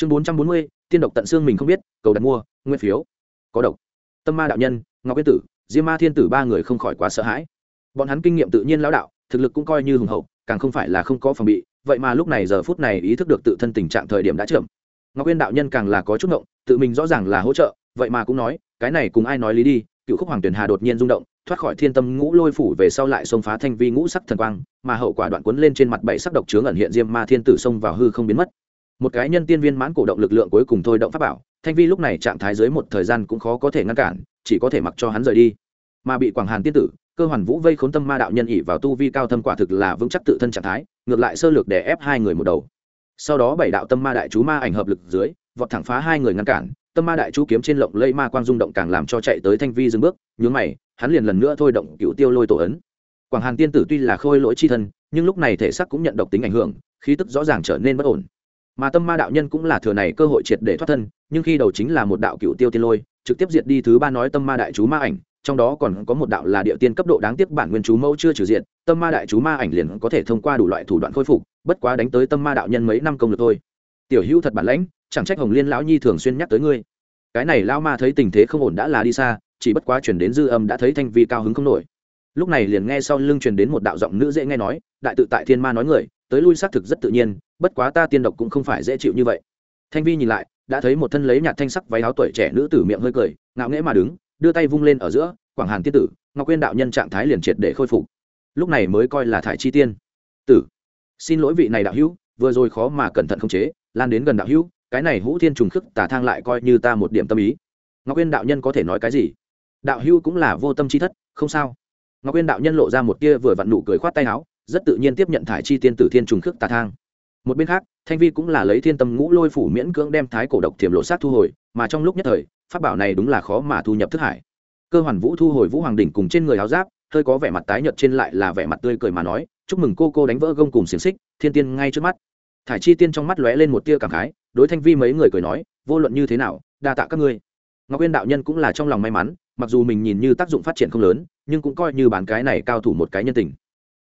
chương bốn trăm bốn mươi, tiên độc tận xương mình không biết, cầu đặt mua, nguyên phiếu. Có độc. Tâm ma đạo nhân, ngọc yên tử, diêm ma thiên tử ba người không khỏi quá sợ hãi. Bọn hắn kinh nghiệm tự nhiên lão đạo, thực lực cũng coi như hùng hậu, càng không phải là không có phòng bị, vậy mà lúc này giờ phút này ý thức được tự thân tình trạng thời điểm đã chậm. Ngọc yên đạo nhân càng là có chút ngộng, tự mình rõ ràng là hỗ trợ, vậy mà cũng nói, cái này cùng ai nói lý đi? Cựu khúc hoàng tuyền hà đột nhiên rung động, thoát khỏi thiên tâm ngũ lôi phủ về sau lại xông phá thanh vi ngũ sắc thần quang, mà hậu quả đoạn cuốn lên trên mặt bảy sắc độc chướng ẩn hiện diêm ma thiên tử xông vào hư không biến mất một cái nhân tiên viên mãn cổ động lực lượng cuối cùng thôi động pháp bảo, thanh vi lúc này trạng thái dưới một thời gian cũng khó có thể ngăn cản, chỉ có thể mặc cho hắn rời đi. Mà bị quảng hàn tiên tử, cơ hoàn vũ vây khốn tâm ma đạo nhân ỉ vào tu vi cao thâm quả thực là vững chắc tự thân trạng thái, ngược lại sơ lược để ép hai người một đầu. Sau đó bảy đạo tâm ma đại chú ma ảnh hợp lực dưới, vọt thẳng phá hai người ngăn cản, tâm ma đại chú kiếm trên lộng lây ma quang rung động càng làm cho chạy tới thanh vi dừng bước, nhướng mày, hắn liền lần nữa thôi động cựu tiêu lôi tổ ấn. Quảng hàn tiên tử tuy là khôi lỗi chi thân, nhưng lúc này thể xác cũng nhận độc tính ảnh hưởng, khí tức rõ ràng trở nên bất ổn mà tâm ma đạo nhân cũng là thừa này cơ hội triệt để thoát thân, nhưng khi đầu chính là một đạo cựu tiêu tiên lôi, trực tiếp diệt đi thứ ba nói tâm ma đại chú ma ảnh, trong đó còn có một đạo là địa tiên cấp độ đáng tiếc bản nguyên chú mẫu chưa trừ diện, tâm ma đại chú ma ảnh liền có thể thông qua đủ loại thủ đoạn khôi phục, bất quá đánh tới tâm ma đạo nhân mấy năm công lực thôi. Tiểu hữu thật bản lãnh, chẳng trách hồng liên lão nhi thường xuyên nhắc tới ngươi. Cái này lão ma thấy tình thế không ổn đã là đi xa, chỉ bất quá chuyển đến dư âm đã thấy thanh vi cao hứng không nổi. Lúc này liền nghe sau lưng truyền đến một đạo giọng nữ dễ nghe nói, đại tự tại thiên ma nói người tới lui xác thực rất tự nhiên, bất quá ta tiên độc cũng không phải dễ chịu như vậy. Thanh vi nhìn lại, đã thấy một thân lấy nhạt thanh sắc váy áo tuổi trẻ nữ tử miệng hơi cười, ngạo nghễ mà đứng, đưa tay vung lên ở giữa, quảng hàn tiên tử, ngọc quyên đạo nhân trạng thái liền triệt để khôi phục. Lúc này mới coi là thải chi tiên. Tử, xin lỗi vị này đạo hữu, vừa rồi khó mà cẩn thận không chế, lan đến gần đạo hữu, cái này hữu thiên trùng khức tả thang lại coi như ta một điểm tâm ý. Ngọc quyên đạo nhân có thể nói cái gì? Đạo hữu cũng là vô tâm chi thất, không sao. Ngọc quyên đạo nhân lộ ra một tia vừa vặn nụ cười khoát tay áo rất tự nhiên tiếp nhận thải chi tiên tử thiên trùng khước tà thang. Một bên khác, thanh vi cũng là lấy thiên tâm ngũ lôi phủ miễn cưỡng đem thái cổ độc thiểm lộ sát thu hồi, mà trong lúc nhất thời, pháp bảo này đúng là khó mà thu nhập thức hải. Cơ hoàn vũ thu hồi vũ hoàng đỉnh cùng trên người áo giáp, hơi có vẻ mặt tái nhợt trên lại là vẻ mặt tươi cười mà nói, chúc mừng cô cô đánh vỡ gông cùng xiềng xích, thiên tiên ngay trước mắt. Thải chi tiên trong mắt lóe lên một tia cảm khái, đối thanh vi mấy người cười nói, vô luận như thế nào, đa tạ các ngươi. Ngọc uyên đạo nhân cũng là trong lòng may mắn, mặc dù mình nhìn như tác dụng phát triển không lớn, nhưng cũng coi như bán cái này cao thủ một cái nhân tình.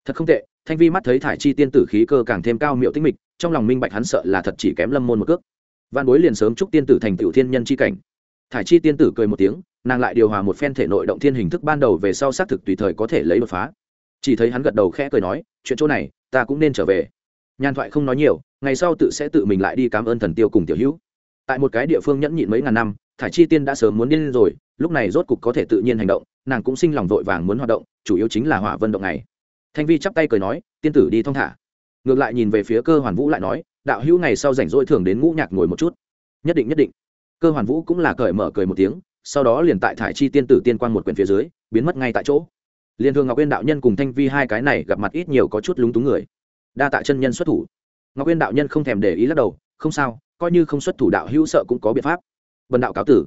Thật không tệ thanh vi mắt thấy thải chi tiên tử khí cơ càng thêm cao miệu tinh mịch, trong lòng minh bạch hắn sợ là thật chỉ kém lâm môn một cước. Văn bối liền sớm chúc tiên tử thành tiểu thiên nhân chi cảnh. Thải chi tiên tử cười một tiếng, nàng lại điều hòa một phen thể nội động thiên hình thức ban đầu về sau xác thực tùy thời có thể lấy đột phá. Chỉ thấy hắn gật đầu khẽ cười nói, chuyện chỗ này, ta cũng nên trở về. Nhàn thoại không nói nhiều, ngày sau tự sẽ tự mình lại đi cảm ơn thần tiêu cùng tiểu hữu. Tại một cái địa phương nhẫn nhịn mấy ngàn năm, thải chi tiên đã sớm muốn điên rồi, lúc này rốt cục có thể tự nhiên hành động, nàng cũng sinh lòng vội vàng muốn hoạt động, chủ yếu chính là hỏa vân động này thanh vi chắp tay cười nói, tiên tử đi thong thả. Ngược lại nhìn về phía cơ hoàn vũ lại nói, đạo hữu ngày sau rảnh rỗi thường đến ngũ nhạc ngồi một chút. Nhất định nhất định. Cơ hoàn vũ cũng là cởi mở cười một tiếng, sau đó liền tại thải chi tiên tử tiên quan một quyển phía dưới, biến mất ngay tại chỗ. Liền thường ngọc uyên đạo nhân cùng thanh vi hai cái này gặp mặt ít nhiều có chút lúng túng người. Đa tạ chân nhân xuất thủ. Ngọc uyên đạo nhân không thèm để ý lắc đầu, không sao, coi như không xuất thủ đạo hữu sợ cũng có biện pháp. Bần đạo cáo tử.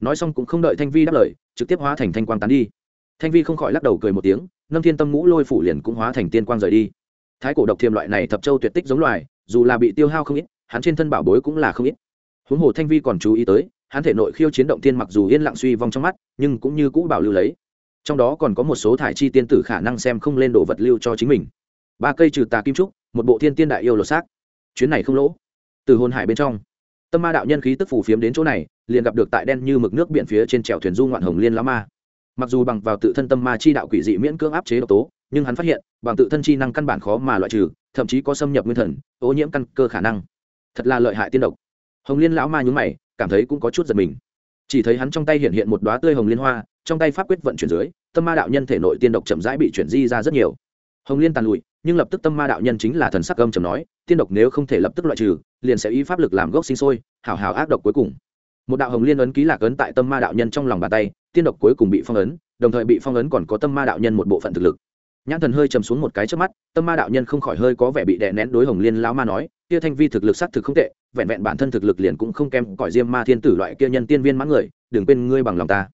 Nói xong cũng không đợi thanh vi đáp lời, trực tiếp hóa thành thanh quang tán đi thanh vi không khỏi lắc đầu cười một tiếng nâng thiên tâm ngũ lôi phủ liền cũng hóa thành tiên quang rời đi. Thái cổ độc thiềm loại này thập châu tuyệt tích giống loài, dù là bị tiêu hao không ít, hắn trên thân bảo bối cũng là không ít. Huống hồ thanh vi còn chú ý tới, hắn thể nội khiêu chiến động tiên mặc dù yên lặng suy vong trong mắt, nhưng cũng như cũ bảo lưu lấy. Trong đó còn có một số thải chi tiên tử khả năng xem không lên đồ vật lưu cho chính mình. Ba cây trừ tà kim trúc, một bộ thiên tiên đại yêu lột xác. Chuyến này không lỗ. Từ hôn hải bên trong, tâm ma đạo nhân khí tức phủ phiếm đến chỗ này, liền gặp được tại đen như mực nước biển phía trên trèo thuyền du ngoạn hồng liên lá ma mặc dù bằng vào tự thân tâm ma chi đạo quỷ dị miễn cưỡng áp chế độc tố, nhưng hắn phát hiện, bằng tự thân chi năng căn bản khó mà loại trừ, thậm chí có xâm nhập nguyên thần, ô nhiễm căn cơ khả năng. Thật là lợi hại tiên độc. Hồng liên lão ma nhún mày, cảm thấy cũng có chút giật mình. Chỉ thấy hắn trong tay hiện hiện một đoá tươi hồng liên hoa, trong tay pháp quyết vận chuyển dưới, tâm ma đạo nhân thể nội tiên độc chậm rãi bị chuyển di ra rất nhiều. Hồng liên tàn lụi, nhưng lập tức tâm ma đạo nhân chính là thần sắc âm trầm nói, tiên độc nếu không thể lập tức loại trừ, liền sẽ ý pháp lực làm gốc sinh sôi hào hào ác độc cuối cùng. Một đạo hồng liên ấn ký lạc ấn tại tâm ma đạo nhân trong lòng bàn tay tiên độc cuối cùng bị phong ấn, đồng thời bị phong ấn còn có tâm ma đạo nhân một bộ phận thực lực. Nhãn thần hơi chầm xuống một cái trước mắt, tâm ma đạo nhân không khỏi hơi có vẻ bị đè nén đối hồng liên lão ma nói, kia thanh vi thực lực xác thực không tệ, vẹn vẹn bản thân thực lực liền cũng không kém cỏi diêm ma thiên tử loại kia nhân tiên viên mãn người, đừng quên ngươi bằng lòng ta.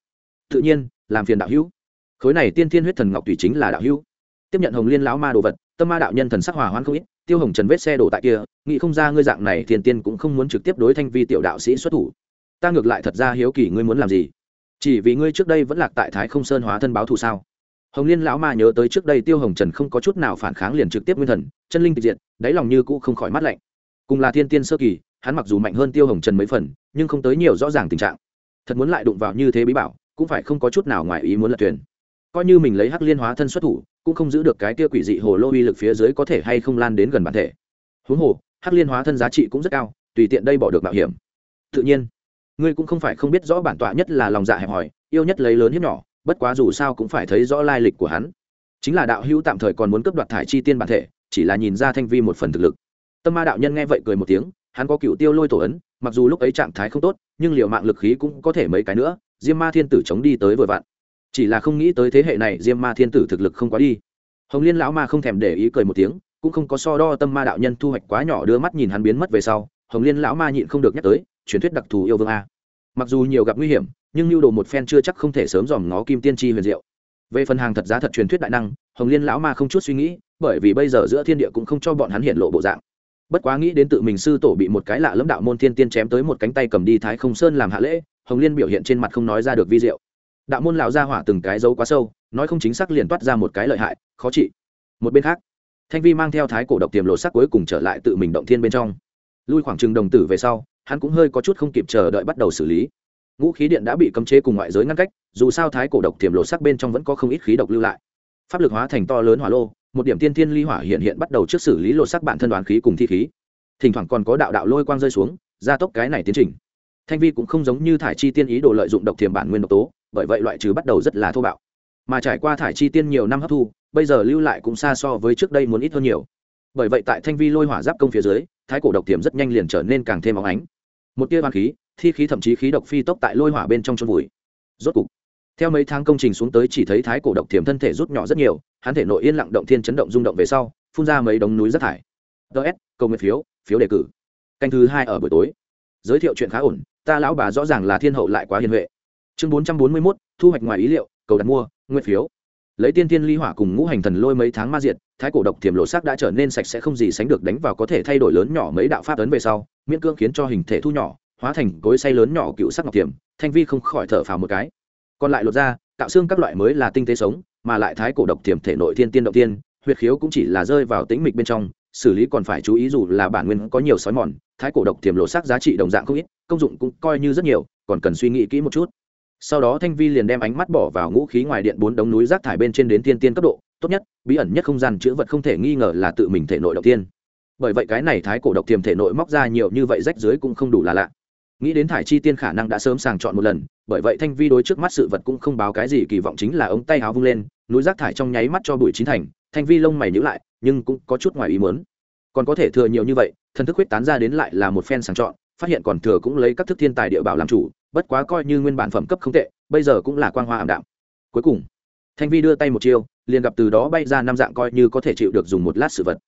Tự nhiên, làm phiền đạo hữu. Khối này tiên thiên huyết thần ngọc thủy chính là đạo hữu. Tiếp nhận hồng liên lão ma đồ vật, tâm ma đạo nhân thần sắc hòa hoan không ít, tiêu hồng trần vết xe đổ tại kia, nghĩ không ra ngươi dạng này thiên tiên cũng không muốn trực tiếp đối thanh vi tiểu đạo sĩ xuất thủ. Ta ngược lại thật ra hiếu kỳ ngươi muốn làm gì chỉ vì ngươi trước đây vẫn lạc tại thái không sơn hóa thân báo thù sao? Hồng liên lão ma nhớ tới trước đây tiêu hồng trần không có chút nào phản kháng liền trực tiếp nguyên thần, chân linh tịch diện đáy lòng như cũ không khỏi mắt lạnh. Cùng là thiên tiên sơ kỳ, hắn mặc dù mạnh hơn tiêu hồng trần mấy phần, nhưng không tới nhiều rõ ràng tình trạng. Thật muốn lại đụng vào như thế bí bảo, cũng phải không có chút nào ngoài ý muốn lật thuyền. Coi như mình lấy hắc liên hóa thân xuất thủ, cũng không giữ được cái kia quỷ dị hồ lô uy lực phía dưới có thể hay không lan đến gần bản thể. Huống hồ, hắc liên hóa thân giá trị cũng rất cao, tùy tiện đây bỏ được mạo hiểm. Tự nhiên ngươi cũng không phải không biết rõ bản tọa nhất là lòng dạ hẹp hòi, yêu nhất lấy lớn hiếp nhỏ, bất quá dù sao cũng phải thấy rõ lai lịch của hắn. Chính là đạo hữu tạm thời còn muốn cướp đoạt thải chi tiên bản thể, chỉ là nhìn ra thanh vi một phần thực lực. Tâm ma đạo nhân nghe vậy cười một tiếng, hắn có cựu tiêu lôi tổ ấn, mặc dù lúc ấy trạng thái không tốt, nhưng liều mạng lực khí cũng có thể mấy cái nữa, diêm ma thiên tử chống đi tới vừa vặn. Chỉ là không nghĩ tới thế hệ này diêm ma thiên tử thực lực không quá đi. Hồng liên lão ma không thèm để ý cười một tiếng, cũng không có so đo tâm ma đạo nhân thu hoạch quá nhỏ đưa mắt nhìn hắn biến mất về sau, hồng liên lão ma nhịn không được nhắc tới truyền thuyết đặc thù yêu vương a. Mặc dù nhiều gặp nguy hiểm, nhưng lưu đồ một phen chưa chắc không thể sớm dòm ngó kim tiên tri huyền diệu. Về phần hàng thật giá thật truyền thuyết đại năng, hồng liên lão ma không chút suy nghĩ, bởi vì bây giờ giữa thiên địa cũng không cho bọn hắn hiện lộ bộ dạng. Bất quá nghĩ đến tự mình sư tổ bị một cái lạ lẫm đạo môn thiên tiên chém tới một cánh tay cầm đi thái không sơn làm hạ lễ, hồng liên biểu hiện trên mặt không nói ra được vi diệu. Đạo môn lão gia hỏa từng cái dấu quá sâu, nói không chính xác liền toát ra một cái lợi hại, khó trị. Một bên khác, thanh vi mang theo thái cổ độc tiềm lộ sắc cuối cùng trở lại tự mình động thiên bên trong. Lui khoảng trừng đồng tử về sau hắn cũng hơi có chút không kịp chờ đợi bắt đầu xử lý. Ngũ khí điện đã bị cấm chế cùng ngoại giới ngăn cách, dù sao thái cổ độc tiềm lộ sắc bên trong vẫn có không ít khí độc lưu lại. Pháp lực hóa thành to lớn hỏa lô, một điểm tiên thiên ly hỏa hiện hiện bắt đầu trước xử lý lộ sắc bản thân đoán khí cùng thi khí. Thỉnh thoảng còn có đạo đạo lôi quang rơi xuống, gia tốc cái này tiến trình. Thanh vi cũng không giống như thải chi tiên ý đồ lợi dụng độc tiềm bản nguyên độc tố, bởi vậy loại trừ bắt đầu rất là thô bạo. Mà trải qua thải chi tiên nhiều năm hấp thu, bây giờ lưu lại cũng xa so với trước đây muốn ít hơn nhiều. Bởi vậy tại thanh vi lôi hỏa giáp công phía dưới, thái cổ độc tiềm rất nhanh liền trở nên càng thêm óng ánh một tia hoàng khí, thi khí thậm chí khí độc phi tốc tại lôi hỏa bên trong chôn vùi. Rốt cục, theo mấy tháng công trình xuống tới chỉ thấy thái cổ độc tiềm thân thể rút nhỏ rất nhiều, hắn thể nội yên lặng động thiên chấn động rung động về sau, phun ra mấy đống núi rác thải. Ts cầu nguyện phiếu phiếu đề cử. Canh thứ hai ở buổi tối. Giới thiệu chuyện khá ổn, ta lão bà rõ ràng là thiên hậu lại quá hiền huệ. Chương bốn trăm bốn mươi mốt, thu hoạch ngoài ý liệu, cầu đặt mua, nguyện phiếu lấy tiên tiên ly hỏa cùng ngũ hành thần lôi mấy tháng ma diệt, thái cổ độc tiềm lộ sắc đã trở nên sạch sẽ không gì sánh được đánh vào có thể thay đổi lớn nhỏ mấy đạo pháp ấn về sau, miễn cưỡng khiến cho hình thể thu nhỏ, hóa thành cối say lớn nhỏ cựu sắc ngọc tiềm thanh vi không khỏi thở phào một cái. Còn lại lột ra, tạo xương các loại mới là tinh tế sống, mà lại thái cổ độc tiềm thể nội thiên tiên động tiên, huyệt khiếu cũng chỉ là rơi vào tĩnh mịch bên trong, xử lý còn phải chú ý dù là bản nguyên có nhiều sói mòn, thái cổ độc tiềm lộ sắc giá trị đồng dạng không ít, công dụng cũng coi như rất nhiều, còn cần suy nghĩ kỹ một chút sau đó thanh vi liền đem ánh mắt bỏ vào ngũ khí ngoài điện bốn đống núi rác thải bên trên đến tiên tiên cấp độ, tốt nhất, bí ẩn nhất không gian chữ vật không thể nghi ngờ là tự mình thể nội đầu tiên. Bởi vậy cái này thái cổ độc tiềm thể nội móc ra nhiều như vậy rách dưới cũng không đủ là lạ. Nghĩ đến thải chi tiên khả năng đã sớm sàng chọn một lần, bởi vậy thanh vi đối trước mắt sự vật cũng không báo cái gì kỳ vọng chính là ống tay háo vung lên, núi rác thải trong nháy mắt cho bụi chín thành, thanh vi lông mày nhữ lại, nhưng cũng có chút ngoài ý muốn. Còn có thể thừa nhiều như vậy, thần thức huyết tán ra đến lại là một phen sàng chọn phát hiện còn thừa cũng lấy các thức thiên tài địa bảo làm chủ, bất quá coi như nguyên bản phẩm cấp không tệ, bây giờ cũng là quang hoa ảm đạm. Cuối cùng, thanh vi đưa tay một chiêu, liền gặp từ đó bay ra năm dạng coi như có thể chịu được dùng một lát sự vật.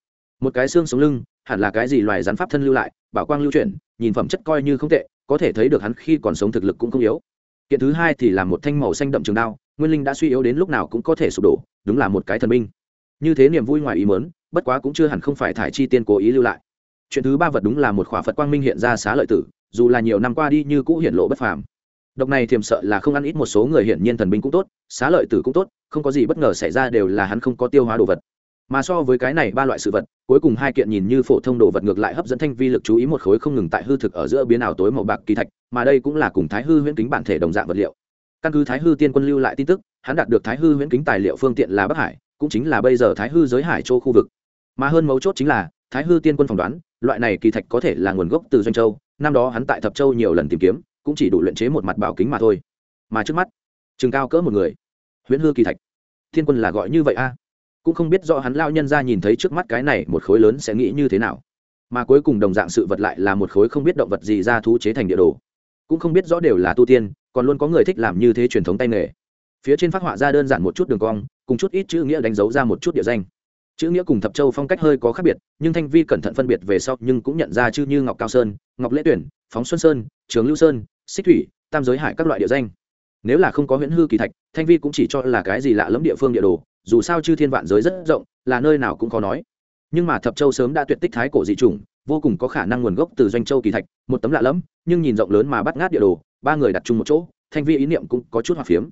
Một cái xương sống lưng, hẳn là cái gì loài rắn pháp thân lưu lại, bảo quang lưu chuyển, nhìn phẩm chất coi như không tệ, có thể thấy được hắn khi còn sống thực lực cũng không yếu. Kiện thứ hai thì là một thanh màu xanh đậm trường đao, nguyên linh đã suy yếu đến lúc nào cũng có thể sụp đổ, đúng là một cái thần binh. Như thế niềm vui ngoài ý mớn bất quá cũng chưa hẳn không phải thải chi tiên cố ý lưu lại chuyện thứ ba vật đúng là một khỏa phật quang minh hiện ra xá lợi tử, dù là nhiều năm qua đi như cũ hiển lộ bất phàm. Độc này thiềm sợ là không ăn ít một số người hiển nhiên thần binh cũng tốt, xá lợi tử cũng tốt, không có gì bất ngờ xảy ra đều là hắn không có tiêu hóa đồ vật. Mà so với cái này ba loại sự vật, cuối cùng hai kiện nhìn như phổ thông đồ vật ngược lại hấp dẫn thanh vi lực chú ý một khối không ngừng tại hư thực ở giữa biến ảo tối màu bạc kỳ thạch, mà đây cũng là cùng thái hư huyễn kính bản thể đồng dạng vật liệu. Căn cứ thái hư tiên quân lưu lại tin tức, hắn đạt được thái hư huyễn kính tài liệu phương tiện là bắc hải, cũng chính là bây giờ thái hư giới hải châu khu vực. Mà hơn mấu chốt chính là thái hư tiên quân phỏng đoán, loại này kỳ thạch có thể là nguồn gốc từ doanh châu, năm đó hắn tại thập châu nhiều lần tìm kiếm, cũng chỉ đủ luyện chế một mặt bảo kính mà thôi. Mà trước mắt chừng cao cỡ một người. Huyễn hư kỳ thạch. Thiên quân là gọi như vậy a? Cũng không biết rõ hắn lao nhân ra nhìn thấy trước mắt cái này một khối lớn sẽ nghĩ như thế nào. Mà cuối cùng đồng dạng sự vật lại là một khối không biết động vật gì ra thú chế thành địa đồ. Cũng không biết rõ đều là tu tiên, còn luôn có người thích làm như thế truyền thống tay nghề. Phía trên phát họa ra đơn giản một chút đường cong, cùng chút ít chữ nghĩa đánh dấu ra một chút địa danh chữ nghĩa cùng thập châu phong cách hơi có khác biệt, nhưng thanh vi cẩn thận phân biệt về sau nhưng cũng nhận ra chư như ngọc cao sơn, ngọc lễ tuyển, phóng xuân sơn, trường lưu sơn, xích thủy, tam giới hải các loại địa danh. Nếu là không có huyễn hư kỳ thạch, thanh vi cũng chỉ cho là cái gì lạ lẫm địa phương địa đồ, dù sao chư thiên vạn giới rất rộng, là nơi nào cũng có nói. Nhưng mà thập châu sớm đã tuyệt tích thái cổ dị chủng, vô cùng có khả năng nguồn gốc từ doanh châu kỳ thạch, một tấm lạ lẫm, nhưng nhìn rộng lớn mà bắt ngát địa đồ, ba người đặt chung một chỗ, thanh vi ý niệm cũng có chút hòa phiếm.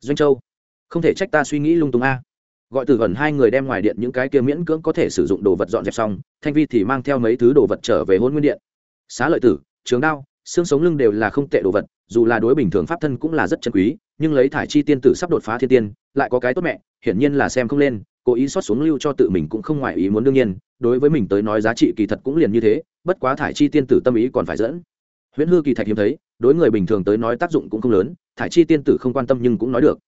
Doanh châu, không thể trách ta suy nghĩ lung tung a gọi từ gần hai người đem ngoài điện những cái kia miễn cưỡng có thể sử dụng đồ vật dọn dẹp xong, thanh vi thì mang theo mấy thứ đồ vật trở về hôn nguyên điện. Xá lợi tử, trường đao, xương sống lưng đều là không tệ đồ vật, dù là đối bình thường pháp thân cũng là rất chân quý, nhưng lấy thải chi tiên tử sắp đột phá thiên tiên, lại có cái tốt mẹ, hiển nhiên là xem không lên, cố ý xót xuống lưu cho tự mình cũng không ngoài ý muốn đương nhiên, đối với mình tới nói giá trị kỳ thật cũng liền như thế, bất quá thải chi tiên tử tâm ý còn phải dẫn. Huyễn hư kỳ thạch hiếm thấy, đối người bình thường tới nói tác dụng cũng không lớn, thải chi tiên tử không quan tâm nhưng cũng nói được.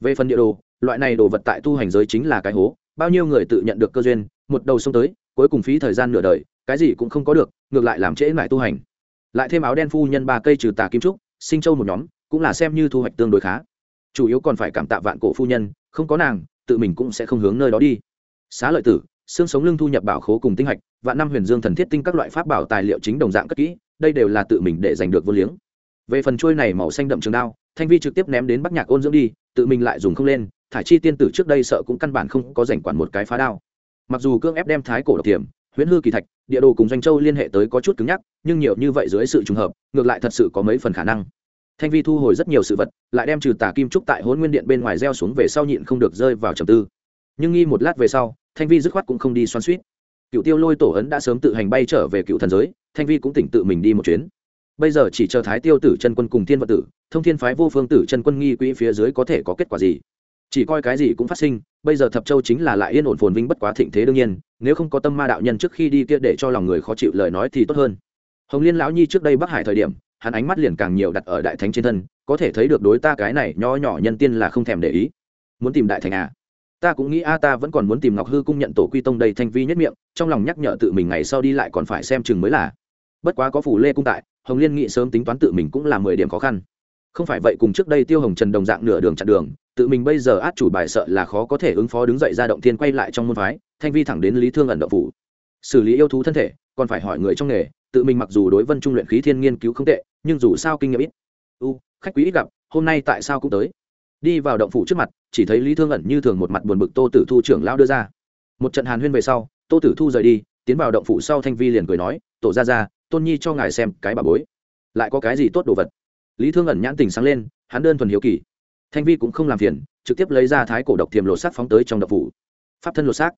Về phần địa đồ loại này đồ vật tại tu hành giới chính là cái hố, bao nhiêu người tự nhận được cơ duyên, một đầu xông tới, cuối cùng phí thời gian nửa đời, cái gì cũng không có được, ngược lại làm trễ lại tu hành. Lại thêm áo đen phu nhân ba cây trừ tà kim trúc, sinh châu một nhóm, cũng là xem như thu hoạch tương đối khá. Chủ yếu còn phải cảm tạ vạn cổ phu nhân, không có nàng, tự mình cũng sẽ không hướng nơi đó đi. Xá lợi tử, xương sống lưng thu nhập bảo khố cùng tinh hạch, vạn năm huyền dương thần thiết tinh các loại pháp bảo tài liệu chính đồng dạng cất kỹ, đây đều là tự mình để giành được vô liếng. Về phần trôi này màu xanh đậm trường đao, thanh vi trực tiếp ném đến bắc nhạc ôn dưỡng đi, tự mình lại dùng không lên thải chi tiên tử trước đây sợ cũng căn bản không có rảnh quản một cái phá đao. Mặc dù cương ép đem thái cổ độc tiềm huyễn hư kỳ thạch, địa đồ cùng doanh châu liên hệ tới có chút cứng nhắc, nhưng nhiều như vậy dưới sự trùng hợp, ngược lại thật sự có mấy phần khả năng. Thanh vi thu hồi rất nhiều sự vật, lại đem trừ tà kim trúc tại hôn nguyên điện bên ngoài reo xuống về sau nhịn không được rơi vào trầm tư. Nhưng nghi một lát về sau, thanh vi dứt khoát cũng không đi xoan suýt cựu tiêu lôi tổ ấn đã sớm tự hành bay trở về cựu thần giới, thanh vi cũng tỉnh tự mình đi một chuyến. Bây giờ chỉ chờ thái tiêu tử chân quân cùng thiên vật tử, thông thiên phái vô phương tử chân quân nghi quỹ phía dưới có thể có kết quả gì? Chỉ coi cái gì cũng phát sinh, bây giờ thập châu chính là lại yên ổn phồn vinh bất quá thịnh thế đương nhiên, nếu không có tâm ma đạo nhân trước khi đi kia để cho lòng người khó chịu lời nói thì tốt hơn. Hồng liên lão nhi trước đây bắc hải thời điểm, hắn ánh mắt liền càng nhiều đặt ở đại thánh trên thân, có thể thấy được đối ta cái này nho nhỏ nhân tiên là không thèm để ý. Muốn tìm đại thánh à? Ta cũng nghĩ a, ta vẫn còn muốn tìm ngọc hư cung nhận tổ quy tông đầy thanh vi nhất miệng, trong lòng nhắc nhở tự mình ngày sau đi lại còn phải xem chừng mới là. Bất quá có phủ lê cung tại, hồng liên nghĩ sớm tính toán tự mình cũng là mười điểm khó khăn không phải vậy cùng trước đây tiêu hồng trần đồng dạng nửa đường chặn đường, tự mình bây giờ át chủ bài sợ là khó có thể ứng phó đứng dậy ra động thiên quay lại trong môn phái, thanh vi thẳng đến lý thương ẩn động phủ. Xử lý yêu thú thân thể, còn phải hỏi người trong nghề, tự mình mặc dù đối vân trung luyện khí thiên nghiên cứu không tệ, nhưng dù sao kinh nghiệm ít. U, khách quý ít gặp, hôm nay tại sao cũng tới? Đi vào động phủ trước mặt, chỉ thấy lý thương ẩn như thường một mặt buồn bực tô tử thu trưởng lao đưa ra. Một trận hàn huyên về sau, tô tử thu rời đi, tiến vào động phủ sau thanh vi liền cười nói, tổ ra ra tôn nhi cho ngài xem cái bà bối. Lại có cái gì tốt đồ vật? Lý thương ẩn nhãn tình sáng lên, hắn đơn thuần hiếu kỳ. Thanh vi cũng không làm phiền, trực tiếp lấy ra thái cổ độc thiềm lột xác phóng tới trong độc phủ. Pháp thân lột xác.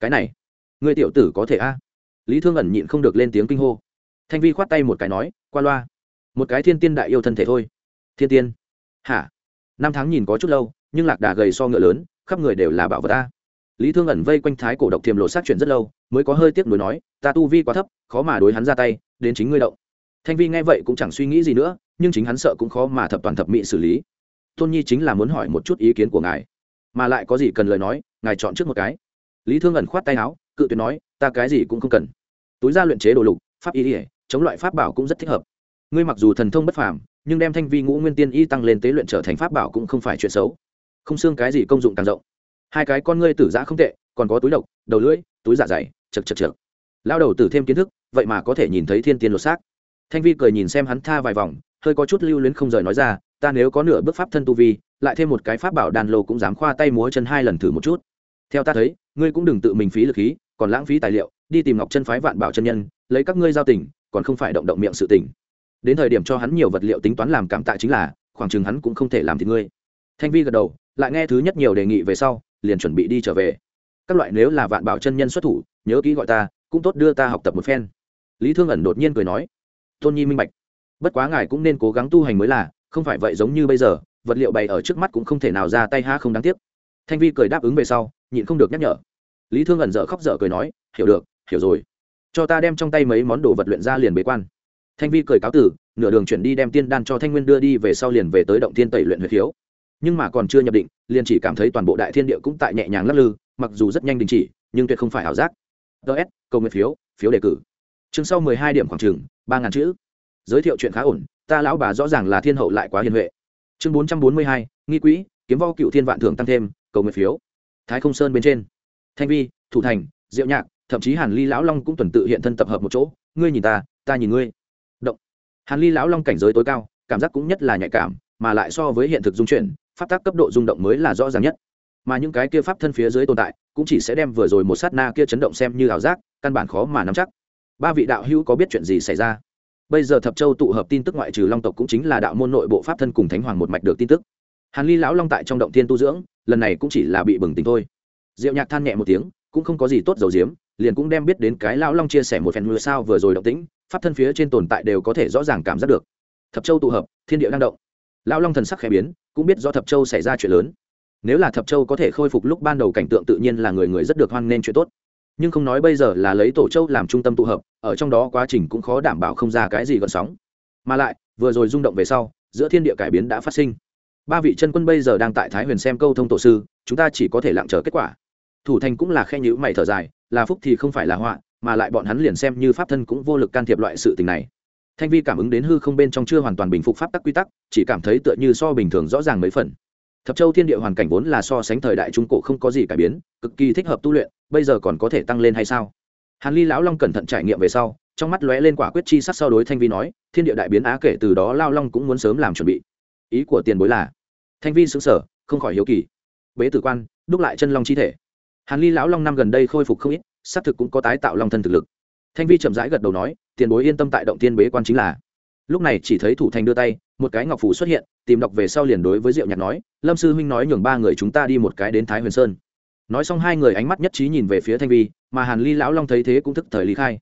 Cái này, người tiểu tử có thể a? Lý thương ẩn nhịn không được lên tiếng kinh hô. Thanh vi khoát tay một cái nói, qua loa. Một cái thiên tiên đại yêu thân thể thôi. Thiên tiên? Hả? Năm tháng nhìn có chút lâu, nhưng lạc đà gầy so ngựa lớn, khắp người đều là bảo vật ta lý thương ẩn vây quanh thái cổ độc thiềm lộ sát chuyển rất lâu, mới có hơi tiếc nuối nói, ta tu vi quá thấp, khó mà đối hắn ra tay, đến chính ngươi động. Thanh vi nghe vậy cũng chẳng suy nghĩ gì nữa nhưng chính hắn sợ cũng khó mà thập toàn thập mỹ xử lý. Tôn nhi chính là muốn hỏi một chút ý kiến của ngài, mà lại có gì cần lời nói, ngài chọn trước một cái. Lý thương ẩn khoát tay áo, cự tuyệt nói, ta cái gì cũng không cần. Túi ra luyện chế đồ lục, pháp y ỉa chống loại pháp bảo cũng rất thích hợp. Ngươi mặc dù thần thông bất phàm, nhưng đem thanh vi ngũ nguyên tiên y tăng lên tế luyện trở thành pháp bảo cũng không phải chuyện xấu. Không xương cái gì công dụng càng rộng. Hai cái con ngươi tử giã không tệ, còn có túi độc, đầu lưỡi, túi dạ dày, chật chật chật. Lao đầu tử thêm kiến thức, vậy mà có thể nhìn thấy thiên tiên lột xác. Thanh vi cười nhìn xem hắn tha vài vòng hơi có chút lưu luyến không rời nói ra, ta nếu có nửa bước pháp thân tu vi, lại thêm một cái pháp bảo đàn lô cũng dám khoa tay múa chân hai lần thử một chút. Theo ta thấy, ngươi cũng đừng tự mình phí lực khí, còn lãng phí tài liệu, đi tìm ngọc chân phái vạn bảo chân nhân, lấy các ngươi giao tình, còn không phải động động miệng sự tình. Đến thời điểm cho hắn nhiều vật liệu tính toán làm cảm tạ chính là, khoảng chừng hắn cũng không thể làm thì ngươi. Thanh vi gật đầu, lại nghe thứ nhất nhiều đề nghị về sau, liền chuẩn bị đi trở về. Các loại nếu là vạn bảo chân nhân xuất thủ, nhớ kỹ gọi ta, cũng tốt đưa ta học tập một phen. Lý thương ẩn đột nhiên cười nói, tôn nhi minh bạch bất quá ngài cũng nên cố gắng tu hành mới là, không phải vậy giống như bây giờ, vật liệu bày ở trước mắt cũng không thể nào ra tay ha không đáng tiếc. Thanh vi cười đáp ứng về sau, nhịn không được nhắc nhở. Lý thương ẩn dở khóc dở cười nói, hiểu được, hiểu rồi. Cho ta đem trong tay mấy món đồ vật luyện ra liền bế quan. Thanh vi cười cáo tử nửa đường chuyển đi đem tiên đan cho thanh nguyên đưa đi về sau liền về tới động thiên tẩy luyện huyệt khiếu. Nhưng mà còn chưa nhập định, liền chỉ cảm thấy toàn bộ đại thiên địa cũng tại nhẹ nhàng lắc lư, mặc dù rất nhanh đình chỉ, nhưng tuyệt không phải ảo giác. Ts câu nguyện phiếu phiếu đề cử. Chương sau mười hai điểm khoảng chừng, ba ngàn chữ giới thiệu chuyện khá ổn, ta lão bà rõ ràng là thiên hậu lại quá hiền huệ. Chương bốn trăm bốn mươi hai, nghi quỹ, kiếm vo cựu thiên vạn thưởng tăng thêm, cầu nguyện phiếu. Thái không sơn bên trên. Thanh vi, thủ thành, diệu nhạc, thậm chí hàn ly lão long cũng tuần tự hiện thân tập hợp một chỗ, ngươi nhìn ta ta nhìn ngươi. Động. Hàn ly lão long cảnh giới tối cao, cảm giác cũng nhất là nhạy cảm, mà lại so với hiện thực dung chuyển, pháp tác cấp độ rung động mới là rõ ràng nhất. Mà những cái kia pháp thân phía dưới tồn tại, cũng chỉ sẽ đem vừa rồi một sát na kia chấn động xem như ảo giác, căn bản khó mà nắm chắc. Ba vị đạo hữu có biết chuyện gì xảy ra? Bây giờ thập châu tụ hợp tin tức ngoại trừ long tộc cũng chính là đạo môn nội bộ pháp thân cùng thánh hoàng một mạch được tin tức. Hàn ly lão long tại trong động thiên tu dưỡng, lần này cũng chỉ là bị bừng tỉnh thôi. Diệu nhạc than nhẹ một tiếng, cũng không có gì tốt dầu diếm, liền cũng đem biết đến cái lão long chia sẻ một phen mưa sao vừa rồi động tĩnh, pháp thân phía trên tồn tại đều có thể rõ ràng cảm giác được. Thập châu tụ hợp, thiên địa đang động. Lão long thần sắc khẽ biến, cũng biết do thập châu xảy ra chuyện lớn. Nếu là thập châu có thể khôi phục lúc ban đầu cảnh tượng tự nhiên là người người rất được hoan nghênh chuyện tốt nhưng không nói bây giờ là lấy tổ châu làm trung tâm tụ hợp, ở trong đó quá trình cũng khó đảm bảo không ra cái gì gợn sóng. Mà lại, vừa rồi rung động về sau, giữa thiên địa cải biến đã phát sinh. Ba vị chân quân bây giờ đang tại thái huyền xem câu thông tổ sư, chúng ta chỉ có thể lặng chờ kết quả. Thủ thành cũng là khe nhữ mày thở dài, là phúc thì không phải là họa, mà lại bọn hắn liền xem như pháp thân cũng vô lực can thiệp loại sự tình này. Thanh vi cảm ứng đến hư không bên trong chưa hoàn toàn bình phục pháp tắc quy tắc, chỉ cảm thấy tựa như so bình thường rõ ràng mấy phần thập châu thiên địa hoàn cảnh vốn là so sánh thời đại trung cổ không có gì cải biến, cực kỳ thích hợp tu luyện, bây giờ còn có thể tăng lên hay sao? Hàn ly lão long cẩn thận trải nghiệm về sau, trong mắt lóe lên quả quyết chi sắc sau đối thanh vi nói, thiên địa đại biến á kể từ đó lao long cũng muốn sớm làm chuẩn bị. Ý của tiền bối là, thanh vi xứng sở không khỏi hiếu kỳ. Bế tử quan, đúc lại chân long chi thể. Hàn ly lão long năm gần đây khôi phục không ít, xác thực cũng có tái tạo long thân thực lực. Thanh vi chậm rãi gật đầu nói, tiền bối yên tâm tại động tiên bế quan chính là lúc này chỉ thấy thủ thành đưa tay, một cái ngọc phủ xuất hiện, tìm đọc về sau liền đối với diệu nhạc nói, lâm sư huynh nói nhường ba người chúng ta đi một cái đến thái huyền sơn. Nói xong hai người ánh mắt nhất trí nhìn về phía thanh vi, mà hàn ly lão long thấy thế cũng thức thời lý khai.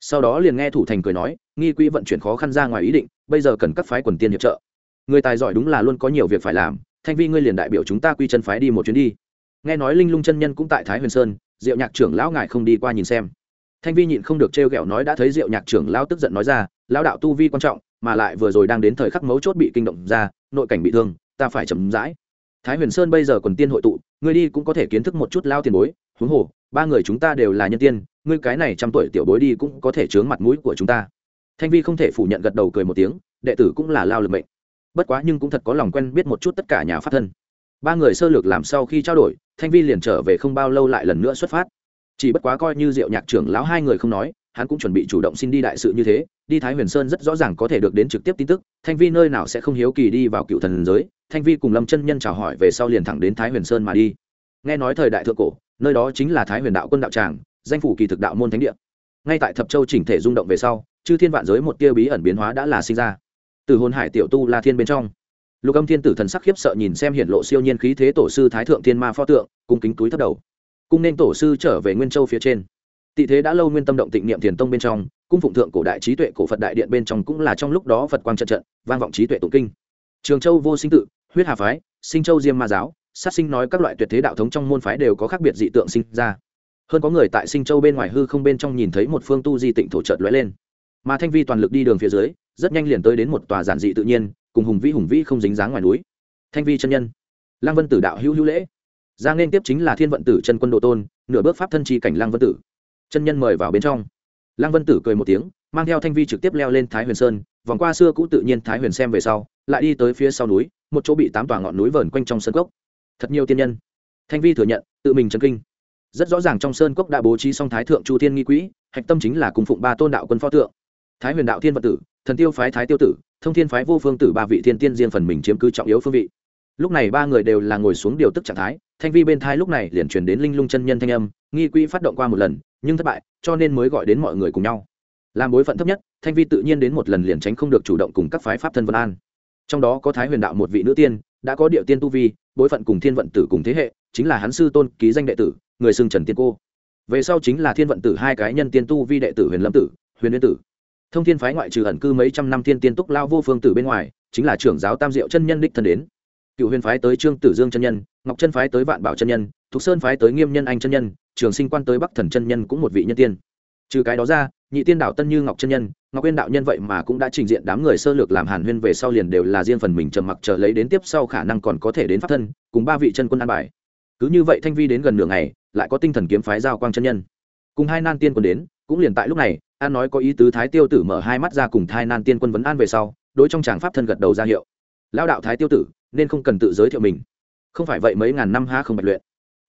Sau đó liền nghe thủ thành cười nói, nghi quỹ vận chuyển khó khăn ra ngoài ý định, bây giờ cần các phái quần tiên hiệp trợ. Người tài giỏi đúng là luôn có nhiều việc phải làm, thanh vi ngươi liền đại biểu chúng ta quy chân phái đi một chuyến đi. Nghe nói linh lung chân nhân cũng tại thái huyền sơn, diệu nhạc trưởng lão ngài không đi qua nhìn xem. Thanh vi nhịn không được trêu ghẹo nói đã thấy diệu nhạc trưởng lão tức giận nói ra, lão đạo tu vi quan trọng mà lại vừa rồi đang đến thời khắc mấu chốt bị kinh động ra, nội cảnh bị thương, ta phải chậm rãi. Thái huyền sơn bây giờ còn tiên hội tụ, ngươi đi cũng có thể kiến thức một chút lao tiền bối, huống hồ, ba người chúng ta đều là nhân tiên, ngươi cái này trăm tuổi tiểu bối đi cũng có thể chướng mặt mũi của chúng ta. Thanh vi không thể phủ nhận gật đầu cười một tiếng, đệ tử cũng là lao lực mệnh. Bất quá nhưng cũng thật có lòng quen biết một chút tất cả nhà pháp thân. Ba người sơ lược làm sau khi trao đổi, thanh vi liền trở về không bao lâu lại lần nữa xuất phát. Chỉ bất quá coi như diệu nhạc trưởng lão hai người không nói hắn cũng chuẩn bị chủ động xin đi đại sự như thế, đi thái huyền sơn rất rõ ràng có thể được đến trực tiếp tin tức, thanh vi nơi nào sẽ không hiếu kỳ đi vào cựu thần giới, thanh vi cùng lâm chân nhân chào hỏi về sau liền thẳng đến thái huyền sơn mà đi. Nghe nói thời đại thượng cổ, nơi đó chính là thái huyền đạo quân đạo tràng, danh phủ kỳ thực đạo môn thánh địa. Ngay tại thập châu chỉnh thể rung động về sau, chư thiên vạn giới một tia bí ẩn biến hóa đã là sinh ra. Từ hồn hải tiểu tu la thiên bên trong, lục âm thiên tử thần sắc khiếp sợ nhìn xem hiện lộ siêu nhiên khí thế tổ sư thái thượng thiên ma pho tượng, cung kính túi thất đầu. Cung nên tổ sư trở về nguyên châu phía trên tị thế đã lâu nguyên tâm động tịnh niệm thiền tông bên trong, cung phụng thượng cổ đại trí tuệ cổ phật đại điện bên trong cũng là trong lúc đó phật quang trận trận, vang vọng trí tuệ tụng kinh. Trường châu vô sinh tự, huyết hà phái, sinh châu diêm ma giáo, sát sinh nói các loại tuyệt thế đạo thống trong môn phái đều có khác biệt dị tượng sinh ra. Hơn có người tại sinh châu bên ngoài hư không bên trong nhìn thấy một phương tu di tịnh thổ trợt lóe lên. Mà thanh vi toàn lực đi đường phía dưới, rất nhanh liền tới đến một tòa giản dị tự nhiên, cùng hùng vĩ hùng vĩ không dính dáng ngoài núi. Thanh vi chân nhân, lăng vân tử đạo hữu hữu lễ. Ra nên tiếp chính là thiên vận tử chân quân độ tôn, nửa bước pháp thân chi cảnh lăng vân tử chân nhân mời vào bên trong. Lăng vân tử cười một tiếng, mang theo thanh vi trực tiếp leo lên thái huyền sơn, vòng qua xưa cũ tự nhiên thái huyền xem về sau, lại đi tới phía sau núi, một chỗ bị tám tòa ngọn núi vờn quanh trong sân cốc. Thật nhiều tiên nhân. Thanh vi thừa nhận, tự mình chấn kinh. Rất rõ ràng trong sơn cốc đã bố trí xong thái thượng chu thiên nghi quỹ, hạch tâm chính là cùng phụng ba tôn đạo quân pho tượng. Thái huyền đạo thiên vật tử, thần tiêu phái thái tiêu tử, thông thiên phái vô phương tử ba vị thiên tiên riêng phần mình chiếm cứ trọng yếu phương vị. Lúc này ba người đều là ngồi xuống điều tức trạng thái, thanh vi bên thai lúc này liền truyền đến linh lung chân nhân thanh âm, nghi quỹ phát động qua một lần nhưng thất bại, cho nên mới gọi đến mọi người cùng nhau. Làm bối phận thấp nhất, thanh vi tự nhiên đến một lần liền tránh không được chủ động cùng các phái pháp thân vân an. Trong đó có thái huyền đạo một vị nữ tiên, đã có địa tiên tu vi, bối phận cùng thiên vận tử cùng thế hệ, chính là hắn sư tôn ký danh đệ tử, người xưng trần tiên cô. Về sau chính là thiên vận tử hai cái nhân tiên tu vi đệ tử huyền lâm tử, huyền nguyên tử. Thông thiên phái ngoại trừ ẩn cư mấy trăm năm thiên tiên túc lao vô phương tử bên ngoài, chính là trưởng giáo tam diệu chân nhân đích thân đến. Cựu huyền phái tới trương tử dương chân nhân, ngọc chân phái tới vạn bảo chân nhân, thục sơn phái tới nghiêm nhân anh chân nhân trường sinh quan tới bắc thần chân nhân cũng một vị nhân tiên. Trừ cái đó ra, nhị tiên đạo tân như ngọc chân nhân, ngọc quyên đạo nhân vậy mà cũng đã trình diện đám người sơ lược làm hàn huyên về sau liền đều là riêng phần mình trầm mặc chờ lấy đến tiếp sau khả năng còn có thể đến pháp thân, cùng ba vị chân quân an bài. Cứ như vậy thanh vi đến gần nửa ngày, lại có tinh thần kiếm phái giao quang chân nhân. Cùng hai nan tiên quân đến, cũng liền tại lúc này, an nói có ý tứ thái tiêu tử mở hai mắt ra cùng thai nan tiên quân vấn an về sau, đối trong tràng pháp thân gật đầu ra hiệu. Lao đạo thái tiêu tử, nên không cần tự giới thiệu mình. Không phải vậy mấy ngàn năm ha không bạch luyện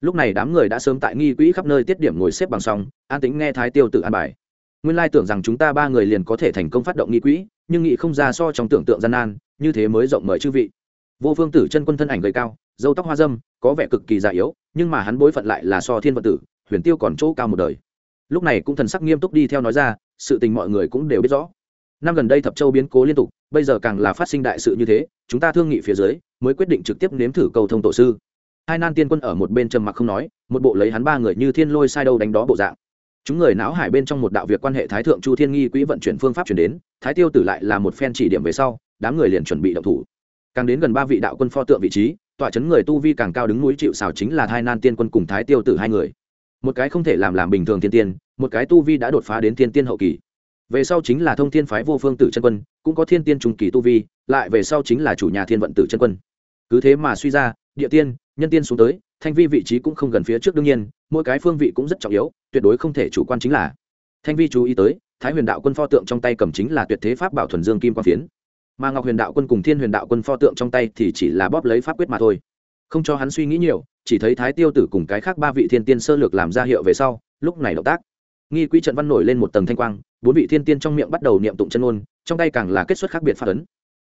lúc này đám người đã sớm tại nghi quỹ khắp nơi tiết điểm ngồi xếp bằng xong, an tính nghe thái tiêu tự an bài. Nguyên lai tưởng rằng chúng ta ba người liền có thể thành công phát động nghi quỹ, nhưng nghĩ không ra so trong tưởng tượng gian nan, như thế mới rộng mời chư vị. Vô phương tử chân quân thân ảnh gầy cao dâu tóc hoa dâm, có vẻ cực kỳ già yếu, nhưng mà hắn bối phận lại là so thiên vận tử, huyền tiêu còn chỗ cao một đời. Lúc này cũng thần sắc nghiêm túc đi theo nói ra, sự tình mọi người cũng đều biết rõ. Năm gần đây thập châu biến cố liên tục, bây giờ càng là phát sinh đại sự như thế, chúng ta thương nghị phía dưới, mới quyết định trực tiếp nếm thử cầu thông tổ sư hai nan tiên quân ở một bên trầm mặc không nói, một bộ lấy hắn ba người như thiên lôi sai đâu đánh đó bộ dạng. Chúng người não hải bên trong một đạo việc quan hệ thái thượng chu thiên nghi quỹ vận chuyển phương pháp chuyển đến, thái tiêu tử lại là một phen chỉ điểm về sau, đám người liền chuẩn bị động thủ. Càng đến gần ba vị đạo quân pho tượng vị trí, tọa chấn người tu vi càng cao đứng núi chịu xào chính là hai nan tiên quân cùng thái tiêu tử hai người. Một cái không thể làm làm bình thường thiên tiên, một cái tu vi đã đột phá đến thiên tiên hậu kỳ. Về sau chính là thông thiên phái vô phương tử chân quân, cũng có thiên tiên trung kỳ tu vi, lại về sau chính là chủ nhà thiên vận tử chân quân. Cứ thế mà suy ra, địa tiên nhân tiên xuống tới, thanh vi vị trí cũng không gần phía trước đương nhiên, mỗi cái phương vị cũng rất trọng yếu, tuyệt đối không thể chủ quan chính là. Thanh vi chú ý tới, thái huyền đạo quân pho tượng trong tay cầm chính là tuyệt thế pháp bảo thuần dương kim quang phiến. Mà ngọc huyền đạo quân cùng thiên huyền đạo quân pho tượng trong tay thì chỉ là bóp lấy pháp quyết mà thôi. Không cho hắn suy nghĩ nhiều, chỉ thấy thái tiêu tử cùng cái khác ba vị thiên tiên sơ lược làm ra hiệu về sau, lúc này động tác. Nghi quỹ trận văn nổi lên một tầng thanh quang, bốn vị thiên tiên trong miệng bắt đầu niệm tụng chân ôn trong tay càng là kết xuất khác biệt phát ấn.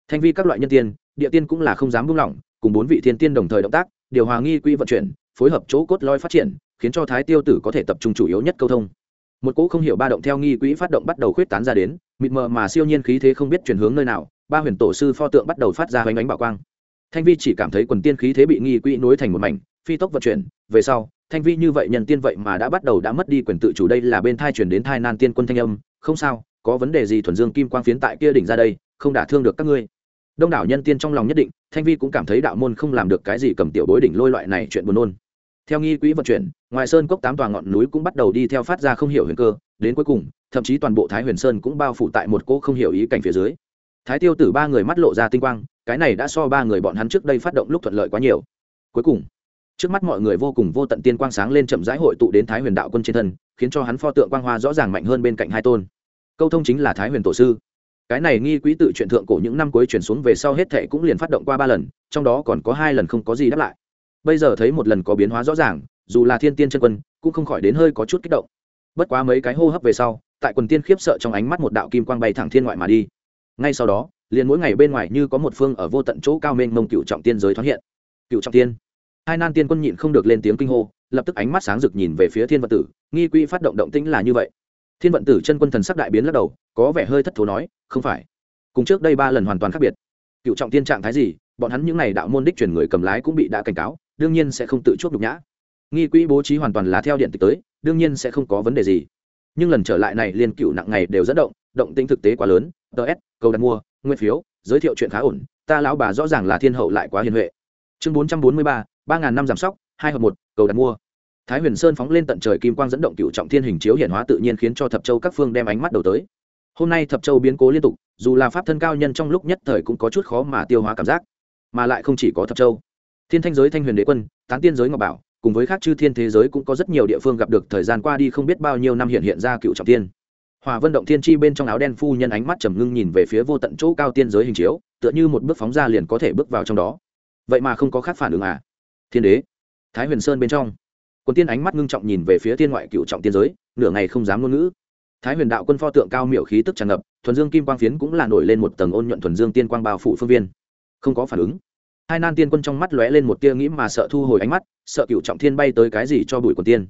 Thanh vi các loại nhân tiên, địa tiên cũng là không dám buông lỏng cùng bốn vị thiên tiên đồng thời động tác, điều hòa nghi quỹ vận chuyển, phối hợp chỗ cốt loi phát triển, khiến cho thái tiêu tử có thể tập trung chủ yếu nhất câu thông. Một cỗ không hiểu ba động theo nghi quỹ phát động bắt đầu khuyết tán ra đến, mịt mờ mà siêu nhiên khí thế không biết chuyển hướng nơi nào, ba huyền tổ sư pho tượng bắt đầu phát ra hoành ánh bảo quang. Thanh vi chỉ cảm thấy quần tiên khí thế bị nghi quỹ nối thành một mảnh, phi tốc vận chuyển, về sau, thanh vi như vậy nhân tiên vậy mà đã bắt đầu đã mất đi quyền tự chủ đây là bên thai chuyển đến thai nan tiên quân thanh âm, không sao, có vấn đề gì thuần dương kim quang phiến tại kia đỉnh ra đây, không đả thương được các ngươi đông đảo nhân tiên trong lòng nhất định, thanh vi cũng cảm thấy đạo môn không làm được cái gì cầm tiểu bối đỉnh lôi loại này chuyện buồn nôn. Theo nghi quỹ vận chuyển, ngoài sơn cốc tám tòa ngọn núi cũng bắt đầu đi theo phát ra không hiểu huyền cơ, đến cuối cùng, thậm chí toàn bộ thái huyền sơn cũng bao phủ tại một cỗ không hiểu ý cảnh phía dưới. Thái tiêu tử ba người mắt lộ ra tinh quang, cái này đã so ba người bọn hắn trước đây phát động lúc thuận lợi quá nhiều. Cuối cùng, trước mắt mọi người vô cùng vô tận tiên quang sáng lên chậm rãi hội tụ đến thái huyền đạo quân trên thân, khiến cho hắn pho tượng quang hoa rõ ràng mạnh hơn bên cạnh hai tôn. Câu thông chính là thái huyền tổ sư cái này nghi quỹ tự chuyện thượng cổ những năm cuối chuyển xuống về sau hết thệ cũng liền phát động qua ba lần, trong đó còn có hai lần không có gì đáp lại. Bây giờ thấy một lần có biến hóa rõ ràng, dù là thiên tiên chân quân, cũng không khỏi đến hơi có chút kích động. Bất quá mấy cái hô hấp về sau, tại quần tiên khiếp sợ trong ánh mắt một đạo kim quang bay thẳng thiên ngoại mà đi. Ngay sau đó, liền mỗi ngày bên ngoài như có một phương ở vô tận chỗ cao mênh mông cựu trọng tiên giới thoáng hiện. Cựu trọng tiên. Hai nan tiên quân nhịn không được lên tiếng kinh hô, lập tức ánh mắt sáng rực nhìn về phía thiên vật tử, nghi quỹ phát động động tĩnh là như vậy thiên vận tử chân quân thần sắc đại biến lắc đầu, có vẻ hơi thất thố nói, không phải. Cùng trước đây ba lần hoàn toàn khác biệt. Cựu trọng tiên trạng thái gì, bọn hắn những n à y đạo môn đích truyền người cầm lái cũng bị đã cảnh cáo, đương nhiên sẽ không tự chuốc nhục nhã. Nghi quỹ bố trí hoàn toàn là theo điện tịch tới, đương nhiên sẽ không có vấn đề gì. Nhưng lần trở lại này liên cựu nặng ngày đều dẫn động động tính thực tế quá lớn ts cầu đặt mua, nguyên phiếu, giới thiệu chuyện khá ổn, ta lão bà rõ ràng là thiên hậu lại quá hiền huệ. Chương bốn trăm bốn mươi ba ba ngàn năm giảm sóc, hai hợp một cầu đặt mua thái huyền sơn phóng lên tận trời kim quang dẫn động cựu trọng thiên hình chiếu hiển hóa tự nhiên khiến cho thập châu các phương đem ánh mắt đầu tới. Hôm nay thập châu biến cố liên tục, dù là pháp thân cao nhân trong lúc nhất thời cũng có chút khó mà tiêu hóa cảm giác, mà lại không chỉ có thập châu. Thiên thanh giới, thanh huyền đế quân, tán tiên giới ngọc bảo, cùng với các chư thiên thế giới cũng có rất nhiều địa phương gặp được thời gian qua đi không biết bao nhiêu năm hiện hiện ra cựu trọng thiên. hòa vân động thiên chi bên trong áo đen phu nhân ánh mắt trầm ngưng nhìn về phía vô tận chỗ cao tiên giới hình chiếu, tựa như một bước phóng ra liền có thể bước vào trong đó. Vậy mà không có khác phản ứng à? Thiên đế, thái huyền sơn bên trong quân tiên ánh mắt ngưng trọng nhìn về phía thiên ngoại cựu trọng tiên giới, nửa ngày không dám ngôn ngữ. Thái huyền đạo quân pho tượng cao miểu khí tức tràn ngập, thuần dương kim quang phiến cũng là nổi lên một tầng ôn nhuận thuần dương tiên quang bao phủ phương viên. Không có phản ứng. Hai nan tiên quân trong mắt lóe lên một tia nghĩ mà sợ thu hồi ánh mắt, sợ cựu trọng thiên bay tới cái gì cho bụi quần tiên.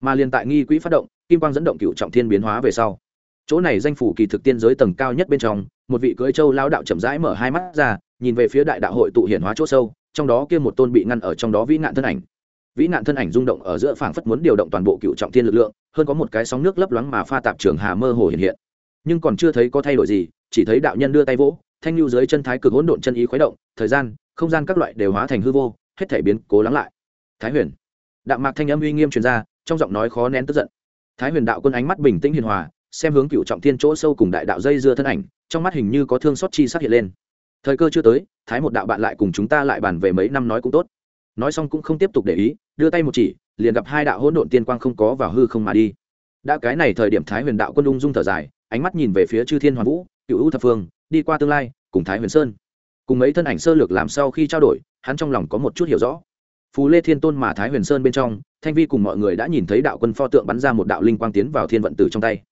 Mà liền tại nghi quỹ phát động, kim quang dẫn động cựu trọng thiên biến hóa về sau. Chỗ này danh phủ kỳ thực tiên giới tầng cao nhất bên trong, một vị cưới châu lao đạo chậm rãi mở hai mắt ra, nhìn về phía đại đạo hội tụ hiển hóa chỗ sâu, trong đó kia một tôn bị ngăn ở trong đó vĩ nạn thân ảnh vĩ nạn thân ảnh rung động ở giữa phảng phất muốn điều động toàn bộ cựu trọng thiên lực lượng, hơn có một cái sóng nước lấp loáng mà pha tạp trường hà mơ hồ hiện hiện. Nhưng còn chưa thấy có thay đổi gì, chỉ thấy đạo nhân đưa tay vỗ, thanh lưu dưới chân thái cực hỗn độn chân ý khuấy động, thời gian, không gian các loại đều hóa thành hư vô, hết thể biến cố lắng lại. Thái huyền. Đạm mạc thanh âm uy nghiêm truyền ra, trong giọng nói khó nén tức giận. Thái huyền đạo quân ánh mắt bình tĩnh hiền hòa, xem hướng cựu trọng thiên chỗ sâu cùng đại đạo dây dưa thân ảnh, trong mắt hình như có thương xót chi sắc hiện lên. Thời cơ chưa tới, thái một đạo bạn lại cùng chúng ta lại bàn về mấy năm nói cũng tốt nói xong cũng không tiếp tục để ý, đưa tay một chỉ, liền gặp hai đạo hỗn độn tiên quang không có vào hư không mà đi. Đã cái này thời điểm thái huyền đạo quân ung dung thở dài, ánh mắt nhìn về phía chư thiên hoàn vũ, cựu U thập phương, đi qua tương lai, cùng thái huyền sơn. Cùng mấy thân ảnh sơ lược làm sau khi trao đổi, hắn trong lòng có một chút hiểu rõ. Phù lê thiên tôn mà thái huyền sơn bên trong, thanh vi cùng mọi người đã nhìn thấy đạo quân pho tượng bắn ra một đạo linh quang tiến vào thiên vận tử trong tay.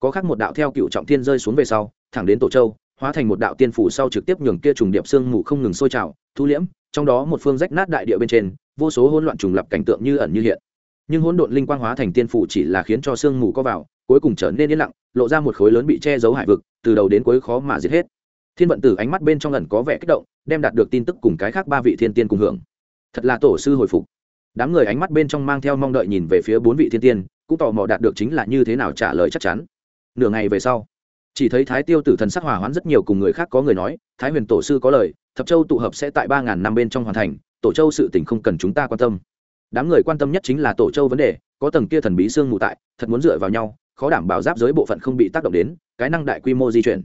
Có khác một đạo theo cựu trọng thiên rơi xuống về sau, thẳng đến tổ châu, hóa thành một đạo tiên phủ sau trực tiếp nhường kia trùng điệp xương mù không ngừng sôi trào, thu liễm trong đó một phương rách nát đại địa bên trên, vô số hỗn loạn trùng lập cảnh tượng như ẩn như hiện. Nhưng hỗn độn linh quang hóa thành tiên phủ chỉ là khiến cho sương mù có vào, cuối cùng trở nên yên lặng, lộ ra một khối lớn bị che giấu hải vực, từ đầu đến cuối khó mà giết hết. Thiên vận tử ánh mắt bên trong ẩn có vẻ kích động, đem đạt được tin tức cùng cái khác ba vị thiên tiên cùng hưởng. Thật là tổ sư hồi phục. Đám người ánh mắt bên trong mang theo mong đợi nhìn về phía bốn vị thiên tiên, cũng tò mò đạt được chính là như thế nào trả lời chắc chắn. Nửa ngày về sau, chỉ thấy thái tiêu tử thần sắc hòa hoãn rất nhiều cùng người khác có người nói, thái huyền tổ sư có lời thập châu tụ hợp sẽ tại ba ngàn năm bên trong hoàn thành, tổ châu sự tình không cần chúng ta quan tâm. Đám người quan tâm nhất chính là tổ châu vấn đề, có tầng kia thần bí xương mù tại, thật muốn dựa vào nhau, khó đảm bảo giáp giới bộ phận không bị tác động đến, cái năng đại quy mô di chuyển.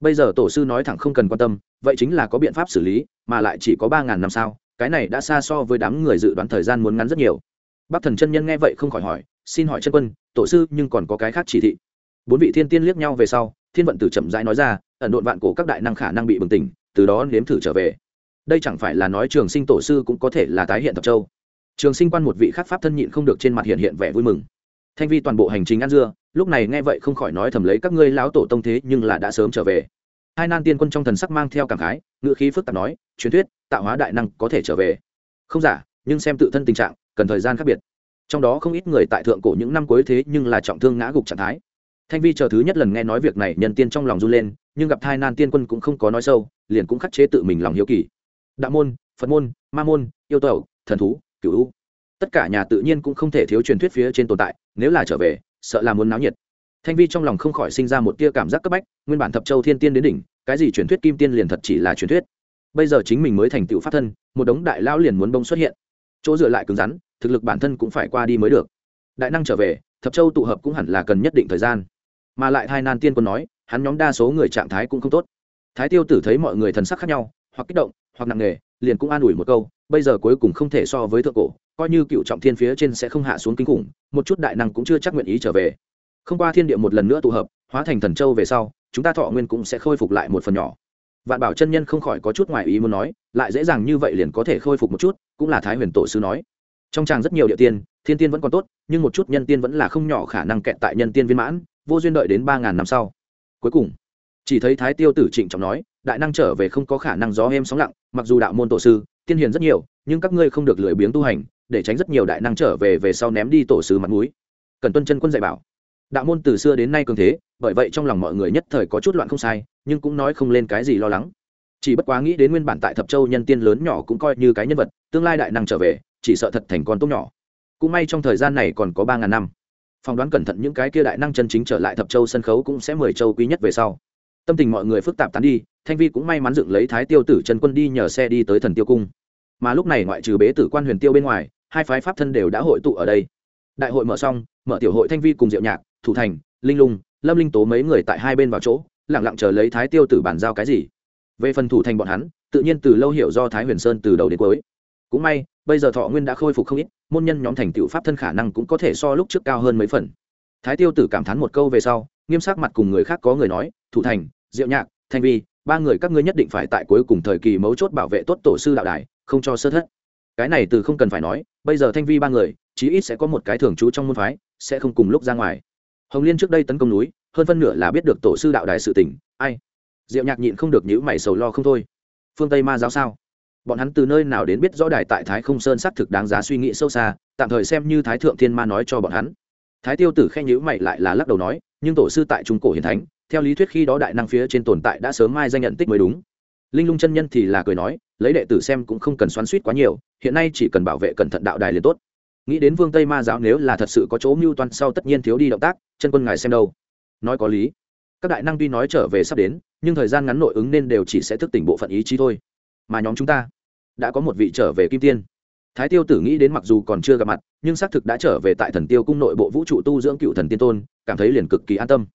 Bây giờ tổ sư nói thẳng không cần quan tâm, vậy chính là có biện pháp xử lý, mà lại chỉ có ba ngàn năm sao cái này đã xa so với đám người dự đoán thời gian muốn ngắn rất nhiều. Bác thần chân nhân nghe vậy không khỏi hỏi, xin hỏi chân quân, tổ sư nhưng còn có cái khác chỉ thị? Bốn vị thiên tiên liếc nhau về sau, thiên vận tử chậm rãi nói ra, ẩn độn vạn cổ các đại năng khả năng bị bừng tỉnh từ đó nếm thử trở về. Đây chẳng phải là nói trường sinh tổ sư cũng có thể là tái hiện thập châu. Trường sinh quan một vị khác pháp thân nhịn không được trên mặt hiện hiện vẻ vui mừng. Thanh vi toàn bộ hành trình ăn dưa, lúc này nghe vậy không khỏi nói thầm lấy các ngươi lão tổ tông thế nhưng là đã sớm trở về. Hai nan tiên quân trong thần sắc mang theo cảm khái, ngữ khí phức tạp nói, truyền thuyết, tạo hóa đại năng có thể trở về. Không giả, nhưng xem tự thân tình trạng, cần thời gian khác biệt. Trong đó không ít người tại thượng cổ những năm cuối thế nhưng là trọng thương ngã gục trạng thái. Thanh vi chờ thứ nhất lần nghe nói việc này, nhân tiên trong lòng run lên, nhưng gặp thai nan tiên quân cũng không có nói sâu liền cũng khắc chế tự mình lòng hiếu kỳ. Đạo môn, phật môn, ma môn, yêu tẩu, thần thú cựu u. Tất cả nhà tự nhiên cũng không thể thiếu truyền thuyết phía trên tồn tại, nếu là trở về, sợ là muốn náo nhiệt. Thanh vi trong lòng không khỏi sinh ra một tia cảm giác cấp bách, nguyên bản thập châu thiên tiên đến đỉnh, cái gì truyền thuyết kim tiên liền thật chỉ là truyền thuyết. Bây giờ chính mình mới thành tựu pháp thân, một đống đại lão liền muốn bông xuất hiện. Chỗ dựa lại cứng rắn, thực lực bản thân cũng phải qua đi mới được. Đại năng trở về, thập châu tụ hợp cũng hẳn là cần nhất định thời gian. Mà lại hai nan tiên quân nói, hắn nhóm đa số người trạng thái cũng không tốt thái tiêu tử thấy mọi người thần sắc khác nhau, hoặc kích động, hoặc nặng nề, liền cũng an ủi một câu, bây giờ cuối cùng không thể so với thượng cổ, coi như cựu trọng thiên phía trên sẽ không hạ xuống kinh khủng, một chút đại năng cũng chưa chắc nguyện ý trở về. Không qua thiên địa một lần nữa tụ hợp, hóa thành thần châu về sau, chúng ta thọ nguyên cũng sẽ khôi phục lại một phần nhỏ. Vạn bảo chân nhân không khỏi có chút ngoài ý muốn nói, lại dễ dàng như vậy liền có thể khôi phục một chút, cũng là thái huyền tổ sư nói. Trong tràng rất nhiều địa tiên, thiên tiên vẫn còn tốt, nhưng một chút nhân tiên vẫn là không nhỏ khả năng kẹt tại nhân tiên viên mãn, vô duyên đợi đến ba ngàn năm sau. Cuối cùng chỉ thấy thái tiêu tử trịnh trọng nói, đại năng trở về không có khả năng gió êm sóng lặng, mặc dù đạo môn tổ sư, tiên hiền rất nhiều, nhưng các ngươi không được lười biếng tu hành, để tránh rất nhiều đại năng trở về về sau ném đi tổ sư mặt mũi. Cần tuân chân quân dạy bảo. Đạo môn từ xưa đến nay cường thế, bởi vậy trong lòng mọi người nhất thời có chút loạn không sai, nhưng cũng nói không lên cái gì lo lắng. Chỉ bất quá nghĩ đến nguyên bản tại thập châu nhân tiên lớn nhỏ cũng coi như cái nhân vật, tương lai đại năng trở về, chỉ sợ thật thành con tốt nhỏ. Cũng may trong thời gian này còn có ba ngàn năm. Phỏng đoán cẩn thận những cái kia đại năng chân chính trở lại thập châu sân khấu cũng sẽ mười châu quý nhất về sau tâm tình mọi người phức tạp tán đi, thanh vi cũng may mắn dựng lấy thái tiêu tử trần quân đi nhờ xe đi tới thần tiêu cung. Mà lúc này ngoại trừ bế tử quan huyền tiêu bên ngoài, hai phái pháp thân đều đã hội tụ ở đây. Đại hội mở xong, mở tiểu hội thanh vi cùng diệu nhạc, thủ thành, linh lung, lâm linh tố mấy người tại hai bên vào chỗ lẳng lặng chờ lấy thái tiêu tử bàn giao cái gì. Về phần thủ thành bọn hắn, tự nhiên từ lâu hiểu do thái huyền sơn từ đầu đến cuối. Cũng may, bây giờ thọ nguyên đã khôi phục không ít, môn nhân nhóm thành tựu pháp thân khả năng cũng có thể so lúc trước cao hơn mấy phần. Thái tiêu tử cảm thán một câu về sau, nghiêm sắc mặt cùng người khác có người nói, thủ thành diệu nhạc, thanh vi, ba người các ngươi nhất định phải tại cuối cùng thời kỳ mấu chốt bảo vệ tốt tổ sư đạo đài, không cho sơ thất. Cái này từ không cần phải nói, bây giờ thanh vi ba người, chí ít sẽ có một cái thường trú trong môn phái, sẽ không cùng lúc ra ngoài. Hồng liên trước đây tấn công núi, hơn phân nửa là biết được tổ sư đạo đài sự tỉnh ai? Diệu nhạc nhịn không được nhữ mày sầu lo không thôi. Phương tây ma giáo sao? Bọn hắn từ nơi nào đến biết rõ đài tại thái không sơn xác thực đáng giá suy nghĩ sâu xa, tạm thời xem như thái thượng thiên ma nói cho bọn hắn. Thái tiêu tử khen nhữ mày lại là lắc đầu nói, nhưng tổ sư tại trung cổ hiền thánh theo lý thuyết khi đó đại năng phía trên tồn tại đã sớm mai danh nhận tích mới đúng. Linh lung chân nhân thì là cười nói, lấy đệ tử xem cũng không cần xoắn suýt quá nhiều, hiện nay chỉ cần bảo vệ cẩn thận đạo đài liền tốt. Nghĩ đến vương tây ma giáo nếu là thật sự có chỗ mưu toan sau tất nhiên thiếu đi động tác, chân quân ngài xem đâu. Nói có lý. Các đại năng tuy nói trở về sắp đến, nhưng thời gian ngắn nội ứng nên đều chỉ sẽ thức tỉnh bộ phận ý chí thôi. Mà nhóm chúng ta đã có một vị trở về kim tiên. Thái tiêu tử nghĩ đến mặc dù còn chưa gặp mặt, nhưng xác thực đã trở về tại thần tiêu cung nội bộ vũ trụ tu dưỡng cựu thần tiên tôn, cảm thấy liền cực kỳ an tâm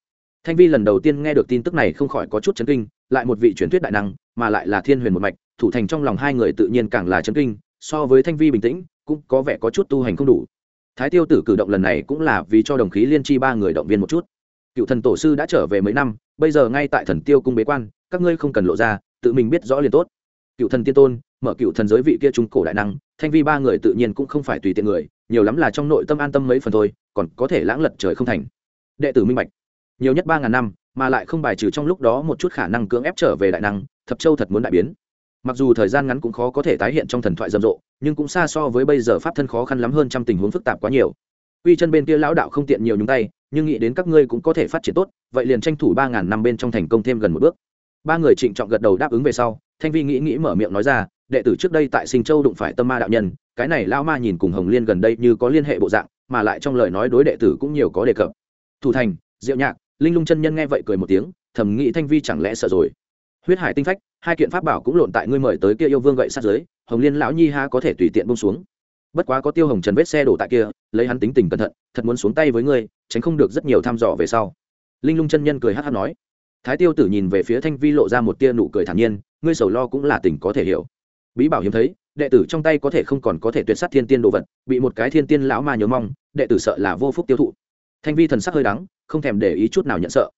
thanh vi lần đầu tiên nghe được tin tức này không khỏi có chút chấn kinh, lại một vị truyền thuyết đại năng, mà lại là thiên huyền một mạch, thủ thành trong lòng hai người tự nhiên càng là chấn kinh, so với thanh vi bình tĩnh, cũng có vẻ có chút tu hành không đủ. Thái tiêu tử cử động lần này cũng là vì cho đồng khí liên chi ba người động viên một chút. Cựu thần tổ sư đã trở về mấy năm, bây giờ ngay tại thần tiêu cung bế quan, các ngươi không cần lộ ra, tự mình biết rõ liền tốt. Cựu thần tiên tôn, mở cựu thần giới vị kia trung cổ đại năng, thanh vi ba người tự nhiên cũng không phải tùy tiện người, nhiều lắm là trong nội tâm an tâm mấy phần thôi, còn có thể lãng lật trời không thành. Đệ tử minh bạch nhiều nhất ba ngàn năm, mà lại không bài trừ trong lúc đó một chút khả năng cưỡng ép trở về đại năng, thập châu thật muốn đại biến. Mặc dù thời gian ngắn cũng khó có thể tái hiện trong thần thoại rầm rộ, nhưng cũng xa so với bây giờ pháp thân khó khăn lắm hơn trăm tình huống phức tạp quá nhiều. Quy chân bên kia lão đạo không tiện nhiều nhúng tay, nhưng nghĩ đến các ngươi cũng có thể phát triển tốt, vậy liền tranh thủ ba ngàn năm bên trong thành công thêm gần một bước. Ba người trịnh trọng gật đầu đáp ứng về sau, thanh vi nghĩ nghĩ mở miệng nói ra, đệ tử trước đây tại sinh châu đụng phải tâm ma đạo nhân, cái này lão ma nhìn cùng hồng liên gần đây như có liên hệ bộ dạng, mà lại trong lời nói đối đệ tử cũng nhiều có đề cập. Thủ thành, diệu nhạc linh lung chân nhân nghe vậy cười một tiếng, thầm nghĩ thanh vi chẳng lẽ sợ rồi. Huyết hải tinh phách, hai kiện pháp bảo cũng lộn tại ngươi mời tới kia yêu vương gậy sát giới, hồng liên lão nhi ha có thể tùy tiện bông xuống. Bất quá có tiêu hồng trần vết xe đổ tại kia, lấy hắn tính tình cẩn thận, thật muốn xuống tay với ngươi, tránh không được rất nhiều thăm dò về sau. Linh lung chân nhân cười hát hát nói. Thái tiêu tử nhìn về phía thanh vi lộ ra một tia nụ cười thản nhiên, ngươi sầu lo cũng là tình có thể hiểu. Bí bảo hiếm thấy, đệ tử trong tay có thể không còn có thể tuyệt sát thiên tiên đồ vật, bị một cái thiên tiên lão ma nhớ mong, đệ tử sợ là vô phúc tiêu thụ thanh vi thần sắc hơi đắng, không thèm để ý chút nào nhận sợ.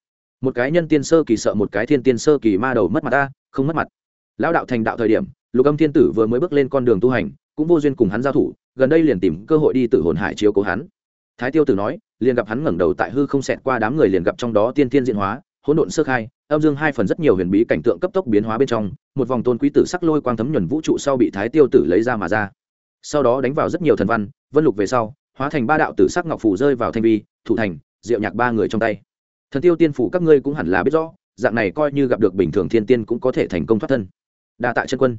Một cái nhân tiên sơ kỳ sợ một cái thiên tiên sơ kỳ ma đầu mất mặt ta, không mất mặt. Lão đạo thành đạo thời điểm, lục âm thiên tử vừa mới bước lên con đường tu hành, cũng vô duyên cùng hắn giao thủ, gần đây liền tìm cơ hội đi tự hồn hải chiếu cố hắn. Thái tiêu tử nói, liền gặp hắn ngẩng đầu tại hư không xẹt qua đám người liền gặp trong đó tiên tiên diện hóa, hỗn độn sơ khai, âm dương hai phần rất nhiều huyền bí cảnh tượng cấp tốc biến hóa bên trong, một vòng tôn quý tử sắc lôi quang thấm nhuần vũ trụ sau bị thái tiêu tử lấy ra mà ra. Sau đó đánh vào rất nhiều thần văn, vân lục về sau, hóa thành ba đạo tử sắc ngọc phủ rơi vào thanh vi thủ thành diệu nhạc ba người trong tay. Thần tiêu tiên phủ các ngươi cũng hẳn là biết rõ, dạng này coi như gặp được bình thường thiên tiên cũng có thể thành công thoát thân. Đa tạ chân quân.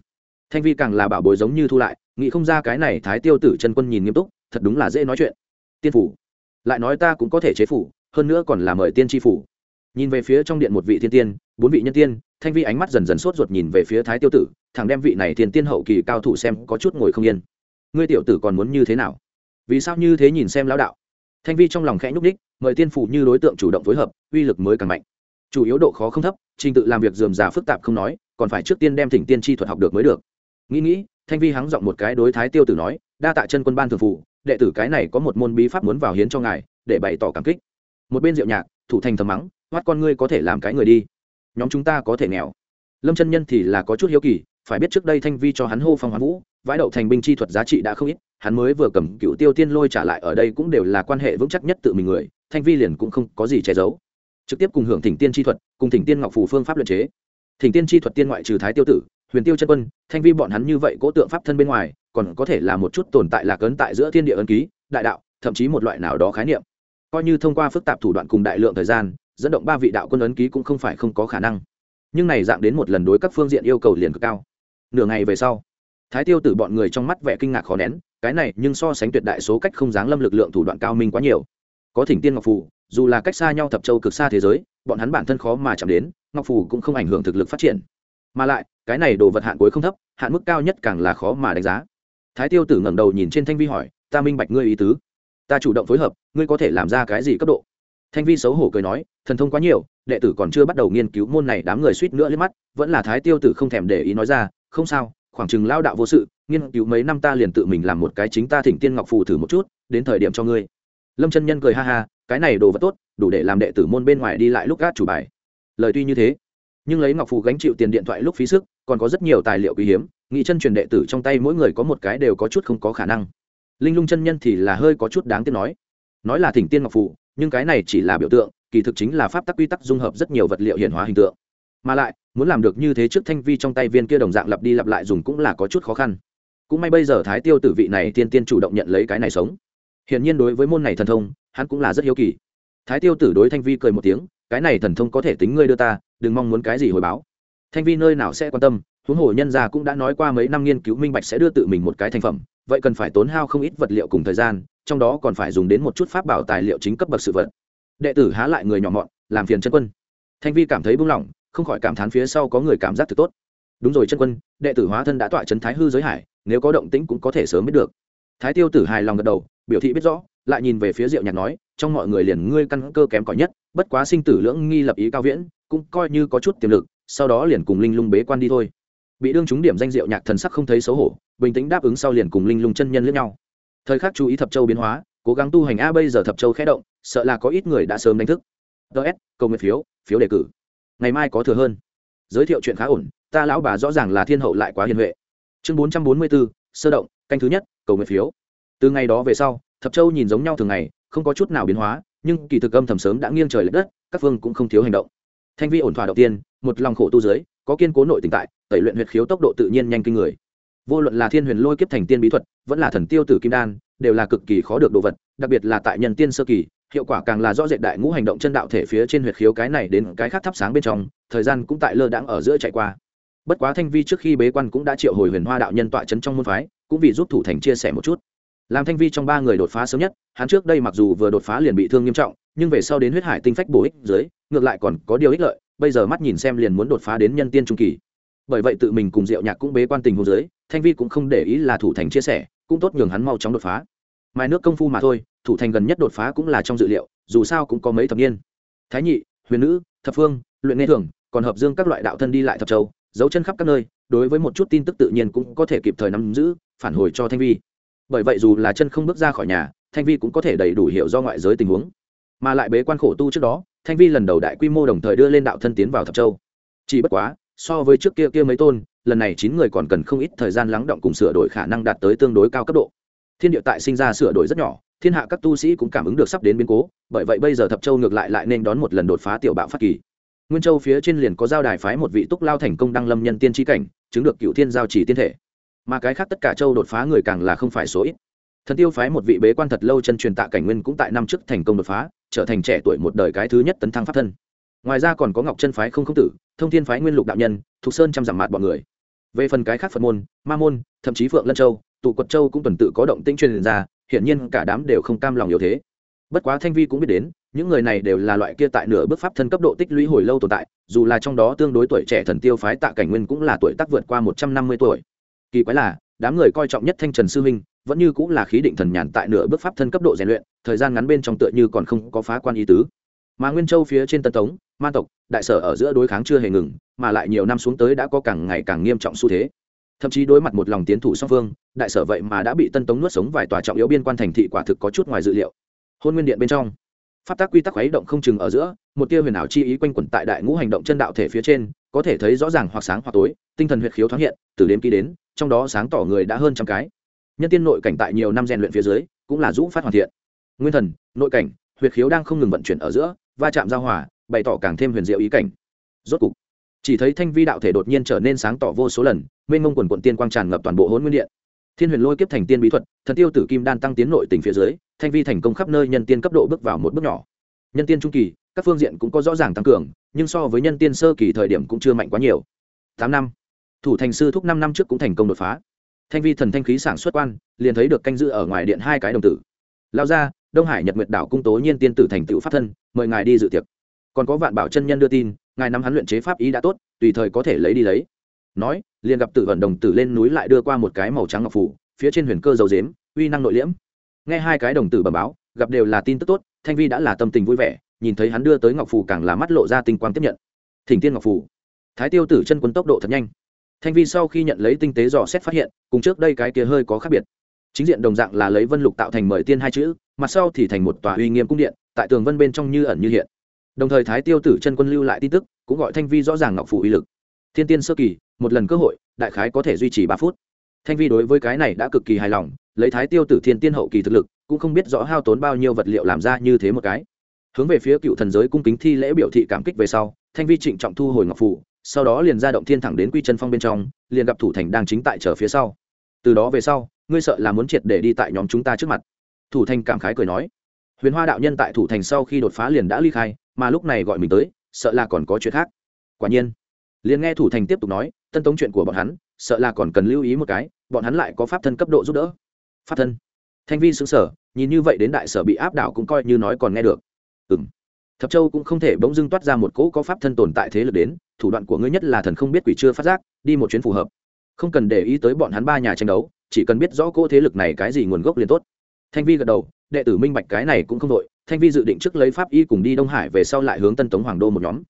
Thanh vi càng là bảo bối giống như thu lại, nghĩ không ra cái này thái tiêu tử chân quân nhìn nghiêm túc, thật đúng là dễ nói chuyện. Tiên phủ. Lại nói ta cũng có thể chế phủ, hơn nữa còn là mời tiên tri phủ. Nhìn về phía trong điện một vị thiên tiên, bốn vị nhân tiên, thanh vi ánh mắt dần dần sốt ruột nhìn về phía thái tiêu tử thằng đem vị này thiên tiên hậu kỳ cao thủ xem có chút ngồi không yên. Ngươi tiểu tử còn muốn như thế nào? Vì sao như thế nhìn xem lão đạo? Thanh vi trong lòng khẽ nhúc đích mời tiên phủ như đối tượng chủ động phối hợp, uy lực mới càng mạnh. Chủ yếu độ khó không thấp, trình tự làm việc dườm già phức tạp không nói, còn phải trước tiên đem thỉnh tiên tri thuật học được mới được. Nghĩ nghĩ, thanh vi hắng giọng một cái đối thái tiêu tử nói, đa tạ chân quân ban thường phủ đệ tử cái này có một môn bí pháp muốn vào hiến cho ngài, để bày tỏ cảm kích. Một bên diệu nhạc, thủ thành thầm mắng, hoát con ngươi có thể làm cái người đi. Nhóm chúng ta có thể nghèo. Lâm chân nhân thì là có chút hiếu kỳ, phải biết trước đây thanh vi cho hắn hô phong hoán vũ, vãi đậu thành binh chi thuật giá trị đã không ít hắn mới vừa cầm cựu tiêu tiên lôi trả lại ở đây cũng đều là quan hệ vững chắc nhất tự mình người, thanh vi liền cũng không có gì che giấu. Trực tiếp cùng hưởng thỉnh tiên chi thuật, cùng thỉnh tiên ngọc phủ phương pháp luận chế. Thỉnh tiên chi thuật tiên ngoại trừ thái tiêu tử, huyền tiêu chân quân, thanh vi bọn hắn như vậy cố tượng pháp thân bên ngoài, còn có thể là một chút tồn tại lạc ấn tại giữa thiên địa ấn ký, đại đạo, thậm chí một loại nào đó khái niệm. Coi như thông qua phức tạp thủ đoạn cùng đại lượng thời gian, dẫn động ba vị đạo quân ấn ký cũng không phải không có khả năng. Nhưng này dạng đến một lần đối các phương diện yêu cầu liền cực cao. Nửa ngày về sau, thái tiêu tử bọn người trong mắt vẻ kinh ngạc khó nén cái này nhưng so sánh tuyệt đại số cách không dáng lâm lực lượng thủ đoạn cao minh quá nhiều. Có thỉnh tiên ngọc phù, dù là cách xa nhau thập châu cực xa thế giới, bọn hắn bản thân khó mà chạm đến, ngọc phù cũng không ảnh hưởng thực lực phát triển. Mà lại, cái này đồ vật hạn cuối không thấp, hạn mức cao nhất càng là khó mà đánh giá. Thái tiêu tử ngẩng đầu nhìn trên thanh vi hỏi, ta minh bạch ngươi ý tứ. Ta chủ động phối hợp, ngươi có thể làm ra cái gì cấp độ? Thanh vi xấu hổ cười nói, thần thông quá nhiều, đệ tử còn chưa bắt đầu nghiên cứu môn này đám người suýt nữa liếc mắt, vẫn là thái tiêu tử không thèm để ý nói ra, không sao khoảng chừng lao đạo vô sự, nghiên cứu mấy năm ta liền tự mình làm một cái chính ta thỉnh tiên ngọc phù thử một chút, đến thời điểm cho ngươi. Lâm chân nhân cười ha ha, cái này đồ vật tốt, đủ để làm đệ tử môn bên ngoài đi lại lúc gác chủ bài. Lời tuy như thế, nhưng lấy ngọc phù gánh chịu tiền điện thoại lúc phí sức, còn có rất nhiều tài liệu quý hiếm nghị chân truyền đệ tử trong tay mỗi người có một cái đều có chút không có khả năng. Linh lung chân nhân thì là hơi có chút đáng tiếc nói nói là thỉnh tiên ngọc phù, nhưng cái này chỉ là biểu tượng, kỳ thực chính là pháp tắc quy tắc dung hợp rất nhiều vật liệu hiển hóa hình tượng. Mà lại muốn làm được như thế trước thanh vi trong tay viên kia đồng dạng lặp đi lặp lại dùng cũng là có chút khó khăn. Cũng may bây giờ thái tiêu tử vị này tiên tiên chủ động nhận lấy cái này sống. Hiển nhiên đối với môn này thần thông, hắn cũng là rất hiếu kỳ. Thái tiêu tử đối thanh vi cười một tiếng, cái này thần thông có thể tính ngươi đưa ta, đừng mong muốn cái gì hồi báo. Thanh vi nơi nào sẽ quan tâm, huống hồ nhân gia cũng đã nói qua mấy năm nghiên cứu minh bạch sẽ đưa tự mình một cái thành phẩm, vậy cần phải tốn hao không ít vật liệu cùng thời gian, trong đó còn phải dùng đến một chút pháp bảo tài liệu chính cấp bậc sự vật. Đệ tử há lại người nhỏ mọn, làm phiền chân quân. Thanh vi cảm thấy buông lỏng không khỏi cảm thán phía sau có người cảm giác thực tốt. Đúng rồi, chân quân, đệ tử hóa thân đã tọa trấn thái hư giới hải, nếu có động tĩnh cũng có thể sớm biết được. Thái tiêu tử hài lòng gật đầu, biểu thị biết rõ, lại nhìn về phía diệu nhạc nói, trong mọi người liền ngươi căn cơ kém cỏi nhất, bất quá sinh tử lưỡng nghi lập ý cao viễn, cũng coi như có chút tiềm lực, sau đó liền cùng linh lung bế quan đi thôi. Bị đương trúng điểm danh diệu nhạc thần sắc không thấy xấu hổ, bình tĩnh đáp ứng sau liền cùng linh lung chân nhân lẫn nhau. Thời khắc chú ý thập châu biến hóa, cố gắng tu hành a bây giờ thập châu khẽ động, sợ là có ít người đã sớm đánh thức. Ts câu nguyện phiếu phiếu đề cử ngày mai có thừa hơn. Giới thiệu chuyện khá ổn, ta lão bà rõ ràng là thiên hậu lại quá hiền huệ. Chương bốn trăm bốn mươi bốn sơ động, canh thứ nhất, cầu nguyện phiếu. Từ ngày đó về sau, thập châu nhìn giống nhau thường ngày, không có chút nào biến hóa, nhưng kỳ thực âm thầm sớm đã nghiêng trời l ệ đất, các phương cũng không thiếu hành động. Thanh vi ổn thỏa đầu tiên, một lòng khổ tu dưới, có kiên cố nội tình tại, tẩy luyện huyệt khiếu tốc độ tự nhiên nhanh kinh người. Vô luận là thiên huyền lôi kiếp thành tiên bí thuật, vẫn là thần tiêu tử kim đan, đều là cực kỳ khó được đồ vật, đặc biệt là tại nhân tiên sơ kỳ hiệu quả càng là rõ rệt đại ngũ hành động chân đạo thể phía trên huyệt khiếu cái này đến cái khác thắp sáng bên trong, thời gian cũng tại lơ đãng ở giữa chạy qua. Bất quá thanh vi trước khi bế quan cũng đã triệu hồi huyền hoa đạo nhân tọa chấn trong môn phái, cũng vì giúp thủ thành chia sẻ một chút. Làm thanh vi trong ba người đột phá sớm nhất, hắn trước đây mặc dù vừa đột phá liền bị thương nghiêm trọng, nhưng về sau đến huyết hải tinh phách bổ ích dưới, ngược lại còn có điều ích lợi, bây giờ mắt nhìn xem liền muốn đột phá đến nhân tiên trung kỳ. Bởi vậy tự mình cùng diệu nhạc cũng bế quan tình hồ dưới, thanh vi cũng không để ý là thủ thành chia sẻ, cũng tốt nhường hắn mau chóng đột phá. Mai nước công phu mà thôi thủ thành gần nhất đột phá cũng là trong dự liệu, dù sao cũng có mấy thập niên. Thái nhị, huyền nữ, thập phương, luyện nghe thường, còn hợp dương các loại đạo thân đi lại thập châu, giấu chân khắp các nơi, đối với một chút tin tức tự nhiên cũng có thể kịp thời nắm giữ, phản hồi cho thanh vi. Bởi vậy dù là chân không bước ra khỏi nhà, thanh vi cũng có thể đầy đủ hiểu do ngoại giới tình huống. Mà lại bế quan khổ tu trước đó, thanh vi lần đầu đại quy mô đồng thời đưa lên đạo thân tiến vào thập châu. Chỉ bất quá, so với trước kia kia mấy tôn, lần này chín người còn cần không ít thời gian lắng động cùng sửa đổi khả năng đạt tới tương đối cao cấp độ. Thiên địa tại sinh ra sửa đổi rất nhỏ thiên hạ các tu sĩ cũng cảm ứng được sắp đến biến cố, bởi vậy bây giờ thập châu ngược lại lại nên đón một lần đột phá tiểu bạo phát kỳ. Nguyên châu phía trên liền có giao đài phái một vị túc lao thành công đăng lâm nhân tiên tri cảnh, chứng được cựu thiên giao chỉ tiên thể. Mà cái khác tất cả châu đột phá người càng là không phải số ít. Thần tiêu phái một vị bế quan thật lâu chân truyền tạ cảnh nguyên cũng tại năm trước thành công đột phá, trở thành trẻ tuổi một đời cái thứ nhất tấn thăng pháp thân. Ngoài ra còn có ngọc chân phái không không tử, thông thiên phái nguyên lục đạo nhân, thục sơn trăm giảm mặt bọn người. Về phần cái khác phật môn, ma môn, thậm chí phượng lân châu, tụ quật châu cũng tuần tự có động tĩnh truyền ra hiển nhiên cả đám đều không cam lòng yếu thế. Bất quá thanh vi cũng biết đến, những người này đều là loại kia tại nửa bước pháp thân cấp độ tích lũy hồi lâu tồn tại, dù là trong đó tương đối tuổi trẻ thần tiêu phái tạ cảnh nguyên cũng là tuổi tác vượt qua một trăm năm mươi tuổi. Kỳ quái là, đám người coi trọng nhất thanh trần sư huynh vẫn như cũng là khí định thần nhàn tại nửa bước pháp thân cấp độ rèn luyện, thời gian ngắn bên trong tựa như còn không có phá quan ý tứ. Mà nguyên châu phía trên tân tống, ma tộc, đại sở ở giữa đối kháng chưa hề ngừng, mà lại nhiều năm xuống tới đã có càng ngày càng nghiêm trọng xu thế thậm chí đối mặt một lòng tiến thủ song phương, đại sở vậy mà đã bị tân tống nuốt sống vài tòa trọng yếu biên quan thành thị quả thực có chút ngoài dự liệu. Hôn nguyên điện bên trong, pháp tác quy tắc khuấy động không chừng ở giữa, một tia huyền ảo chi ý quanh quẩn tại đại ngũ hành động chân đạo thể phía trên, có thể thấy rõ ràng hoặc sáng hoặc tối, tinh thần huyệt khiếu thoáng hiện, từ đêm ký đến, trong đó sáng tỏ người đã hơn trăm cái. Nhân tiên nội cảnh tại nhiều năm rèn luyện phía dưới, cũng là rũ phát hoàn thiện. Nguyên thần, nội cảnh huyệt khiếu đang không ngừng vận chuyển ở giữa, va chạm giao hòa, bày tỏ càng thêm huyền diệu ý cảnh. Rốt cục chỉ thấy thanh vi đạo thể đột nhiên trở nên sáng tỏ vô số lần, mênh mông quần quận tiên quang tràn ngập toàn bộ hôn nguyên điện. Thiên huyền lôi kiếp thành tiên bí thuật, thần tiêu tử kim đan tăng tiến nội tỉnh phía dưới, thanh vi thành công khắp nơi nhân tiên cấp độ bước vào một bước nhỏ. Nhân tiên trung kỳ, các phương diện cũng có rõ ràng tăng cường, nhưng so với nhân tiên sơ kỳ thời điểm cũng chưa mạnh quá nhiều. Tám năm. Thủ thành sư thúc năm năm trước cũng thành công đột phá. Thanh vi thần thanh khí sản xuất quan, liền thấy được canh giữ ở ngoài điện hai cái đồng tử. Lao ra, đông hải nhật nguyệt đảo cung tố nhiên tiên tử thành tựu pháp thân, mời ngài đi dự tiệc. Còn có vạn bảo chân nhân đưa tin ngài nắm hắn luyện chế pháp ý đã tốt, tùy thời có thể lấy đi lấy. Nói, liền gặp tử vận đồng tử lên núi lại đưa qua một cái màu trắng ngọc phủ, phía trên huyền cơ dầu dếm, uy năng nội liễm. Nghe hai cái đồng tử bẩm báo, gặp đều là tin tức tốt, thanh vi đã là tâm tình vui vẻ, nhìn thấy hắn đưa tới ngọc phủ càng là mắt lộ ra tinh quang tiếp nhận. Thỉnh tiên ngọc phủ. Thái tiêu tử chân quân tốc độ thật nhanh. Thanh vi sau khi nhận lấy tinh tế dò xét phát hiện, cùng trước đây cái kia hơi có khác biệt. Chính diện đồng dạng là lấy vân lục tạo thành mời tiên hai chữ, mặt sau thì thành một tòa uy nghiêm cung điện, tại tường vân bên trong như ẩn như hiện đồng thời thái tiêu tử chân quân lưu lại tin tức, cũng gọi thanh vi rõ ràng ngọc phủ uy lực. Thiên tiên sơ kỳ, một lần cơ hội, đại khái có thể duy trì ba phút. Thanh vi đối với cái này đã cực kỳ hài lòng, lấy thái tiêu tử thiên tiên hậu kỳ thực lực, cũng không biết rõ hao tốn bao nhiêu vật liệu làm ra như thế một cái. Hướng về phía cựu thần giới cung kính thi lễ biểu thị cảm kích về sau, thanh vi trịnh trọng thu hồi ngọc phủ, sau đó liền ra động thiên thẳng đến quy chân phong bên trong, liền gặp thủ thành đang chính tại chờ phía sau. Từ đó về sau, ngươi sợ là muốn triệt để đi tại nhóm chúng ta trước mặt. Thủ thành cảm khái cười nói huyền hoa đạo nhân tại thủ thành sau khi đột phá liền đã ly khai, mà lúc này gọi mình tới, sợ là còn có chuyện khác. Quả nhiên, liền nghe thủ thành tiếp tục nói, tân tống chuyện của bọn hắn, sợ là còn cần lưu ý một cái, bọn hắn lại có pháp thân cấp độ giúp đỡ. Pháp thân? Thanh vi xứng sở nhìn như vậy đến đại sở bị áp đảo cũng coi như nói còn nghe được. Ừ m thập châu cũng không thể bỗng dưng toát ra một cỗ có pháp thân tồn tại thế lực đến, thủ đoạn của ngươi nhất là thần không biết quỷ chưa phát giác, đi một chuyến phù hợp. Không cần để ý tới bọn hắn ba nhà tranh đấu, chỉ cần biết rõ cỗ thế lực này cái gì nguồn gốc liền tốt thanh vi gật đầu, đệ tử minh bạch cái này cũng không đội thanh vi dự định trước lấy pháp y cùng đi đông hải về sau lại hướng tân tống hoàng đô một nhóm.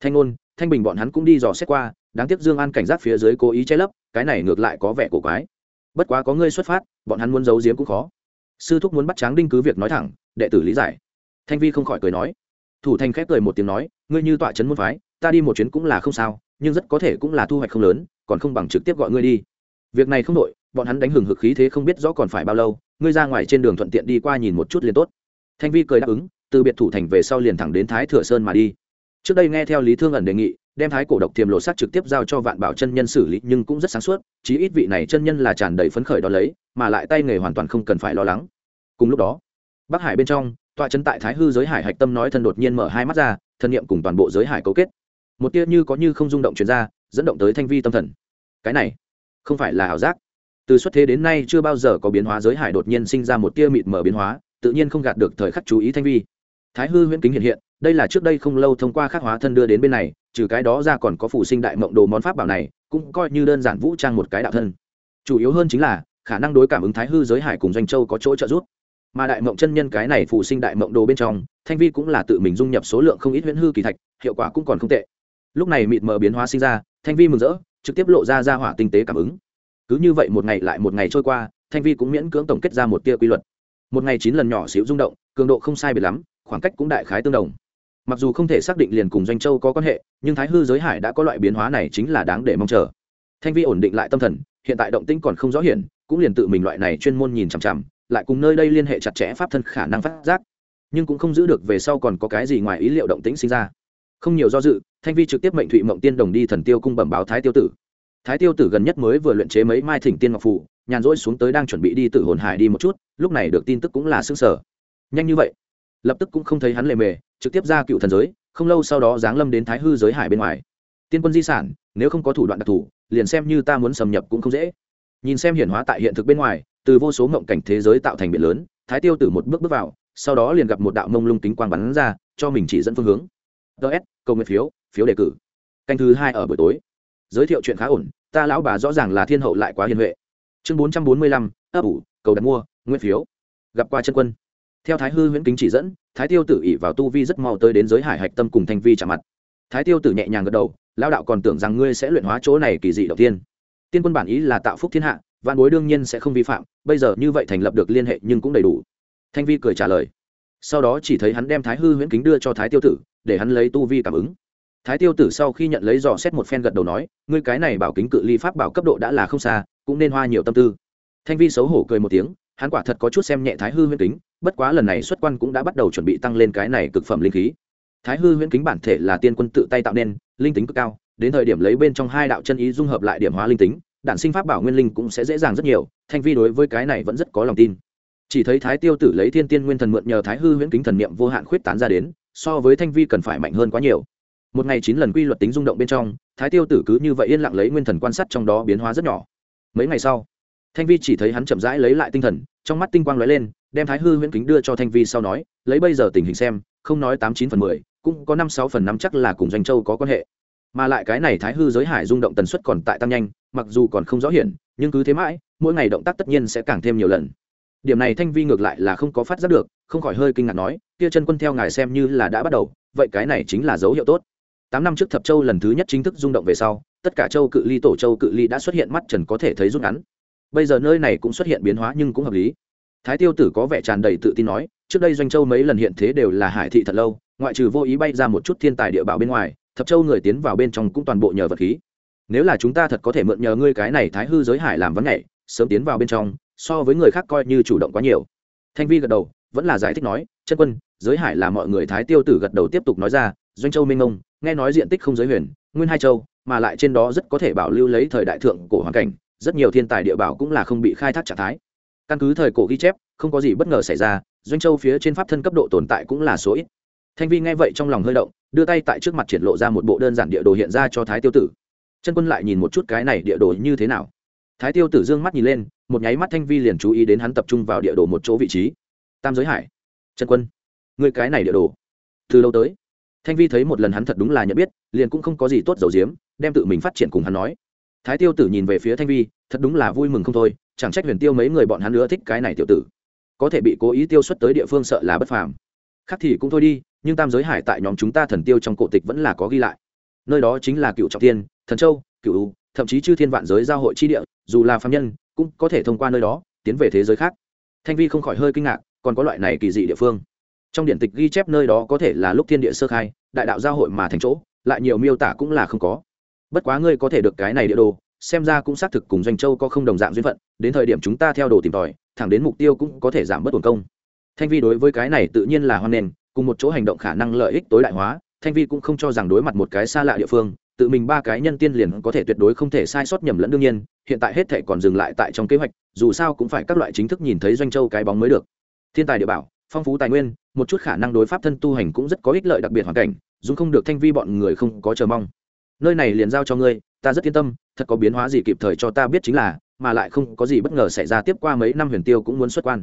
Thanh ngôn, thanh bình bọn hắn cũng đi dò xét qua, đáng tiếc dương an cảnh giác phía dưới cố ý che lấp, cái này ngược lại có vẻ cổ quái. Bất quá có ngươi xuất phát, bọn hắn muốn giấu giếm cũng khó. Sư thúc muốn bắt tráng đinh cứ việc nói thẳng, đệ tử lý giải. Thanh vi không khỏi cười nói. Thủ thành khép cười một tiếng nói, ngươi như tọa trấn môn phái, ta đi một chuyến cũng là không sao, nhưng rất có thể cũng là thu hoạch không lớn, còn không bằng trực tiếp gọi ngươi đi. Việc này không đội bọn hắn đánh hừng hực khí thế không biết rõ còn phải bao lâu ngươi ra ngoài trên đường thuận tiện đi qua nhìn một chút liền tốt. Thanh vi cười đáp ứng, từ biệt thủ thành về sau liền thẳng đến thái thừa sơn mà đi. Trước đây nghe theo lý thương ẩn đề nghị, đem thái cổ độc tiềm lộ sắc trực tiếp giao cho vạn bảo chân nhân xử lý, nhưng cũng rất sáng suốt, chí ít vị này chân nhân là tràn đầy phấn khởi đó lấy, mà lại tay nghề hoàn toàn không cần phải lo lắng. Cùng lúc đó, bắc hải bên trong, tọa chân tại thái hư giới hải hạch tâm nói thân đột nhiên mở hai mắt ra, thân nhiệm cùng toàn bộ giới hải cấu kết. Một tia như có như không rung động chuyển ra, dẫn động tới thanh vi tâm thần. Cái này, không phải là ảo giác từ xuất thế đến nay chưa bao giờ có biến hóa giới hải đột nhiên sinh ra một tia mịt mờ biến hóa, tự nhiên không gạt được thời khắc chú ý thanh vi. Thái hư huyễn kính hiện hiện, đây là trước đây không lâu thông qua khắc hóa thân đưa đến bên này, trừ cái đó ra còn có phủ sinh đại mộng đồ món pháp bảo này, cũng coi như đơn giản vũ trang một cái đạo thân. Chủ yếu hơn chính là, khả năng đối cảm ứng thái hư giới hải cùng doanh châu có chỗ trợ giúp. Mà đại mộng chân nhân cái này phủ sinh đại mộng đồ bên trong, thanh vi cũng là tự mình dung nhập số lượng không ít huyễn hư kỳ thạch, hiệu quả cũng còn không tệ. Lúc này mịt mờ biến hóa sinh ra, thanh vi mừng rỡ, trực tiếp lộ ra ra hỏa tinh tế cảm ứng cứ như vậy một ngày lại một ngày trôi qua, thanh vi cũng miễn cưỡng tổng kết ra một tia quy luật. Một ngày chín lần nhỏ xíu rung động, cường độ không sai biệt lắm, khoảng cách cũng đại khái tương đồng. Mặc dù không thể xác định liền cùng doanh châu có quan hệ, nhưng thái hư giới hải đã có loại biến hóa này chính là đáng để mong chờ. Thanh vi ổn định lại tâm thần, hiện tại động tĩnh còn không rõ hiển, cũng liền tự mình loại này chuyên môn nhìn chằm chằm, lại cùng nơi đây liên hệ chặt chẽ pháp thân khả năng phát giác. Nhưng cũng không giữ được về sau còn có cái gì ngoài ý liệu động tĩnh sinh ra. Không nhiều do dự, thanh vi trực tiếp mệnh thụy mộng tiên đồng đi thần tiêu cung bẩm báo thái tiêu tử thái tiêu tử gần nhất mới vừa luyện chế mấy mai thỉnh tiên ngọc phù, nhàn rỗi xuống tới đang chuẩn bị đi từ hồn hải đi một chút lúc này được tin tức cũng là xương sở nhanh như vậy lập tức cũng không thấy hắn lề mề trực tiếp ra cựu thần giới không lâu sau đó giáng lâm đến thái hư giới hải bên ngoài. Tiên quân di sản nếu không có thủ đoạn đặc thù liền xem như ta muốn xâm nhập cũng không dễ. Nhìn xem hiển hóa tại hiện thực bên ngoài từ vô số mộng cảnh thế giới tạo thành biển lớn thái tiêu tử một bước bước vào sau đó liền gặp một đạo mông lung kính quang bắn ra cho mình chỉ dẫn phương hướng. Ts cầu nguyện phiếu phiếu đề cử. Canh thứ hai ở buổi tối giới thiệu chuyện khá ổn, ta lão bà rõ ràng là thiên hậu lại quá hiền huệ. Chương bốn trăm bốn mươi lăm, ấp ủ, cầu đặt mua, nguyên phiếu. Gặp qua chân quân. Theo thái hư huyễn kính chỉ dẫn, thái tiêu tử ỉ vào tu vi rất mau tới đến giới hải hạch tâm cùng thanh vi trả mặt. Thái tiêu tử nhẹ nhàng gật đầu lao đạo còn tưởng rằng ngươi sẽ luyện hóa chỗ này kỳ dị đầu tiên tiên quân bản ý là tạo phúc thiên hạ văn bối đương nhiên sẽ không vi phạm, bây giờ như vậy thành lập được liên hệ nhưng cũng đầy đủ. Thanh vi cười trả lời. Sau đó chỉ thấy hắn đem thái hư huyễn kính đưa cho thái tiêu tử, để hắn lấy tu vi cảm ứng thái tiêu tử sau khi nhận lấy dò xét một phen gật đầu nói, ngươi cái này bảo kính cự ly pháp bảo cấp độ đã là không xa, cũng nên hoa nhiều tâm tư. Thanh vi xấu hổ cười một tiếng, hắn quả thật có chút xem nhẹ thái hư huyễn kính, bất quá lần này xuất quan cũng đã bắt đầu chuẩn bị tăng lên cái này cực phẩm linh khí. Thái hư huyễn kính bản thể là tiên quân tự tay tạo nên, linh tính cực cao, đến thời điểm lấy bên trong hai đạo chân ý dung hợp lại điểm hóa linh tính, đản sinh pháp bảo nguyên linh cũng sẽ dễ dàng rất nhiều, thanh vi đối với cái này vẫn rất có lòng tin. Chỉ thấy thái tiêu tử lấy thiên tiên nguyên thần mượn nhờ thái hư huyễn kính thần niệm vô hạn khuyết tán ra đến, so với thanh vi cần phải mạnh hơn quá nhiều một ngày chín lần quy luật tính rung động bên trong, thái tiêu tử cứ như vậy yên lặng lấy nguyên thần quan sát trong đó biến hóa rất nhỏ. Mấy ngày sau, thanh vi chỉ thấy hắn chậm rãi lấy lại tinh thần, trong mắt tinh quang lóe lên, đem thái hư huyễn kính đưa cho thanh vi sau nói, lấy bây giờ tình hình xem, không nói tám chín phần mười, cũng có năm sáu phần năm chắc là cùng doanh châu có quan hệ. Mà lại cái này thái hư giới hải rung động tần suất còn tại tăng nhanh, mặc dù còn không rõ hiển, nhưng cứ thế mãi, mỗi ngày động tác tất nhiên sẽ càng thêm nhiều lần. Điểm này thanh vi ngược lại là không có phát giác được, không khỏi hơi kinh ngạc nói, kia chân quân theo ngài xem như là đã bắt đầu, vậy cái này chính là dấu hiệu tốt tám năm trước thập châu lần thứ nhất chính thức rung động về sau, tất cả châu cự ly, tổ châu cự ly đã xuất hiện mắt trần có thể thấy rút ngắn. Bây giờ nơi này cũng xuất hiện biến hóa nhưng cũng hợp lý. Thái tiêu tử có vẻ tràn đầy tự tin nói, trước đây doanh châu mấy lần hiện thế đều là hải thị thật lâu, ngoại trừ vô ý bay ra một chút thiên tài địa bảo bên ngoài, thập châu người tiến vào bên trong cũng toàn bộ nhờ vật khí. Nếu là chúng ta thật có thể mượn nhờ ngươi cái này thái hư giới hải làm vấn nhảy, sớm tiến vào bên trong, so với người khác coi như chủ động quá nhiều. Thanh vi gật đầu, vẫn là giải thích nói, chân quân, giới hải là mọi người thái tiêu tử gật đầu tiếp tục nói ra, doanh châu minh ông nghe nói diện tích không giới huyền, nguyên hai châu, mà lại trên đó rất có thể bảo lưu lấy thời đại thượng cổ hoàn cảnh, rất nhiều thiên tài địa bảo cũng là không bị khai thác trạng thái. Căn cứ thời cổ ghi chép, không có gì bất ngờ xảy ra, doanh châu phía trên pháp thân cấp độ tồn tại cũng là số ít. Thanh vi nghe vậy trong lòng hơi động, đưa tay tại trước mặt triển lộ ra một bộ đơn giản địa đồ hiện ra cho thái tiêu tử. Chân quân lại nhìn một chút cái này địa đồ như thế nào. Thái tiêu tử dương mắt nhìn lên, một nháy mắt thanh vi liền chú ý đến hắn tập trung vào địa đồ một chỗ vị trí. Tam giới hải. Chân quân, người cái này địa đồ, từ lâu tới? Thanh vi thấy một lần hắn thật đúng là nhận biết, liền cũng không có gì tốt dầu diếm, đem tự mình phát triển cùng hắn nói. Thái tiêu tử nhìn về phía thanh vi, thật đúng là vui mừng không thôi, chẳng trách huyền tiêu mấy người bọn hắn nữa thích cái này tiểu tử. Có thể bị cố ý tiêu xuất tới địa phương sợ là bất phàm. Khác thì cũng thôi đi, nhưng tam giới hải tại nhóm chúng ta thần tiêu trong cổ tịch vẫn là có ghi lại. Nơi đó chính là cựu trọng tiên thần châu, cựu thậm chí chư thiên vạn giới giao hội chi địa, dù là phạm nhân, cũng có thể thông qua nơi đó tiến về thế giới khác. Thanh vi không khỏi hơi kinh ngạc, còn có loại này kỳ dị địa phương. Trong điện tịch ghi chép nơi đó có thể là lúc thiên địa sơ khai đại đạo giao hội mà thành chỗ, lại nhiều miêu tả cũng là không có. Bất quá ngươi có thể được cái này địa đồ, xem ra cũng xác thực cùng doanh châu có không đồng dạng duyên phận, đến thời điểm chúng ta theo đồ tìm tòi, thẳng đến mục tiêu cũng có thể giảm bớt tổn công. Thanh vi đối với cái này tự nhiên là hoan nền cùng một chỗ hành động khả năng lợi ích tối đại hóa, thanh vi cũng không cho rằng đối mặt một cái xa lạ địa phương, tự mình ba cái nhân tiên liền có thể tuyệt đối không thể sai sót nhầm lẫn đương nhiên, hiện tại hết thể còn dừng lại tại trong kế hoạch, dù sao cũng phải các loại chính thức nhìn thấy doanh châu cái bóng mới được. Thiên tài địa bảo phong phú tài nguyên, một chút khả năng đối pháp thân tu hành cũng rất có ích lợi đặc biệt hoàn cảnh dùng không được thanh vi bọn người không có chờ mong. Nơi này liền giao cho ngươi, ta rất yên tâm, thật có biến hóa gì kịp thời cho ta biết chính là, mà lại không có gì bất ngờ xảy ra tiếp qua mấy năm huyền tiêu cũng muốn xuất quan.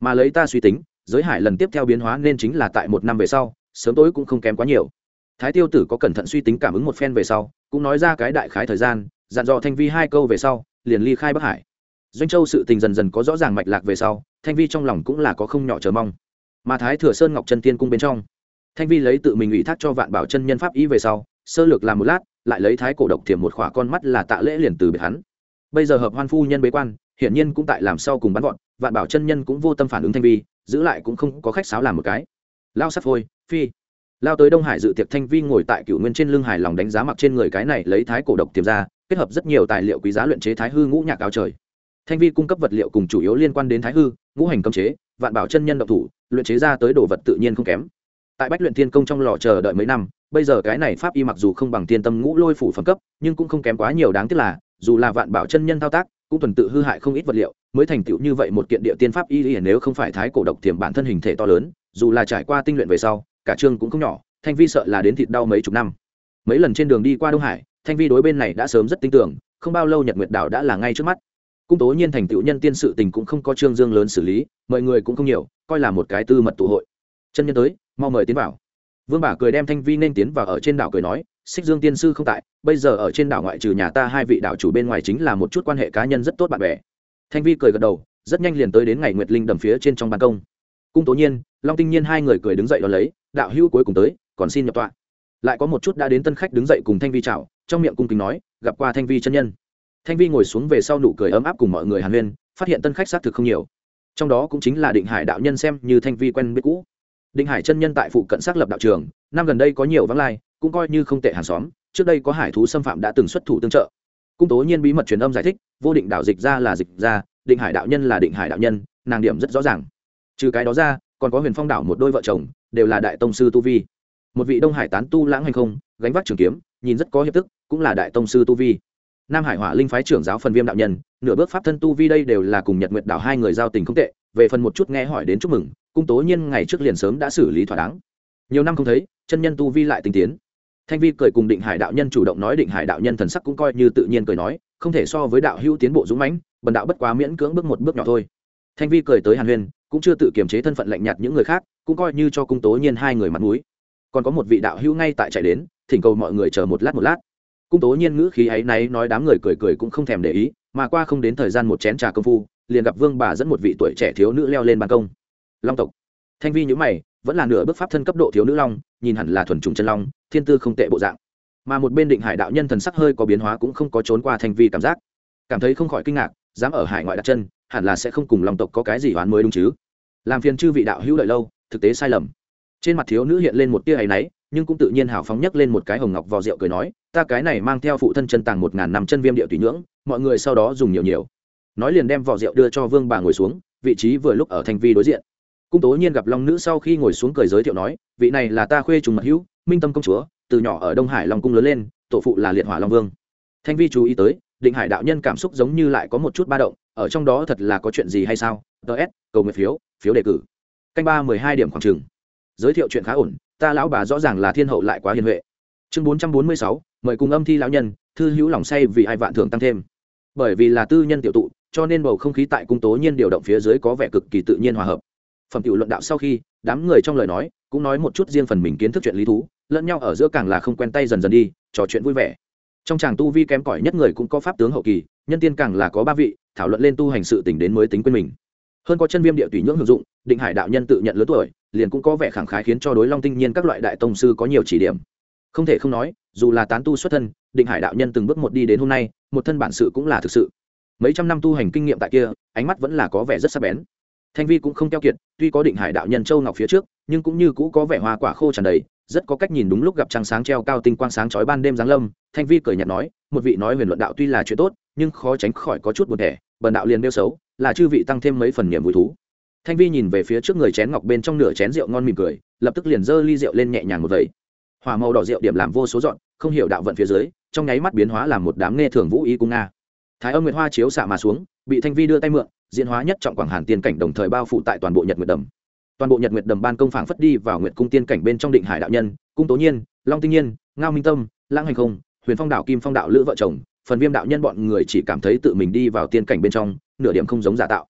Mà lấy ta suy tính, giới hải lần tiếp theo biến hóa nên chính là tại một năm về sau, sớm tối cũng không kém quá nhiều. Thái tiêu tử có cẩn thận suy tính cảm ứng một phen về sau, cũng nói ra cái đại khái thời gian, dặn dò thanh vi hai câu về sau, liền ly khai bắc hải. Doanh châu sự tình dần dần có rõ ràng mạch lạc về sau thanh vi trong lòng cũng là có không nhỏ chờ mong. Mà thái thừa sơn ngọc chân tiên cung bên trong, thanh vi lấy tự mình ủy thác cho vạn bảo chân nhân pháp ý về sau, sơ lược làm một lát, lại lấy thái cổ độc thiểm một khỏa con mắt là tạ lễ liền từ biệt hắn. Bây giờ hợp hoan phu nhân bế quan, hiển nhiên cũng tại làm sau cùng bắn gọn vạn bảo chân nhân cũng vô tâm phản ứng thanh vi, giữ lại cũng không có khách sáo làm một cái. Lao sắp phôi, phi. Lao tới đông hải dự tiệc thanh vi ngồi tại cựu nguyên trên lưng hải lòng đánh giá mặc trên người cái này lấy thái cổ độc tiềm ra, kết hợp rất nhiều tài liệu quý giá luyện chế thái hư ngũ nhạc áo trời thanh vi cung cấp vật liệu cùng chủ yếu liên quan đến thái hư, ngũ hành cấm chế, vạn bảo chân nhân độc thủ, luyện chế ra tới đồ vật tự nhiên không kém. Tại bách luyện thiên công trong lò chờ đợi mấy năm, bây giờ cái này pháp y mặc dù không bằng thiên tâm ngũ lôi phủ phẩm cấp, nhưng cũng không kém quá nhiều đáng tiếc là, dù là vạn bảo chân nhân thao tác, cũng tuần tự hư hại không ít vật liệu, mới thành tựu như vậy một kiện địa tiên pháp y, nếu không phải thái cổ độc thiểm bản thân hình thể to lớn, dù là trải qua tinh luyện về sau, cả chương cũng không nhỏ, thanh vi sợ là đến thịt đau mấy chục năm. Mấy lần trên đường đi qua đông hải, thanh vi đối bên này đã sớm rất tin tưởng, không bao lâu nhật nguyệt đảo đã là ngay trước mắt cung tố nhiên thành tựu nhân tiên sự tình cũng không có trương dương lớn xử lý, mọi người cũng không nhiều, coi là một cái tư mật tụ hội. Chân nhân tới, mau mời tiến vào. Vương bà cười đem thanh vi nên tiến vào ở trên đảo cười nói, xích dương tiên sư không tại, bây giờ ở trên đảo ngoại trừ nhà ta hai vị đảo chủ bên ngoài chính là một chút quan hệ cá nhân rất tốt bạn bè. Thanh vi cười gật đầu, rất nhanh liền tới đến ngày nguyệt linh đầm phía trên trong ban công. Cung tố nhiên, long tinh nhiên hai người cười đứng dậy đón lấy, đạo hữu cuối cùng tới, còn xin nhập tọa. Lại có một chút đã đến tân khách đứng dậy cùng thanh vi chào, trong miệng cung kính nói, gặp qua thanh vi chân nhân thanh vi ngồi xuống về sau nụ cười ấm áp cùng mọi người hàn huyên, phát hiện tân khách xác thực không nhiều. Trong đó cũng chính là định hải đạo nhân xem như thanh vi quen biết cũ. Định hải chân nhân tại phụ cận xác lập đạo trường, năm gần đây có nhiều vắng lai, cũng coi như không tệ hàng xóm, trước đây có hải thú xâm phạm đã từng xuất thủ tương trợ. Cung tố nhiên bí mật truyền âm giải thích, vô định đạo dịch ra là dịch ra, định hải đạo nhân là định hải đạo nhân, nàng điểm rất rõ ràng. Trừ cái đó ra, còn có huyền phong đảo một đôi vợ chồng, đều là đại tông sư tu vi. Một vị đông hải tán tu lãng hành không, gánh vác trường kiếm, nhìn rất có hiệp tức, cũng là đại tông sư tu vi nam hải hỏa linh phái trưởng giáo phần viêm đạo nhân, nửa bước pháp thân tu vi đây đều là cùng nhật nguyệt đảo hai người giao tình không tệ, về phần một chút nghe hỏi đến chúc mừng cung tố nhiên ngày trước liền sớm đã xử lý thỏa đáng. Nhiều năm không thấy, chân nhân tu vi lại tinh tiến. Thanh vi cười cùng định hải đạo nhân chủ động nói, định hải đạo nhân thần sắc cũng coi như tự nhiên cười nói, không thể so với đạo hữu tiến bộ dũng mãnh, bần đạo bất quá miễn cưỡng bước một bước nhỏ thôi. Thanh vi cười tới hàn huyên cũng chưa tự kiềm chế thân phận lạnh nhạt những người khác, cũng coi như cho cung tố nhiên hai người mặt mũi. Còn có một vị đạo hữu ngay tại chạy đến, thỉnh cầu mọi người chờ một lát một lát cung tố nhiên ngữ khí ấy náy nói đám người cười cười cũng không thèm để ý, mà qua không đến thời gian một chén trà công phu, liền gặp vương bà dẫn một vị tuổi trẻ thiếu nữ leo lên ban công. Long tộc. Thanh vi nhữ mày, vẫn là nửa bước pháp thân cấp độ thiếu nữ long, nhìn hẳn là thuần trùng chân long, thiên tư không tệ bộ dạng. Mà một bên định hải đạo nhân thần sắc hơi có biến hóa cũng không có trốn qua thanh vi cảm giác. Cảm thấy không khỏi kinh ngạc, dám ở hải ngoại đặt chân, hẳn là sẽ không cùng long tộc có cái gì oán mới đúng chứ. Làm phiền chư vị đạo hữu lợi lâu, thực tế sai lầm. Trên mặt thiếu nữ hiện lên một tia áy náy nhưng cũng tự nhiên hào phóng nhấc lên một cái hồng ngọc vò rượu cười nói ta cái này mang theo phụ thân chân tàng một ngàn năm chân viêm địa tùy nhưỡng, mọi người sau đó dùng nhiều nhiều. Nói liền đem vò rượu đưa cho vương bà ngồi xuống, vị trí vừa lúc ở thanh vi đối diện. Cung tố nhiên gặp long nữ sau khi ngồi xuống cười giới thiệu nói, vị này là ta khuê trùng mật hữu, minh tâm công chúa, từ nhỏ ở đông hải long cung lớn lên, tổ phụ là liệt hỏa long vương. Thanh vi chú ý tới, định hải đạo nhân cảm xúc giống như lại có một chút ba động, ở trong đó thật là có chuyện gì hay sao? Ts cầu nguyện phiếu phiếu đề cử. Canh ba mười hai điểm khoảng trừng giới thiệu chuyện khá ổn, ta lão bà rõ ràng là thiên hậu lại quá hiền huệ. Chương bốn trăm bốn mươi sáu mời cùng âm thi lão nhân, thư hữu lòng say vì hai vạn thường tăng thêm. Bởi vì là tư nhân tiểu tụ, cho nên bầu không khí tại cung tố nhiên điều động phía dưới có vẻ cực kỳ tự nhiên hòa hợp. Phẩm tiểu luận đạo sau khi, đám người trong lời nói cũng nói một chút riêng phần mình kiến thức chuyện lý thú, lẫn nhau ở giữa càng là không quen tay dần dần đi, trò chuyện vui vẻ. Trong chàng tu vi kém cỏi nhất người cũng có pháp tướng hậu kỳ, nhân tiên càng là có ba vị, thảo luận lên tu hành sự tỉnh đến mới tính quên mình. Hơn có chân viêm địa tùy nhưỡng hưởng dụng, định hải đạo nhân tự nhận lớn tuổi, liền cũng có vẻ khẳng khái khiến cho đối long tinh nhiên các loại đại tông sư có nhiều chỉ điểm. Không thể không nói dù là tán tu xuất thân, định hải đạo nhân từng bước một đi đến hôm nay, một thân bản sự cũng là thực sự. Mấy trăm năm tu hành kinh nghiệm tại kia, ánh mắt vẫn là có vẻ rất sắc bén. Thanh vi cũng không keo kiệt, tuy có định hải đạo nhân châu ngọc phía trước, nhưng cũng như cũ có vẻ hoa quả khô tràn đầy, rất có cách nhìn đúng lúc gặp trăng sáng treo cao tinh quang sáng chói ban đêm giáng lâm, thanh vi cười nhạt nói, một vị nói huyền luận đạo tuy là chuyện tốt, nhưng khó tránh khỏi có chút buồn thẻ, bần đạo liền nêu xấu, là chư vị tăng thêm mấy phần niềm vui thú. Thanh vi nhìn về phía trước người chén ngọc bên trong nửa chén rượu ngon mỉm cười, lập tức liền giơ ly rượu lên nhẹ nhàng một vẩy hỏa màu đỏ rượu điểm làm vô số dọn, không hiểu đạo vận phía dưới, trong nháy mắt biến hóa làm một đám nghe thường vũ y cung nga. Thái âm nguyệt hoa chiếu xạ mà xuống, bị thanh vi đưa tay mượn, diễn hóa nhất trọng quảng hàn tiên cảnh đồng thời bao phủ tại toàn bộ nhật nguyệt đầm. Toàn bộ nhật nguyệt đầm ban công phảng phất đi vào nguyệt cung tiên cảnh bên trong định hải đạo nhân, cung tố nhiên, long tinh nhiên, ngao minh tâm, lãng hành không, huyền phong đạo, kim phong đạo, lữ vợ chồng, phần viêm đạo nhân bọn người chỉ cảm thấy tự mình đi vào tiên cảnh bên trong, nửa điểm không giống giả tạo.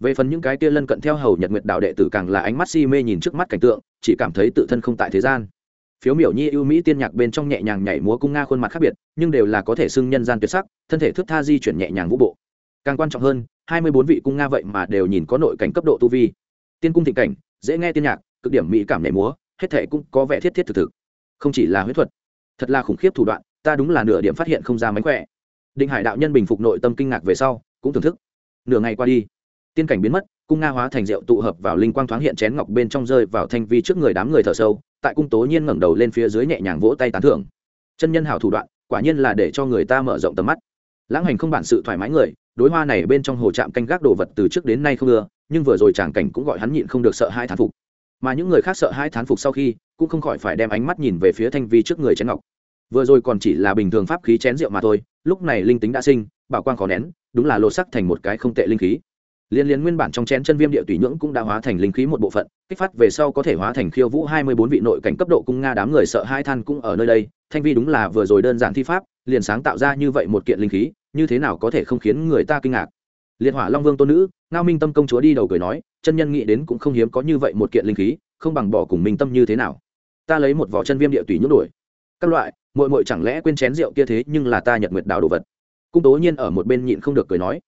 Về phần những cái kia lân cận theo hầu nhật nguyệt đạo đệ tử càng là ánh mắt si mê nhìn trước mắt cảnh tượng, chỉ cảm thấy tự thân không tại thế gian phiếu miểu nhi ưu mỹ tiên nhạc bên trong nhẹ nhàng nhảy múa cung nga khuôn mặt khác biệt, nhưng đều là có thể xưng nhân gian tuyệt sắc, thân thể thước tha di chuyển nhẹ nhàng vũ bộ. Càng quan trọng hơn, hai mươi bốn vị cung nga vậy mà đều nhìn có nội cảnh cấp độ tu vi. Tiên cung thịnh cảnh, dễ nghe tiên nhạc, cực điểm mỹ cảm nhảy múa, hết thể cũng có vẻ thiết thiết thực thực. Không chỉ là huyết thuật, thật là khủng khiếp thủ đoạn, ta đúng là nửa điểm phát hiện không ra mánh khỏe. Định hải đạo nhân bình phục nội tâm kinh ngạc về sau, cũng thưởng thức. Nửa ngày qua đi, tiên cảnh biến mất, cung nga hóa thành rượu tụ hợp vào linh quang thoáng hiện chén ngọc bên trong rơi vào thanh vi trước người đám người thở sâu tại cung tố nhiên ngẩng đầu lên phía dưới nhẹ nhàng vỗ tay tán thưởng. Chân nhân hảo thủ đoạn, quả nhiên là để cho người ta mở rộng tầm mắt. Lãng hành không bản sự thoải mái người, đối hoa này bên trong hồ trạm canh gác đồ vật từ trước đến nay không ưa, nhưng vừa rồi chàng cảnh cũng gọi hắn nhịn không được sợ hai thán phục. Mà những người khác sợ hai thán phục sau khi, cũng không khỏi phải đem ánh mắt nhìn về phía thanh vi trước người chén ngọc. Vừa rồi còn chỉ là bình thường pháp khí chén rượu mà thôi, lúc này linh tính đã sinh, bảo quang khó nén, đúng là lột sắc thành một cái không tệ linh khí liên liên nguyên bản trong chén chân viêm địa tùy nhưỡng cũng đã hóa thành linh khí một bộ phận, kích phát về sau có thể hóa thành khiêu vũ hai mươi bốn vị nội cảnh cấp độ cung nga đám người sợ hai than cũng ở nơi đây. Thanh vi đúng là vừa rồi đơn giản thi pháp, liền sáng tạo ra như vậy một kiện linh khí, như thế nào có thể không khiến người ta kinh ngạc? Liệt hỏa long vương tôn nữ, ngao minh tâm công chúa đi đầu cười nói, chân nhân nghĩ đến cũng không hiếm có như vậy một kiện linh khí, không bằng bỏ cùng minh tâm như thế nào? Ta lấy một vỏ chân viêm địa tùy nhưỡng đổi. Các loại, muội muội chẳng lẽ quên chén rượu kia thế nhưng là ta nhật nguyệt đào đồ vật? Cung tố nhiên ở một bên nhịn không được cười nói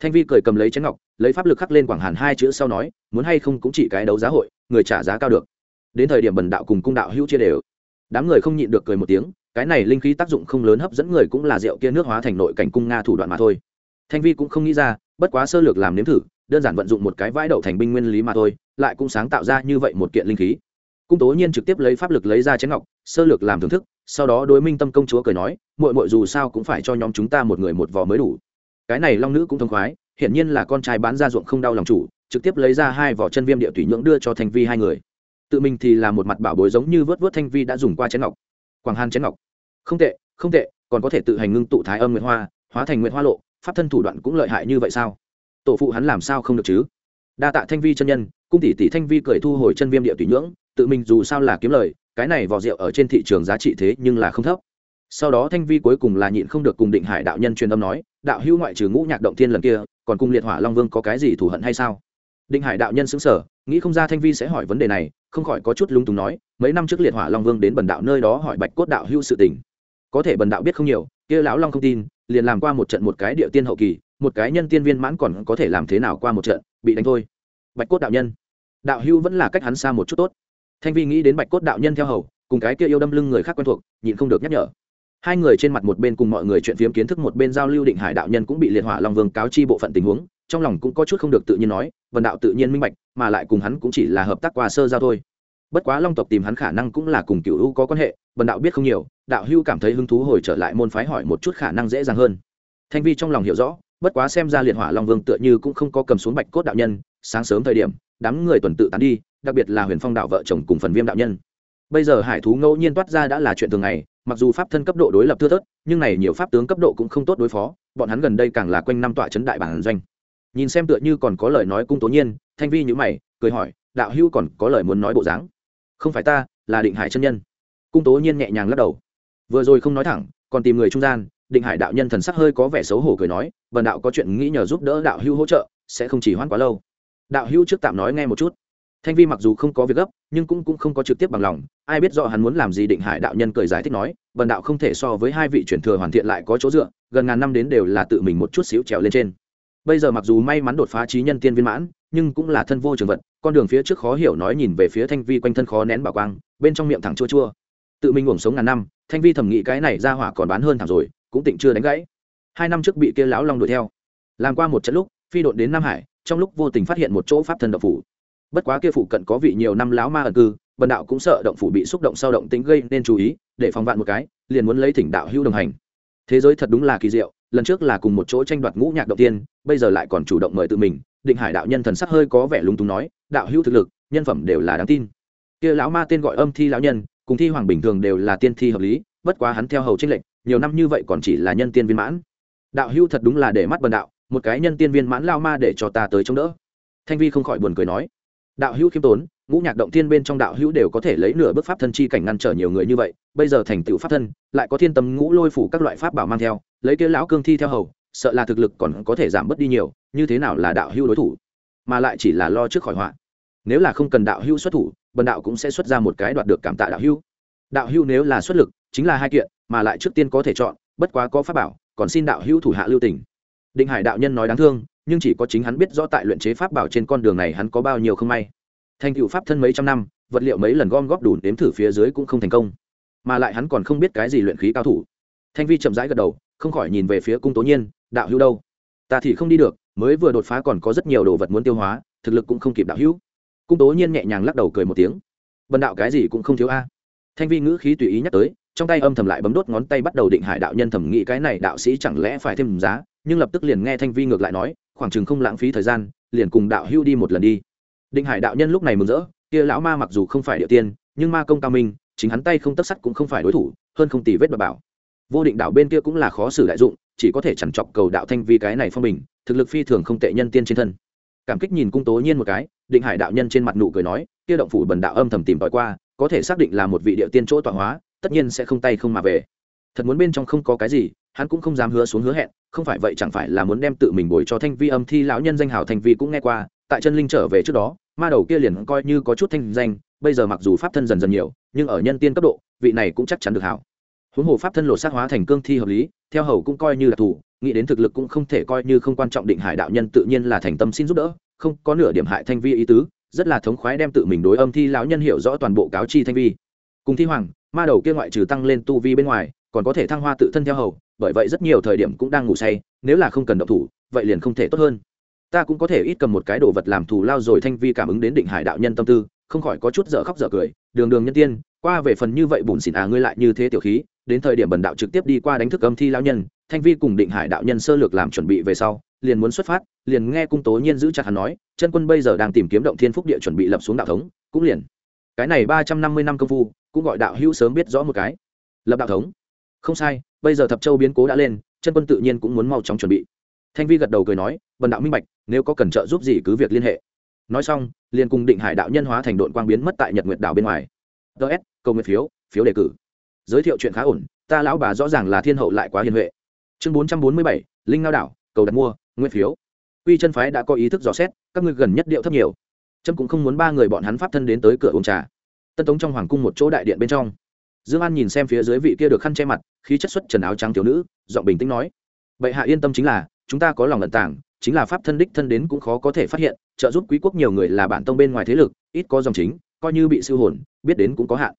thanh vi cười cầm lấy chén ngọc, lấy pháp lực khắc lên quảng hàn hai chữ sau nói, muốn hay không cũng chỉ cái đấu giá hội, người trả giá cao được. Đến thời điểm bần đạo cùng cung đạo hữu chia đều. Đám người không nhịn được cười một tiếng, cái này linh khí tác dụng không lớn hấp dẫn người cũng là rượu kia nước hóa thành nội cảnh cung nga thủ đoạn mà thôi. Thanh vi cũng không nghĩ ra, bất quá sơ lược làm nếm thử, đơn giản vận dụng một cái vãi đậu thành binh nguyên lý mà thôi, lại cũng sáng tạo ra như vậy một kiện linh khí. Cung tố nhiên trực tiếp lấy pháp lực lấy ra chén ngọc, sơ lược làm thưởng thức, sau đó đối minh tâm công chúa cười nói, muội muội dù sao cũng phải cho nhóm chúng ta một người một vò mới đủ cái này long nữ cũng thông khoái, hiển nhiên là con trai bán ra ruộng không đau lòng chủ, trực tiếp lấy ra hai vỏ chân viêm địa thủy nhưỡng đưa cho thanh vi hai người. Tự mình thì là một mặt bảo bối giống như vớt vớt thanh vi đã dùng qua chén ngọc. Quảng hàn chén ngọc. Không tệ không tệ, còn có thể tự hành ngưng tụ thái âm nguyệt hoa, hóa thành nguyệt hoa lộ, pháp thân thủ đoạn cũng lợi hại như vậy sao? Tổ phụ hắn làm sao không được chứ? Đa tạ thanh vi chân nhân, cung tỷ tỷ thanh vi cười thu hồi chân viêm địa thủy nhưỡng, tự mình dù sao là kiếm lời, cái này vỏ rượu ở trên thị trường giá trị thế nhưng là không thấp sau đó thanh vi cuối cùng là nhịn không được cùng định hải đạo nhân truyền âm nói, đạo hữu ngoại trừ ngũ nhạc động thiên lần kia, còn cùng liệt hỏa long vương có cái gì thù hận hay sao? Định hải đạo nhân xứng sở nghĩ không ra thanh vi sẽ hỏi vấn đề này, không khỏi có chút lung túng nói, mấy năm trước liệt hỏa long vương đến bần đạo nơi đó hỏi bạch cốt đạo hữu sự tình. Có thể bần đạo biết không nhiều, kia lão long không tin, liền làm qua một trận một cái địa tiên hậu kỳ, một cái nhân tiên viên mãn còn có thể làm thế nào qua một trận, bị đánh thôi. Bạch cốt đạo nhân. Đạo hữu vẫn là cách hắn xa một chút tốt. Thanh vi nghĩ đến bạch cốt đạo nhân theo hầu, cùng cái kia yêu đâm lưng người khác quen thuộc, nhịn không được nhắc nhở hai người trên mặt một bên cùng mọi người chuyện phiếm kiến thức, một bên giao lưu định hải đạo nhân cũng bị liệt hỏa long vương cáo chi bộ phận tình huống, trong lòng cũng có chút không được tự nhiên nói vần đạo tự nhiên minh bạch, mà lại cùng hắn cũng chỉ là hợp tác qua sơ giao thôi. Bất quá long tộc tìm hắn khả năng cũng là cùng cựu hữu có quan hệ vần đạo biết không nhiều, đạo hữu cảm thấy hứng thú hồi trở lại môn phái hỏi một chút khả năng dễ dàng hơn. Thanh vi trong lòng hiểu rõ, bất quá xem ra liệt hỏa long vương tựa như cũng không có cầm xuống bạch cốt đạo nhân, sáng sớm thời điểm, đám người tuần tự tán đi, đặc biệt là huyền phong đạo vợ chồng cùng phần viêm đạo nhân. Bây giờ hải thú ngẫu nhiên toát ra đã là chuyện thường ngày mặc dù pháp thân cấp độ đối lập thưa thớt, nhưng này nhiều pháp tướng cấp độ cũng không tốt đối phó, bọn hắn gần đây càng là quanh năm tọa chấn đại bản doanh. Nhìn xem tựa như còn có lời nói cung tố nhiên, thanh vi nhữ mày, cười hỏi, đạo hữu còn có lời muốn nói bộ dáng? Không phải ta, là định hải chân nhân. Cung tố nhiên nhẹ nhàng lắc đầu. Vừa rồi không nói thẳng, còn tìm người trung gian, định hải đạo nhân thần sắc hơi có vẻ xấu hổ cười nói vần đạo có chuyện nghĩ nhờ giúp đỡ đạo hữu hỗ trợ, sẽ không chỉ hoãn quá lâu. Đạo hữu trước tạm nói nghe một chút thanh vi mặc dù không có việc gấp, nhưng cũng cũng không có trực tiếp bằng lòng. Ai biết rõ hắn muốn làm gì định hải đạo nhân cười giải thích nói vần đạo không thể so với hai vị truyền thừa hoàn thiện lại có chỗ dựa, gần ngàn năm đến đều là tự mình một chút xíu trèo lên trên. Bây giờ mặc dù may mắn đột phá trí nhân tiên viên mãn, nhưng cũng là thân vô trường vật, con đường phía trước khó hiểu nói nhìn về phía thanh vi quanh thân khó nén bảo quang, bên trong miệng thẳng chua chua. Tự mình uổng sống ngàn năm, thanh vi thầm nghĩ cái này ra hỏa còn bán hơn thẳng rồi, cũng tịnh chưa đánh gãy. Hai năm trước bị kia lão long đuổi theo. Làm qua một trận lúc, phi đột đến nam hải, trong lúc vô tình phát hiện một chỗ pháp thân độc phủ bất quá kia phụ cận có vị nhiều năm lão ma ẩn cư, bần đạo cũng sợ động phủ bị xúc động sau động tính gây nên chú ý, để phòng vạn một cái, liền muốn lấy thỉnh đạo hữu đồng hành. Thế giới thật đúng là kỳ diệu, lần trước là cùng một chỗ tranh đoạt ngũ nhạc động tiên, bây giờ lại còn chủ động mời tự mình, định hải đạo nhân thần sắc hơi có vẻ lúng túng nói, đạo hữu thực lực, nhân phẩm đều là đáng tin. Kia lão ma tên gọi âm thi lão nhân, cùng thi hoàng bình thường đều là tiên thi hợp lý, bất quá hắn theo hầu tranh lệnh nhiều năm như vậy còn chỉ là nhân tiên viên mãn. Đạo hữu thật đúng là để mắt bần đạo, một cái nhân tiên viên mãn lao ma để cho ta tới chống đỡ. Thanh vi không khỏi buồn cười nói đạo hữu khiêm tốn, ngũ nhạc động thiên bên trong đạo hữu đều có thể lấy nửa bước pháp thân chi cảnh ngăn trở nhiều người như vậy, bây giờ thành tựu pháp thân, lại có thiên tâm ngũ lôi phủ các loại pháp bảo mang theo, lấy kia lão cương thi theo hầu, sợ là thực lực còn có thể giảm bớt đi nhiều, như thế nào là đạo hữu đối thủ? Mà lại chỉ là lo trước khỏi họa. Nếu là không cần đạo hữu xuất thủ, bần đạo cũng sẽ xuất ra một cái đoạt được cảm tạ đạo hữu. Đạo hữu nếu là xuất lực, chính là hai kiện, mà lại trước tiên có thể chọn, bất quá có pháp bảo, còn xin đạo hữu thủ hạ lưu tình. Định hải đạo nhân nói đáng thương nhưng chỉ có chính hắn biết rõ tại luyện chế pháp bảo trên con đường này hắn có bao nhiêu không may. Thành tựu pháp thân mấy trăm năm, vật liệu mấy lần gom góp đủ đếm thử phía dưới cũng không thành công. Mà lại hắn còn không biết cái gì luyện khí cao thủ. Thanh vi chậm rãi gật đầu, không khỏi nhìn về phía cung tố nhiên, đạo hữu đâu? Ta thì không đi được, mới vừa đột phá còn có rất nhiều đồ vật muốn tiêu hóa, thực lực cũng không kịp đạo hữu. Cung tố nhiên nhẹ nhàng lắc đầu cười một tiếng. Bần đạo cái gì cũng không thiếu a. Thanh vi ngữ khí tùy ý nhắc tới, trong tay âm thầm lại bấm đốt ngón tay bắt đầu định hải đạo nhân thẩm nghĩ cái này đạo sĩ chẳng lẽ phải thêm giá, nhưng lập tức liền nghe thanh vi ngược lại nói khoảng chừng không lãng phí thời gian, liền cùng đạo hưu đi một lần đi. Định hải đạo nhân lúc này mừng rỡ, kia lão ma mặc dù không phải địa tiên, nhưng ma công cao minh, chính hắn tay không tất sắt cũng không phải đối thủ, hơn không tỷ vết bà bảo. Vô định đạo bên kia cũng là khó xử đại dụng, chỉ có thể chẳng chọc cầu đạo thanh vi cái này phong bình, thực lực phi thường không tệ nhân tiên trên thân. Cảm kích nhìn cung tố nhiên một cái, định hải đạo nhân trên mặt nụ cười nói, kia động phủ bần đạo âm thầm tìm tòi qua, có thể xác định là một vị địa tiên chỗ tọa hóa, tất nhiên sẽ không tay không mà về. Thật muốn bên trong không có cái gì hắn cũng không dám hứa xuống hứa hẹn, không phải vậy chẳng phải là muốn đem tự mình bồi cho thanh vi âm thi lão nhân danh hào thanh vi cũng nghe qua, tại chân linh trở về trước đó, ma đầu kia liền coi như có chút thanh danh, bây giờ mặc dù pháp thân dần dần nhiều, nhưng ở nhân tiên cấp độ, vị này cũng chắc chắn được hảo. Huống hồ pháp thân lột xác hóa thành cương thi hợp lý, theo hầu cũng coi như là thủ, nghĩ đến thực lực cũng không thể coi như không quan trọng định hải đạo nhân tự nhiên là thành tâm xin giúp đỡ, không có nửa điểm hại thanh vi ý tứ, rất là thống khoái đem tự mình đối âm thi lão nhân hiểu rõ toàn bộ cáo chi thanh vi. Cùng thi hoàng, ma đầu kia ngoại trừ tăng lên tu vi bên ngoài còn có thể thăng hoa tự thân theo hầu, bởi vậy rất nhiều thời điểm cũng đang ngủ say, nếu là không cần động thủ, vậy liền không thể tốt hơn. Ta cũng có thể ít cầm một cái đồ vật làm thù lao rồi thanh vi cảm ứng đến định hải đạo nhân tâm tư, không khỏi có chút dở khóc dở cười, đường đường nhân tiên, qua về phần như vậy bùn xỉn à ngươi lại như thế tiểu khí, đến thời điểm bần đạo trực tiếp đi qua đánh thức âm thi lao nhân, thanh vi cùng định hải đạo nhân sơ lược làm chuẩn bị về sau, liền muốn xuất phát, liền nghe cung tố nhiên giữ chặt hắn nói, chân quân bây giờ đang tìm kiếm động thiên phúc địa chuẩn bị lập xuống đạo thống, cũng liền. Cái này ba trăm năm mươi năm công phu, cũng gọi đạo hữu sớm biết rõ một cái. Lập đạo thống không sai, bây giờ thập châu biến cố đã lên, chân quân tự nhiên cũng muốn mau chóng chuẩn bị. Thanh vi gật đầu cười nói, bần đạo minh bạch, nếu có cần trợ giúp gì cứ việc liên hệ. Nói xong, liền cùng định hải đạo nhân hóa thành đội quang biến mất tại nhật nguyệt đảo bên ngoài. Ts câu nguyện phiếu phiếu đề cử. Giới thiệu chuyện khá ổn, ta lão bà rõ ràng là thiên hậu lại quá hiền huệ. Chương bốn trăm bốn mươi bảy, linh ngao đảo, cầu đặt mua nguyên phiếu. Quy chân phái đã có ý thức dò xét, các ngươi gần nhất điệu thấp nhiều. Trâm cũng không muốn ba người bọn hắn pháp thân đến tới cửa uống trà. Tân tống trong hoàng cung một chỗ đại điện bên trong dương an nhìn xem phía dưới vị kia được khăn che mặt, khí chất xuất trần áo trắng thiếu nữ, giọng bình tĩnh nói, bệ hạ yên tâm chính là, chúng ta có lòng lận tảng chính là pháp thân đích thân đến cũng khó có thể phát hiện, trợ giúp quý quốc nhiều người là bản tông bên ngoài thế lực, ít có dòng chính, coi như bị siêu hồn, biết đến cũng có hạn.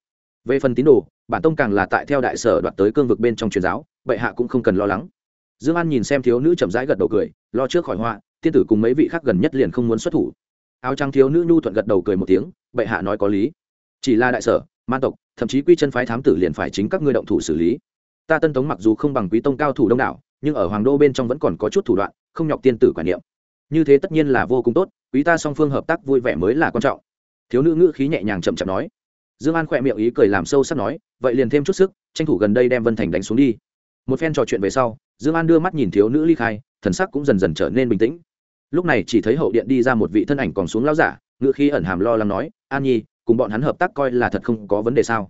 Về phần tín đồ, bản tông càng là tại theo đại sở đoạt tới cương vực bên trong truyền giáo, bệ hạ cũng không cần lo lắng. Dương an nhìn xem thiếu nữ chậm rãi gật đầu cười, lo trước khỏi họa thiên tử cùng mấy vị khác gần nhất liền không muốn xuất thủ. Áo trắng thiếu nữ nhu thuận gật đầu cười một tiếng, bệ hạ nói có lý. Chỉ là đại sở, man tộc thậm chí quy chân phái thám tử liền phải chính các ngươi động thủ xử lý. Ta tân tống mặc dù không bằng quý tông cao thủ đông đảo, nhưng ở hoàng đô bên trong vẫn còn có chút thủ đoạn, không nhọc tiên tử quản niệm. Như thế tất nhiên là vô cùng tốt, quý ta song phương hợp tác vui vẻ mới là quan trọng. Thiếu nữ ngữ khí nhẹ nhàng chậm chậm nói. Dương an khỏe miệng ý cười làm sâu sắc nói, vậy liền thêm chút sức, tranh thủ gần đây đem vân thành đánh xuống đi. Một phen trò chuyện về sau, dương an đưa mắt nhìn thiếu nữ ly khai, thần sắc cũng dần dần trở nên bình tĩnh. Lúc này chỉ thấy hậu điện đi ra một vị thân ảnh còn xuống lao giả ngựa khí ẩn hàm lo lắng nói, an nhi cùng bọn hắn hợp tác coi là thật không có vấn đề sao?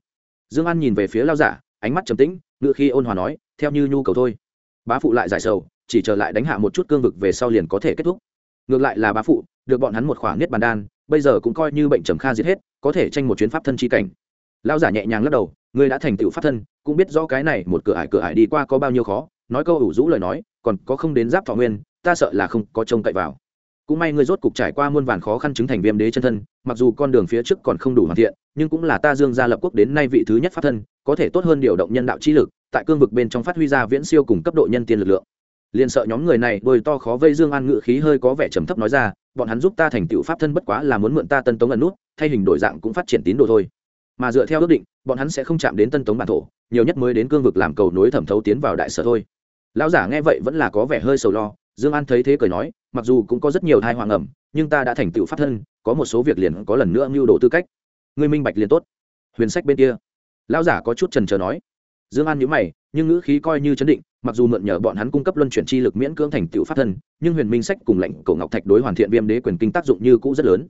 Dương an nhìn về phía lao giả, ánh mắt trầm tĩnh, ngựa khi ôn hòa nói, theo như nhu cầu thôi. Bá phụ lại giải sầu, chỉ chờ lại đánh hạ một chút cương vực về sau liền có thể kết thúc. Ngược lại là bá phụ, được bọn hắn một khoản niết bàn đan, bây giờ cũng coi như bệnh trầm kha giết hết, có thể tranh một chuyến pháp thân chi cảnh. Lao giả nhẹ nhàng lắc đầu ngươi đã thành tựu pháp thân, cũng biết rõ cái này một cửa ải cửa ải đi qua có bao nhiêu khó, nói câu ủ rũ lời nói, còn có không đến giáp thọ nguyên, ta sợ là không có trông cậy vào cũng may ngươi rốt cục trải qua muôn vàn khó khăn chứng thành viêm đế chân thân, mặc dù con đường phía trước còn không đủ hoàn thiện, nhưng cũng là ta dương gia lập quốc đến nay vị thứ nhất pháp thân, có thể tốt hơn điều động nhân đạo trí lực, tại cương vực bên trong phát huy ra viễn siêu cùng cấp độ nhân tiên lực lượng. Liền sợ nhóm người này đôi to khó vây dương an ngự khí hơi có vẻ trầm thấp nói ra, bọn hắn giúp ta thành tựu pháp thân bất quá là muốn mượn ta tân tống ẩn nút, thay hình đổi dạng cũng phát triển tín đồ thôi. Mà dựa theo ước định, bọn hắn sẽ không chạm đến tân tống bản thổ, nhiều nhất mới đến cương vực làm cầu nối thẩm thấu tiến vào đại sở thôi. Lão giả nghe vậy vẫn là có vẻ hơi sầu lo dương an thấy thế cười nói, mặc dù cũng có rất nhiều thai hoàng ẩm nhưng ta đã thành tựu pháp thân, có một số việc liền có lần nữa mưu đồ tư cách. Ngươi minh bạch liền tốt. Huyền sách bên kia. Lão giả có chút trần trờ nói. Dương an nhíu mày, nhưng ngữ khí coi như chấn định, mặc dù mượn nhờ bọn hắn cung cấp luân chuyển chi lực miễn cưỡng thành tựu pháp thân, nhưng huyền minh sách cùng lệnh cổ ngọc thạch đối hoàn thiện viêm đế quyền kinh tác dụng như cũ rất lớn.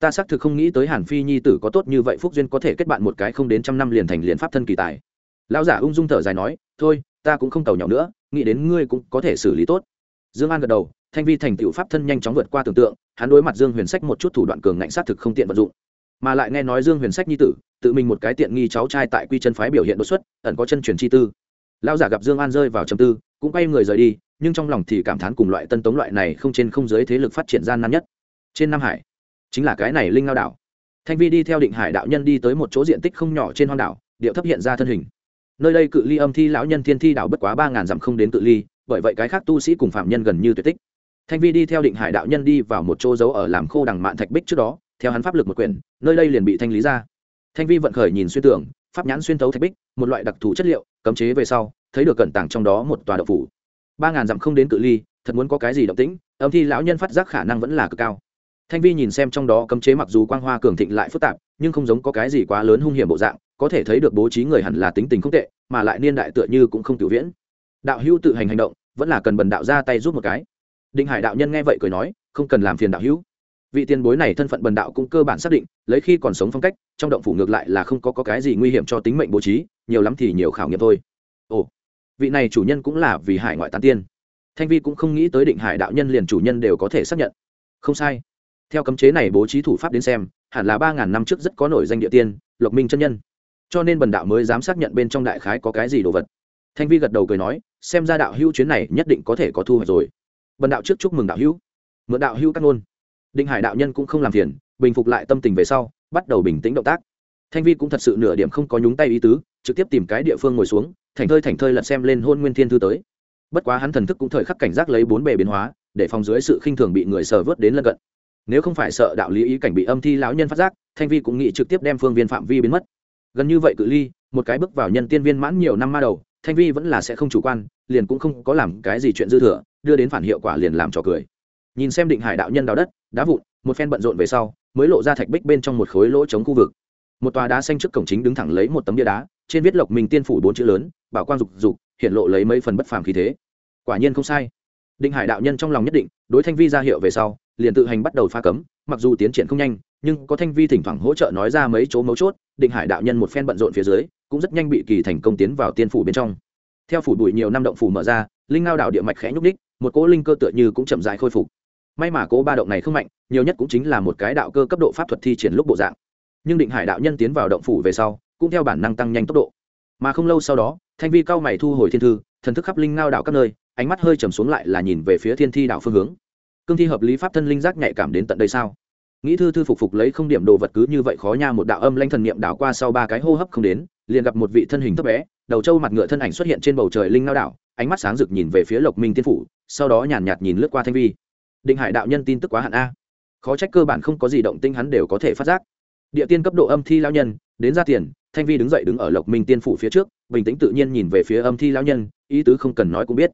Ta xác thực không nghĩ tới hàn phi nhi tử có tốt như vậy, phúc duyên có thể kết bạn một cái không đến trăm năm liền thành liền pháp thân kỳ tài. Lão giả ung dung thở dài nói, thôi, ta cũng không cầu nhỏ nữa, nghĩ đến ngươi cũng có thể xử lý tốt dương an gật đầu, thanh vi thành tựu pháp thân nhanh chóng vượt qua tưởng tượng, hắn đối mặt dương huyền sách một chút thủ đoạn cường ngạnh sát thực không tiện vận dụng. Mà lại nghe nói dương huyền sách nhi tử, tự mình một cái tiện nghi cháu trai tại quy chân phái biểu hiện đột xuất, ẩn có chân truyền chi tư. Lão giả gặp dương an rơi vào trầm tư, cũng quay người rời đi, nhưng trong lòng thì cảm thán cùng loại tân tống loại này không trên không dưới thế lực phát triển gian nan nhất. Trên nam hải, chính là cái này linh ngao đảo. Thanh vi đi theo định hải đạo nhân đi tới một chỗ diện tích không nhỏ trên hoang đảo, điệu thấp hiện ra thân hình. Nơi đây cự ly âm thi lão nhân thiên thi đảo bất quá ba ngàn dặm không đến cự ly bởi vậy cái khác tu sĩ cùng phạm nhân gần như tuyệt tích. Thanh vi đi theo định hải đạo nhân đi vào một chỗ dấu ở làm khô đằng mạn thạch bích trước đó, theo hắn pháp lực một quyển, nơi đây liền bị thanh lý ra. Thanh vi vận khởi nhìn xuyên tưởng pháp nhãn xuyên tấu thạch bích, một loại đặc thù chất liệu, cấm chế về sau, thấy được cẩn tàng trong đó một tòa đậu phủ. Ba ngàn dặm không đến cự ly, thật muốn có cái gì động tĩnh, âm thi lão nhân phát giác khả năng vẫn là cực cao. Thanh vi nhìn xem trong đó cấm chế mặc dù quang hoa cường thịnh lại phức tạp, nhưng không giống có cái gì quá lớn hung hiểm bộ dạng, có thể thấy được bố trí người hẳn là tính tình không tệ, mà lại niên đại tựa như cũng không tiểu viễn. Đạo hữu tự hành hành động vẫn là cần bần đạo ra tay giúp một cái. Định hải đạo nhân nghe vậy cười nói không cần làm phiền đạo hữu. Vị tiền bối này thân phận bần đạo cũng cơ bản xác định lấy khi còn sống phong cách trong động phủ ngược lại là không có, có cái gì nguy hiểm cho tính mệnh bố trí nhiều lắm thì nhiều khảo nghiệm thôi. Ồ vị này chủ nhân cũng là vì hải ngoại tán tiên. Thanh vi cũng không nghĩ tới định hải đạo nhân liền chủ nhân đều có thể xác nhận. Không sai. Theo cấm chế này bố trí thủ pháp đến xem hẳn là ba ngàn năm trước rất có nổi danh địa tiên lộc minh chân nhân. Cho nên bần đạo mới dám xác nhận bên trong đại khái có cái gì đồ vật. Thanh vi gật đầu cười nói xem ra đạo hữu chuyến này nhất định có thể có thu hoạch rồi. Bần đạo trước chúc mừng đạo hữu. Mượn đạo hữu cắt ngôn. Định hải đạo nhân cũng không làm phiền, bình phục lại tâm tình về sau, bắt đầu bình tĩnh động tác. Thanh vi cũng thật sự nửa điểm không có nhúng tay ý tứ, trực tiếp tìm cái địa phương ngồi xuống thành thơi thành thơi lật xem lên hôn nguyên thiên thư tới. Bất quá hắn thần thức cũng thời khắc cảnh giác lấy bốn bề biến hóa, để phòng dưới sự khinh thường bị người sờ vớt đến lân cận. Nếu không phải sợ đạo lý ý cảnh bị âm thi lão nhân phát giác, thanh vi cũng nghĩ trực tiếp đem phương viên phạm vi biến mất. Gần như vậy cự ly, một cái bước vào nhân tiên viên mãn nhiều năm ma đầu thanh vi vẫn là sẽ không chủ quan, liền cũng không có làm cái gì chuyện dư thừa, đưa đến phản hiệu quả liền làm trò cười. Nhìn xem định hải đạo nhân đào đất, đá vụn, một phen bận rộn về sau, mới lộ ra thạch bích bên trong một khối lỗ chống khu vực. Một tòa đá xanh trước cổng chính đứng thẳng lấy một tấm bia đá, trên viết lộc mình tiên phủ bốn chữ lớn, bảo quang dục dục, hiện lộ lấy mấy phần bất phàm khí thế. Quả nhiên không sai. Định hải đạo nhân trong lòng nhất định, đối thanh vi ra hiệu về sau, liền tự hành bắt đầu pha cấm, mặc dù tiến triển không nhanh, nhưng có thanh vi thỉnh thoảng hỗ trợ nói ra mấy chỗ mấu chốt, định hải đạo nhân một phen bận rộn phía dưới cũng rất nhanh bị kỳ thành công tiến vào tiên phủ bên trong. Theo phủ bụi nhiều năm động phủ mở ra, linh ngao đảo địa mạch khẽ nhúc đích một cỗ linh cơ tựa như cũng chậm dại khôi phục. May mà cỗ ba động này không mạnh, nhiều nhất cũng chính là một cái đạo cơ cấp độ pháp thuật thi triển lúc bộ dạng. Nhưng định hải đạo nhân tiến vào động phủ về sau, cũng theo bản năng tăng nhanh tốc độ. Mà không lâu sau đó, thanh vi cao mày thu hồi thiên thư, thần thức khắp linh ngao đảo các nơi, ánh mắt hơi trầm xuống lại là nhìn về phía thiên thi đạo phương hướng. Cương thi hợp lý pháp thân linh giác nhạy cảm đến tận đây sao? Nghĩ thư thư phục phục lấy không điểm đồ vật cứ như vậy khó nha một đạo âm lanh thần niệm đảo qua sau ba cái hô hấp không đến liền gặp một vị thân hình thấp bé đầu trâu mặt ngựa thân ảnh xuất hiện trên bầu trời linh ngao đảo ánh mắt sáng rực nhìn về phía lộc minh tiên phủ sau đó nhàn nhạt, nhạt nhìn lướt qua thanh vi. Định hải đạo nhân tin tức quá hạn a. Khó trách cơ bản không có gì động tinh hắn đều có thể phát giác. Địa tiên cấp độ âm thi lao nhân đến ra tiền thanh vi đứng dậy đứng ở lộc minh tiên phủ phía trước bình tĩnh tự nhiên nhìn về phía âm thi lao nhân ý tứ không cần nói cũng biết.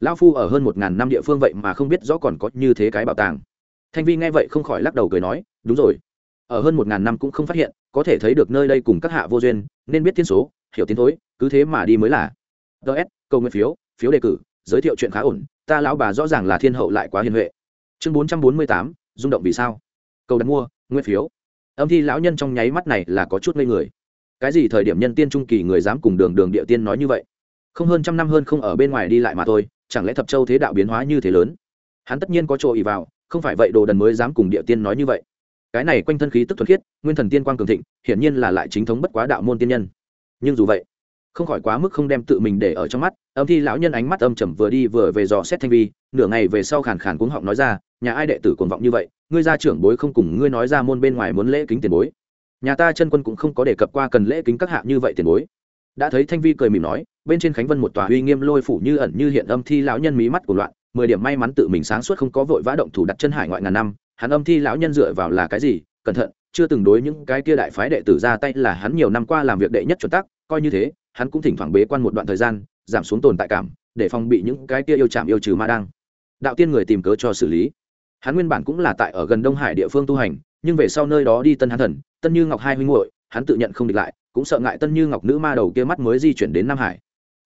Lão phu ở hơn một ngàn năm địa phương vậy mà không biết rõ còn có như thế cái bảo tàng thanh vi nghe vậy không khỏi lắc đầu cười nói, đúng rồi. Ở hơn một ngàn năm cũng không phát hiện, có thể thấy được nơi đây cùng các hạ vô duyên, nên biết thiên số, hiểu tiến thối, cứ thế mà đi mới là. Ts câu nguyện phiếu phiếu đề cử, giới thiệu chuyện khá ổn, ta lão bà rõ ràng là thiên hậu lại quá hiền huệ. Chương bốn trăm bốn mươi tám, rung động vì sao? Câu đặt mua, nguyên phiếu. Âm thi lão nhân trong nháy mắt này là có chút ngây người. Cái gì thời điểm nhân tiên trung kỳ người dám cùng đường đường địa tiên nói như vậy? Không hơn trăm năm hơn không ở bên ngoài đi lại mà thôi, chẳng lẽ thập châu thế đạo biến hóa như thế lớn? Hắn tất nhiên có chỗ ý vào không phải vậy đồ đần mới dám cùng địa tiên nói như vậy. Cái này quanh thân khí tức thuần khiết, nguyên thần tiên quang cường thịnh, hiển nhiên là lại chính thống bất quá đạo môn tiên nhân. Nhưng dù vậy, không khỏi quá mức không đem tự mình để ở trong mắt, âm thi lão nhân ánh mắt âm trầm vừa đi vừa về dò xét thanh vi, nửa ngày về sau khàn khàn cuống họng nói ra, nhà ai đệ tử cuồng vọng như vậy, ngươi gia trưởng bối không cùng ngươi nói ra môn bên ngoài muốn lễ kính tiền bối. Nhà ta chân quân cũng không có đề cập qua cần lễ kính các hạ như vậy tiền bối. Đã thấy thanh vi cười mỉm nói, bên trên khánh vân một tòa uy nghiêm lôi phủ như ẩn như hiện âm thi lão nhân mí mắt của loạn mười điểm may mắn tự mình sáng suốt không có vội vã động thủ đặt chân hải ngoại ngàn năm, hắn âm thi lão nhân dựa vào là cái gì? Cẩn thận, chưa từng đối những cái kia đại phái đệ tử ra tay là hắn nhiều năm qua làm việc đệ nhất chuẩn tắc, coi như thế, hắn cũng thỉnh thoảng bế quan một đoạn thời gian, giảm xuống tồn tại cảm, để phòng bị những cái kia yêu chạm yêu trừ ma đang đạo tiên người tìm cớ cho xử lý. Hắn nguyên bản cũng là tại ở gần đông hải địa phương tu hành, nhưng về sau nơi đó đi tân hán thần, tân như ngọc hai huynh muội, hắn tự nhận không địch lại, cũng sợ ngại tân như ngọc nữ ma đầu kia mắt mới di chuyển đến nam hải.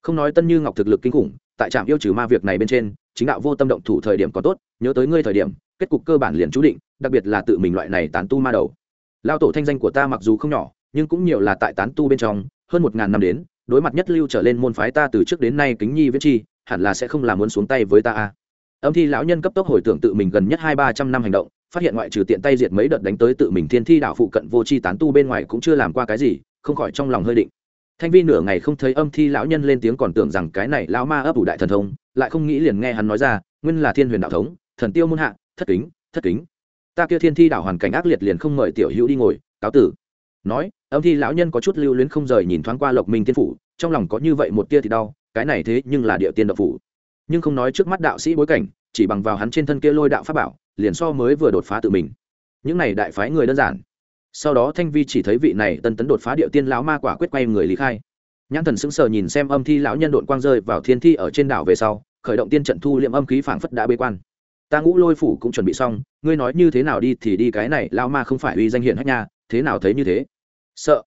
Không nói tân như ngọc thực lực kinh khủng tại trạm yêu trừ ma việc này bên trên, chính đạo vô tâm động thủ thời điểm có tốt, nhớ tới ngươi thời điểm, kết cục cơ bản liền chú định, đặc biệt là tự mình loại này tán tu ma đầu. Lao tổ thanh danh của ta mặc dù không nhỏ, nhưng cũng nhiều là tại tán tu bên trong, hơn một ngàn năm đến, đối mặt nhất lưu trở lên môn phái ta từ trước đến nay kính nhi viết chi, hẳn là sẽ không làm muốn xuống tay với ta a. Âm thi lão nhân cấp tốc hồi tưởng tự mình gần nhất hai ba trăm năm hành động, phát hiện ngoại trừ tiện tay diệt mấy đợt đánh tới tự mình thiên thi đảo phụ cận vô c tán tu bên ngoài cũng chưa làm qua cái gì, không khỏi trong lòng hơi định thanh vi nửa ngày không thấy âm thi lão nhân lên tiếng còn tưởng rằng cái này lão ma ấp ủ đại thần thông, lại không nghĩ liền nghe hắn nói ra, nguyên là thiên huyền đạo thống, thần tiêu muôn hạ, thất kính thất kính. Ta kia thiên thi đảo hoàn cảnh ác liệt liền không mời tiểu hữu đi ngồi, cáo tử. Nói, âm thi lão nhân có chút lưu luyến không rời nhìn thoáng qua lộc minh tiên phủ, trong lòng có như vậy một tia thì đau, cái này thế nhưng là địa tiên đạo phủ. Nhưng không nói trước mắt đạo sĩ bối cảnh, chỉ bằng vào hắn trên thân kia lôi đạo pháp bảo, liền so mới vừa đột phá tự mình. Những này đại phái người đơn giản sau đó thanh vi chỉ thấy vị này tân tấn đột phá địa tiên lão ma quả quyết quay người lý khai. Nhãn thần sững sờ nhìn xem âm thi lão nhân đội quang rơi vào thiên thi ở trên đảo về sau, khởi động tiên trận thu liệm âm khí phảng phất đã bế quan. Ta ngũ lôi phủ cũng chuẩn bị xong, ngươi nói như thế nào đi thì đi, cái này lão ma không phải uy danh hiển hách nha, thế nào thấy như thế? Sợ.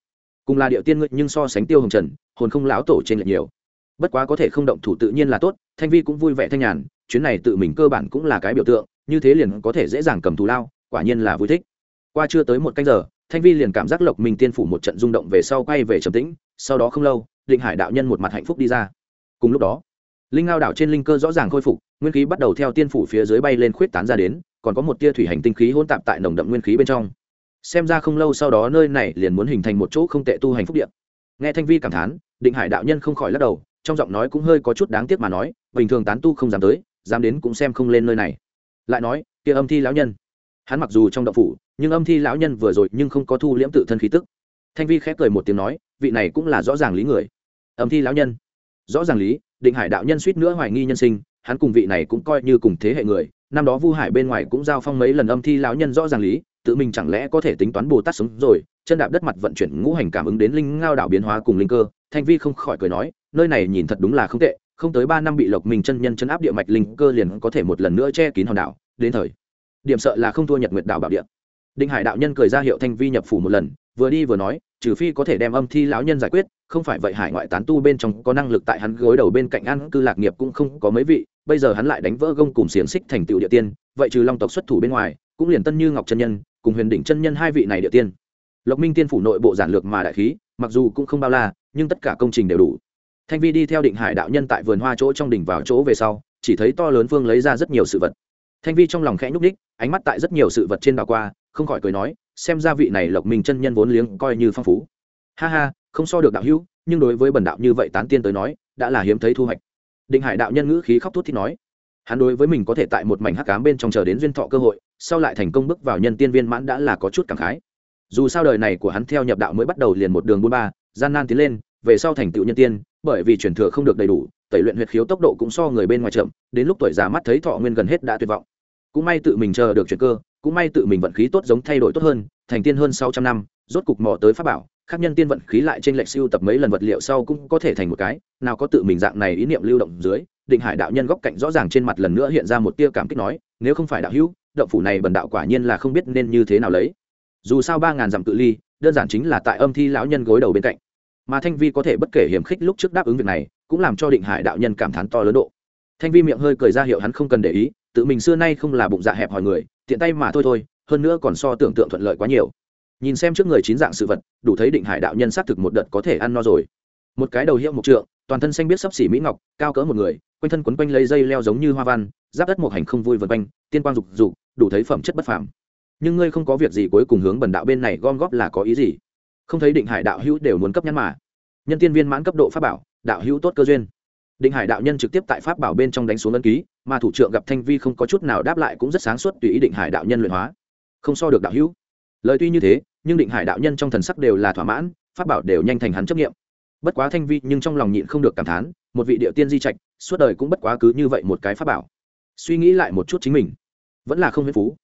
Cùng là địa tiên ngươi, nhưng so sánh tiêu hồng trần, hồn không lão tổ trên lệch nhiều. Bất quá có thể không động thủ tự nhiên là tốt, thanh vi cũng vui vẻ thanh nhàn, chuyến này tự mình cơ bản cũng là cái biểu tượng, như thế liền có thể dễ dàng cầm thù lao, quả nhiên là vui thích. Qua chưa tới một canh giờ thanh vi liền cảm giác lộc minh tiên phủ một trận rung động về sau quay về trầm tĩnh, sau đó không lâu, định hải đạo nhân một mặt hạnh phúc đi ra. Cùng lúc đó, linh ngao đảo trên linh cơ rõ ràng khôi phục, nguyên khí bắt đầu theo tiên phủ phía dưới bay lên khuyết tán ra đến, còn có một tia thủy hành tinh khí hỗn tạp tại nồng đậm nguyên khí bên trong. Xem ra không lâu sau đó nơi này liền muốn hình thành một chỗ không tệ tu hành phúc điện nghe thanh vi cảm thán, định hải đạo nhân không khỏi lắc đầu, trong giọng nói cũng hơi có chút đáng tiếc mà nói, bình thường tán tu không dám tới, dám đến cũng xem không lên nơi này. Lại nói, kia âm thi lão nhân. Hắn mặc dù trong động phủ nhưng âm thi lão nhân vừa rồi nhưng không có thu liễm tự thân khí tức. Thanh vi khép cười một tiếng nói, vị này cũng là rõ ràng lý người. Âm thi lão nhân. Rõ ràng lý, định hải đạo nhân suýt nữa hoài nghi nhân sinh, hắn cùng vị này cũng coi như cùng thế hệ người, năm đó vu hải bên ngoài cũng giao phong mấy lần âm thi lão nhân rõ ràng lý, tự mình chẳng lẽ có thể tính toán bồ tát sống rồi, chân đạp đất mặt vận chuyển ngũ hành cảm ứng đến linh ngao đảo biến hóa cùng linh cơ. Thanh vi không khỏi cười nói, nơi này nhìn thật đúng là không tệ, không tới ba năm bị lộc mình chân nhân chân áp địa mạch linh cơ liền có thể một lần nữa che kín hòn đảo, đến thời. Điểm sợ là không thua nhật nguyệt đảo bảo địa đinh hải đạo nhân cười ra hiệu thanh vi nhập phủ một lần, vừa đi vừa nói, trừ phi có thể đem âm thi lão nhân giải quyết, không phải vậy hải ngoại tán tu bên trong có năng lực tại hắn gối đầu bên cạnh ăn, cư lạc nghiệp cũng không có mấy vị, bây giờ hắn lại đánh vỡ gông cùng xiềng xích thành tựu địa tiên, vậy trừ long tộc xuất thủ bên ngoài, cũng liền tân như ngọc chân nhân, cùng huyền đỉnh chân nhân hai vị này địa tiên. Lộc minh tiên phủ nội bộ giản lược mà đại khí, mặc dù cũng không bao la, nhưng tất cả công trình đều đủ. Thanh vi đi theo định hải đạo nhân tại vườn hoa chỗ trong đỉnh vào chỗ về sau, chỉ thấy to lớn phương lấy ra rất nhiều sự vật. Thanh vi trong lòng khẽ nhúc đích ánh mắt tại rất nhiều sự vật trên đảo qua không khỏi cười nói, xem ra vị này lộc minh chân nhân vốn liếng coi như phong phú. Ha ha, không so được đạo hữu, nhưng đối với bần đạo như vậy tán tiên tới nói, đã là hiếm thấy thu hoạch. Định hải đạo nhân ngữ khí khóc thút thì nói, hắn đối với mình có thể tại một mảnh hắc cám bên trong chờ đến duyên thọ cơ hội, sau lại thành công bước vào nhân tiên viên mãn đã là có chút cảm khái. Dù sao đời này của hắn theo nhập đạo mới bắt đầu liền một đường buôn ba, gian nan tiến lên, về sau thành tựu nhân tiên, bởi vì truyền thừa không được đầy đủ, tẩy luyện huyệt khiếu tốc độ cũng so người bên ngoài chậm, đến lúc tuổi già mắt thấy thọ nguyên gần hết đã tuyệt vọng. Cũng may tự mình chờ được chuyển cơ cũng may tự mình vận khí tốt giống thay đổi tốt hơn, thành tiên hơn sáu trăm năm, rốt cục mò tới pháp bảo, khác nhân tiên vận khí lại trên lệch siêu tập mấy lần vật liệu sau cũng có thể thành một cái, nào có tự mình dạng này ý niệm lưu động dưới, định hải đạo nhân góc cạnh rõ ràng trên mặt lần nữa hiện ra một tia cảm kích nói, nếu không phải đạo hữu, động phủ này bần đạo quả nhiên là không biết nên như thế nào lấy. Dù sao ba ngàn dặm cự ly, đơn giản chính là tại âm thi lão nhân gối đầu bên cạnh. Mà thanh vi có thể bất kể hiểm khích lúc trước đáp ứng việc này, cũng làm cho định hải đạo nhân cảm thán to lớn độ. Thanh vi miệng hơi cười ra hiệu hắn không cần để ý, tự mình xưa nay không là bụng dạ hẹp hòi người tiện tay mà thôi thôi, hơn nữa còn so tưởng tượng thuận lợi quá nhiều. Nhìn xem trước người chín dạng sự vật, đủ thấy định hải đạo nhân xác thực một đợt có thể ăn no rồi. Một cái đầu hiệu mục trượng, toàn thân xanh biết sấp xỉ mỹ ngọc, cao cỡ một người, quanh thân quấn quanh lấy dây leo giống như hoa văn, giáp đất một hành không vui vân quanh, tiên quang dục dục, đủ thấy phẩm chất bất phàm. Nhưng ngươi không có việc gì cuối cùng hướng bần đạo bên này gom góp là có ý gì? Không thấy định hải đạo hữu đều muốn cấp nhắn mà. Nhân tiên viên mãn cấp độ pháp bảo, đạo hữu tốt cơ duyên. Định hải đạo nhân trực tiếp tại pháp bảo bên trong đánh xuống ấn ký mà thủ trưởng gặp thanh vi không có chút nào đáp lại cũng rất sáng suốt tùy ý định hải đạo nhân luyện hóa. Không so được đạo hữu. Lời tuy như thế, nhưng định hải đạo nhân trong thần sắc đều là thỏa mãn, pháp bảo đều nhanh thành hắn chấp nghiệm bất quá thanh vi nhưng trong lòng nhịn không được cảm thán, một vị địa tiên di trạch, suốt đời cũng bất quá cứ như vậy một cái pháp bảo. Suy nghĩ lại một chút chính mình, vẫn là không huyết phú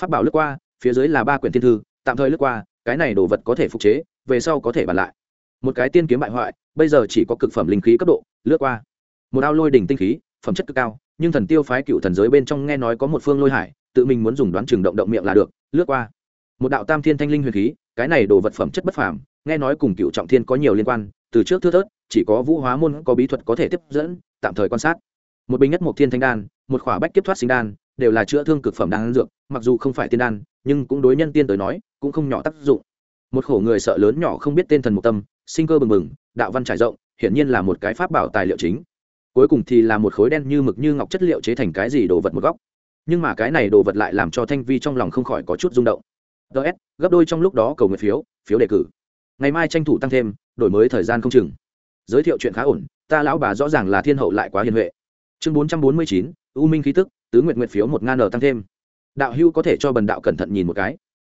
pháp bảo lướt qua, phía dưới là ba quyển thiên thư, tạm thời lướt qua, cái này đồ vật có thể phục chế, về sau có thể bàn lại. Một cái tiên kiếm bại hoại, bây giờ chỉ có cực phẩm linh khí cấp độ, lướt qua. Một ao lôi đỉnh tinh khí, phẩm chất cực cao nhưng thần tiêu phái cựu thần giới bên trong nghe nói có một phương lôi hải, tự mình muốn dùng đoán chừng động động miệng là được, lướt qua. Một đạo tam thiên thanh linh huyền khí, cái này đồ vật phẩm chất bất phàm, nghe nói cùng cựu trọng thiên có nhiều liên quan, từ trước thưa thớt, chỉ có vũ hóa môn có bí thuật có thể tiếp dẫn, tạm thời quan sát. Một bình nhất một thiên thanh đan, một khỏa bách kiếp thoát sinh đan, đều là chữa thương cực phẩm đan dược, mặc dù không phải tiên đan, nhưng cũng đối nhân tiên tới nói, cũng không nhỏ tác dụng. Một khổ người sợ lớn nhỏ không biết tên thần mục tâm, sinh cơ bừng bừng, đạo văn trải rộng, hiển nhiên là một cái pháp bảo tài liệu chính cuối cùng thì là một khối đen như mực như ngọc chất liệu chế thành cái gì đồ vật một góc. Nhưng mà cái này đồ vật lại làm cho thanh vi trong lòng không khỏi có chút rung động. Ts gấp đôi trong lúc đó cầu nguyện phiếu phiếu đề cử. Ngày mai tranh thủ tăng thêm, đổi mới thời gian không chừng. Giới thiệu chuyện khá ổn, ta lão bà rõ ràng là thiên hậu lại quá hiền huệ. Chương bốn trăm bốn mươi chín, u minh khí tức, tứ nguyện nguyện phiếu một nga nở tăng thêm. Đạo hưu có thể cho bần đạo cẩn thận nhìn một cái.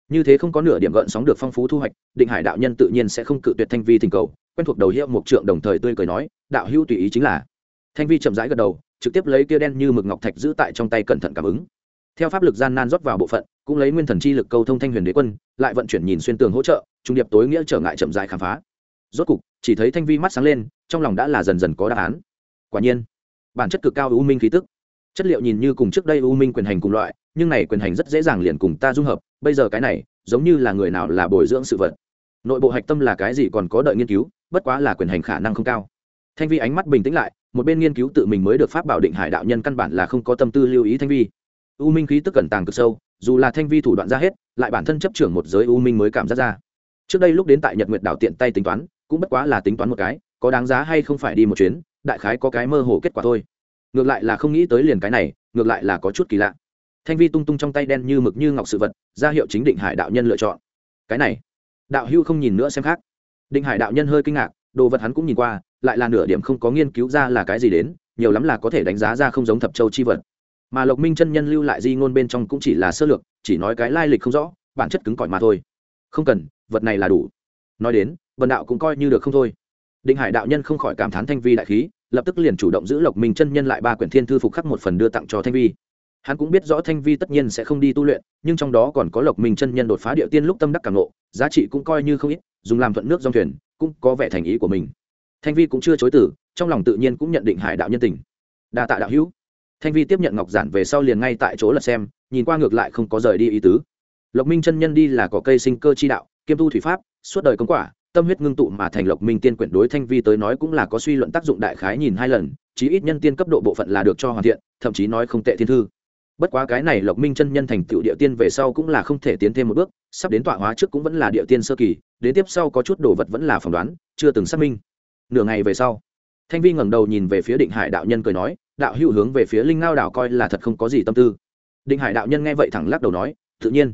Như thế không có nửa điểm gợn sóng được phong phú thu hoạch, định hải đạo nhân tự nhiên sẽ không cự tuyệt thanh vi tình cầu, quen thuộc đầu hiệu mục trượng đồng thời tươi cười nói, đạo hưu tùy ý chính là thanh vi chậm rãi gật đầu, trực tiếp lấy kia đen như mực ngọc thạch giữ tại trong tay cẩn thận cảm ứng. Theo pháp lực gian nan rót vào bộ phận, cũng lấy nguyên thần chi lực câu thông thanh huyền đế quân, lại vận chuyển nhìn xuyên tường hỗ trợ, trung điệp tối nghĩa trở ngại chậm dài khám phá. Rốt cục, chỉ thấy thanh vi mắt sáng lên, trong lòng đã là dần dần có đáp án. Quả nhiên, bản chất cực cao u minh khí tức. Chất liệu nhìn như cùng trước đây u minh quyền hành cùng loại, nhưng này quyền hành rất dễ dàng liền cùng ta dung hợp, bây giờ cái này, giống như là người nào là bồi dưỡng sự vật. Nội bộ hạch tâm là cái gì còn có đợi nghiên cứu, bất quá là quyền hành khả năng không cao thanh vi ánh mắt bình tĩnh lại, một bên nghiên cứu tự mình mới được pháp bảo định hải đạo nhân căn bản là không có tâm tư lưu ý thanh vi. U minh khí tức cẩn tàng cực sâu, dù là thanh vi thủ đoạn ra hết, lại bản thân chấp trưởng một giới u minh mới cảm giác ra. Trước đây lúc đến tại nhật nguyệt đảo tiện tay tính toán, cũng bất quá là tính toán một cái, có đáng giá hay không phải đi một chuyến, đại khái có cái mơ hồ kết quả thôi. Ngược lại là không nghĩ tới liền cái này, ngược lại là có chút kỳ lạ. Thanh vi tung tung trong tay đen như mực như ngọc sự vật, ra hiệu chính định hải đạo nhân lựa chọn. Cái này, đạo hưu không nhìn nữa xem khác. Định hải đạo nhân hơi kinh ngạc đồ vật hắn cũng nhìn qua, lại là nửa điểm không có nghiên cứu ra là cái gì đến, nhiều lắm là có thể đánh giá ra không giống thập châu chi vật. Mà lộc minh chân nhân lưu lại di ngôn bên trong cũng chỉ là sơ lược, chỉ nói cái lai lịch không rõ, bản chất cứng cỏi mà thôi. Không cần, vật này là đủ. Nói đến vần đạo cũng coi như được không thôi. Định hải đạo nhân không khỏi cảm thán thanh vi đại khí, lập tức liền chủ động giữ lộc minh chân nhân lại ba quyển thiên thư phục khắc một phần đưa tặng cho thanh vi. Hắn cũng biết rõ thanh vi tất nhiên sẽ không đi tu luyện, nhưng trong đó còn có lộc minh chân nhân đột phá địa tiên lúc tâm đắc cảm nộ giá trị cũng coi như không ít, dùng làm thuận nước dòng thuyền cũng có vẻ thành ý của mình. Thanh vi cũng chưa chối tử trong lòng tự nhiên cũng nhận định hải đạo nhân tình. Đa tạ đạo hữu. Thanh vi tiếp nhận ngọc giản về sau liền ngay tại chỗ lật xem, nhìn qua ngược lại không có rời đi ý tứ. Lộc minh chân nhân đi là có cây sinh cơ chi đạo, kiêm tu thủy pháp, suốt đời công quả, tâm huyết ngưng tụ mà thành lộc minh tiên quyển đối thanh vi tới nói cũng là có suy luận tác dụng đại khái nhìn hai lần, chí ít nhân tiên cấp độ bộ phận là được cho hoàn thiện, thậm chí nói không tệ thiên thư bất quá cái này lộc minh chân nhân thành tựu địa tiên về sau cũng là không thể tiến thêm một bước, sắp đến tọa hóa trước cũng vẫn là địa tiên sơ kỳ, đến tiếp sau có chút đồ vật vẫn là phỏng đoán, chưa từng xác minh. Nửa ngày về sau, thanh vi ngẩng đầu nhìn về phía định hải đạo nhân cười nói, đạo hữu hướng về phía linh ngao đảo coi là thật không có gì tâm tư. Định hải đạo nhân nghe vậy thẳng lắc đầu nói, tự nhiên.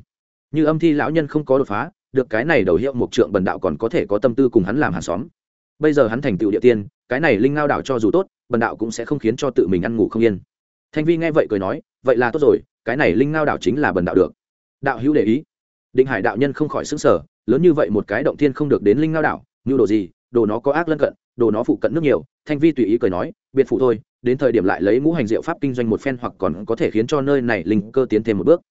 Như âm thi lão nhân không có đột phá, được cái này đầu hiệu một trượng bần đạo còn có thể có tâm tư cùng hắn làm hàng xóm. Bây giờ hắn thành tựu địa tiên, cái này linh ngao đảo cho dù tốt, bần đạo cũng sẽ không khiến cho tự mình ăn ngủ không yên thanh vi nghe vậy cười nói, vậy là tốt rồi, cái này linh ngao đảo chính là bần đạo được. Đạo hữu để ý. Định hải đạo nhân không khỏi xứng sở lớn như vậy một cái động thiên không được đến linh ngao đảo như đồ gì, đồ nó có ác lân cận, đồ nó phụ cận nước nhiều. Thanh vi tùy ý cười nói, biệt phụ thôi, đến thời điểm lại lấy ngũ hành diệu pháp kinh doanh một phen hoặc còn có thể khiến cho nơi này linh cơ tiến thêm một bước.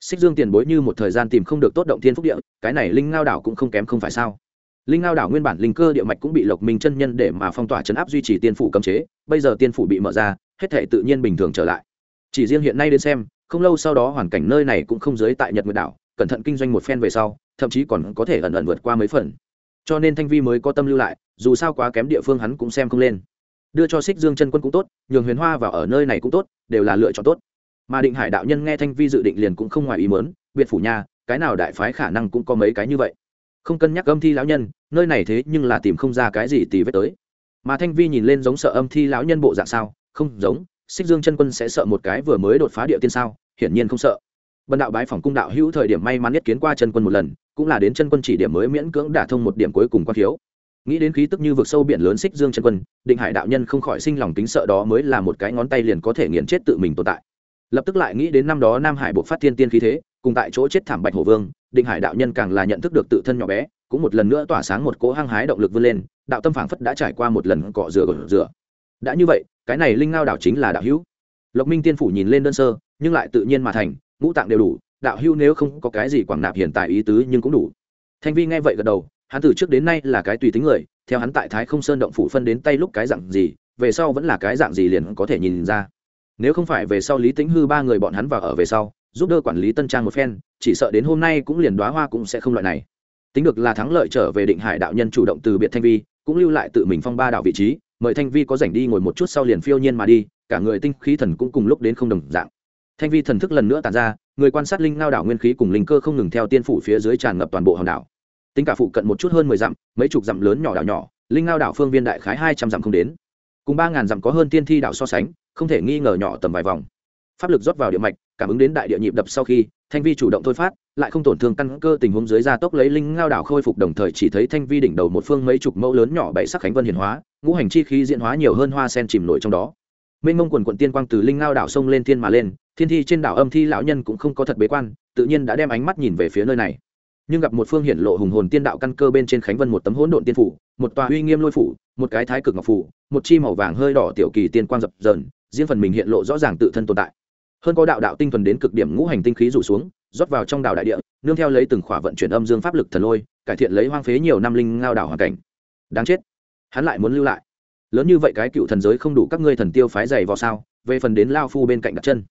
Xích dương tiền bối như một thời gian tìm không được tốt động thiên phúc địa, cái này linh ngao đảo cũng không kém không phải sao? Linh ngao đảo nguyên bản linh cơ địa mạch cũng bị lộc minh chân nhân để mà phong tỏa chấn áp duy trì tiên phủ cấm chế, bây giờ tiên phủ bị mở ra hết thể tự nhiên bình thường trở lại. Chỉ riêng hiện nay đến xem, không lâu sau đó hoàn cảnh nơi này cũng không giới tại nhật nguyệt đảo, cẩn thận kinh doanh một phen về sau, thậm chí còn có thể ẩn ẩn vượt qua mấy phần. Cho nên thanh vi mới có tâm lưu lại, dù sao quá kém địa phương hắn cũng xem không lên. Đưa cho xích dương chân quân cũng tốt, nhường huyền hoa vào ở nơi này cũng tốt, đều là lựa chọn tốt. Mà định hải đạo nhân nghe thanh vi dự định liền cũng không ngoài ý mớn biệt phủ nha cái nào đại phái khả năng cũng có mấy cái như vậy. Không cân nhắc âm thi lão nhân, nơi này thế nhưng là tìm không ra cái gì tì vết tới. Mà thanh vi nhìn lên giống sợ âm thi lão nhân bộ dạng sao không giống, xích dương chân quân sẽ sợ một cái vừa mới đột phá địa tiên sao? Hiển nhiên không sợ. Bần đạo bái phòng cung đạo hữu thời điểm may mắn nhất kiến qua chân quân một lần, cũng là đến chân quân chỉ điểm mới miễn cưỡng đả thông một điểm cuối cùng quan thiếu nghĩ đến khí tức như vực sâu biển lớn xích dương chân quân, định hải đạo nhân không khỏi sinh lòng tính sợ đó mới là một cái ngón tay liền có thể nghiền chết tự mình tồn tại. Lập tức lại nghĩ đến năm đó nam hải buộc phát thiên tiên khí thế, cùng tại chỗ chết thảm bạch hổ vương, định hải đạo nhân càng là nhận thức được tự thân nhỏ bé, cũng một lần nữa tỏa sáng một cỗ hăng hái động lực vươn lên, đạo tâm phảng phất đã trải qua một lần cọ rửa rửa đã như vậy, cái này linh ngao đảo chính là đạo hữu. Lộc minh tiên phủ nhìn lên đơn sơ, nhưng lại tự nhiên mà thành, ngũ tạng đều đủ, đạo hữu nếu không có cái gì quảng nạp hiện tại ý tứ nhưng cũng đủ. Thanh vi nghe vậy gật đầu, hắn từ trước đến nay là cái tùy tính người, theo hắn tại thái không sơn động phủ phân đến tay lúc cái dạng gì, về sau vẫn là cái dạng gì liền có thể nhìn ra. Nếu không phải về sau lý tính hư ba người bọn hắn vào ở về sau, giúp đỡ quản lý tân trang một phen, chỉ sợ đến hôm nay cũng liền đoá hoa cũng sẽ không loại này. Tính được là thắng lợi trở về định hải đạo nhân chủ động từ biệt thanh vi cũng lưu lại tự mình phong ba đạo vị trí, mời thanh vi có rảnh đi ngồi một chút sau liền phiêu nhiên mà đi, cả người tinh khí thần cũng cùng lúc đến không đồng dạng. Thanh vi thần thức lần nữa tàn ra, người quan sát linh ngao đảo nguyên khí cùng linh cơ không ngừng theo tiên phủ phía dưới tràn ngập toàn bộ hòn đảo. Tính cả phụ cận một chút hơn mười dặm, mấy chục dặm lớn nhỏ đảo nhỏ, linh ngao đảo phương viên đại khái hai trăm dặm không đến. Cùng ba ngàn dặm có hơn tiên thi đảo so sánh, không thể nghi ngờ nhỏ tầm vài vòng. Pháp lực rót vào địa mạch, cảm ứng đến đại địa nhịp đập sau khi, thanh vi chủ động thôi phát lại không tổn thương căn cơ tình huống dưới gia tốc lấy linh ngao đảo khôi phục đồng thời chỉ thấy thanh vi đỉnh đầu một phương mấy chục mẫu lớn nhỏ bảy sắc khánh vân hiển hóa, ngũ hành chi khí diễn hóa nhiều hơn hoa sen chìm nổi trong đó. Mênh mông quần quận tiên quang từ linh ngao đảo sông lên thiên mà lên, thiên thi trên đảo âm thi lão nhân cũng không có thật bế quan, tự nhiên đã đem ánh mắt nhìn về phía nơi này. Nhưng gặp một phương hiển lộ hùng hồn tiên đạo căn cơ bên trên khánh vân một tấm hỗn độn tiên phủ, một tòa uy nghiêm lôi phủ, một cái thái cực ngọc phủ, một chi màu vàng hơi đỏ tiểu kỳ tiên quang dập dờn, riêng phần mình hiện lộ rõ ràng tự thân tồn tại. Hơn có đạo đạo tinh thuần đến cực điểm ngũ hành tinh khí rủ xuống rót vào trong đảo đại địa, nương theo lấy từng khỏa vận chuyển âm dương pháp lực thần lôi, cải thiện lấy hoang phế nhiều năm linh ngao đảo hoàn cảnh. Đáng chết. Hắn lại muốn lưu lại. Lớn như vậy cái cựu thần giới không đủ các ngươi thần tiêu phái dày vào sao, về phần đến lao phu bên cạnh đặt chân.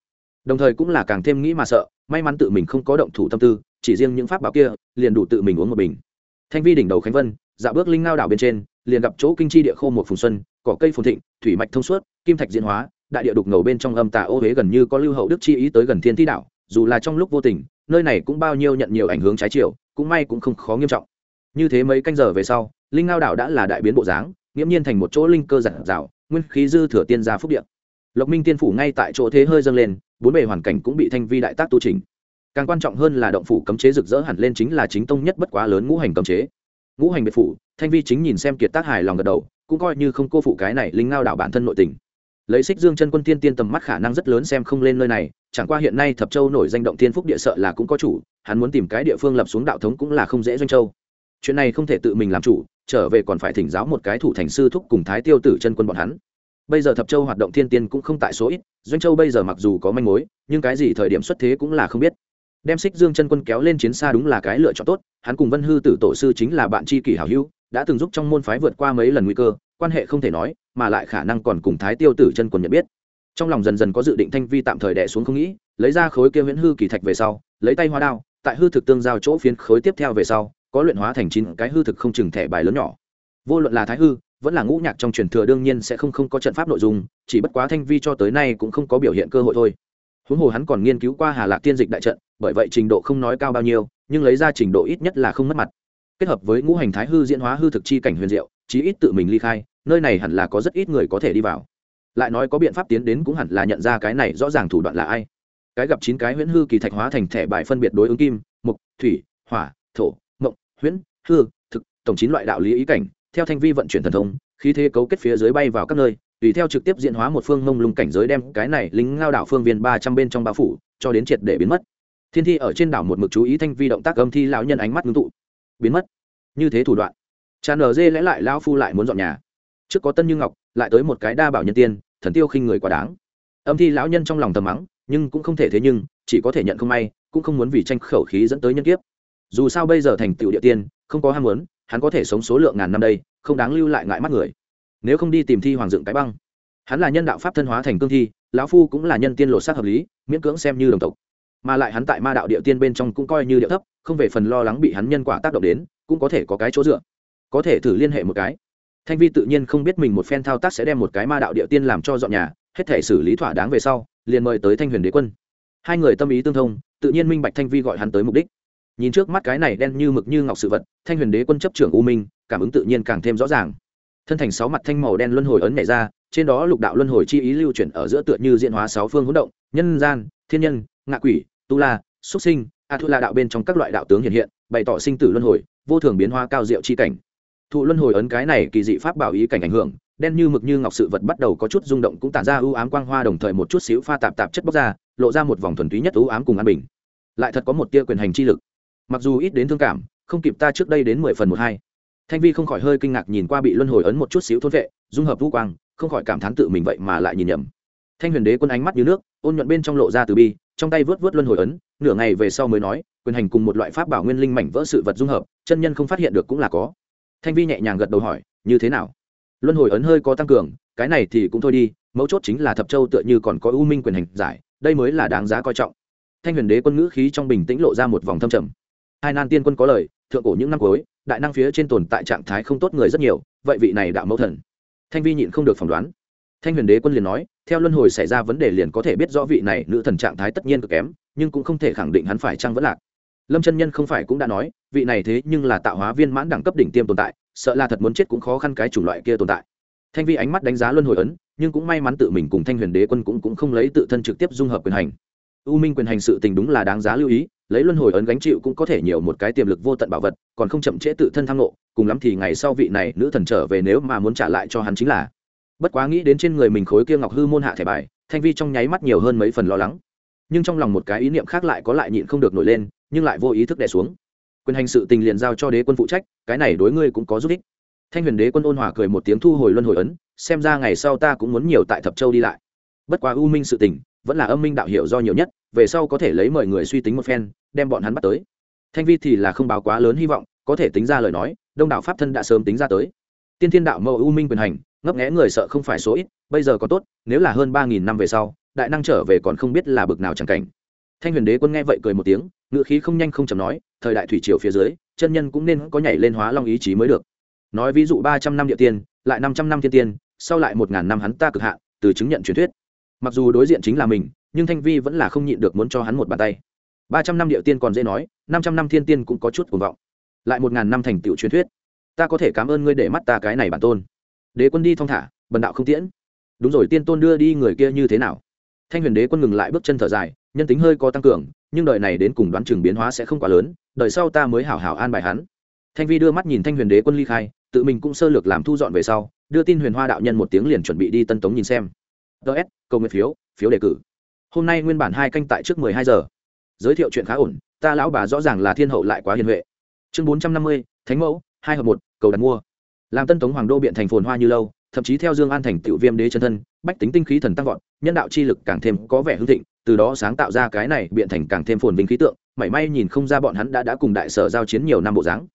Đồng thời cũng là càng thêm nghĩ mà sợ, may mắn tự mình không có động thủ tâm tư, chỉ riêng những pháp bảo kia, liền đủ tự mình uống một bình. Thanh vi đỉnh đầu khánh vân dạ bước linh ngao đảo bên trên, liền gặp chỗ kinh chi địa khô một phùng xuân, cỏ cây phồn thịnh, thủy mạch thông suốt, kim thạch diễn hóa, đại địa đục ngầu bên trong âm tà ô huế gần như có lưu hậu đức chi ý tới gần thiên thi đảo, dù là trong lúc vô tình nơi này cũng bao nhiêu nhận nhiều ảnh hưởng trái chiều, cũng may cũng không khó nghiêm trọng. Như thế mấy canh giờ về sau, linh ngao đảo đã là đại biến bộ dáng, nghiễm nhiên thành một chỗ linh cơ giản dạo, nguyên khí dư thừa tiên gia phúc điện lộc minh tiên phủ ngay tại chỗ thế hơi dâng lên, bốn bề hoàn cảnh cũng bị thanh vi đại tác tu trình càng quan trọng hơn là động phủ cấm chế rực rỡ hẳn lên chính là chính tông nhất bất quá lớn ngũ hành cấm chế. Ngũ hành biệt phủ, thanh vi chính nhìn xem kiệt tác hài lòng gật đầu, cũng coi như không cô phụ cái này linh ngao đảo bản thân nội tình lấy xích dương chân quân tiên tiên tầm mắt khả năng rất lớn xem không lên nơi này, chẳng qua hiện nay thập châu nổi danh động tiên phúc địa sợ là cũng có chủ, hắn muốn tìm cái địa phương lập xuống đạo thống cũng là không dễ doanh châu. Chuyện này không thể tự mình làm chủ, trở về còn phải thỉnh giáo một cái thủ thành sư thúc cùng thái tiêu tử chân quân bọn hắn. Bây giờ thập châu hoạt động thiên tiên cũng không tại số ít, doanh châu bây giờ mặc dù có manh mối, nhưng cái gì thời điểm xuất thế cũng là không biết. Đem xích dương chân quân kéo lên chiến xa đúng là cái lựa chọn tốt, hắn cùng vân hư tử tổ sư chính là bạn tri kỷ hảo hữu, đã từng giúp trong môn phái vượt qua mấy lần nguy cơ quan hệ không thể nói, mà lại khả năng còn cùng thái tiêu tử chân quần nhận biết. Trong lòng dần dần có dự định thanh vi tạm thời đẻ xuống không nghĩ, lấy ra khối kia viễn hư kỳ thạch về sau, lấy tay hóa đao, tại hư thực tương giao chỗ phiến khối tiếp theo về sau, có luyện hóa thành chín cái hư thực không chừng thẻ bài lớn nhỏ. Vô luận là thái hư, vẫn là ngũ nhạc trong truyền thừa đương nhiên sẽ không không có trận pháp nội dung, chỉ bất quá thanh vi cho tới nay cũng không có biểu hiện cơ hội thôi. Huống hồ hắn còn nghiên cứu qua hà lạc tiên dịch đại trận, bởi vậy trình độ không nói cao bao nhiêu, nhưng lấy ra trình độ ít nhất là không mất mặt. Kết hợp với ngũ hành thái hư diễn hóa hư thực chi cảnh huyền diệu chí ít tự mình ly khai, nơi này hẳn là có rất ít người có thể đi vào. Lại nói có biện pháp tiến đến cũng hẳn là nhận ra cái này rõ ràng thủ đoạn là ai. Cái gặp chín cái huyễn hư kỳ thạch hóa thành thẻ bài phân biệt đối ứng kim mục thủy, hỏa, thổ, mộng, huyễn, hư, thực, tổng chín loại đạo lý ý cảnh, theo thanh vi vận chuyển thần thông, khí thế cấu kết phía dưới bay vào các nơi, tùy theo trực tiếp diễn hóa một phương mông lung cảnh giới đem cái này lính ngao đảo phương viên ba trăm bên trong bao phủ, cho đến triệt để biến mất. Thiên thi ở trên đảo một mực chú ý thanh vi động tác âm thi lão nhân ánh mắt ngưng tụ. Biến mất. Như thế thủ đoạn tràn ở dê lẽ lại lao phu lại muốn dọn nhà. Trước có tân như ngọc, lại tới một cái đa bảo nhân tiên, thần tiêu khinh người quá đáng. Âm thi lão nhân trong lòng tầm mắng, nhưng cũng không thể thế nhưng, chỉ có thể nhận không may, cũng không muốn vì tranh khẩu khí dẫn tới nhân kiếp. Dù sao bây giờ thành tựu địa tiên, không có ham muốn, hắn có thể sống số lượng ngàn năm đây, không đáng lưu lại ngại mắt người. Nếu không đi tìm thi hoàng dựng cái băng. Hắn là nhân đạo pháp thân hóa thành cương thi, lão phu cũng là nhân tiên lột xác hợp lý, miễn cưỡng xem như đồng tộc. Mà lại hắn tại ma đạo địa tiên bên trong cũng coi như địa thấp, không về phần lo lắng bị hắn nhân quả tác động đến, cũng có thể có cái chỗ dựa có thể thử liên hệ một cái. Thanh vi tự nhiên không biết mình một phen thao tác sẽ đem một cái ma đạo địa tiên làm cho dọn nhà, hết thể xử lý thỏa đáng về sau, liền mời tới thanh huyền đế quân. Hai người tâm ý tương thông, tự nhiên minh bạch thanh vi gọi hắn tới mục đích. Nhìn trước mắt cái này đen như mực như ngọc sự vật, thanh huyền đế quân chấp trưởng u minh, cảm ứng tự nhiên càng thêm rõ ràng. Thân thành sáu mặt thanh màu đen luân hồi ấn nhảy ra, trên đó lục đạo luân hồi chi ý lưu chuyển ở giữa tựa như diện hóa sáu phương hỗn động, nhân gian, thiên nhân, ngạ quỷ, tu la xuất sinh, a thu la đạo bên trong các loại đạo tướng hiện hiện, bày tỏ sinh tử luân hồi, vô thường biến hóa cao diệu chi cảnh thụ luân hồi ấn cái này kỳ dị pháp bảo ý cảnh ảnh hưởng, đen như mực như ngọc sự vật bắt đầu có chút rung động cũng tản ra ưu ám quang hoa đồng thời một chút xíu pha tạp tạp chất bóc ra, lộ ra một vòng thuần túy nhất ưu ám cùng an bình. Lại thật có một tia quyền hành chi lực. Mặc dù ít đến thương cảm, không kịp ta trước đây đến mười phần một hai. Thanh vi không khỏi hơi kinh ngạc nhìn qua bị luân hồi ấn một chút xíu thôn vệ, dung hợp vũ quang, không khỏi cảm thán tự mình vậy mà lại nhìn nhầm. Thanh huyền đế quân ánh mắt như nước, ôn nhuận bên trong lộ ra từ bi, trong tay vớt vớt luân hồi ấn, nửa ngày về sau mới nói, quyền hành cùng một loại pháp bảo nguyên linh mảnh vỡ sự vật dung hợp, chân nhân không phát hiện được cũng là có thanh vi nhẹ nhàng gật đầu hỏi, như thế nào? Luân hồi ấn hơi có tăng cường, cái này thì cũng thôi đi, mấu chốt chính là thập châu tựa như còn có ưu minh quyền hành giải, đây mới là đáng giá coi trọng. Thanh huyền đế quân ngữ khí trong bình tĩnh lộ ra một vòng thâm trầm. Hai nan tiên quân có lời, thượng cổ những năm cuối, đại năng phía trên tồn tại trạng thái không tốt người rất nhiều, vậy vị này đạo mẫu thần. Thanh vi nhịn không được phỏng đoán. Thanh huyền đế quân liền nói, theo luân hồi xảy ra vấn đề liền có thể biết rõ vị này nữ thần trạng thái tất nhiên cực kém, nhưng cũng không thể khẳng định hắn phải chăng vẫn lạc lâm chân nhân không phải cũng đã nói vị này thế nhưng là tạo hóa viên mãn đẳng cấp đỉnh tiêm tồn tại sợ là thật muốn chết cũng khó khăn cái chủng loại kia tồn tại. Thanh vi ánh mắt đánh giá luân hồi ấn nhưng cũng may mắn tự mình cùng thanh huyền đế quân cũng, cũng không lấy tự thân trực tiếp dung hợp quyền hành. U minh quyền hành sự tình đúng là đáng giá lưu ý lấy luân hồi ấn gánh chịu cũng có thể nhiều một cái tiềm lực vô tận bảo vật còn không chậm trễ tự thân tham lộ cùng lắm thì ngày sau vị này nữ thần trở về nếu mà muốn trả lại cho hắn chính là. Bất quá nghĩ đến trên người mình khối kia ngọc hư môn hạ thẻ bài thanh vi trong nháy mắt nhiều hơn mấy phần lo lắng. Nhưng trong lòng một cái ý niệm khác lại có lại nhịn không được nổi lên nhưng lại vô ý thức đè xuống. Quyền hành sự tình liền giao cho đế quân phụ trách, cái này đối ngươi cũng có giúp ích. Thanh huyền đế quân ôn hòa cười một tiếng thu hồi luân hồi ấn, xem ra ngày sau ta cũng muốn nhiều tại thập châu đi lại. Bất quá u minh sự tình, vẫn là âm minh đạo hiệu do nhiều nhất, về sau có thể lấy mời người suy tính một phen, đem bọn hắn bắt tới. Thanh vi thì là không báo quá lớn hy vọng, có thể tính ra lời nói, đông đạo pháp thân đã sớm tính ra tới. Tiên thiên đạo mẫu u minh quyền hành, ngấp nghẽ người sợ không phải số ít, bây giờ có tốt, nếu là hơn ba nghìn năm về sau, đại năng trở về còn không biết là bực nào chẳng cảnh. Thanh huyền đế quân nghe vậy cười một tiếng ngự khí không nhanh không chầm nói thời đại thủy triều phía dưới chân nhân cũng nên có nhảy lên hóa long ý chí mới được. Nói ví dụ ba trăm năm địa tiên lại năm trăm năm thiên tiên sau lại một ngàn năm hắn ta cực hạ, từ chứng nhận truyền thuyết. Mặc dù đối diện chính là mình nhưng thanh vi vẫn là không nhịn được muốn cho hắn một bàn tay. Ba trăm năm địa tiên còn dễ nói năm trăm năm thiên tiên cũng có chút cuồng vọng. Lại một ngàn năm thành tựu truyền thuyết. Ta có thể cảm ơn ngươi để mắt ta cái này bản tôn. Đế quân đi thong thả bần đạo không tiễn. Đúng rồi tiên tôn đưa đi người kia như thế nào? Thanh huyền đế quân ngừng lại bước chân thở dài nhân tính hơi có tăng cường nhưng đời này đến cùng đoán chừng biến hóa sẽ không quá lớn, đời sau ta mới hảo hảo an bài hắn. Thanh vi đưa mắt nhìn thanh huyền đế quân ly khai, tự mình cũng sơ lược làm thu dọn về sau, đưa tin huyền hoa đạo nhân một tiếng liền chuẩn bị đi tân tống nhìn xem. Ts cầu nguyện phiếu phiếu đề cử. Hôm nay nguyên bản hai canh tại trước mười hai giờ. Giới thiệu chuyện khá ổn, ta lão bà rõ ràng là thiên hậu lại quá hiền huệ. Chương bốn trăm năm mươi, thánh mẫu, hai hợp một, cầu đặt mua. Làm tân tống hoàng đô biện thành phồn hoa như lâu, thậm chí theo dương an thành tiểu viêm đế chân thân, bách tính tinh khí thần tăng vọt, nhân đạo chi lực càng thêm có vẻ hưng thịnh từ đó sáng tạo ra cái này biện thành càng thêm phồn vinh khí tượng, mảy may nhìn không ra bọn hắn đã đã cùng đại sở giao chiến nhiều năm bộ dáng.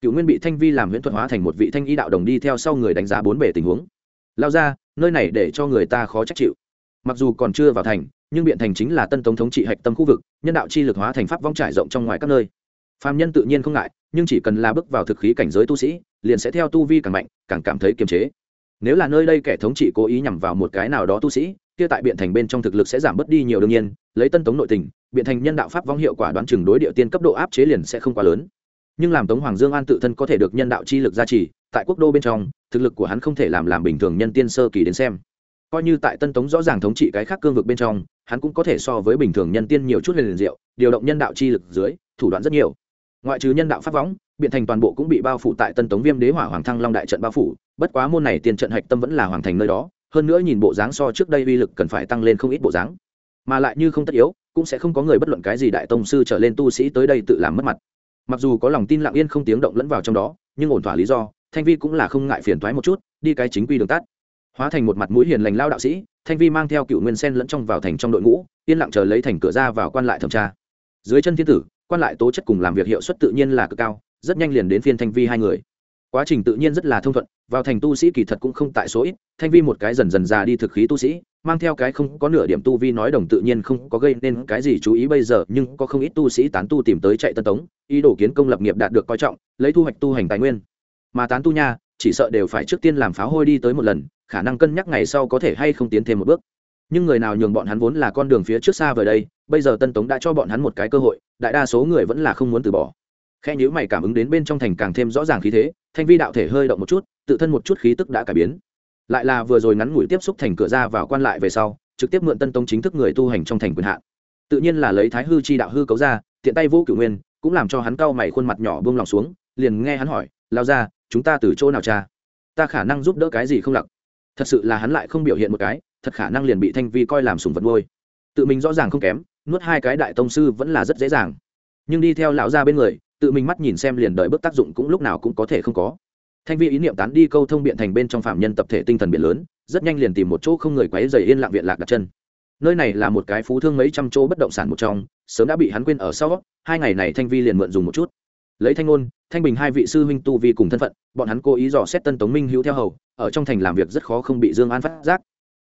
Cựu nguyên bị thanh vi làm huyễn thuật hóa thành một vị thanh y đạo đồng đi theo sau người đánh giá bốn bề tình huống. Lao ra, nơi này để cho người ta khó trách chịu. Mặc dù còn chưa vào thành, nhưng biện thành chính là tân tống thống trị hạch tâm khu vực, nhân đạo chi lực hóa thành pháp vong trải rộng trong ngoài các nơi. Phạm nhân tự nhiên không ngại, nhưng chỉ cần là bước vào thực khí cảnh giới tu sĩ, liền sẽ theo tu vi càng mạnh, càng cảm thấy kiềm chế. Nếu là nơi đây kẻ thống trị cố ý nhằm vào một cái nào đó tu sĩ kia tại biện thành bên trong thực lực sẽ giảm bớt đi nhiều đương nhiên, lấy tân tống nội tình, biện thành nhân đạo pháp vong hiệu quả đoán chừng đối địa tiên cấp độ áp chế liền sẽ không quá lớn. Nhưng làm tống hoàng dương an tự thân có thể được nhân đạo chi lực gia trì, tại quốc đô bên trong, thực lực của hắn không thể làm làm bình thường nhân tiên sơ kỳ đến xem. Coi như tại tân tống rõ ràng thống trị cái khác cương vực bên trong, hắn cũng có thể so với bình thường nhân tiên nhiều chút liền diệu, điều động nhân đạo chi lực dưới, thủ đoạn rất nhiều. Ngoại trừ nhân đạo pháp võng biện thành toàn bộ cũng bị bao phủ tại tân tống viêm đế hỏa hoàng thăng long đại trận bao phủ, bất quá môn này tiền trận hạch tâm vẫn là hoàng thành nơi đó hơn nữa nhìn bộ dáng so trước đây uy lực cần phải tăng lên không ít bộ dáng. Mà lại như không tất yếu, cũng sẽ không có người bất luận cái gì đại tông sư trở lên tu sĩ tới đây tự làm mất mặt. Mặc dù có lòng tin lặng yên không tiếng động lẫn vào trong đó, nhưng ổn thỏa lý do, thanh vi cũng là không ngại phiền thoái một chút, đi cái chính quy đường tắt. Hóa thành một mặt mũi hiền lành lao đạo sĩ, thanh vi mang theo cựu nguyên sen lẫn trong vào thành trong đội ngũ, yên lặng chờ lấy thành cửa ra vào quan lại thẩm tra. Dưới chân thiên tử, quan lại tố chất cùng làm việc hiệu suất tự nhiên là cực cao, rất nhanh liền đến phiên thanh vi hai người quá trình tự nhiên rất là thông thuận, vào thành tu sĩ kỳ thật cũng không tại số ít, thanh vi một cái dần dần già đi thực khí tu sĩ, mang theo cái không có nửa điểm tu vi nói đồng tự nhiên không có gây nên cái gì chú ý bây giờ, nhưng có không ít tu sĩ tán tu tìm tới chạy tân tống, ý đồ kiến công lập nghiệp đạt được coi trọng, lấy thu hoạch tu hành tài nguyên. Mà tán tu nha, chỉ sợ đều phải trước tiên làm pháo hôi đi tới một lần, khả năng cân nhắc ngày sau có thể hay không tiến thêm một bước. Nhưng người nào nhường bọn hắn vốn là con đường phía trước xa vời đây, bây giờ tân tống đã cho bọn hắn một cái cơ hội, đại đa số người vẫn là không muốn từ bỏ khe nhữ mày cảm ứng đến bên trong thành càng thêm rõ ràng khí thế, thanh vi đạo thể hơi động một chút, tự thân một chút khí tức đã cải biến. Lại là vừa rồi ngắn ngủi tiếp xúc thành cửa ra vào quan lại về sau, trực tiếp mượn tân tông chính thức người tu hành trong thành quyền hạn. Tự nhiên là lấy thái hư chi đạo hư cấu ra, tiện tay vũ cửu nguyên, cũng làm cho hắn cau mày khuôn mặt nhỏ buông lòng xuống, liền nghe hắn hỏi lao ra chúng ta từ chỗ nào cha? Ta khả năng giúp đỡ cái gì không lặc? Thật sự là hắn lại không biểu hiện một cái, thật khả năng liền bị thanh vi coi làm sùng vật vôi tự mình rõ ràng không kém, nuốt hai cái đại tông sư vẫn là rất dễ dàng. Nhưng đi theo lão gia bên người tự mình mắt nhìn xem liền đợi bước tác dụng cũng lúc nào cũng có thể không có. Thanh vi ý niệm tán đi câu thông biện thành bên trong phạm nhân tập thể tinh thần biển lớn, rất nhanh liền tìm một chỗ không người quấy dày yên lặng viện lạc đặt chân. Nơi này là một cái phú thương mấy trăm chỗ bất động sản một trong, sớm đã bị hắn quên ở sau hai ngày này thanh vi liền mượn dùng một chút. Lấy thanh ngôn, thanh bình hai vị sư huynh tu vi cùng thân phận, bọn hắn cố ý dò xét tân tống minh hữu theo hầu, ở trong thành làm việc rất khó không bị dương an phát giác.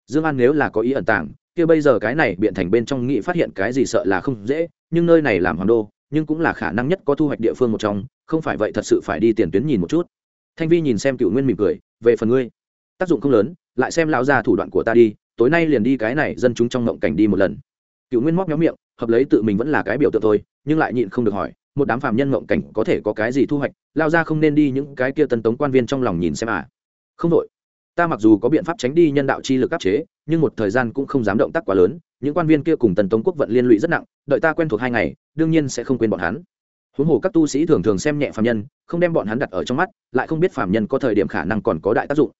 Dương an nếu là có ý ẩn tàng, kia bây giờ cái này biện thành bên trong nghị phát hiện cái gì sợ là không dễ, nhưng nơi này làm hoàng đô nhưng cũng là khả năng nhất có thu hoạch địa phương một trong, không phải vậy thật sự phải đi tiền tuyến nhìn một chút. Thanh vi nhìn xem cựu nguyên mỉm cười, về phần ngươi, tác dụng không lớn, lại xem lão ra thủ đoạn của ta đi, tối nay liền đi cái này dân chúng trong ngộng cảnh đi một lần. Cựu nguyên móc nhóm miệng, hợp lấy tự mình vẫn là cái biểu tượng thôi, nhưng lại nhịn không được hỏi, một đám phàm nhân ngộng cảnh có thể có cái gì thu hoạch? Lao ra không nên đi những cái kia tân tống quan viên trong lòng nhìn xem à? Không đội ta mặc dù có biện pháp tránh đi nhân đạo chi lực áp chế, nhưng một thời gian cũng không dám động tác quá lớn, những quan viên kia cùng tần tống quốc vận liên lụy rất nặng, đợi ta quen thuộc hai ngày, đương nhiên sẽ không quên bọn hắn. Huống hồ các tu sĩ thường thường xem nhẹ phạm nhân, không đem bọn hắn đặt ở trong mắt, lại không biết phạm nhân có thời điểm khả năng còn có đại tác dụng.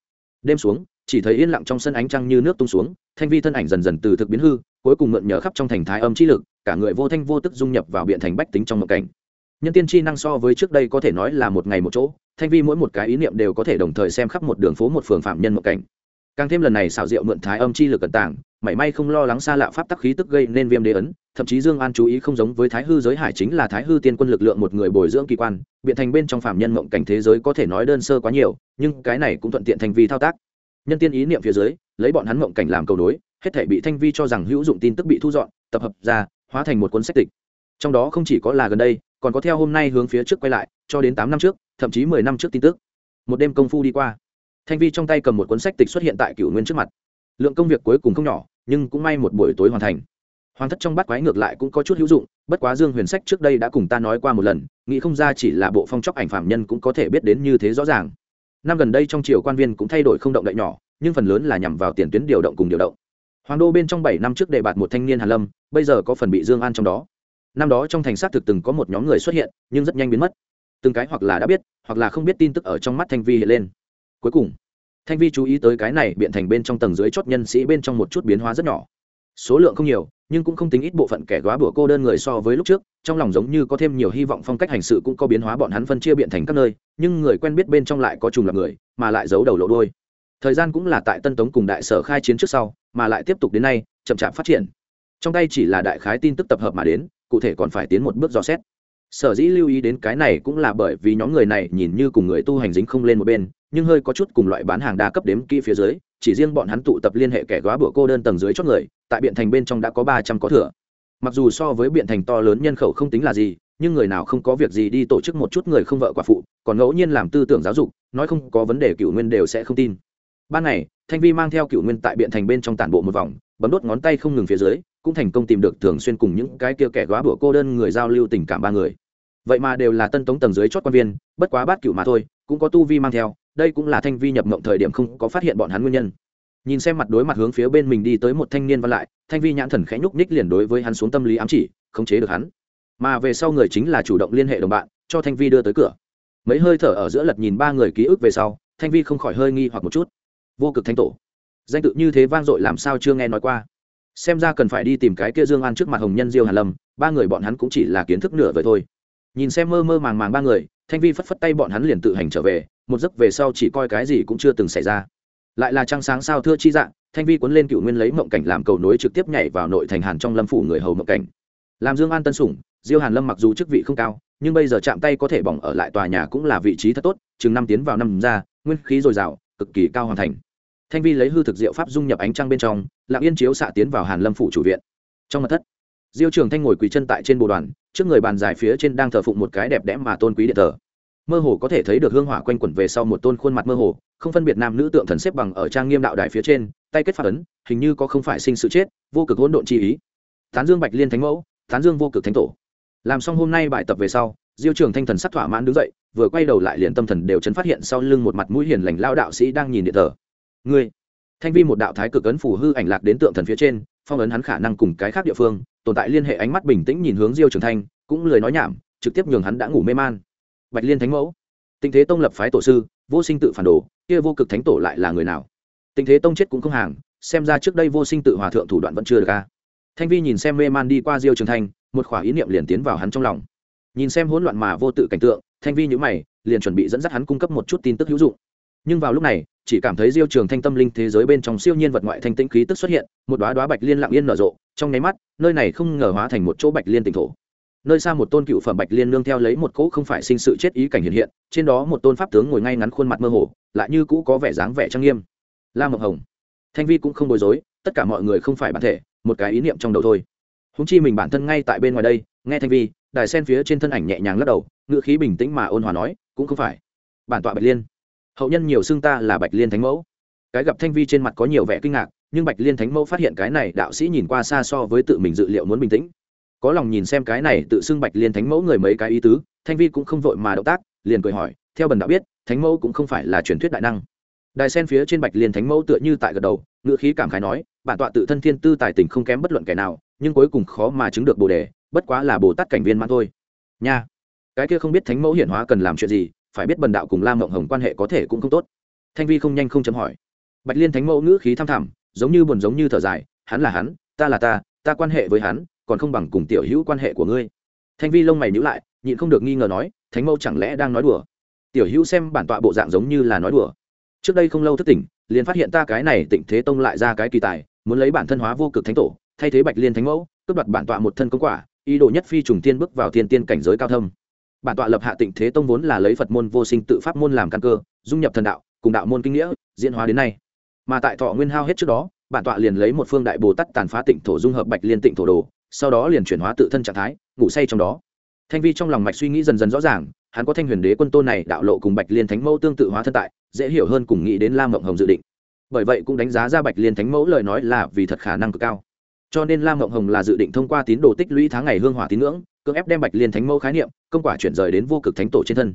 Đêm xuống, chỉ thấy yên lặng trong sân ánh trăng như nước tung xuống, thanh vi thân ảnh dần dần từ thực biến hư, cuối cùng mượn nhờ khắp trong thành thái âm chi lực, cả người vô thanh vô tức dung nhập vào biện thành bách tính trong một cảnh nhân tiên chi năng so với trước đây có thể nói là một ngày một chỗ, thanh vi mỗi một cái ý niệm đều có thể đồng thời xem khắp một đường phố một phường phạm nhân một cảnh. Càng thêm lần này xảo diệu mượn thái âm chi lực cẩn tảng mảy may không lo lắng xa lạ pháp tắc khí tức gây nên viêm đế ấn, thậm chí dương an chú ý không giống với thái hư giới hải chính là thái hư tiên quân lực lượng một người bồi dưỡng kỳ quan, biện thành bên trong phạm nhân mộng cảnh thế giới có thể nói đơn sơ quá nhiều, nhưng cái này cũng thuận tiện thanh vi thao tác. Nhân tiên ý niệm phía dưới, lấy bọn hắn mộng cảnh làm cầu nối, hết thể bị thanh vi cho rằng hữu dụng tin tức bị thu dọn, tập hợp ra, hóa thành một cuốn sách tịch. Trong đó không chỉ có là gần đây còn có theo hôm nay hướng phía trước quay lại, cho đến tám năm trước, thậm chí mười năm trước tin tức. Một đêm công phu đi qua, thanh vi trong tay cầm một cuốn sách tịch xuất hiện tại cựu nguyên trước mặt. Lượng công việc cuối cùng không nhỏ, nhưng cũng may một buổi tối hoàn thành. Hoàng thất trong bát quái ngược lại cũng có chút hữu dụng, bất quá dương huyền sách trước đây đã cùng ta nói qua một lần, nghĩ không ra chỉ là bộ phong chóc ảnh phạm nhân cũng có thể biết đến như thế rõ ràng. Năm gần đây trong triều quan viên cũng thay đổi không động đậy nhỏ, nhưng phần lớn là nhằm vào tiền tuyến điều động cùng điều động. Hoàng đô bên trong bảy năm trước đề bạt một thanh niên hàn lâm, bây giờ có phần bị dương an trong đó năm đó trong thành xác thực từng có một nhóm người xuất hiện, nhưng rất nhanh biến mất. Từng cái hoặc là đã biết, hoặc là không biết tin tức ở trong mắt thanh vi hiện lên. Cuối cùng, thanh vi chú ý tới cái này biện thành bên trong tầng dưới chót nhân sĩ bên trong một chút biến hóa rất nhỏ. Số lượng không nhiều, nhưng cũng không tính ít bộ phận kẻ góa bủa cô đơn người so với lúc trước, trong lòng giống như có thêm nhiều hy vọng phong cách hành sự cũng có biến hóa bọn hắn phân chia biện thành các nơi, nhưng người quen biết bên trong lại có trùng lập người, mà lại giấu đầu lộ đôi thời gian cũng là tại tân tống cùng đại sở khai chiến trước sau, mà lại tiếp tục đến nay, chậm chạp phát triển. Trong tay chỉ là đại khái tin tức tập hợp mà đến cụ thể còn phải tiến một bước dò xét. Sở dĩ lưu ý đến cái này cũng là bởi vì nhóm người này nhìn như cùng người tu hành dính không lên một bên, nhưng hơi có chút cùng loại bán hàng đa cấp đếm kỹ phía dưới, chỉ riêng bọn hắn tụ tập liên hệ kẻ góa bữa cô đơn tầng dưới chót người, tại biện thành bên trong đã có ba trăm có thừa. Mặc dù so với biện thành to lớn nhân khẩu không tính là gì, nhưng người nào không có việc gì đi tổ chức một chút người không vợ quả phụ, còn ngẫu nhiên làm tư tưởng giáo dục, nói không có vấn đề cựu nguyên đều sẽ không tin. Ban ngày, thanh vi mang theo cựu nguyên tại biện thành bên trong tản bộ một vòng, bấm đốt ngón tay không ngừng phía dưới cũng thành công tìm được thường xuyên cùng những cái kia kẻ góa bữa cô đơn người giao lưu tình cảm ba người. Vậy mà đều là tân tống tầng dưới chót quan viên, bất quá bát cựu mà thôi, cũng có tu vi mang theo, đây cũng là thanh vi nhập mộng thời điểm không có phát hiện bọn hắn nguyên nhân. Nhìn xem mặt đối mặt hướng phía bên mình đi tới một thanh niên văn lại, thanh vi nhãn thần khẽ nhúc ních liền đối với hắn xuống tâm lý ám chỉ, khống chế được hắn. Mà về sau người chính là chủ động liên hệ đồng bạn, cho thanh vi đưa tới cửa. Mấy hơi thở ở giữa lật nhìn ba người ký ức về sau, thanh vi không khỏi hơi nghi hoặc một chút. Vô cực thanh tổ. Danh tự như thế vang dội làm sao chưa nghe nói qua xem ra cần phải đi tìm cái kia dương an trước mặt hồng nhân diêu hàn lâm, ba người bọn hắn cũng chỉ là kiến thức nửa vời thôi. Nhìn xem mơ mơ màng màng ba người, thanh vi phất phất tay bọn hắn liền tự hành trở về, một giấc về sau chỉ coi cái gì cũng chưa từng xảy ra. Lại là trăng sáng sao thưa chi dạng, thanh vi cuốn lên cựu nguyên lấy mộng cảnh làm cầu nối trực tiếp nhảy vào nội thành hàn trong lâm phủ người hầu mộng cảnh. Làm dương an tân sủng, diêu hàn lâm mặc dù chức vị không cao, nhưng bây giờ chạm tay có thể bỏng ở lại tòa nhà cũng là vị trí thật tốt, chừng năm tiến vào năm ra, nguyên khí dồi dào, cực kỳ cao hoàn thành thanh vi lấy hư thực diệu pháp dung nhập ánh trăng bên trong, lặng yên chiếu xạ tiến vào hàn lâm phủ chủ viện. Trong mặt thất, diêu trường thanh ngồi quỳ chân tại trên bồ đoàn, trước người bàn dài phía trên đang thờ phụng một cái đẹp đẽ mà tôn quý điện thờ. Mơ hồ có thể thấy được hương hỏa quanh quẩn về sau một tôn khuôn mặt mơ hồ, không phân biệt nam nữ tượng thần xếp bằng ở trang nghiêm đạo đài phía trên, tay kết phát ấn, hình như có không phải sinh sự chết, vô cực hỗn độn chi ý. Tán dương bạch liên thánh mẫu, tán dương vô cực thánh tổ. Làm xong hôm nay bài tập về sau, diêu trường thanh thần sắc thỏa mãn đứng dậy, vừa quay đầu lại liền tâm thần đều chấn phát hiện sau lưng một mặt mũi hiền lành lao đạo sĩ đang nhìn điện thờ ngươi. Thanh vi một đạo thái cực ấn phủ hư ảnh lạc đến tượng thần phía trên, phong ấn hắn khả năng cùng cái khác địa phương, tồn tại liên hệ ánh mắt bình tĩnh nhìn hướng diêu trường thanh, cũng lời nói nhảm, trực tiếp nhường hắn đã ngủ mê man. Bạch liên thánh mẫu. Tình thế tông lập phái tổ sư, vô sinh tự phản đồ, kia vô cực thánh tổ lại là người nào? Tình thế tông chết cũng không hàng, xem ra trước đây vô sinh tự hòa thượng thủ đoạn vẫn chưa được ca thanh vi nhìn xem mê man đi qua diêu trường thanh, một khỏa ý niệm liền tiến vào hắn trong lòng. Nhìn xem hỗn loạn mà vô tự cảnh tượng, thanh vi nhữ mày, liền chuẩn bị dẫn dắt hắn cung cấp một chút tin tức hữu dụng. Nhưng vào lúc này chỉ cảm thấy diêu trường thanh tâm linh thế giới bên trong siêu nhiên vật ngoại thanh tĩnh khí tức xuất hiện, một đoá đoá bạch liên lặng yên nở rộ, trong nháy mắt, nơi này không ngờ hóa thành một chỗ bạch liên tỉnh thổ. Nơi xa một tôn cựu phẩm bạch liên nương theo lấy một cỗ không phải sinh sự chết ý cảnh hiện hiện, trên đó một tôn pháp tướng ngồi ngay ngắn khuôn mặt mơ hồ, lại như cũ có vẻ dáng vẻ trang nghiêm. La mộng hồng. Thanh vi cũng không bối rối, tất cả mọi người không phải bản thể, một cái ý niệm trong đầu thôi. Húng chi mình bản thân ngay tại bên ngoài đây, nghe thanh vi, đài sen phía trên thân ảnh nhẹ nhàng lắc đầu ngự khí bình tĩnh mà ôn hòa nói, cũng không phải. Bản tọa bạch liên hậu nhân nhiều xưng ta là bạch liên thánh mẫu. Cái gặp thanh vi trên mặt có nhiều vẻ kinh ngạc, nhưng bạch liên thánh mẫu phát hiện cái này đạo sĩ nhìn qua xa so với tự mình dự liệu muốn bình tĩnh. Có lòng nhìn xem cái này tự xưng bạch liên thánh mẫu người mấy cái ý tứ, thanh vi cũng không vội mà động tác, liền cười hỏi, theo bần đạo biết, thánh mẫu cũng không phải là truyền thuyết đại năng. Đài sen phía trên bạch liên thánh mẫu tựa như tại gật đầu ngựa khí cảm khái nói, bản tọa tự thân thiên tư tài tình không kém bất luận kẻ nào, nhưng cuối cùng khó mà chứng được bồ đề, bất quá là bồ tát cảnh viên mãn thôi. Nha, cái kia không biết thánh mẫu hiển hóa cần làm chuyện gì phải biết bần đạo cùng lam mộng hồng quan hệ có thể cũng không tốt thanh vi không nhanh không chấm hỏi bạch liên thánh mẫu ngữ khí thăm thẳm giống như buồn giống như thở dài hắn là hắn ta là ta ta quan hệ với hắn còn không bằng cùng tiểu hữu quan hệ của ngươi thanh vi lông mày nhữ lại nhịn không được nghi ngờ nói thánh mẫu chẳng lẽ đang nói đùa tiểu hữu xem bản tọa bộ dạng giống như là nói đùa trước đây không lâu thất tỉnh liền phát hiện ta cái này tịnh thế tông lại ra cái kỳ tài muốn lấy bản thân hóa vô cực thánh tổ thay thế bạch liên thánh mẫu cướp đoạt bản tọa một thân công quả ý đồ nhất phi trùng tiên bước vào thiên tiên cảnh giới cao thâm bản tọa lập hạ tịnh thế tông vốn là lấy phật môn vô sinh tự pháp môn làm căn cơ, dung nhập thần đạo, cùng đạo môn kinh nghĩa, diễn hóa đến nay. Mà tại thọ nguyên hao hết trước đó, bản tọa liền lấy một phương đại bồ tát tàn phá tịnh thổ dung hợp bạch liên tịnh thổ đồ, sau đó liền chuyển hóa tự thân trạng thái, ngủ say trong đó. Thanh vi trong lòng mạch suy nghĩ dần dần rõ ràng, hắn có thanh huyền đế quân tôn này đạo lộ cùng bạch liên thánh mẫu tương tự hóa thân tại, dễ hiểu hơn cùng nghĩ đến lam mộng hồng dự định. Bởi vậy cũng đánh giá ra bạch liên thánh mẫu lời nói là vì thật khả năng cực cao. Cho nên lam mộng hồng là dự định thông qua tín đồ tích lũy tháng ngày hương hỏa tín ngưỡng cưỡng ép đem bạch liên thánh mẫu khái niệm, công quả chuyển rời đến vô cực thánh tổ trên thân.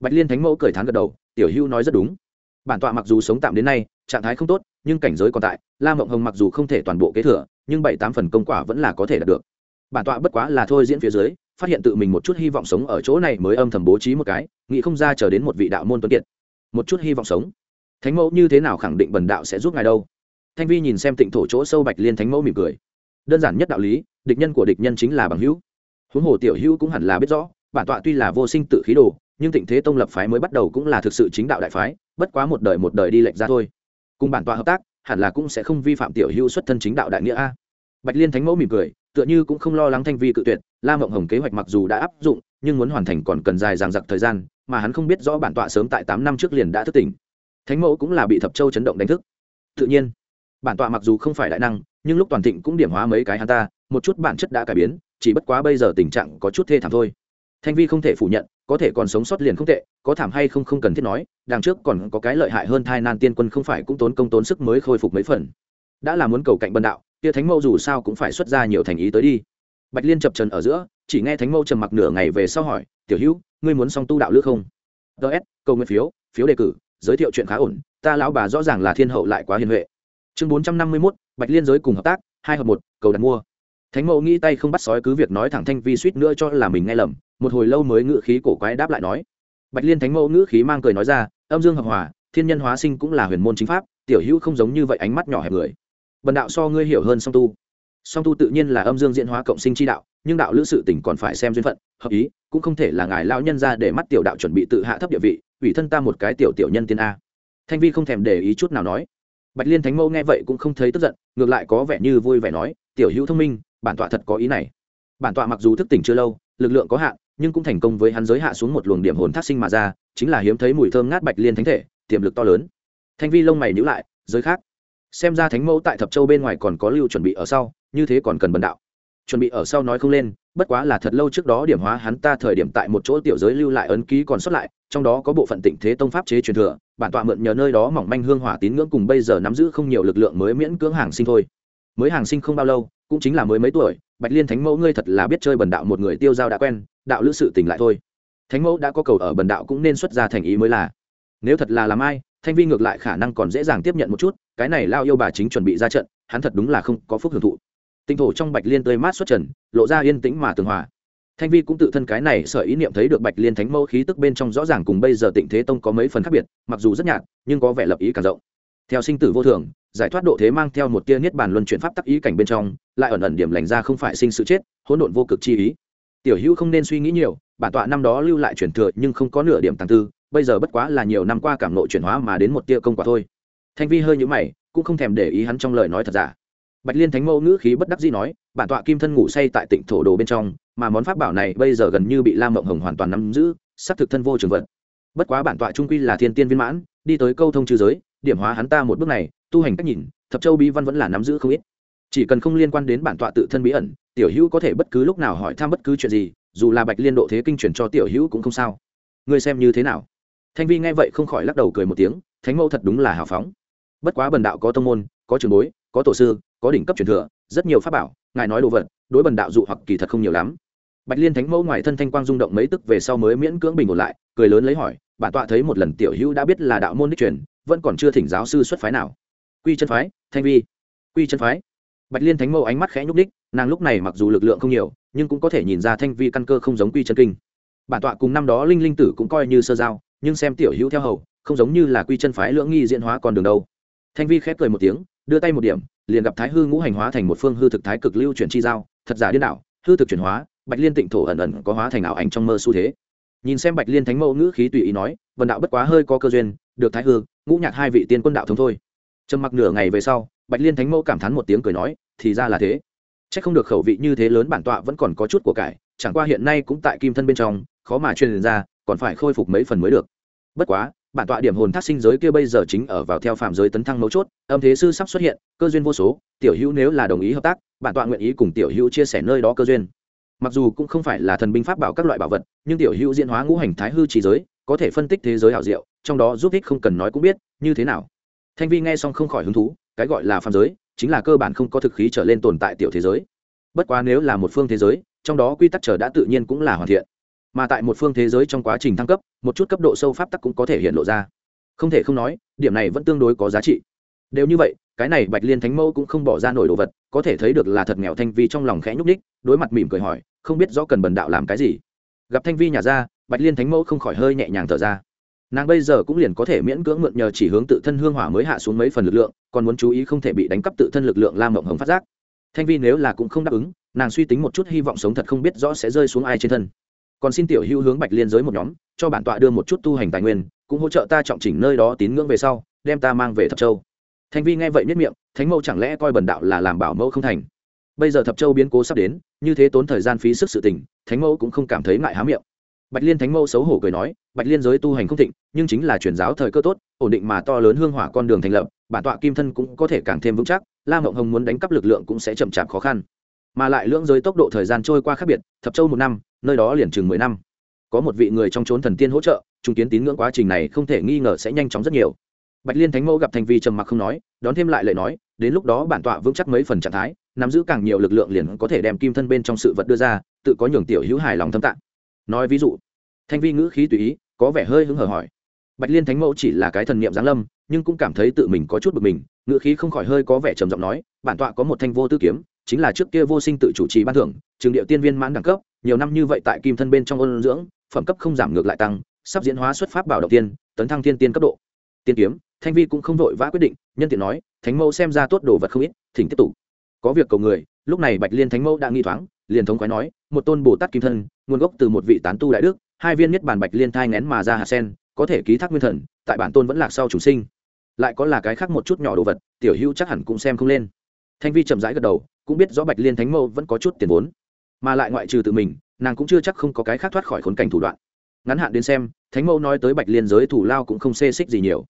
Bạch liên thánh mẫu cười thán gật đầu, tiểu hưu nói rất đúng. Bản tọa mặc dù sống tạm đến nay, trạng thái không tốt, nhưng cảnh giới còn tại lam mộng hồng mặc dù không thể toàn bộ kế thừa, nhưng bảy tám phần công quả vẫn là có thể đạt được. Bản tọa bất quá là thôi diễn phía dưới, phát hiện tự mình một chút hy vọng sống ở chỗ này mới âm thầm bố trí một cái, nghĩ không ra chờ đến một vị đạo môn tuấn kiệt. Một chút hy vọng sống. Thánh mẫu như thế nào khẳng định bần đạo sẽ giúp ngài đâu? Thanh vi nhìn xem tịnh thổ chỗ sâu bạch liên thánh mẫu mỉm cười. Đơn giản nhất đạo lý, địch nhân của địch nhân chính là bằng hữu huống hồ tiểu hữu cũng hẳn là biết rõ, bản tọa tuy là vô sinh tự khí đồ, nhưng tịnh thế tông lập phái mới bắt đầu cũng là thực sự chính đạo đại phái, bất quá một đời một đời đi lệnh ra thôi. Cùng bản tọa hợp tác, hẳn là cũng sẽ không vi phạm tiểu hữu xuất thân chính đạo đại nghĩa a. Bạch liên thánh mẫu mỉm cười, tựa như cũng không lo lắng thanh vi cự tuyệt, la mộng hồng kế hoạch mặc dù đã áp dụng, nhưng muốn hoàn thành còn cần dài dằng dặc thời gian, mà hắn không biết rõ bản tọa sớm tại tám năm trước liền đã thức tỉnh. Thánh mẫu cũng là bị thập châu chấn động đánh thức. Tự nhiên, bản tọa mặc dù không phải đại năng, nhưng lúc toàn thịnh cũng điểm hóa mấy cái hắn ta, một chút bản chất đã cải biến chỉ bất quá bây giờ tình trạng có chút thê thảm thôi. Thanh vi không thể phủ nhận, có thể còn sống sót liền không tệ, có thảm hay không không cần thiết nói, đằng trước còn có cái lợi hại hơn thai nan tiên quân không phải cũng tốn công tốn sức mới khôi phục mấy phần. Đã là muốn cầu cạnh bần đạo, kia thánh mẫu dù sao cũng phải xuất ra nhiều thành ý tới đi. Bạch liên chập trần ở giữa, chỉ nghe thánh mẫu trầm mặc nửa ngày về sau hỏi, tiểu hữu, ngươi muốn song tu đạo lữ không? Ts câu nguyên phiếu phiếu đề cử, giới thiệu chuyện khá ổn, ta lão bà rõ ràng là thiên hậu lại quá hiền huệ. Chương bốn trăm năm mươi mốt, bạch liên giới cùng hợp tác, hai hợp một, cầu đặt mua thánh mẫu nghĩ tay không bắt sói cứ việc nói thẳng thanh vi suýt nữa cho là mình nghe lầm, một hồi lâu mới ngữ khí cổ quái đáp lại nói. Bạch liên thánh mẫu ngữ khí mang cười nói ra, âm dương hợp hòa, thiên nhân hóa sinh cũng là huyền môn chính pháp, tiểu hữu không giống như vậy ánh mắt nhỏ hẹp người. Bần đạo so ngươi hiểu hơn song tu. Song tu tự nhiên là âm dương diễn hóa cộng sinh chi đạo, nhưng đạo lữ sự tỉnh còn phải xem duyên phận, hợp ý, cũng không thể là ngài lao nhân ra để mắt tiểu đạo chuẩn bị tự hạ thấp địa vị, ủy thân ta một cái tiểu tiểu nhân tiên a. Thanh vi không thèm để ý chút nào nói. Bạch liên thánh mẫu nghe vậy cũng không thấy tức giận, ngược lại có vẻ như vui vẻ nói, tiểu hữu thông minh bản tọa thật có ý này. Bản tọa mặc dù thức tỉnh chưa lâu, lực lượng có hạn, nhưng cũng thành công với hắn giới hạ xuống một luồng điểm hồn thác sinh mà ra, chính là hiếm thấy mùi thơm ngát bạch liên thánh thể, tiềm lực to lớn. Thanh vi lông mày nhữ lại, giới khác. Xem ra thánh mẫu tại thập châu bên ngoài còn có lưu chuẩn bị ở sau, như thế còn cần bần đạo. Chuẩn bị ở sau nói không lên, bất quá là thật lâu trước đó điểm hóa hắn ta thời điểm tại một chỗ tiểu giới lưu lại ấn ký còn xuất lại, trong đó có bộ phận tịnh thế tông pháp chế truyền thừa, bản tọa mượn nhờ nơi đó mỏng manh hương hỏa tín ngưỡng cùng bây giờ nắm giữ không nhiều lực lượng mới miễn cưỡng hàng sinh thôi. Mới hàng sinh không bao lâu cũng chính là mới mấy tuổi, bạch liên thánh mẫu ngươi thật là biết chơi bần đạo một người tiêu dao đã quen, đạo lữ sự tỉnh lại thôi. Thánh mẫu đã có cầu ở bần đạo cũng nên xuất ra thành ý mới là. Nếu thật là làm ai, thanh vi ngược lại khả năng còn dễ dàng tiếp nhận một chút, cái này lao yêu bà chính chuẩn bị ra trận, hắn thật đúng là không có phúc hưởng thụ. Tinh thổ trong bạch liên tươi mát xuất trần, lộ ra yên tĩnh mà tường hòa. Thanh vi cũng tự thân cái này sở ý niệm thấy được bạch liên thánh mẫu khí tức bên trong rõ ràng cùng bây giờ tịnh thế tông có mấy phần khác biệt, mặc dù rất nhạt, nhưng có vẻ lập ý càng rộng. Theo sinh tử vô thường giải thoát độ thế mang theo một tia niết bàn luân chuyển pháp tắc ý cảnh bên trong, lại ẩn ẩn điểm lành ra không phải sinh sự chết, hỗn độn vô cực chi ý. Tiểu hữu không nên suy nghĩ nhiều, bản tọa năm đó lưu lại truyền thừa nhưng không có nửa điểm tàng tư, bây giờ bất quá là nhiều năm qua cảm ngộ chuyển hóa mà đến một tia công quả thôi. Thanh vi hơi nhũ mày, cũng không thèm để ý hắn trong lời nói thật giả. Bạch liên thánh mẫu ngữ khí bất đắc dĩ nói, bản tọa kim thân ngủ say tại tịnh thổ đồ bên trong, mà món pháp bảo này bây giờ gần như bị lam mộng hồng hoàn toàn nắm giữ xác thực thân vô trường vận bất quá bản tọa trung quy là thiên tiên viên mãn, đi tới câu thông trừ giới điểm hóa hắn ta một bước này, tu hành cách nhìn, thập châu bí văn vẫn là nắm giữ không ít. Chỉ cần không liên quan đến bản tọa tự thân bí ẩn, tiểu hữu có thể bất cứ lúc nào hỏi thăm bất cứ chuyện gì, dù là bạch liên độ thế kinh truyền cho tiểu hữu cũng không sao. Ngươi xem như thế nào? Thanh vi nghe vậy không khỏi lắc đầu cười một tiếng, thánh mẫu thật đúng là hào phóng. Bất quá bần đạo có tông môn, có trường bối, có tổ sư, có đỉnh cấp truyền thừa, rất nhiều pháp bảo, ngài nói đồ vật, đối bần đạo dụ hoặc kỳ thật không nhiều lắm. Bạch liên thánh mẫu ngoài thân thanh quang rung động mấy tức về sau mới miễn cưỡng bình ổn lại, cười lớn lấy hỏi, bản tọa thấy một lần tiểu hữu đã biết là đạo môn đích truyền vẫn còn chưa thỉnh giáo sư xuất phái nào. Quy chân phái, thanh vi. Quy chân phái. Bạch liên thánh mẫu ánh mắt khẽ nhúc đích nàng lúc này mặc dù lực lượng không nhiều, nhưng cũng có thể nhìn ra thanh vi căn cơ không giống quy chân kinh. Bản tọa cùng năm đó linh linh tử cũng coi như sơ giao, nhưng xem tiểu hữu theo hầu, không giống như là quy chân phái lưỡng nghi diễn hóa còn đường đâu. Thanh vi khép cười một tiếng, đưa tay một điểm, liền gặp thái hư ngũ hành hóa thành một phương hư thực thái cực lưu chuyển chi giao, thật giả điên đảo, hư thực chuyển hóa, bạch liên tịnh thổ ẩn ẩn có hóa thành ảo ảnh trong mơ xu thế. Nhìn xem bạch liên thánh mẫu ngữ khí tùy ý nói vần đạo bất quá hơi có cơ duyên được thái hư, ngũ nhạc hai vị tiên quân đạo thống thôi. Trầm mặc nửa ngày về sau, bạch liên thánh mẫu cảm thán một tiếng cười nói, thì ra là thế. C h ắ c không được khẩu vị như thế lớn bản tọa vẫn còn có chút của cải, chẳng qua hiện nay cũng tại kim thân bên trong, khó mà truyền ra, còn phải khôi phục mấy phần mới được. Bất quá, bản tọa điểm hồn thác sinh giới kia bây giờ chính ở vào theo phạm giới tấn thăng mấu chốt, âm thế sư sắp xuất hiện, cơ duyên vô số, tiểu hữu nếu là đồng ý hợp tác, bản tọa nguyện ý cùng tiểu hữu chia sẻ nơi đó cơ duyên. Mặc dù cũng không phải là thần binh pháp bảo các loại bảo vật, nhưng tiểu hữu diễn hóa ngũ hành thái hư trí giới có thể phân tích thế giới hảo diệu, trong đó giúp ích không cần nói cũng biết, như thế nào. Thanh vi nghe xong không khỏi hứng thú, cái gọi là phàm giới, chính là cơ bản không có thực khí trở lên tồn tại tiểu thế giới. Bất quá nếu là một phương thế giới, trong đó quy tắc trở đã tự nhiên cũng là hoàn thiện. Mà tại một phương thế giới trong quá trình thăng cấp, một chút cấp độ sâu pháp tắc cũng có thể hiện lộ ra. Không thể không nói, điểm này vẫn tương đối có giá trị. Đều như vậy, cái này bạch liên thánh mẫu cũng không bỏ ra nổi đồ vật, có thể thấy được là thật nghèo thanh vi trong lòng khẽ nhúc ních đối mặt mỉm cười hỏi, không biết rõ cần bần đạo làm cái gì. Gặp thanh vi nhà ra bạch liên thánh mẫu không khỏi hơi nhẹ nhàng thở ra. Nàng bây giờ cũng liền có thể miễn cưỡng mượn nhờ chỉ hướng tự thân hương hỏa mới hạ xuống mấy phần lực lượng, còn muốn chú ý không thể bị đánh cắp tự thân lực lượng lam mộng hồng phát giác. Thanh vi nếu là cũng không đáp ứng, nàng suy tính một chút hy vọng sống thật không biết rõ sẽ rơi xuống ai trên thân. Còn xin tiểu hữu hướng bạch liên giới một nhóm, cho bản tọa đưa một chút tu hành tài nguyên, cũng hỗ trợ ta trọng chỉnh nơi đó tín ngưỡng về sau, đem ta mang về thập châu. Thanh vi nghe vậy nhất miệng, thánh mẫu chẳng lẽ coi bần đạo là làm bảo mẫu không thành? Bây giờ thập châu biến cố sắp đến, như thế tốn thời gian phí sức sự tình, thánh mẫu cũng không cảm thấy ngại há miệng bạch liên thánh mẫu xấu hổ cười nói, bạch liên giới tu hành không thịnh, nhưng chính là truyền giáo thời cơ tốt, ổn định mà to lớn hương hỏa con đường thành lập, bản tọa kim thân cũng có thể càng thêm vững chắc, la mộng hồng muốn đánh cắp lực lượng cũng sẽ chậm chạp khó khăn. Mà lại lưỡng giới tốc độ thời gian trôi qua khác biệt, thập châu một năm, nơi đó liền chừng mười năm. Có một vị người trong trốn thần tiên hỗ trợ, trung kiến tín ngưỡng quá trình này không thể nghi ngờ sẽ nhanh chóng rất nhiều. Bạch liên thánh mẫu gặp thành vi trầm mặc không nói, đón thêm lại lời nói, đến lúc đó bản tọa vững chắc mấy phần trạng thái, nắm giữ càng nhiều lực lượng liền có thể đem kim thân bên trong sự vật đưa ra, tự có nhường tiểu hữu hài lòng thâm tạng nói ví dụ, thanh vi ngữ khí tùy ý, có vẻ hơi hứng hở hỏi. Bạch liên thánh mẫu chỉ là cái thần niệm giáng lâm, nhưng cũng cảm thấy tự mình có chút bực mình, ngữ khí không khỏi hơi có vẻ trầm giọng nói, bản tọa có một thanh vô tư kiếm, chính là trước kia vô sinh tự chủ trì ban thưởng, trường điệu tiên viên mãn đẳng cấp, nhiều năm như vậy tại kim thân bên trong ôn dưỡng, phẩm cấp không giảm ngược lại tăng, sắp diễn hóa xuất pháp bảo đầu tiên, tấn thăng thiên tiên cấp độ. Tiên kiếm, thanh vi cũng không vội vã quyết định, nhân tiện nói, thánh mẫu xem ra tốt đồ vật không ít, thỉnh tiếp tục. Có việc cầu người lúc này bạch liên thánh mẫu đã nghi thoáng, liền thống khói nói, một tôn bồ tát kim thân, nguồn gốc từ một vị tán tu đại đức, hai viên nhất bản bạch liên thai ngén mà ra hạt sen, có thể ký thác nguyên thần, tại bản tôn vẫn lạc sau chủ sinh. Lại có là cái khác một chút nhỏ đồ vật, tiểu hữu chắc hẳn cũng xem không lên. Thanh vi chậm rãi gật đầu, cũng biết rõ bạch liên thánh mẫu vẫn có chút tiền vốn, mà lại ngoại trừ tự mình, nàng cũng chưa chắc không có cái khác thoát khỏi khốn cảnh thủ đoạn. Ngắn hạn đến xem, thánh mẫu nói tới bạch liên giới thủ lao cũng không xê xích gì nhiều.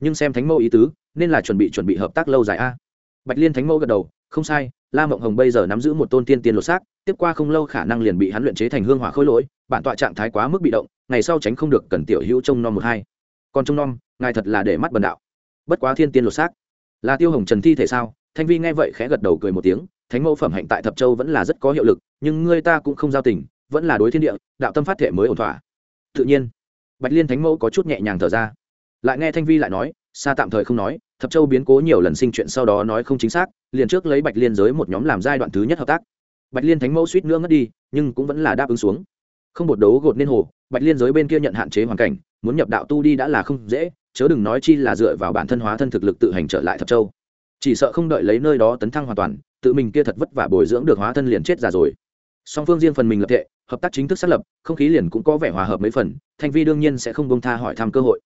Nhưng xem thánh mẫu ý tứ, nên là chuẩn bị chuẩn bị hợp tác lâu dài a. Bạch liên thánh mẫu gật đầu không sai, la mộng hồng bây giờ nắm giữ một tôn tiên tiên lột xác, tiếp qua không lâu khả năng liền bị hắn luyện chế thành hương hỏa khôi lỗi, bản tọa trạng thái quá mức bị động, ngày sau tránh không được cần tiểu hữu trông nom một hai. Còn trông nom, ngài thật là để mắt bần đạo. Bất quá thiên tiên lột xác. Là tiêu hồng trần thi thể sao? Thanh vi nghe vậy khẽ gật đầu cười một tiếng, thánh mẫu phẩm hạnh tại thập châu vẫn là rất có hiệu lực, nhưng ngươi ta cũng không giao tình, vẫn là đối thiên địa, đạo tâm phát thể mới ổn thỏa. Tự nhiên, bạch liên thánh mẫu có chút nhẹ nhàng thở ra. Lại nghe thanh vi lại nói xa tạm thời không nói thập châu biến cố nhiều lần sinh chuyện sau đó nói không chính xác, liền trước lấy bạch liên giới một nhóm làm giai đoạn thứ nhất hợp tác. Bạch liên thánh mẫu suýt nữa ngất đi, nhưng cũng vẫn là đáp ứng xuống. Không bột đấu gột nên hồ, bạch liên giới bên kia nhận hạn chế hoàn cảnh, muốn nhập đạo tu đi đã là không dễ, chớ đừng nói chi là dựa vào bản thân hóa thân thực lực tự hành trở lại thập châu. Chỉ sợ không đợi lấy nơi đó tấn thăng hoàn toàn, tự mình kia thật vất vả bồi dưỡng được hóa thân liền chết già rồi. Song phương riêng phần mình lập tệ hợp tác chính thức xác lập, không khí liền cũng có vẻ hòa hợp mấy phần, thanh vi đương nhiên sẽ không bông tha hỏi thăm cơ hội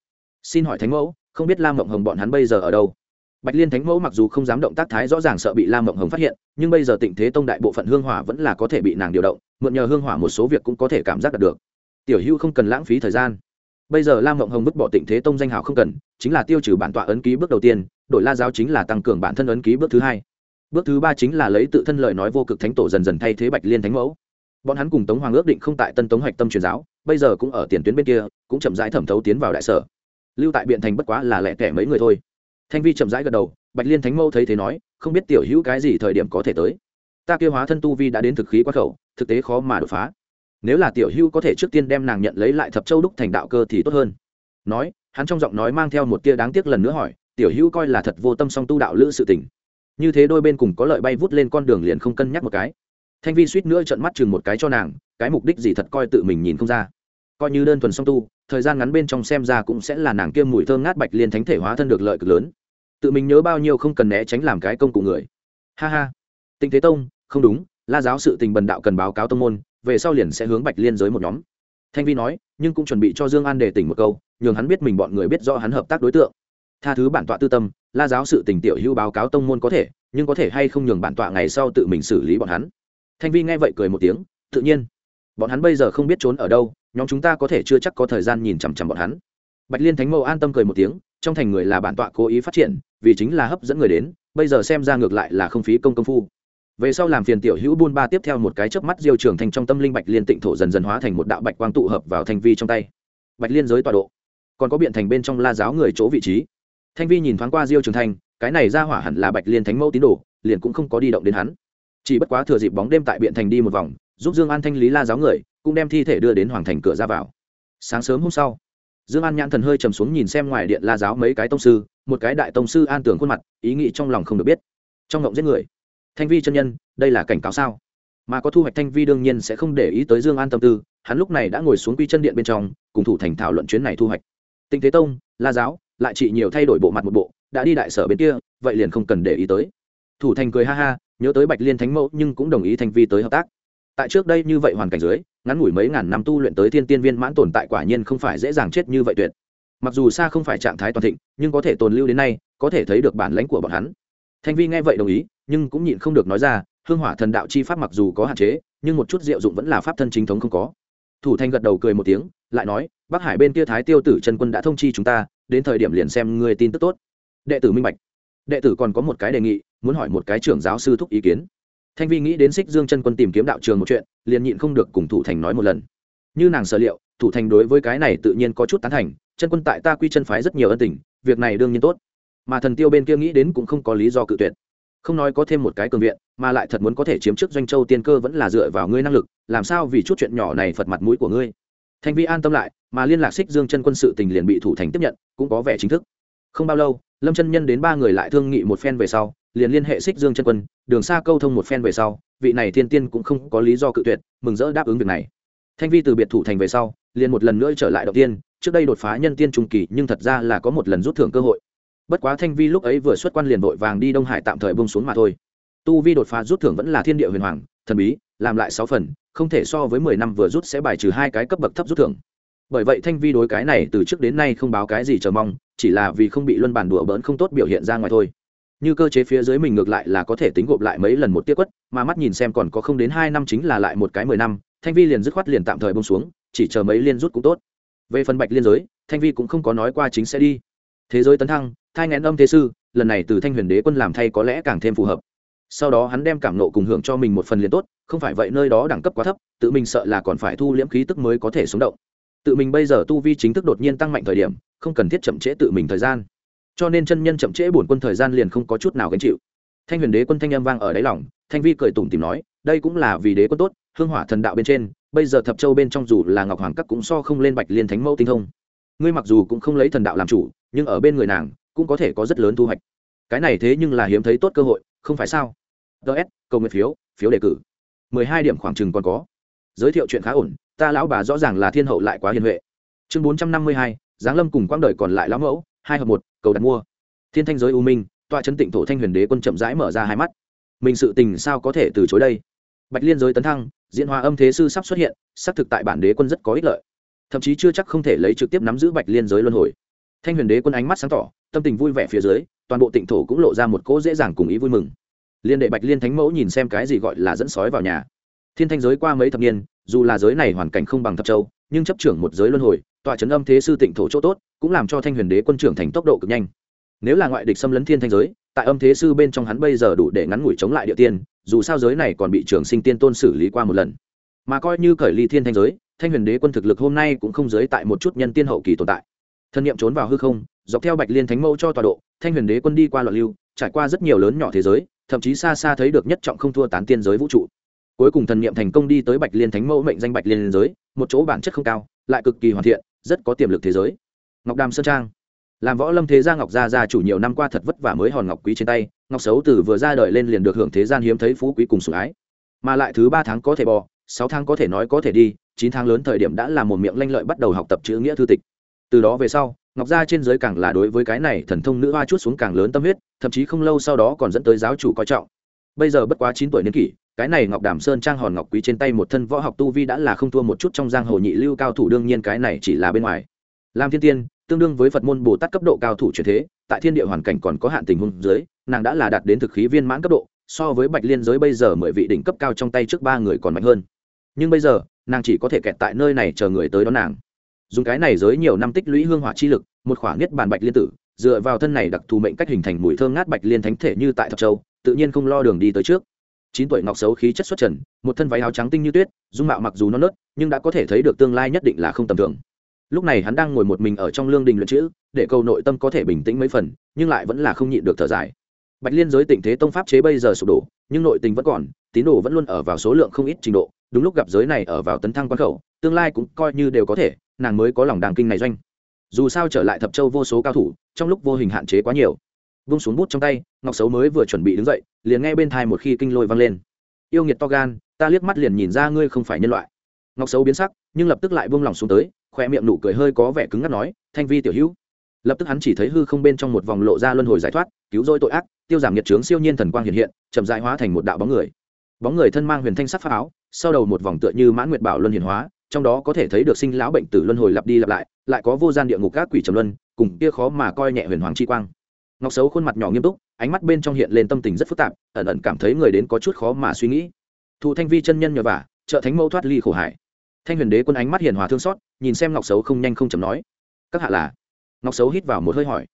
xin hỏi thánh mẫu, không biết lam mộng hồng bọn hắn bây giờ ở đâu? Bạch liên thánh mẫu mặc dù không dám động tác thái rõ ràng sợ bị lam mộng hồng phát hiện, nhưng bây giờ tịnh thế tông đại bộ phận hương hỏa vẫn là có thể bị nàng điều động, mượn nhờ hương hỏa một số việc cũng có thể cảm giác được. Tiểu hưu không cần lãng phí thời gian. Bây giờ lam mộng hồng vứt bỏ tịnh thế tông danh hào không cần, chính là tiêu trừ bản tọa ấn ký bước đầu tiên đội la giáo chính là tăng cường bản thân ấn ký bước thứ hai. Bước thứ ba chính là lấy tự thân lợi nói vô cực thánh tổ dần dần thay thế bạch liên thánh mẫu. Bọn hắn cùng tống hoàng ước định không tại tân tống hoạch tâm truyền giáo, bây giờ cũng ở tiền tuyến bên kia, cũng chậm rãi thẩm thấu tiến vào đại sở lưu tại biện thành bất quá là lẻ tẻ mấy người thôi. Thanh vi chậm rãi gật đầu, bạch liên thánh mâu thấy thế nói, không biết tiểu hữu cái gì thời điểm có thể tới. Ta kêu hóa thân tu vi đã đến thực khí quá khẩu, thực tế khó mà đột phá. Nếu là tiểu hữu có thể trước tiên đem nàng nhận lấy lại thập châu đúc thành đạo cơ thì tốt hơn. Nói, hắn trong giọng nói mang theo một tia đáng tiếc lần nữa hỏi, tiểu hữu coi là thật vô tâm song tu đạo lữ sự tình. Như thế đôi bên cùng có lợi bay vút lên con đường liền không cân nhắc một cái. Thanh vi suýt nữa trận mắt chừng một cái cho nàng, cái mục đích gì thật coi tự mình nhìn không ra. Coi như đơn thuần song tu thời gian ngắn bên trong xem ra cũng sẽ là nàng kia mùi thơm ngát bạch liên thánh thể hóa thân được lợi cực lớn. Tự mình nhớ bao nhiêu không cần né tránh làm cái công cụ người. Ha ha. Tinh thế tông, không đúng, la giáo sự tình bần đạo cần báo cáo tông môn, về sau liền sẽ hướng bạch liên giới một nhóm. Thanh vi nói, nhưng cũng chuẩn bị cho dương an để tỉnh một câu, nhường hắn biết mình bọn người biết rõ hắn hợp tác đối tượng. Tha thứ bản tọa tư tâm, la giáo sự tình tiểu hưu báo cáo tông môn có thể, nhưng có thể hay không nhường bản tọa ngày sau tự mình xử lý bọn hắn. Thanh vi nghe vậy cười một tiếng, tự nhiên. Bọn hắn bây giờ không biết trốn ở đâu nhóm chúng ta có thể chưa chắc có thời gian nhìn chằm chằm bọn hắn. Bạch liên thánh mẫu an tâm cười một tiếng, trong thành người là bản tọa cố ý phát triển, vì chính là hấp dẫn người đến, bây giờ xem ra ngược lại là không phí công công phu. Về sau làm phiền tiểu hữu buôn ba tiếp theo một cái chớp mắt diêu trường thành trong tâm linh bạch liên tịnh thổ dần dần hóa thành một đạo bạch quang tụ hợp vào thanh vi trong tay. Bạch liên giới tọa độ, còn có biện thành bên trong la giáo người chỗ vị trí. Thanh vi nhìn thoáng qua diêu trường thành cái này ra hỏa hẳn là bạch liên thánh mẫu tín đồ, liền cũng không có đi động đến hắn. Chỉ bất quá thừa dịp bóng đêm tại biện thành đi một vòng, giúp dương an thanh lý la giáo người cũng đem thi thể đưa đến hoàng thành cửa ra vào. Sáng sớm hôm sau, dương an nhãn thần hơi trầm xuống nhìn xem ngoài điện la giáo mấy cái tông sư, một cái đại tông sư an tưởng khuôn mặt, ý nghĩ trong lòng không được biết. Trong ngộng giết người. Thanh vi chân nhân, đây là cảnh cáo sao? Mà có thu hoạch thanh vi đương nhiên sẽ không để ý tới dương an tâm tư, hắn lúc này đã ngồi xuống quy chân điện bên trong, cùng thủ thành thảo luận chuyến này thu hoạch. Tinh thế tông, la giáo, lại chỉ nhiều thay đổi bộ mặt một bộ, đã đi đại sở bên kia, vậy liền không cần để ý tới. Thủ thành cười ha ha, nhớ tới bạch liên thánh mẫu nhưng cũng đồng ý thanh vi tới hợp tác tại trước đây như vậy hoàn cảnh dưới, ngắn ngủi mấy ngàn năm tu luyện tới thiên tiên viên mãn tồn tại quả nhiên không phải dễ dàng chết như vậy tuyệt. Mặc dù xa không phải trạng thái toàn thịnh, nhưng có thể tồn lưu đến nay, có thể thấy được bản lãnh của bọn hắn. Thanh vi nghe vậy đồng ý, nhưng cũng nhịn không được nói ra, hương hỏa thần đạo chi pháp mặc dù có hạn chế, nhưng một chút diệu dụng vẫn là pháp thân chính thống không có. Thủ thanh gật đầu cười một tiếng, lại nói, bắc hải bên kia thái tiêu tử trần quân đã thông chi chúng ta, đến thời điểm liền xem người tin tức tốt. Đệ tử minh bạch. Đệ tử còn có một cái đề nghị, muốn hỏi một cái trưởng giáo sư thúc ý kiến thanh vi nghĩ đến xích dương chân quân tìm kiếm đạo trường một chuyện, liền nhịn không được cùng thủ thành nói một lần. Như nàng sở liệu, thủ thành đối với cái này tự nhiên có chút tán thành, chân quân tại ta quy chân phái rất nhiều ân tình, việc này đương nhiên tốt. Mà thần tiêu bên kia nghĩ đến cũng không có lý do cự tuyệt. Không nói có thêm một cái cường viện, mà lại thật muốn có thể chiếm chức doanh châu tiên cơ vẫn là dựa vào ngươi năng lực, làm sao vì chút chuyện nhỏ này phật mặt mũi của ngươi? Thanh vi an tâm lại, mà liên lạc xích dương chân quân sự tình liền bị thủ thành tiếp nhận, cũng có vẻ chính thức. Không bao lâu, lâm chân nhân đến ba người lại thương nghị một phen về sau liền liên hệ xích dương chân quân, đường xa câu thông một phen về sau, vị này thiên tiên cũng không có lý do cự tuyệt, mừng rỡ đáp ứng việc này. Thanh vi từ biệt thủ thành về sau, liền một lần nữa trở lại đầu tiên, trước đây đột phá nhân tiên trung kỳ, nhưng thật ra là có một lần rút thưởng cơ hội. Bất quá thanh vi lúc ấy vừa xuất quan liền vội vàng đi đông hải tạm thời bông xuống mà thôi. Tu vi đột phá rút thưởng vẫn là thiên địa huyền hoàng, thần bí, làm lại sáu phần, không thể so với mười năm vừa rút sẽ bài trừ hai cái cấp bậc thấp rút thưởng. Bởi vậy thanh vi đối cái này từ trước đến nay không báo cái gì chờ mong, chỉ là vì không bị luân bản đùa bỡn không tốt biểu hiện ra ngoài thôi như cơ chế phía dưới mình ngược lại là có thể tính gộp lại mấy lần một tiết quất, mà mắt nhìn xem còn có không đến hai năm chính là lại một cái mười năm, thanh vi liền dứt khoát liền tạm thời bông xuống, chỉ chờ mấy liên rút cũng tốt. Về phần bạch liên giới, thanh vi cũng không có nói qua chính sẽ đi. Thế giới tấn thăng, thai ngén âm thế sư, lần này từ thanh huyền đế quân làm thay có lẽ càng thêm phù hợp. Sau đó hắn đem cảm nộ cùng hưởng cho mình một phần liền tốt, không phải vậy nơi đó đẳng cấp quá thấp, tự mình sợ là còn phải thu liễm khí tức mới có thể sống động. Tự mình bây giờ tu vi chính thức đột nhiên tăng mạnh thời điểm, không cần thiết chậm trễ tự mình thời gian cho nên chân nhân chậm trễ bổn quân thời gian liền không có chút nào gánh chịu. Thanh huyền đế quân thanh âm vang ở đáy lòng, thanh vi cười tủm tìm nói, đây cũng là vì đế quân tốt, hương hỏa thần đạo bên trên, bây giờ thập châu bên trong dù là ngọc hoàng các cũng so không lên bạch liên thánh mẫu tinh thông. Ngươi mặc dù cũng không lấy thần đạo làm chủ, nhưng ở bên người nàng, cũng có thể có rất lớn thu hoạch. Cái này thế nhưng là hiếm thấy tốt cơ hội, không phải sao? Ts cầu nguyện phiếu phiếu đề cử. Mười hai điểm khoảng chừng còn có. Giới thiệu chuyện khá ổn, ta lão bà rõ ràng là thiên hậu lại quá hiền huệ. Chương bốn trăm năm mươi hai, giáng lâm cùng quãng đời còn lại lão mẫu hai hợp một, cầu đặt mua. Thiên thanh giới u minh, tọa chân tịnh thổ thanh huyền đế quân chậm rãi mở ra hai mắt. Mình sự tình sao có thể từ chối đây? Bạch liên giới tấn thăng, diễn hóa âm thế sư sắp xuất hiện, xác thực tại bản đế quân rất có ích lợi. Thậm chí chưa chắc không thể lấy trực tiếp nắm giữ bạch liên giới luân hồi. Thanh huyền đế quân ánh mắt sáng tỏ, tâm tình vui vẻ phía dưới, toàn bộ tịnh thổ cũng lộ ra một cỗ dễ dàng cùng ý vui mừng. Liên đệ bạch liên thánh mẫu nhìn xem cái gì gọi là dẫn sói vào nhà. Thiên thanh giới qua mấy thập niên, dù là giới này hoàn cảnh không bằng thập châu, nhưng chấp trưởng một giới luân hồi tọa trấn âm thế sư tịnh thổ chỗ tốt, cũng làm cho thanh huyền đế quân trưởng thành tốc độ cực nhanh. Nếu là ngoại địch xâm lấn thiên thanh giới, tại âm thế sư bên trong hắn bây giờ đủ để ngắn ngủi chống lại địa tiên, dù sao giới này còn bị trường sinh tiên tôn xử lý qua một lần. Mà coi như cởi ly thiên thanh giới, thanh huyền đế quân thực lực hôm nay cũng không giới tại một chút nhân tiên hậu kỳ tồn tại. Thân nhiệm trốn vào hư không, dọc theo bạch liên thánh mẫu cho tọa độ, thanh huyền đế quân đi qua loạn lưu, trải qua rất nhiều lớn nhỏ thế giới, thậm chí xa xa thấy được nhất trọng không thua tán tiên giới vũ trụ. Cuối cùng thần niệm thành công đi tới bạch liên thánh mẫu mệnh danh bạch liên giới, một chỗ bản chất không cao, lại cực kỳ hoàn thiện rất có tiềm lực thế giới. Ngọc đàm sơn trang. Làm võ lâm thế gia ngọc gia gia chủ nhiều năm qua thật vất vả mới hòn ngọc quý trên tay, ngọc xấu từ vừa ra đời lên liền được hưởng thế gian hiếm thấy phú quý cùng sủng ái. Mà lại thứ ba tháng có thể bò, sáu tháng có thể nói có thể đi, chín tháng lớn thời điểm đã là một miệng lanh lợi bắt đầu học tập chữ nghĩa thư tịch. Từ đó về sau, ngọc gia trên giới càng là đối với cái này thần thông nữ hoa chút xuống càng lớn tâm huyết, thậm chí không lâu sau đó còn dẫn tới giáo chủ coi trọng. Bây giờ bất quá chín tuổi niên kỷ cái này ngọc đàm sơn trang hòn ngọc quý trên tay một thân võ học tu vi đã là không thua một chút trong giang hồ nhị lưu cao thủ, đương nhiên cái này chỉ là bên ngoài. Làm thiên tiên, tương đương với phật môn bồ tát cấp độ cao thủ truyền thế, tại thiên địa hoàn cảnh còn có hạn tình huống dưới, nàng đã là đạt đến thực khí viên mãn cấp độ, so với bạch liên giới bây giờ mười vị đỉnh cấp cao trong tay trước ba người còn mạnh hơn. Nhưng bây giờ, nàng chỉ có thể kẹt tại nơi này chờ người tới đón nàng. Dùng cái này giới nhiều năm tích lũy hương hỏa chi lực, một khoảng nhất bàn bạch liên tử, dựa vào thân này đặc thù mệnh cách hình thành mùi thơm ngát bạch liên thánh thể như tại thập châu, tự nhiên không lo đường đi tới trước chín tuổi ngọc xấu khí chất xuất trần, một thân váy áo trắng tinh như tuyết, dung mạo mặc dù non nớt, nhưng đã có thể thấy được tương lai nhất định là không tầm thường. Lúc này hắn đang ngồi một mình ở trong lương đình luyện chữ, để cầu nội tâm có thể bình tĩnh mấy phần, nhưng lại vẫn là không nhịn được thở dài. Bạch liên giới tình thế tông pháp chế bây giờ sụp đổ, nhưng nội tình vẫn còn, tín đồ vẫn luôn ở vào số lượng không ít trình độ, đúng lúc gặp giới này ở vào tấn thăng quan khẩu, tương lai cũng coi như đều có thể, nàng mới có lòng đàng kinh này doanh. Dù sao trở lại thập châu vô số cao thủ, trong lúc vô hình hạn chế quá nhiều. Vung xuống bút trong tay, ngọc xấu mới vừa chuẩn bị đứng dậy liền nghe bên thai một khi kinh lôi vang lên. Yêu nghiệt to gan, ta liếc mắt liền nhìn ra ngươi không phải nhân loại. Ngọc xấu biến sắc, nhưng lập tức lại buông lòng xuống tới khoe miệng nụ cười hơi có vẻ cứng ngắt nói, thanh vi tiểu hữu. Lập tức hắn chỉ thấy hư không bên trong một vòng lộ ra luân hồi giải thoát, cứu rỗi tội ác, tiêu giảm nhiệt trướng siêu nhiên thần quang hiện hiện, chậm dại hóa thành một đạo bóng người. Bóng người thân mang huyền thanh sắc pháp áo, sau đầu một vòng tựa như mãn nguyệt bảo luân hiển hóa, trong đó có thể thấy được sinh lão bệnh tử luân hồi lặp đi lặp lại lại có vô gian địa ngục các quỷ trầm luân, cùng kia khó mà coi nhẹ huyền hoàng chi quang. Ngọc xấu khuôn mặt nhỏ nghiêm túc ánh mắt bên trong hiện lên tâm tình rất phức tạp, ẩn ẩn cảm thấy người đến có chút khó mà suy nghĩ. Thụ thanh vi chân nhân nhờ vả, trợ thánh mẫu thoát ly khổ hải thanh huyền đế quân ánh mắt hiền hòa thương xót, nhìn xem ngọc xấu không nhanh không chậm nói, các hạ là? Ngọc xấu hít vào một hơi hỏi.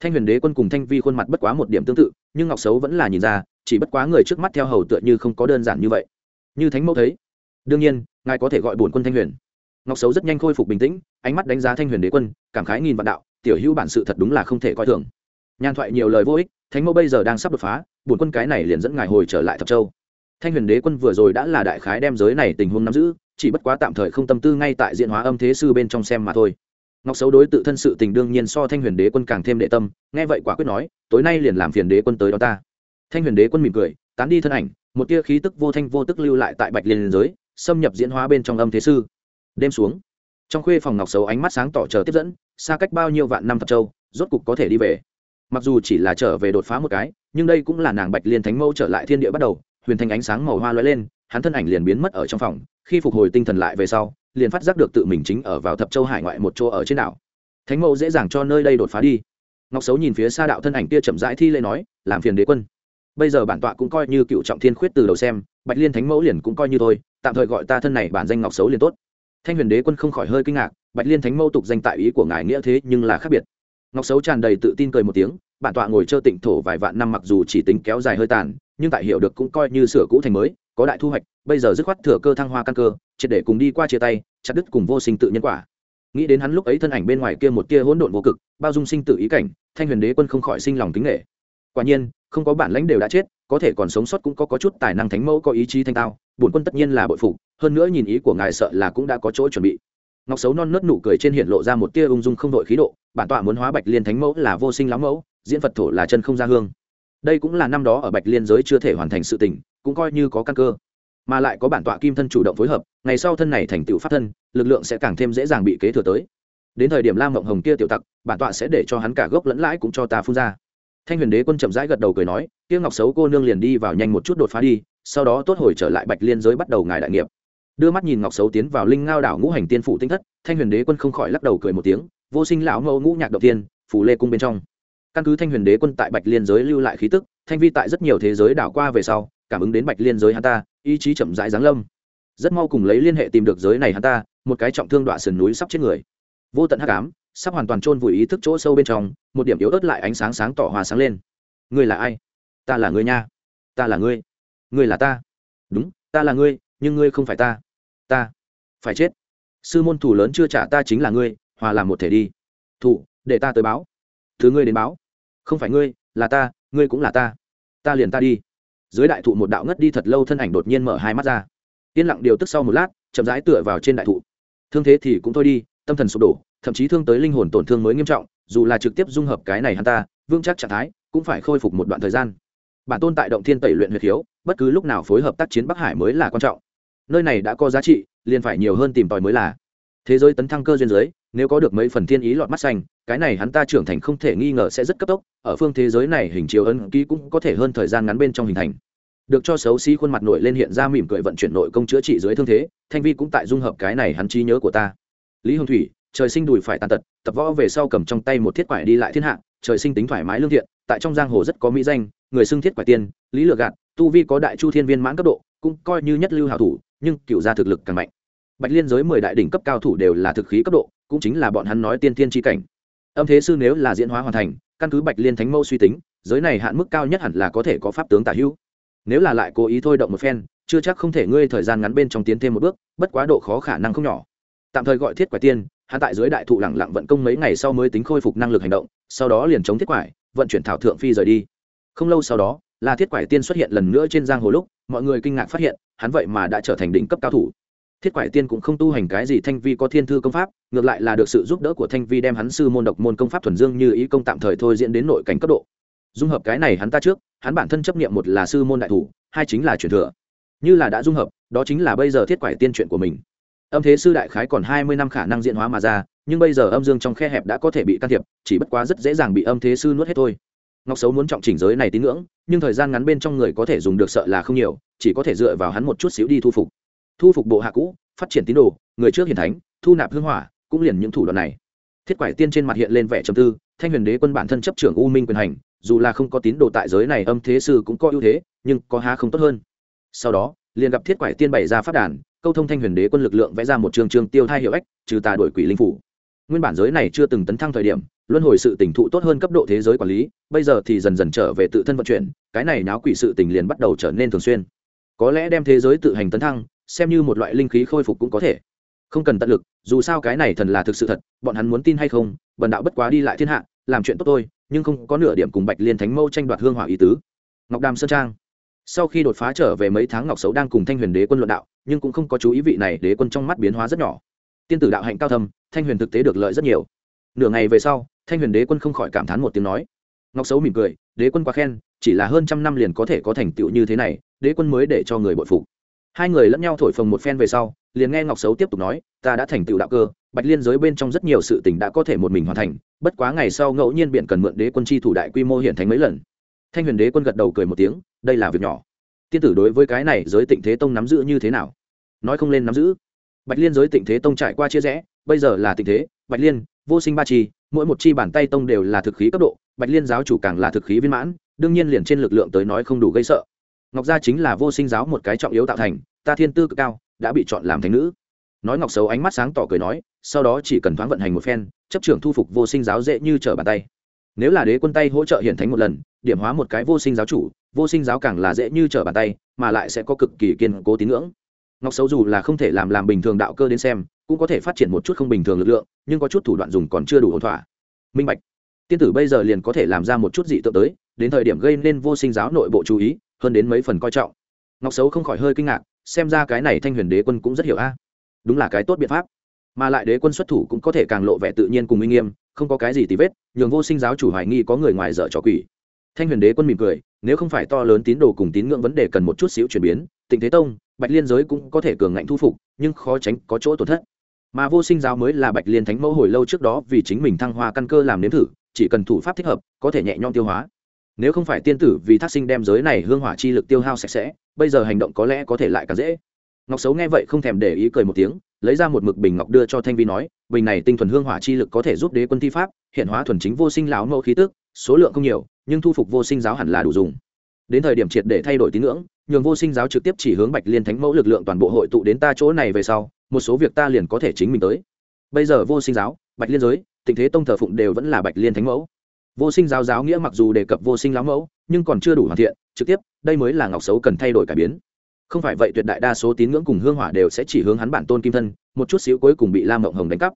Thanh huyền đế quân cùng thanh vi khuôn mặt bất quá một điểm tương tự, nhưng ngọc xấu vẫn là nhìn ra, chỉ bất quá người trước mắt theo hầu tựa như không có đơn giản như vậy. Như thánh mẫu thấy. Đương nhiên, ngài có thể gọi bổn quân thanh huyền. Ngọc xấu rất nhanh khôi phục bình tĩnh, ánh mắt đánh giá thanh huyền đế quân, cảm khái nghìn vạn đạo, tiểu hữu bản sự thật đúng là không thể coi thường. Nhàn thoại nhiều lời vô ích thánh mẫu bây giờ đang sắp đột phá, bổn quân cái này liền dẫn ngài hồi trở lại thập châu. Thanh huyền đế quân vừa rồi đã là đại khái đem giới này tình huống nắm giữ, chỉ bất quá tạm thời không tâm tư ngay tại diện hóa âm thế sư bên trong xem mà thôi. Ngọc xấu đối tự thân sự tình đương nhiên so thanh huyền đế quân càng thêm đệ tâm, nghe vậy quả quyết nói, tối nay liền làm phiền đế quân tới đó ta. Thanh huyền đế quân mỉm cười, tán đi thân ảnh, một tia khí tức vô thanh vô tức lưu lại tại bạch liên giới, xâm nhập diễn hóa bên trong âm thế sư. Đêm xuống, trong khuê phòng ngọc xấu ánh mắt sáng tỏ chờ tiếp dẫn, xa cách bao nhiêu vạn năm thập châu, rốt cục có thể đi về mặc dù chỉ là trở về đột phá một cái, nhưng đây cũng là nàng bạch liên thánh mẫu trở lại thiên địa bắt đầu, huyền thanh ánh sáng màu hoa lóe lên, hắn thân ảnh liền biến mất ở trong phòng, khi phục hồi tinh thần lại về sau, liền phát giác được tự mình chính ở vào thập châu hải ngoại một chỗ ở trên đảo. Thánh mẫu dễ dàng cho nơi đây đột phá đi. Ngọc xấu nhìn phía xa đạo thân ảnh kia chậm rãi thi lễ nói, làm phiền đế quân. Bây giờ bản tọa cũng coi như cựu trọng thiên khuyết từ đầu xem, bạch liên thánh mẫu liền cũng coi như thôi, tạm thời gọi ta thân này bản danh ngọc xấu liền tốt. Thanh huyền đế quân không khỏi hơi kinh ngạc, bạch liên thánh mẫu tục danh tại ý của ngài nghĩa thế nhưng là khác biệt ngọc xấu tràn đầy tự tin cười một tiếng bản tọa ngồi chơi tịnh thổ vài vạn năm mặc dù chỉ tính kéo dài hơi tàn nhưng tại hiểu được cũng coi như sửa cũ thành mới có đại thu hoạch bây giờ dứt khoát thừa cơ thăng hoa căn cơ triệt để cùng đi qua chia tay chặt đứt cùng vô sinh tự nhân quả. Nghĩ đến hắn lúc ấy thân ảnh bên ngoài kia một kia hỗn độn vô cực bao dung sinh tự ý cảnh thanh huyền đế quân không khỏi sinh lòng kính nghệ quả nhiên không có bản lãnh đều đã chết có thể còn sống sót cũng có, có chút tài năng thánh mẫu có ý chí thanh tao bổn quân tất nhiên là bội phục hơn nữa nhìn ý của ngài sợ là cũng đã có chỗ chuẩn bị ngọc xấu non nớt nụ cười trên hiện lộ ra một tia ung dung không đội khí độ, bản tọa muốn hóa bạch liên thánh mẫu là vô sinh lắm mẫu, diễn phật thổ là chân không ra hương. Đây cũng là năm đó ở bạch liên giới chưa thể hoàn thành sự tình, cũng coi như có căn cơ. Mà lại có bản tọa kim thân chủ động phối hợp, ngày sau thân này thành tựu pháp thân, lực lượng sẽ càng thêm dễ dàng bị kế thừa tới. Đến thời điểm lam mộng hồng kia tiểu tặc, bản tọa sẽ để cho hắn cả gốc lẫn lãi cũng cho ta phun ra. Thanh huyền đế quân chậm rãi gật đầu cười nói tiêu ngọc xấu cô nương liền đi vào nhanh một chút đột phá đi, sau đó tốt hồi trở lại bạch liên giới bắt đầu ngài đại nghiệp đưa mắt nhìn ngọc xấu tiến vào linh ngao đảo ngũ hành tiên phủ tinh thất thanh huyền đế quân không khỏi lắc đầu cười một tiếng vô sinh lão mẫu ngũ nhạc đầu tiên phủ lê cung bên trong căn cứ thanh huyền đế quân tại bạch liên giới lưu lại khí tức thanh vi tại rất nhiều thế giới đảo qua về sau cảm ứng đến bạch liên giới hắn ta ý chí chậm rãi giáng lâm rất mau cùng lấy liên hệ tìm được giới này hắn ta một cái trọng thương đoạn sườn núi sắp chết người vô tận hắc ám sắp hoàn toàn chôn vùi ý thức chỗ sâu bên trong một điểm yếu ớt lại ánh sáng sáng tỏ hòa sáng lên ngươi là ai ta là ngươi nha ta là ngươi ngươi là ta đúng ta là ngươi nhưng ngươi không phải ta ta. Phải chết. Sư môn thủ lớn chưa trả ta chính là ngươi, hòa làm một thể đi. Thủ, để ta tới báo. Thứ ngươi đến báo. Không phải ngươi, là ta, ngươi cũng là ta. Ta liền ta đi. Dưới đại thụ một đạo ngất đi thật lâu thân ảnh đột nhiên mở hai mắt ra. Yên lặng điều tức sau một lát, chậm rãi tựa vào trên đại thụ. Thương thế thì cũng thôi đi, tâm thần sụp đổ, thậm chí thương tới linh hồn tổn thương mới nghiêm trọng, dù là trực tiếp dung hợp cái này hắn ta, vững chắc trạng thái, cũng phải khôi phục một đoạn thời gian. Bản tôn tại động thiên tẩy luyện huyệt hiếu, bất cứ lúc nào phối hợp tác chiến bắc hải mới là quan trọng nơi này đã có giá trị, liền phải nhiều hơn tìm tòi mới là. Thế giới tấn thăng cơ duyên giới, nếu có được mấy phần thiên ý lọt mắt xanh, cái này hắn ta trưởng thành không thể nghi ngờ sẽ rất cấp tốc, ở phương thế giới này hình chiếu ấn ký cũng có thể hơn thời gian ngắn bên trong hình thành. Được cho xấu xí khuôn mặt nổi lên hiện ra mỉm cười vận chuyển nội công chữa trị dưới thương thế, thanh vi cũng tại dung hợp cái này hắn trí nhớ của ta. Lý hồng thủy, trời sinh đùi phải tàn tật, tập võ về sau cầm trong tay một thiết quải đi lại thiên hạ, trời sinh tính thoải mái lương thiện, tại trong giang hồ rất có mỹ danh, người xưng thiết quải tiên, lý lựa gạt, tu vi có đại chu thiên viên mãn cấp độ, cũng coi như nhất lưu hảo thủ nhưng cựu gia thực lực càng mạnh. Bạch liên giới mười đại đỉnh cấp cao thủ đều là thực khí cấp độ, cũng chính là bọn hắn nói tiên tiên tri cảnh. Âm thế sư nếu là diễn hóa hoàn thành, căn cứ bạch liên thánh mẫu suy tính, giới này hạn mức cao nhất hẳn là có thể có pháp tướng tả hữu. Nếu là lại cố ý thôi động một phen, chưa chắc không thể ngươi thời gian ngắn bên trong tiến thêm một bước, bất quá độ khó khả năng không nhỏ. Tạm thời gọi thiết quải tiên, hắn tại dưới đại thụ lẳng lặng vận công mấy ngày sau mới tính khôi phục năng lực hành động, sau đó liền chống thiết quải, vận chuyển thảo thượng phi rời đi. Không lâu sau đó, là thiết quải tiên xuất hiện lần nữa trên giang hồ lúc mọi người kinh ngạc phát hiện, hắn vậy mà đã trở thành đỉnh cấp cao thủ. Thiết quải tiên cũng không tu hành cái gì thanh vi có thiên thư công pháp, ngược lại là được sự giúp đỡ của thanh vi đem hắn sư môn độc môn công pháp thuần dương như ý công tạm thời thôi diễn đến nội cảnh cấp độ. Dung hợp cái này hắn ta trước, hắn bản thân chấp nghiệm một là sư môn đại thủ, hai chính là truyền thừa. Như là đã dung hợp, đó chính là bây giờ thiết quải tiên chuyện của mình. Âm thế sư đại khái còn hai mươi năm khả năng diễn hóa mà ra, nhưng bây giờ âm dương trong khe hẹp đã có thể bị can thiệp, chỉ bất quá rất dễ dàng bị âm thế sư nuốt hết thôi ngọc xấu muốn trọng chỉnh giới này tín ngưỡng, nhưng thời gian ngắn bên trong người có thể dùng được sợ là không nhiều, chỉ có thể dựa vào hắn một chút xíu đi thu phục. Thu phục bộ hạ cũ, phát triển tín đồ, người trước hiền thánh, thu nạp hương hỏa, cũng liền những thủ đoạn này. Thiết quải tiên trên mặt hiện lên vẻ trầm tư, thanh huyền đế quân bản thân chấp trưởng u minh quyền hành, dù là không có tín đồ tại giới này âm thế sư cũng có ưu thế, nhưng có há không tốt hơn. Sau đó, liền gặp thiết quải tiên bày ra phát đàn, câu thông thanh huyền đế quân lực lượng vẽ ra một trường trường tiêu thai hiệu ếch trừ tà đổi quỷ linh phủ nguyên bản giới này chưa từng tấn thăng thời điểm, luân hồi sự tỉnh thụ tốt hơn cấp độ thế giới quản lý, bây giờ thì dần dần trở về tự thân vận chuyển, cái này náo quỷ sự tình liền bắt đầu trở nên thường xuyên. Có lẽ đem thế giới tự hành tấn thăng, xem như một loại linh khí khôi phục cũng có thể. Không cần tận lực, dù sao cái này thần là thực sự thật, bọn hắn muốn tin hay không bần đạo bất quá đi lại thiên hạ, làm chuyện tốt tôi nhưng không có nửa điểm cùng bạch liên thánh mâu tranh đoạt hương hỏa ý tứ. Ngọc đàm sơn trang. Sau khi đột phá trở về mấy tháng ngọc xấu đang cùng thanh huyền đế quân luận đạo, nhưng cũng không có chú ý vị này đế quân trong mắt biến hóa rất nhỏ. Tiên tử đạo hạnh cao thâm thanh huyền thực tế được lợi rất nhiều. Nửa ngày về sau, thanh huyền đế quân không khỏi cảm thán một tiếng nói. Ngọc xấu mỉm cười, đế quân quá khen, chỉ là hơn trăm năm liền có thể có thành tựu như thế này, đế quân mới để cho người bội phục. Hai người lẫn nhau thổi phồng một phen về sau, liền nghe ngọc xấu tiếp tục nói, ta đã thành tựu đạo cơ, bạch liên giới bên trong rất nhiều sự tình đã có thể một mình hoàn thành, bất quá ngày sau ngẫu nhiên biện cần mượn đế quân chi thủ đại quy mô hiện thành mấy lần. Thanh huyền đế quân gật đầu cười một tiếng, đây là việc nhỏ. Tiên tử đối với cái này giới tịnh thế tông nắm giữ như thế nào? Nói không lên nắm giữ. Bạch liên giới tịnh thế tông trải qua chia rẽ bây giờ là tình thế, bạch liên, vô sinh ba chi, mỗi một chi bàn tay tông đều là thực khí cấp độ, bạch liên giáo chủ càng là thực khí viên mãn, đương nhiên liền trên lực lượng tới nói không đủ gây sợ. Ngọc gia chính là vô sinh giáo một cái trọng yếu tạo thành, ta thiên tư cực cao, đã bị chọn làm thành nữ. Nói ngọc xấu ánh mắt sáng tỏ cười nói, sau đó chỉ cần thoáng vận hành một phen, chấp trưởng thu phục vô sinh giáo dễ như trở bàn tay. Nếu là đế quân tay hỗ trợ hiện thánh một lần, điểm hóa một cái vô sinh giáo chủ, vô sinh giáo càng là dễ như trở bàn tay, mà lại sẽ có cực kỳ kiên cố tín ngưỡng. Ngọc xấu dù là không thể làm làm bình thường đạo cơ đến xem cũng có thể phát triển một chút không bình thường lực lượng, nhưng có chút thủ đoạn dùng còn chưa đủ ổn thỏa. Minh bạch. Tiên tử bây giờ liền có thể làm ra một chút dị tượng tới, đến thời điểm gây nên vô sinh giáo nội bộ chú ý, hơn đến mấy phần coi trọng. Ngọc xấu không khỏi hơi kinh ngạc, xem ra cái này thanh huyền đế quân cũng rất hiểu a. Đúng là cái tốt biện pháp. Mà lại đế quân xuất thủ cũng có thể càng lộ vẻ tự nhiên cùng uy nghiêm, không có cái gì tì vết, nhường vô sinh giáo chủ hoài nghi có người ngoài dở trò quỷ. Thanh huyền đế quân mỉm cười, nếu không phải to lớn tín đồ cùng tín ngưỡng vấn đề cần một chút xíu chuyển biến, tịnh thế tông, bạch liên giới cũng có thể cường ngạnh thu phục, nhưng khó tránh có chỗ tổn thất mà vô sinh giáo mới là bạch liên thánh mẫu hồi lâu trước đó vì chính mình thăng hoa căn cơ làm nếm thử, chỉ cần thủ pháp thích hợp, có thể nhẹ nhõm tiêu hóa. Nếu không phải tiên tử vì thác sinh đem giới này hương hỏa chi lực tiêu hao sạch sẽ, bây giờ hành động có lẽ có thể lại càng dễ. Ngọc xấu nghe vậy không thèm để ý cười một tiếng, lấy ra một mực bình ngọc đưa cho thanh vi nói, bình này tinh thuần hương hỏa chi lực có thể giúp đế quân thi pháp, hiện hóa thuần chính vô sinh lão mẫu khí tức, số lượng không nhiều, nhưng thu phục vô sinh giáo hẳn là đủ dùng. Đến thời điểm triệt để thay đổi tín ngưỡng, nhường vô sinh giáo trực tiếp chỉ hướng bạch liên thánh mẫu lực lượng toàn bộ hội tụ đến ta chỗ này về sau một số việc ta liền có thể chính mình tới. Bây giờ vô sinh giáo, bạch liên giới tình thế tông thờ phụng đều vẫn là bạch liên thánh mẫu. Vô sinh giáo giáo nghĩa mặc dù đề cập vô sinh lão mẫu, nhưng còn chưa đủ hoàn thiện, trực tiếp, đây mới là ngọc xấu cần thay đổi cải biến. Không phải vậy tuyệt đại đa số tín ngưỡng cùng hương hỏa đều sẽ chỉ hướng hắn bản tôn kim thân, một chút xíu cuối cùng bị lam mộng hồng đánh cắp.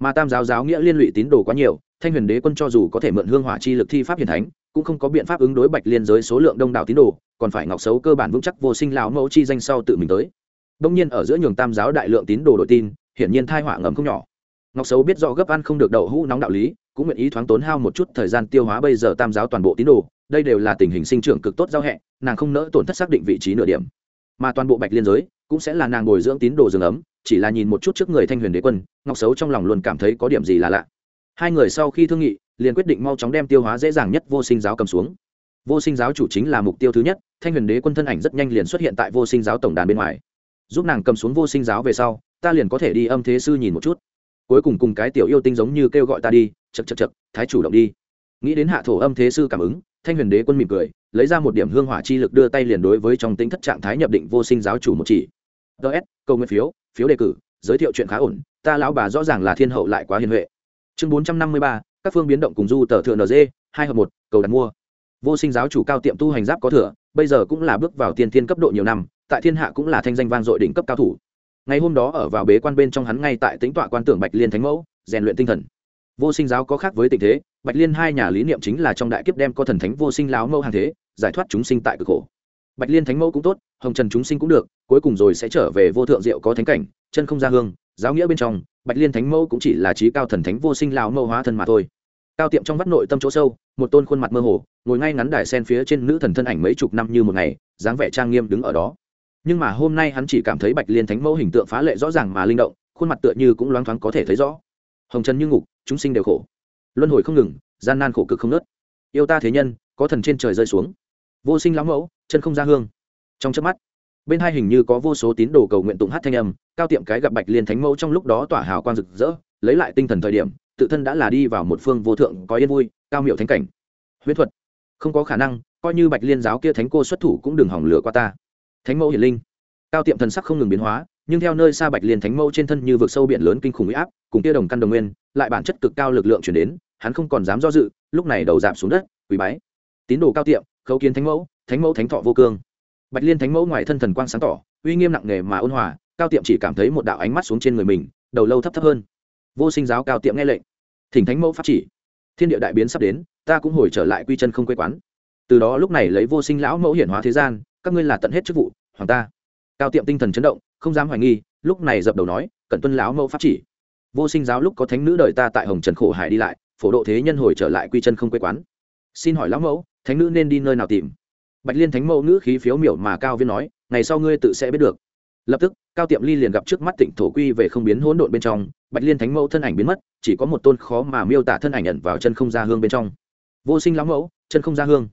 Mà tam giáo giáo nghĩa liên lụy tín đồ quá nhiều, thanh huyền đế quân cho dù có thể mượn hương hỏa chi lực thi pháp hiền thánh, cũng không có biện pháp ứng đối bạch liên giới số lượng đông đảo tín đồ, còn phải ngọc xấu cơ bản vững chắc vô sinh lão mẫu chi danh sau tự mình tới đông nhiên ở giữa nhường tam giáo đại lượng tín đồ đội tin, hiển nhiên thai họa ngầm không nhỏ. Ngọc xấu biết rõ gấp ăn không được đậu hũ nóng đạo lý, cũng nguyện ý thoáng tốn hao một chút thời gian tiêu hóa bây giờ tam giáo toàn bộ tín đồ, đây đều là tình hình sinh trưởng cực tốt giao hẹ nàng không nỡ tổn thất xác định vị trí nửa điểm. Mà toàn bộ bạch liên giới, cũng sẽ là nàng bồi dưỡng tín đồ rừng ấm, chỉ là nhìn một chút trước người thanh huyền đế quân, ngọc xấu trong lòng luôn cảm thấy có điểm gì là lạ. Hai người sau khi thương nghị, liền quyết định mau chóng đem tiêu hóa dễ dàng nhất vô sinh giáo cầm xuống. Vô sinh giáo chủ chính là mục tiêu thứ nhất, thanh huyền đế quân thân ảnh rất nhanh liền xuất hiện tại vô sinh giáo tổng đàn bên ngoài giúp nàng cầm xuống vô sinh giáo về sau, ta liền có thể đi âm thế sư nhìn một chút. Cuối cùng cùng cái tiểu yêu tinh giống như kêu gọi ta đi chật chật chật thái chủ động đi. Nghĩ đến hạ thổ âm thế sư cảm ứng, thanh huyền đế quân mỉm cười, lấy ra một điểm hương hỏa chi lực đưa tay liền đối với trong tính thất trạng thái nhập định vô sinh giáo chủ một chỉ. Ts câu nguyên phiếu phiếu đề cử, giới thiệu chuyện khá ổn, ta lão bà rõ ràng là thiên hậu lại quá hiền huệ. Chương bốn trăm năm mươi ba, các phương biến động cùng du tờ thượng nd hai hợp một, cầu đặt mua. Vô sinh giáo chủ cao tiệm tu hành giáp có thừa, bây giờ cũng là bước vào tiên thiên cấp độ nhiều năm tại thiên hạ cũng là thanh danh vang dội đỉnh cấp cao thủ. Ngày hôm đó ở vào bế quan bên trong hắn ngay tại tính tọa quan tưởng bạch liên thánh mẫu, rèn luyện tinh thần. Vô sinh giáo có khác với tình thế, bạch liên hai nhà lý niệm chính là trong đại kiếp đem có thần thánh vô sinh láo mẫu hàng thế, giải thoát chúng sinh tại cực khổ. Bạch liên thánh mẫu cũng tốt, hồng trần chúng sinh cũng được, cuối cùng rồi sẽ trở về vô thượng diệu có thánh cảnh, chân không ra hương, giáo nghĩa bên trong, bạch liên thánh mẫu cũng chỉ là trí cao thần thánh vô sinh láo mẫu hóa thân mà thôi. Cao tiệm trong vắt nội tâm chỗ sâu, một tôn khuôn mặt mơ hồ, ngồi ngay ngắn đài sen phía trên nữ thần thân ảnh mấy chục năm như một ngày, dáng vẻ trang nghiêm đứng ở đó nhưng mà hôm nay hắn chỉ cảm thấy bạch liên thánh mẫu hình tượng phá lệ rõ ràng mà linh động, khuôn mặt tựa như cũng loáng thoáng có thể thấy rõ. Hồng trần như ngục, chúng sinh đều khổ. Luân hồi không ngừng, gian nan khổ cực không nớt yêu ta thế nhân, có thần trên trời rơi xuống. Vô sinh lắm mẫu, chân không ra hương. Trong chớp mắt, bên hai hình như có vô số tín đồ cầu nguyện tụng hát thanh âm, cao tiệm cái gặp bạch liên thánh mẫu trong lúc đó tỏa hào quang rực rỡ, lấy lại tinh thần thời điểm, tự thân đã là đi vào một phương vô thượng, có yên vui, cao miệu thánh cảnh. Huyễn thuật. Không có khả năng, coi như bạch liên giáo kia thánh cô xuất thủ cũng đừng hỏng lửa qua ta thánh mẫu hiển linh. Cao tiệm thần sắc không ngừng biến hóa, nhưng theo nơi xa bạch liên thánh mẫu trên thân như vực sâu biển lớn kinh khủng huy áp, cùng kia đồng căn đồng nguyên, lại bản chất cực cao lực lượng chuyển đến, hắn không còn dám do dự, lúc này đầu giảm xuống đất, quỳ bái. Tín đồ cao tiệm, khấu kiến thánh mẫu thánh mẫu thánh thọ vô cương. Bạch liên thánh mẫu ngoài thân thần quang sáng tỏ, uy nghiêm nặng nề mà ôn hòa, cao tiệm chỉ cảm thấy một đạo ánh mắt xuống trên người mình, đầu lâu thấp thấp hơn. Vô sinh giáo cao tiệm nghe lệnh. Thỉnh thánh mẫu phát chỉ. Thiên địa đại biến sắp đến, ta cũng hồi trở lại quy chân không quê quán. Từ đó lúc này lấy vô sinh lão mẫu hiển hóa thế gian các ngươi là tận hết chức vụ, hoàng ta. Cao tiệm tinh thần chấn động, không dám hoài nghi, lúc này dập đầu nói, cẩn tuân lão mẫu pháp chỉ. Vô sinh giáo lúc có thánh nữ đời ta tại hồng trần khổ hải đi lại, phổ độ thế nhân hồi trở lại quy chân không quê quán. Xin hỏi lão mẫu, thánh nữ nên đi nơi nào tìm? Bạch liên thánh mẫu ngữ khí phiếu miểu mà cao viên nói, ngày sau ngươi tự sẽ biết được. Lập tức, cao tiệm ly liền gặp trước mắt tịnh thổ quy về không biến hỗn độn bên trong, bạch liên thánh mẫu thân ảnh biến mất, chỉ có một tôn khó mà miêu tả thân ảnh ẩn vào chân không ra hương bên trong. Vô sinh lão mẫu, chân không ra hương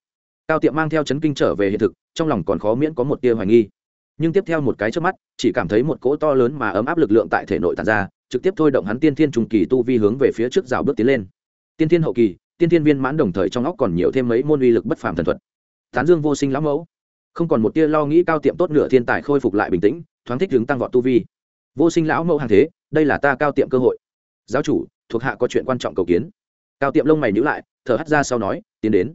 cao tiệm mang theo chấn kinh trở về hiện thực, trong lòng còn khó miễn có một tia hoài nghi. Nhưng tiếp theo một cái trước mắt, chỉ cảm thấy một cỗ to lớn mà ấm áp lực lượng tại thể nội tàn ra, trực tiếp thôi động hắn tiên thiên trùng kỳ tu vi hướng về phía trước rào bước tiến lên. Tiên thiên hậu kỳ, tiên thiên viên mãn đồng thời trong óc còn nhiều thêm mấy môn uy lực bất phàm thần thuật. Tán dương vô sinh lão mẫu. Không còn một tia lo nghĩ, cao tiệm tốt nửa thiên tài khôi phục lại bình tĩnh, thoáng thích hướng tăng vọt tu vi. Vô sinh lão mẫu hàng thế, đây là ta cao tiệm cơ hội. Giáo chủ, thuộc hạ có chuyện quan trọng cầu kiến. Cao tiệm lông mày nhữ lại, thở hắt ra sau nói, tiến đến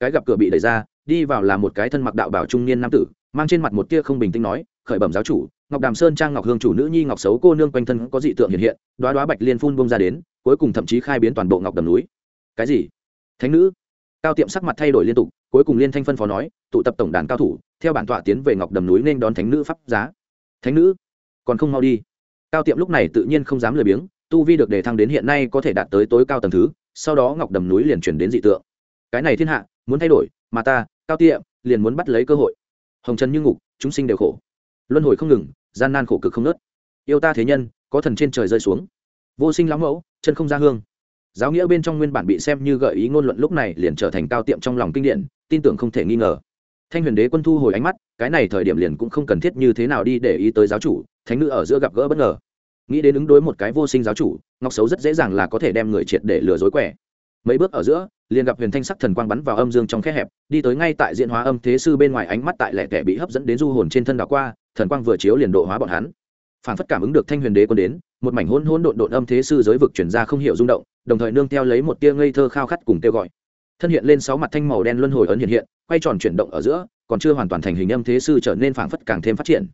cái gặp cửa bị đẩy ra, đi vào là một cái thân mặc đạo bảo trung niên nam tử, mang trên mặt một tia không bình tĩnh nói, khởi bẩm giáo chủ, ngọc đàm sơn trang ngọc hương chủ nữ nhi ngọc xấu cô nương quanh thân có dị tượng hiện hiện, đoá đoá bạch liên phun bông ra đến, cuối cùng thậm chí khai biến toàn bộ ngọc đầm núi. Cái gì? Thánh nữ. Cao tiệm sắc mặt thay đổi liên tục, cuối cùng liên thanh phân phó nói, tụ tập tổng đàn cao thủ, theo bản tọa tiến về ngọc đầm núi nên đón thánh nữ pháp giá. Thánh nữ? Còn không mau đi. Cao tiệm lúc này tự nhiên không dám lười biếng, tu vi được đề thăng đến hiện nay có thể đạt tới tối cao tầng thứ, sau đó ngọc đầm núi liền chuyển đến dị tượng cái này thiên hạ, muốn thay đổi, mà ta, cao tiệm liền muốn bắt lấy cơ hội. Hồng trần như ngục, chúng sinh đều khổ. Luân hồi không ngừng, gian nan khổ cực không nớt yêu ta thế nhân, có thần trên trời rơi xuống. Vô sinh lắm mẫu, chân không ra hương. Giáo nghĩa bên trong nguyên bản bị xem như gợi ý ngôn luận lúc này liền trở thành cao tiệm trong lòng kinh điển, tin tưởng không thể nghi ngờ. Thanh huyền đế quân thu hồi ánh mắt, cái này thời điểm liền cũng không cần thiết như thế nào đi để ý tới giáo chủ, thánh nữ ở giữa gặp gỡ bất ngờ. Nghĩ đến ứng đối một cái vô sinh giáo chủ, ngọc xấu rất dễ dàng là có thể đem người triệt để lừa dối quẻ. Mấy bước ở giữa liền gặp huyền thanh sắc thần quang bắn vào âm dương trong khe hẹp, đi tới ngay tại diện hóa âm thế sư bên ngoài ánh mắt tại lẻ tẻ bị hấp dẫn đến du hồn trên thân đảo qua, thần quang vừa chiếu liền độ hóa bọn hắn. Phản phất cảm ứng được thanh huyền đế quân đến, một mảnh hôn hôn độn độn âm thế sư giới vực chuyển ra không hiểu rung động, đồng thời nương theo lấy một tia ngây thơ khao khát cùng kêu gọi. Thân hiện lên sáu mặt thanh màu đen luân hồi ấn hiện hiện, quay tròn chuyển động ở giữa, còn chưa hoàn toàn thành hình âm thế sư trở nên phảng phất càng thêm phát triển.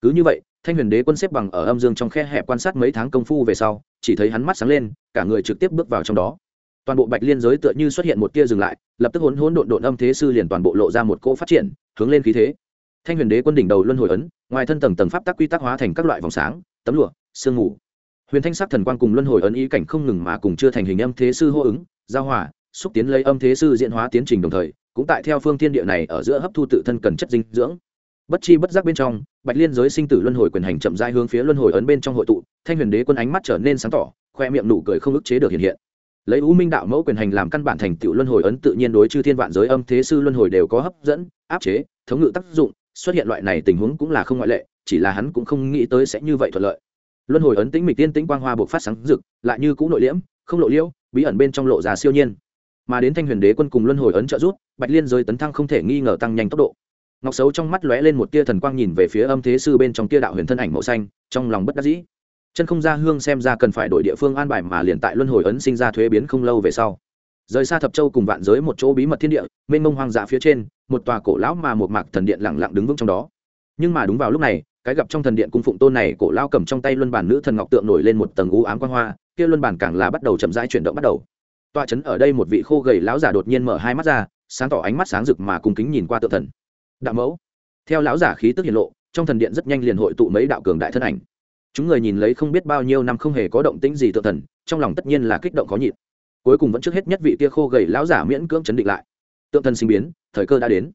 Cứ như vậy, thanh huyền đế quân xếp bằng ở âm dương trong khe hẹp quan sát mấy tháng công phu về sau, chỉ thấy hắn mắt sáng lên, cả người trực tiếp bước vào trong đó toàn bộ bạch liên giới tựa như xuất hiện một tia dừng lại, lập tức hỗn hỗn độn độn âm thế sư liền toàn bộ lộ ra một cỗ phát triển, hướng lên khí thế. Thanh huyền đế quân đỉnh đầu luân hồi ấn, ngoài thân tầng tầng pháp tắc quy tắc hóa thành các loại vòng sáng, tấm lụa, sương mù. Huyền thanh sắc thần quang cùng luân hồi ấn ý cảnh không ngừng mà cùng chưa thành hình âm thế sư hô ứng, giao hòa, xúc tiến lấy âm thế sư diễn hóa tiến trình đồng thời, cũng tại theo phương thiên địa này ở giữa hấp thu tự thân cần chất dinh dưỡng. Bất chi bất giác bên trong, bạch liên giới sinh tử luân hồi quyền hành chậm rãi hướng phía luân hồi ấn bên trong hội tụ, thanh huyền đế quân ánh mắt trở nên sáng tỏ, khoe miệng nụ cười không ức chế được hiện hiện lấy u minh đạo mẫu quyền hành làm căn bản thành tựu luân hồi ấn tự nhiên đối chư thiên vạn giới âm thế sư luân hồi đều có hấp dẫn, áp chế, thống ngự tác dụng, xuất hiện loại này tình huống cũng là không ngoại lệ, chỉ là hắn cũng không nghĩ tới sẽ như vậy thuận lợi. Luân hồi ấn tĩnh mịch tiên tĩnh quang hoa buộc phát sáng rực, lại như cũ nội liễm, không lộ liễu, bí ẩn bên trong lộ ra siêu nhiên. Mà đến thanh huyền đế quân cùng luân hồi ấn trợ giúp, bạch liên giới tấn thăng không thể nghi ngờ tăng nhanh tốc độ. Ngọc xấu trong mắt lóe lên một tia thần quang nhìn về phía âm thế sư bên trong tia đạo huyền thân ảnh màu xanh, trong lòng bất đắc dĩ chân không ra hương xem ra cần phải đổi địa phương an bài mà liền tại luân hồi ấn sinh ra thuế biến không lâu về sau. Rời xa thập châu cùng vạn giới một chỗ bí mật thiên địa, mênh mông hoang dã phía trên, một tòa cổ lão mà một mạc thần điện lẳng lặng đứng vững trong đó. Nhưng mà đúng vào lúc này, cái gặp trong thần điện cung phụng tôn này cổ lao cầm trong tay luân bản nữ thần ngọc tượng nổi lên một tầng u ám quan hoa, kia luân bản càng là bắt đầu chậm rãi chuyển động bắt đầu. Tòa trấn ở đây một vị khô gầy lão giả đột nhiên mở hai mắt ra, sáng tỏ ánh mắt sáng rực mà cùng kính nhìn qua tượng thần. Đạo mẫu, theo lão giả khí tức hiện lộ, trong thần điện rất nhanh liền hội tụ mấy đạo cường đại thân ảnh chúng người nhìn lấy không biết bao nhiêu năm không hề có động tĩnh gì tự thần, trong lòng tất nhiên là kích động khó nhịn. Cuối cùng vẫn trước hết nhất vị kia khô gầy lão giả miễn cưỡng chấn định lại. Tượng thần sinh biến, thời cơ đã đến.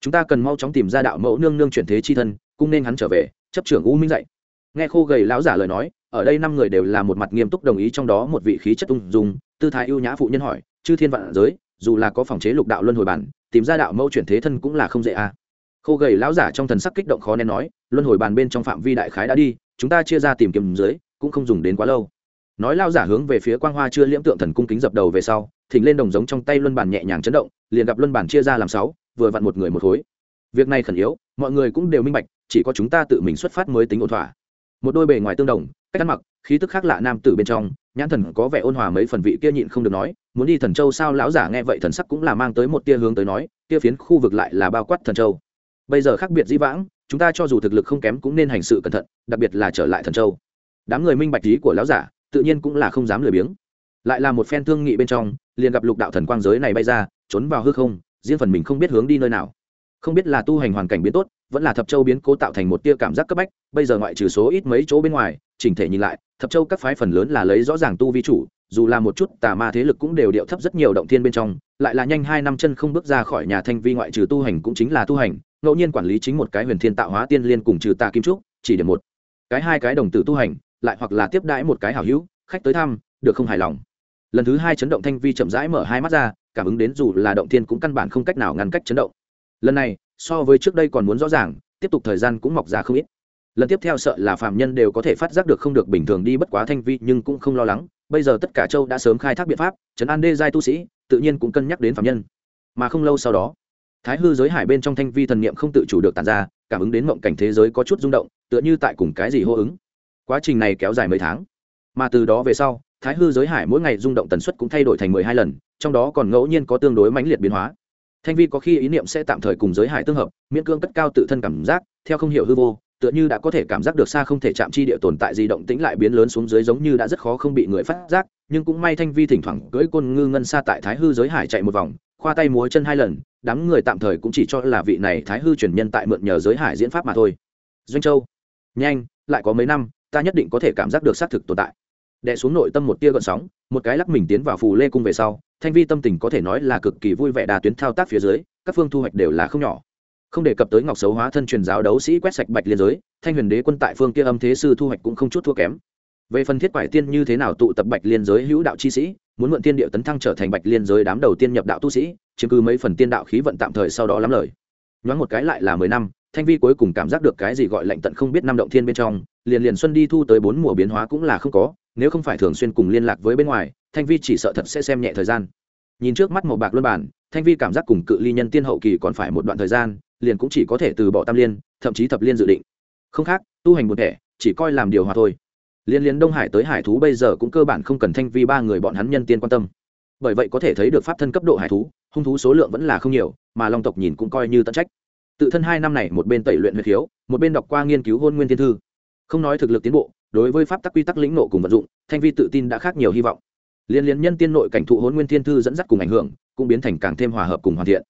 Chúng ta cần mau chóng tìm ra đạo mẫu nương nương chuyển thế chi thân cung nên hắn trở về, chấp trưởng u minh dạy. Nghe khô gầy lão giả lời nói, ở đây năm người đều là một mặt nghiêm túc đồng ý trong đó một vị khí chất ung dung, tư thái ưu nhã phụ nhân hỏi, chư thiên vạn giới, dù là có phòng chế lục đạo luân hồi bản, tìm ra đạo mẫu chuyển thế thân cũng là không dễ à khô gầy lão giả trong thần sắc kích động khó nên nói, luân hồi bàn bên trong phạm vi đại khái đã đi, chúng ta chia ra tìm kiếm dưới, cũng không dùng đến quá lâu. Nói lao giả hướng về phía quang hoa chưa liễm tượng thần cung kính dập đầu về sau, thỉnh lên đồng giống trong tay luân bản nhẹ nhàng chấn động, liền gặp luân bản chia ra làm sáu, vừa vặn một người một khối. Việc này khẩn yếu, mọi người cũng đều minh bạch, chỉ có chúng ta tự mình xuất phát mới tính ổn thỏa. Một đôi bề ngoài tương đồng, cách ăn mặc, khí tức khác lạ nam tử bên trong, nhãn thần có vẻ ôn hòa mấy phần vị kia nhịn không được nói, muốn đi thần châu sao? Lão giả nghe vậy thần sắc cũng là mang tới một tia hướng tới nói tia phiến khu vực lại là bao quát thần châu bây giờ khác biệt dĩ vãng, chúng ta cho dù thực lực không kém cũng nên hành sự cẩn thận, đặc biệt là trở lại thần châu. Đám người minh bạch lý của lão giả, tự nhiên cũng là không dám lười biếng. Lại là một phen thương nghị bên trong, liền gặp lục đạo thần quang giới này bay ra, trốn vào hư không, riêng phần mình không biết hướng đi nơi nào. Không biết là tu hành hoàn cảnh biến tốt, vẫn là thập châu biến cố tạo thành một tia cảm giác cấp bách, bây giờ ngoại trừ số ít mấy chỗ bên ngoài, chỉnh thể nhìn lại, thập châu các phái phần lớn là lấy rõ ràng tu vi chủ dù là một chút tà ma thế lực cũng đều điệu thấp rất nhiều động thiên bên trong, lại là nhanh hai năm chân không bước ra khỏi nhà thanh vi ngoại trừ tu hành cũng chính là tu hành, ngẫu nhiên quản lý chính một cái huyền thiên tạo hóa tiên liên cùng trừ tà kim trúc, chỉ để một. Cái hai cái đồng tử tu hành, lại hoặc là tiếp đãi một cái hảo hữu, khách tới thăm, được không hài lòng. Lần thứ hai chấn động thanh vi chậm rãi mở hai mắt ra, cảm ứng đến dù là động thiên cũng căn bản không cách nào ngăn cách chấn động. Lần này, so với trước đây còn muốn rõ ràng, tiếp tục thời gian cũng mọc ra không ít lần tiếp theo sợ là phạm nhân đều có thể phát giác được không được bình thường đi bất quá thanh vi, nhưng cũng không lo lắng. Bây giờ tất cả châu đã sớm khai thác biện pháp, trấn an đê giai tu sĩ, tự nhiên cũng cân nhắc đến phạm nhân. Mà không lâu sau đó, thái hư giới hải bên trong thanh vi thần niệm không tự chủ được tàn ra, cảm ứng đến mộng cảnh thế giới có chút rung động, tựa như tại cùng cái gì hô ứng. Quá trình này kéo dài mấy tháng. Mà từ đó về sau, thái hư giới hải mỗi ngày rung động tần suất cũng thay đổi thành mười hai lần, trong đó còn ngẫu nhiên có tương đối mãnh liệt biến hóa. Thanh vi có khi ý niệm sẽ tạm thời cùng giới hải tương hợp, miễn cương cất cao tự thân cảm giác, theo không hiểu hư vô tựa như đã có thể cảm giác được xa không thể chạm chi địa tồn tại di động tĩnh lại biến lớn xuống dưới giống như đã rất khó không bị người phát giác, nhưng cũng may thanh vi thỉnh thoảng cưỡi côn ngư ngân xa tại thái hư giới hải chạy một vòng, khoa tay múa chân hai lần, đám người tạm thời cũng chỉ cho là vị này thái hư truyền nhân tại mượn nhờ giới hải diễn pháp mà thôi. Doanh châu, nhanh, lại có mấy năm, ta nhất định có thể cảm giác được xác thực tồn tại. Đè xuống nội tâm một tia gợn sóng, một cái lắc mình tiến vào phù lê cung về sau, thanh vi tâm tình có thể nói là cực kỳ vui vẻ đà tuyến thao tác phía dưới, các phương thu hoạch đều là không nhỏ không đề cập tới ngọc xấu hóa thân truyền giáo đấu sĩ quét sạch bạch liên giới, thanh huyền đế quân tại phương kia âm thế sư thu hoạch cũng không chút thua kém. Về phần thiết quải tiên như thế nào tụ tập bạch liên giới hữu đạo chi sĩ, muốn mượn tiên địa tấn thăng trở thành bạch liên giới đám đầu tiên nhập đạo tu sĩ chứng cứ mấy phần tiên đạo khí vận tạm thời sau đó lắm lời. Nhoáng một cái lại là mười năm, thanh vi cuối cùng cảm giác được cái gì gọi lạnh tận không biết năm động thiên bên trong, liền liền xuân đi thu tới bốn mùa biến hóa cũng là không có, nếu không phải thường xuyên cùng liên lạc với bên ngoài, thanh vi chỉ sợ thật sẽ xem nhẹ thời gian. Nhìn trước mắt màu bạc luân bản, thanh vi cảm giác cùng cự ly nhân tiên hậu kỳ còn phải một đoạn thời gian liền cũng chỉ có thể từ bỏ tam liên, thậm chí thập liên dự định. Không khác, tu hành một thể chỉ coi làm điều hòa thôi. Liên liên đông hải tới hải thú bây giờ cũng cơ bản không cần thanh vi ba người bọn hắn nhân tiên quan tâm. Bởi vậy có thể thấy được pháp thân cấp độ hải thú, hung thú số lượng vẫn là không nhiều, mà long tộc nhìn cũng coi như tận trách. Tự thân hai năm này một bên tẩy luyện huyết khiếu một bên đọc qua nghiên cứu hôn nguyên thiên thư. Không nói thực lực tiến bộ, đối với pháp tắc quy tắc lĩnh nộ cùng vận dụng, thanh vi tự tin đã khác nhiều hy vọng. Liên liên nhân tiên nội cảnh thụ hôn nguyên thiên thư dẫn dắt cùng ảnh hưởng, cũng biến thành càng thêm hòa hợp cùng hoàn thiện.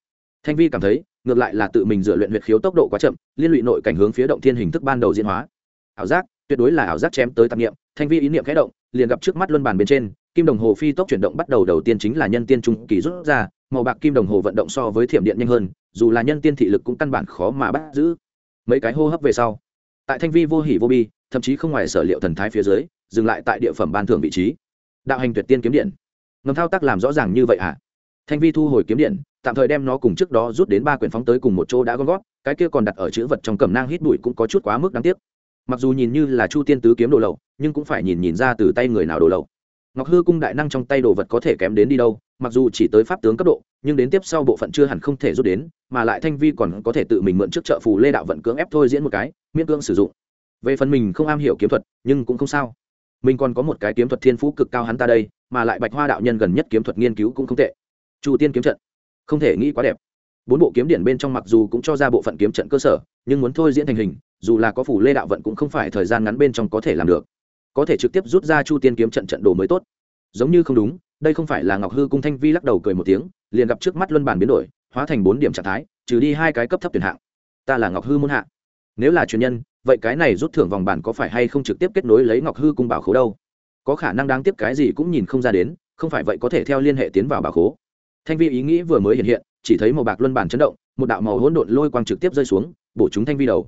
Thanh vi cảm thấy ngược lại là tự mình dựa luyện huyệt khiếu tốc độ quá chậm, liên lụy nội cảnh hướng phía động thiên hình thức ban đầu diễn hóa. Ảo giác, tuyệt đối là ảo giác chém tới tạp nghiệm thanh vi ý niệm khẽ động, liền gặp trước mắt luân bàn bên trên, kim đồng hồ phi tốc chuyển động bắt đầu đầu tiên chính là nhân tiên trung kỳ rút ra, màu bạc kim đồng hồ vận động so với thiểm điện nhanh hơn, dù là nhân tiên thị lực cũng căn bản khó mà bắt giữ. Mấy cái hô hấp về sau, tại thanh vi vô hỉ vô bi, thậm chí không ngoài sở liệu thần thái phía dưới, dừng lại tại địa phẩm ban thưởng vị trí. Đạo hành tuyệt tiên kiếm điện. Ngầm thao tác làm rõ ràng như vậy hả? Thanh vi thu hồi kiếm điện tạm thời đem nó cùng trước đó rút đến ba quyển phóng tới cùng một chỗ đã gom gót cái kia còn đặt ở chữ vật trong cầm nang hít bụi cũng có chút quá mức đáng tiếc. Mặc dù nhìn như là chu tiên tứ kiếm đồ lậu, nhưng cũng phải nhìn nhìn ra từ tay người nào đồ lậu. Ngọc hư cung đại năng trong tay đồ vật có thể kém đến đi đâu, mặc dù chỉ tới pháp tướng cấp độ, nhưng đến tiếp sau bộ phận chưa hẳn không thể rút đến, mà lại thanh vi còn có thể tự mình mượn trước trợ phù lê đạo vận cưỡng ép thôi diễn một cái, miễn cưỡng sử dụng. Về phần mình không am hiểu kiếm thuật, nhưng cũng không sao. Mình còn có một cái kiếm thuật thiên phú cực cao hắn ta đây, mà lại bạch hoa đạo nhân gần nhất kiếm thuật nghiên cứu cũng không tệ. Chu tiên kiếm trận không thể nghĩ quá đẹp. Bốn bộ kiếm điển bên trong mặc dù cũng cho ra bộ phận kiếm trận cơ sở, nhưng muốn thôi diễn thành hình, dù là có phủ lê đạo vận cũng không phải thời gian ngắn bên trong có thể làm được. Có thể trực tiếp rút ra chu tiên kiếm trận trận đồ mới tốt. Giống như không đúng, đây không phải là ngọc hư cung thanh vi lắc đầu cười một tiếng, liền gặp trước mắt luân bản biến đổi, hóa thành bốn điểm trạng thái, trừ đi hai cái cấp thấp tuyển hạng. Ta là ngọc hư môn hạ. Nếu là truyền nhân, vậy cái này rút thưởng vòng bản có phải hay không trực tiếp kết nối lấy ngọc hư cung bảo khố đâu? Có khả năng đáng tiếp cái gì cũng nhìn không ra đến, không phải vậy có thể theo liên hệ tiến vào bảo khố thanh vi ý nghĩ vừa mới hiện hiện, chỉ thấy màu bạc luân bản chấn động, một đạo màu hỗn độn lôi quang trực tiếp rơi xuống, bổ chúng thanh vi đầu.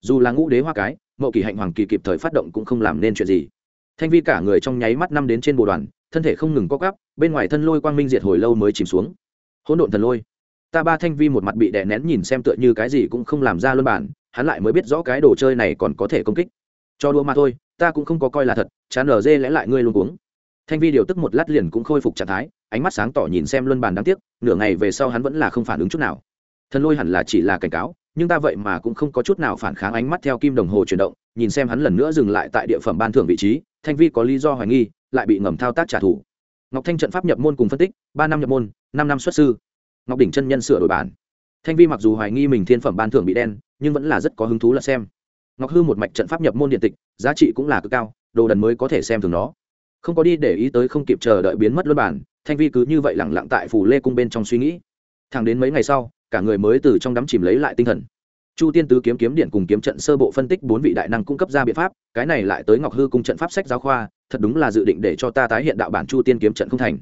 Dù là ngũ đế hoa cái, mậu kỳ hạnh hoàng kỳ kịp thời phát động cũng không làm nên chuyện gì. Thanh vi cả người trong nháy mắt năm đến trên bộ đoàn, thân thể không ngừng co cắp bên ngoài thân lôi quang minh diệt hồi lâu mới chìm xuống. Hỗn độn thần lôi. Ta ba thanh vi một mặt bị đè nén nhìn xem tựa như cái gì cũng không làm ra luân bản, hắn lại mới biết rõ cái đồ chơi này còn có thể công kích. Cho đua mà thôi, ta cũng không có coi là thật, chán ở dê lẽ lại ngươi luôn uống thanh vi điều tức một lát liền cũng khôi phục trạng thái, ánh mắt sáng tỏ nhìn xem luân bàn đáng tiếc, nửa ngày về sau hắn vẫn là không phản ứng chút nào. Thần lôi hẳn là chỉ là cảnh cáo, nhưng ta vậy mà cũng không có chút nào phản kháng ánh mắt theo kim đồng hồ chuyển động, nhìn xem hắn lần nữa dừng lại tại địa phẩm ban thưởng vị trí, thanh vi có lý do hoài nghi, lại bị ngầm thao tác trả thù. Ngọc thanh trận pháp nhập môn cùng phân tích, ba năm nhập môn, năm năm xuất sư. Ngọc đỉnh chân nhân sửa đổi bản. Thanh vi mặc dù hoài nghi mình thiên phẩm ban thưởng bị đen, nhưng vẫn là rất có hứng thú là xem. Ngọc hư một mạch trận pháp nhập môn điện tịch, giá trị cũng là cực cao, đồ đần mới có thể xem thường nó không có đi để ý tới không kịp chờ đợi biến mất luân bản, thanh vi cứ như vậy lẳng lặng tại phủ lê cung bên trong suy nghĩ. Thẳng đến mấy ngày sau, cả người mới từ trong đắm chìm lấy lại tinh thần. Chu tiên tứ kiếm kiếm điện cùng kiếm trận sơ bộ phân tích bốn vị đại năng cung cấp ra biện pháp, cái này lại tới ngọc hư cung trận pháp sách giáo khoa, thật đúng là dự định để cho ta tái hiện đạo bản chu tiên kiếm trận không thành.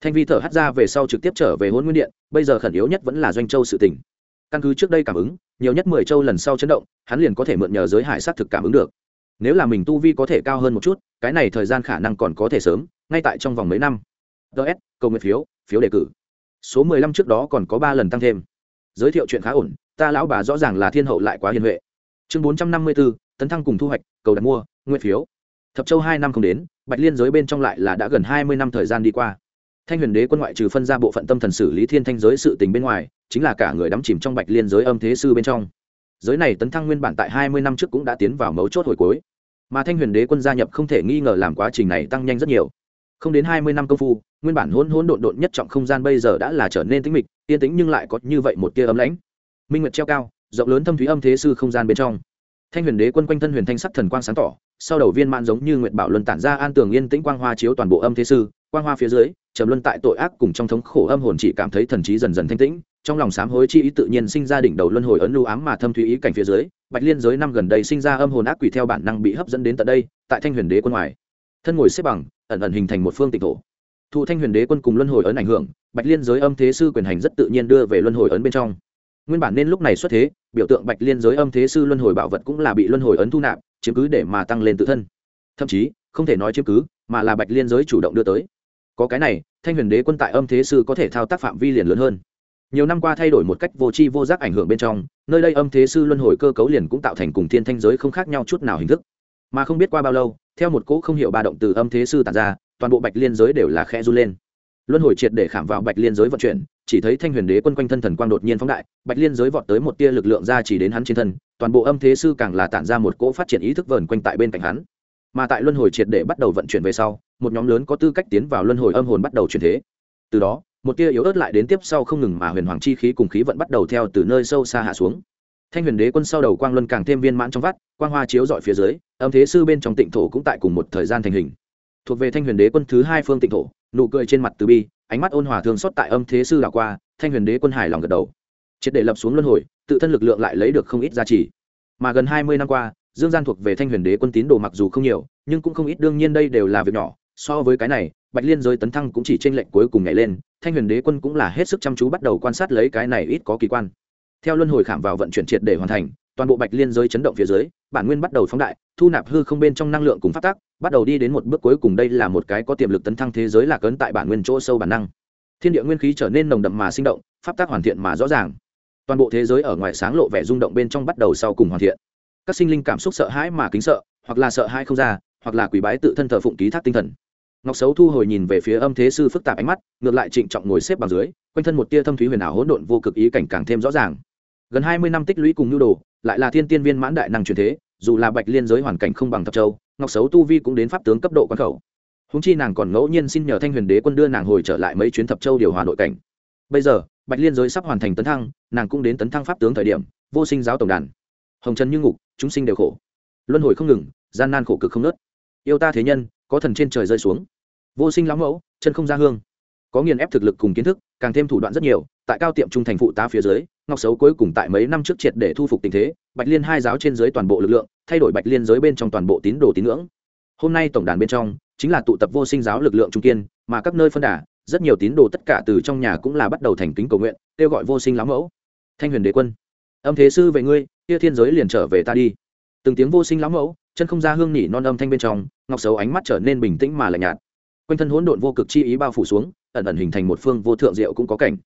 Thanh vi thở hắt ra về sau trực tiếp trở về hôn nguyên điện, bây giờ khẩn yếu nhất vẫn là doanh châu sự tỉnh căn cứ trước đây cảm ứng, nhiều nhất mười châu lần sau chấn động, hắn liền có thể mượn nhờ giới hải sát thực cảm ứng được nếu là mình tu vi có thể cao hơn một chút, cái này thời gian khả năng còn có thể sớm, ngay tại trong vòng mấy năm. Ts cầu nguyện phiếu phiếu đề cử. Số mười lăm trước đó còn có ba lần tăng thêm. Giới thiệu chuyện khá ổn, ta lão bà rõ ràng là thiên hậu lại quá hiền huệ. Chương bốn trăm năm mươi bốn, tấn thăng cùng thu hoạch, cầu đặt mua, nguyện phiếu. Thập châu hai năm không đến, bạch liên giới bên trong lại là đã gần hai mươi năm thời gian đi qua. Thanh huyền đế quân ngoại trừ phân ra bộ phận tâm thần xử lý thiên thanh giới sự tình bên ngoài, chính là cả người đắm chìm trong bạch liên giới âm thế sư bên trong. Giới này tấn thăng nguyên bản tại hai mươi năm trước cũng đã tiến vào mấu chốt hồi cuối mà thanh huyền đế quân gia nhập không thể nghi ngờ làm quá trình này tăng nhanh rất nhiều. Không đến hai mươi năm công phu, nguyên bản hỗn hỗn độn độn nhất trọng không gian bây giờ đã là trở nên tĩnh mịch, yên tĩnh nhưng lại có như vậy một tia ấm lãnh. Minh nguyệt treo cao, rộng lớn thâm thúy âm thế sư không gian bên trong. Thanh huyền đế quân quanh thân huyền thanh sắc thần quang sáng tỏ, sau đầu viên mãn giống như nguyệt bảo luân tản ra an tường yên tĩnh quang hoa chiếu toàn bộ âm thế sư, quang hoa phía dưới trầm luân tại tội ác cùng trong thống khổ âm hồn chỉ cảm thấy thần trí dần dần thanh tĩnh, trong lòng sám hối chi ý tự nhiên sinh ra đỉnh đầu luân hồi ấn lưu ám mà thâm thúy ý cảnh phía dưới, bạch liên giới năm gần đây sinh ra âm hồn ác quỷ theo bản năng bị hấp dẫn đến tận đây, tại thanh huyền đế quân ngoài. Thân ngồi xếp bằng, ẩn ẩn hình thành một phương tịnh thổ. Thụ thanh huyền đế quân cùng luân hồi ấn ảnh hưởng, bạch liên giới âm thế sư quyền hành rất tự nhiên đưa về luân hồi ấn bên trong. Nguyên bản nên lúc này xuất thế, biểu tượng bạch liên giới âm thế sư luân hồi bảo vật cũng là bị luân hồi ấn thu nạp, chiếm cứ để mà tăng lên tự thân. Thậm chí, không thể nói chiếm cứ, mà là bạch liên giới chủ động đưa tới có cái này, thanh huyền đế quân tại âm thế sư có thể thao tác phạm vi liền lớn hơn. Nhiều năm qua thay đổi một cách vô tri vô giác ảnh hưởng bên trong, nơi đây âm thế sư luân hồi cơ cấu liền cũng tạo thành cùng thiên thanh giới không khác nhau chút nào hình thức. Mà không biết qua bao lâu, theo một cỗ không hiểu ba động từ âm thế sư tàn ra, toàn bộ bạch liên giới đều là khe run lên. Luân hồi triệt để khảm vào bạch liên giới vận chuyển, chỉ thấy thanh huyền đế quân quanh thân thần quang đột nhiên phóng đại, bạch liên giới vọt tới một tia lực lượng ra chỉ đến hắn trên thân, toàn bộ âm thế sư càng là tản ra một cỗ phát triển ý thức vờn quanh tại bên cạnh hắn mà tại luân hồi triệt để bắt đầu vận chuyển về sau, một nhóm lớn có tư cách tiến vào luân hồi âm hồn bắt đầu chuyển thế. Từ đó, một tia yếu ớt lại đến tiếp sau không ngừng mà huyền hoàng chi khí cùng khí vận bắt đầu theo từ nơi sâu xa hạ xuống. Thanh huyền đế quân sau đầu quang luân càng thêm viên mãn trong vắt, quang hoa chiếu dọi phía dưới, âm thế sư bên trong tịnh thổ cũng tại cùng một thời gian thành hình. Thuộc về thanh huyền đế quân thứ hai phương tịnh thổ, nụ cười trên mặt từ bi, ánh mắt ôn hòa thường xót tại âm thế sư đảo qua, thanh huyền đế quân hài lòng gật đầu. Triệt để lập xuống luân hồi, tự thân lực lượng lại lấy được không ít giá trị. Mà gần hai mươi năm qua dương gian thuộc về thanh huyền đế quân tín đồ mặc dù không nhiều, nhưng cũng không ít đương nhiên đây đều là việc nhỏ. So với cái này, bạch liên giới tấn thăng cũng chỉ trên lệnh cuối cùng nhảy lên, thanh huyền đế quân cũng là hết sức chăm chú bắt đầu quan sát lấy cái này ít có kỳ quan. Theo luân hồi khảm vào vận chuyển triệt để hoàn thành, toàn bộ bạch liên giới chấn động phía dưới, bản nguyên bắt đầu phóng đại, thu nạp hư không bên trong năng lượng cùng phát tác bắt đầu đi đến một bước cuối cùng đây là một cái có tiềm lực tấn thăng thế giới lạc ấn tại bản nguyên chỗ sâu bản năng. Thiên địa nguyên khí trở nên nồng đậm mà sinh động, pháp tác hoàn thiện mà rõ ràng. Toàn bộ thế giới ở ngoài sáng lộ vẻ rung động bên trong bắt đầu sau cùng hoàn thiện các sinh linh cảm xúc sợ hãi mà kính sợ, hoặc là sợ hãi không ra, hoặc là quỷ bái tự thân thờ phụng ký thác tinh thần. Ngọc xấu thu hồi nhìn về phía âm thế sư phức tạp ánh mắt, ngược lại trịnh trọng ngồi xếp bằng dưới, quanh thân một tia thâm thúy huyền ảo hỗn độn vô cực ý cảnh càng thêm rõ ràng. Gần hai mươi năm tích lũy cùng nhu đồ, lại là thiên tiên viên mãn đại năng truyền thế, dù là bạch liên giới hoàn cảnh không bằng thập châu, ngọc xấu tu vi cũng đến pháp tướng cấp độ quán khẩu. Húng chi nàng còn ngẫu nhiên xin nhờ thanh huyền đế quân đưa nàng hồi trở lại mấy chuyến thập châu điều hòa nội cảnh. Bây giờ, bạch liên giới sắp hoàn thành tấn thăng, nàng cũng đến tấn thăng pháp tướng thời điểm, vô sinh giáo tổng đàn hồng trần như ngục, chúng sinh đều khổ. Luân hồi không ngừng, gian nan khổ cực không nớt. Yêu ta thế nhân, có thần trên trời rơi xuống. Vô sinh lão mẫu, chân không ra hương. Có nghiền ép thực lực cùng kiến thức, càng thêm thủ đoạn rất nhiều, tại cao tiệm trung thành phụ tá phía dưới, ngọc xấu cuối cùng tại mấy năm trước triệt để thu phục tình thế, bạch liên hai giáo trên dưới toàn bộ lực lượng, thay đổi bạch liên giới bên trong toàn bộ tín đồ tín ngưỡng. Hôm nay tổng đàn bên trong, chính là tụ tập vô sinh giáo lực lượng trung kiên, mà các nơi phân đà, rất nhiều tín đồ tất cả từ trong nhà cũng là bắt đầu thành kính cầu nguyện, kêu gọi vô sinh lão mẫu. Thanh huyền đế quân, âm thế sư về ngươi kia thiên giới liền trở về ta đi. Từng tiếng vô sinh lão mẫu, chân không ra hương nhỉ non âm thanh bên trong, ngọc xấu ánh mắt trở nên bình tĩnh mà lạnh nhạt. Quanh thân hỗn độn vô cực chi ý bao phủ xuống, ẩn ẩn hình thành một phương vô thượng diệu cũng có cảnh.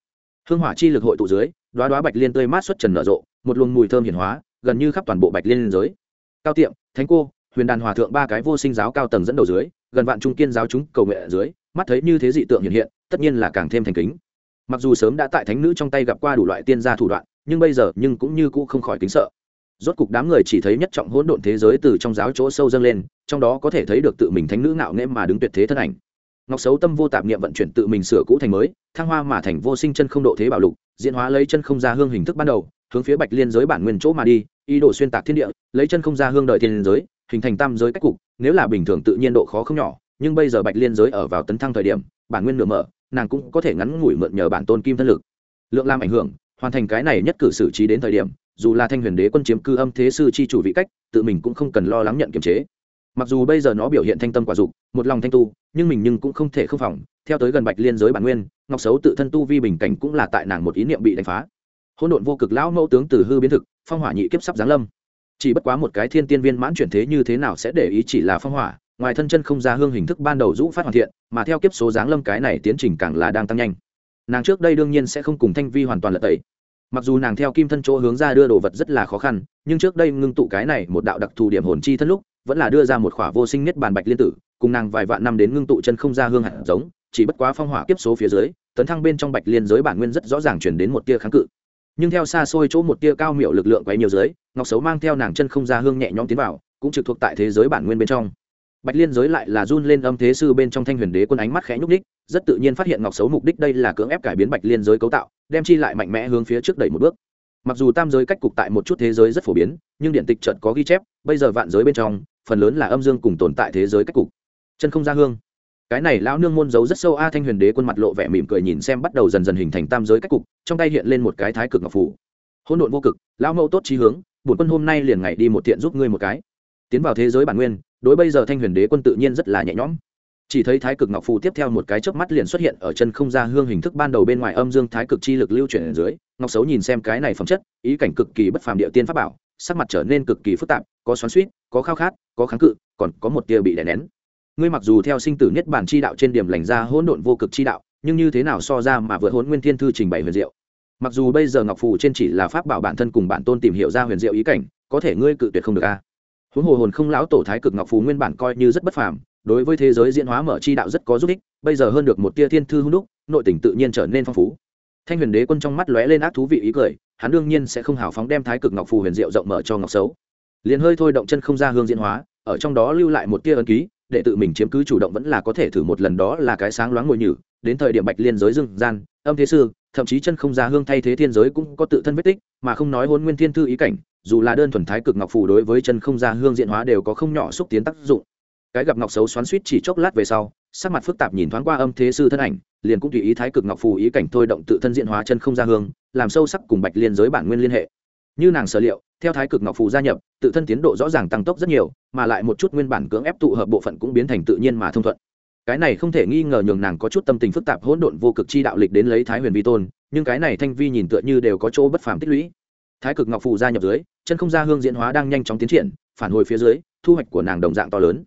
Hương hỏa chi lực hội tụ dưới đoá đoá bạch liên tươi mát xuất trần nở rộ, một luồng mùi thơm hiển hóa, gần như khắp toàn bộ bạch liên giới. Cao tiệm, thánh cô, huyền đàn hòa thượng ba cái vô sinh giáo cao tầng dẫn đầu dưới, gần vạn trung kiên giáo chúng cầu nguyện dưới, mắt thấy như thế dị tượng hiện hiện, tất nhiên là càng thêm thành kính. Mặc dù sớm đã tại thánh nữ trong tay gặp qua đủ loại tiên gia thủ đoạn nhưng bây giờ nhưng cũng như cũ không khỏi kính sợ. Rốt cục đám người chỉ thấy nhất trọng hỗn độn thế giới từ trong giáo chỗ sâu dâng lên, trong đó có thể thấy được tự mình thánh nữ ngạo nghễ mà đứng tuyệt thế thân ảnh. Ngọc xấu tâm vô tạp niệm vận chuyển tự mình sửa cũ thành mới, thăng hoa mà thành vô sinh chân không độ thế bảo lục, diễn hóa lấy chân không ra hương hình thức ban đầu, hướng phía bạch liên giới bản nguyên chỗ mà đi, ý đồ xuyên tạc thiên địa, lấy chân không ra hương đời thiên liên giới, hình thành tam giới cách cục, nếu là bình thường tự nhiên độ khó không nhỏ, nhưng bây giờ bạch liên giới ở vào tấn thăng thời điểm, bản nguyên nửa mở, nàng cũng có thể ngắn ngủi mượn nhờ bản tôn kim thân lực. Lượng làm ảnh hưởng hoàn thành cái này nhất cử xử trí đến thời điểm, dù là thanh huyền đế quân chiếm cư âm thế sư chi chủ vị cách, tự mình cũng không cần lo lắng nhận kiềm chế. Mặc dù bây giờ nó biểu hiện thanh tâm quả dục, một lòng thanh tu, nhưng mình nhưng cũng không thể không phòng, theo tới gần bạch liên giới bản nguyên, ngọc xấu tự thân tu vi bình cảnh cũng là tại nàng một ý niệm bị đánh phá. Hỗn độn vô cực lão mẫu tướng từ hư biến thực, phong hỏa nhị kiếp sắp giáng lâm. Chỉ bất quá một cái thiên tiên viên mãn chuyển thế như thế nào sẽ để ý chỉ là phong hỏa, ngoài thân chân không ra hương hình thức ban đầu rũ phát hoàn thiện, mà theo kiếp số giáng lâm cái này tiến trình càng là đang tăng nhanh nàng trước đây đương nhiên sẽ không cùng thanh vi hoàn toàn lật tẩy. Mặc dù nàng theo kim thân chỗ hướng ra đưa đồ vật rất là khó khăn, nhưng trước đây ngưng tụ cái này một đạo đặc thù điểm hồn chi thân lúc, vẫn là đưa ra một khỏa vô sinh nhất bàn bạch liên tử, cùng nàng vài vạn năm đến ngưng tụ chân không ra hương hạt giống, chỉ bất quá phong hỏa kiếp số phía dưới, tấn thăng bên trong bạch liên giới bản nguyên rất rõ ràng chuyển đến một tia kháng cự. Nhưng theo xa xôi chỗ một tia cao miệu lực lượng quấy nhiều giới ngọc xấu mang theo nàng chân không ra hương nhẹ nhõm tiến vào, cũng trực thuộc tại thế giới bản nguyên bên trong. Bạch liên giới lại là run lên âm thế sư bên trong thanh huyền đế quân ánh mắt khẽ nhúc ních rất tự nhiên phát hiện ngọc xấu mục đích đây là cưỡng ép cải biến bạch liên giới cấu tạo, đem chi lại mạnh mẽ hướng phía trước đẩy một bước. Mặc dù tam giới cách cục tại một chút thế giới rất phổ biến, nhưng điện tịch trận có ghi chép, bây giờ vạn giới bên trong, phần lớn là âm dương cùng tồn tại thế giới cách cục. Chân không ra hương. Cái này lão nương môn giấu rất sâu a thanh huyền đế quân mặt lộ vẻ mỉm cười nhìn xem bắt đầu dần dần hình thành tam giới cách cục, trong tay hiện lên một cái thái cực ngọc phủ. Hỗn độn vô cực, lão mẫu tốt trí hướng, bổn quân hôm nay liền ngày đi một thiện giúp ngươi một cái. Tiến vào thế giới bản nguyên, đối bây giờ thanh huyền đế quân tự nhiên rất là nhẹ nhõm chỉ thấy thái cực ngọc phù tiếp theo một cái chớp mắt liền xuất hiện ở chân không ra hương hình thức ban đầu bên ngoài âm dương thái cực chi lực lưu chuyển ở dưới. Ngọc xấu nhìn xem cái này phẩm chất, ý cảnh cực kỳ bất phàm địa tiên pháp bảo, sắc mặt trở nên cực kỳ phức tạp, có xoắn suýt có khao khát, có kháng cự, còn có một tia bị đè nén. Ngươi mặc dù theo sinh tử nhất bản chi đạo trên điểm lành ra hỗn độn vô cực chi đạo, nhưng như thế nào so ra mà vượt hỗn nguyên thiên thư trình bày huyền diệu? Mặc dù bây giờ ngọc phù trên chỉ là pháp bảo bản thân cùng bản tôn tìm hiểu ra huyền diệu ý cảnh, có thể ngươi cự tuyệt không được a. Huống hồ hồn không lão tổ thái cực ngọc phù nguyên bản coi như rất bất phàm đối với thế giới diễn hóa mở chi đạo rất có giúp ích, bây giờ hơn được một tia thiên thư hung đúc, nội tình tự nhiên trở nên phong phú. Thanh huyền đế quân trong mắt lóe lên ác thú vị ý cười, hắn đương nhiên sẽ không hào phóng đem thái cực ngọc phù huyền diệu rộng mở cho ngọc xấu. Liền hơi thôi động chân không ra hương diễn hóa, ở trong đó lưu lại một tia ấn ký, để tự mình chiếm cứ chủ động vẫn là có thể thử một lần đó là cái sáng loáng ngồi nhử, đến thời điểm bạch liên giới dương gian, âm thế sư, thậm chí chân không ra hương thay thế thiên giới cũng có tự thân vết tích, mà không nói hôn nguyên thiên thư ý cảnh, dù là đơn thuần thái cực ngọc phù đối với chân không ra hương diện hóa đều có không nhỏ xúc tiến tác dụng cái gặp ngọc xấu xoắn suýt chỉ chốc lát về sau, sắc mặt phức tạp nhìn thoáng qua âm thế sư thân ảnh, liền cũng tùy ý thái cực ngọc phù ý cảnh thôi động tự thân diện hóa chân không ra hương, làm sâu sắc cùng bạch liên giới bản nguyên liên hệ. Như nàng sở liệu, theo thái cực ngọc phù gia nhập, tự thân tiến độ rõ ràng tăng tốc rất nhiều, mà lại một chút nguyên bản cưỡng ép tụ hợp bộ phận cũng biến thành tự nhiên mà thông thuận. Cái này không thể nghi ngờ nhường nàng có chút tâm tình phức tạp hỗn độn vô cực chi đạo lịch đến lấy thái huyền vi tôn, nhưng cái này thanh vi nhìn tựa như đều có chỗ bất phàm tích lũy. Thái cực ngọc phù gia nhập dưới, chân không ra hương diễn hóa đang nhanh chóng tiến triển, phản hồi phía dưới, thu hoạch của nàng đồng dạng to lớn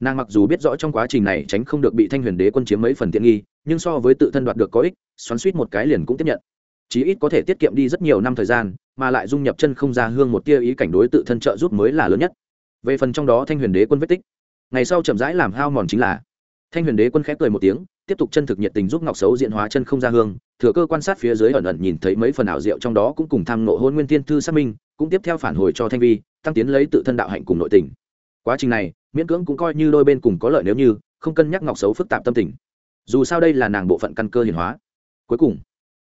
nàng mặc dù biết rõ trong quá trình này tránh không được bị thanh huyền đế quân chiếm mấy phần tiện nghi, nhưng so với tự thân đoạt được có ích, xoắn suýt một cái liền cũng tiếp nhận. Chí ít có thể tiết kiệm đi rất nhiều năm thời gian, mà lại dung nhập chân không ra hương một tia ý cảnh đối tự thân trợ giúp mới là lớn nhất. Về phần trong đó thanh huyền đế quân vết tích, ngày sau chậm rãi làm hao mòn chính là, thanh huyền đế quân khép cười một tiếng, tiếp tục chân thực nhiệt tình giúp ngọc xấu diện hóa chân không ra hương, thừa cơ quan sát phía dưới ẩn ẩn nhìn thấy mấy phần ảo diệu trong đó cũng cùng tham nộ hôn nguyên tiên thư xác minh, cũng tiếp theo phản hồi cho thanh vi, tăng tiến lấy tự thân đạo hạnh cùng nội tình. Quá trình này miễn cưỡng cũng coi như đôi bên cùng có lợi nếu như không cân nhắc ngọc xấu phức tạp tâm tình. Dù sao đây là nàng bộ phận căn cơ hiển hóa. Cuối cùng,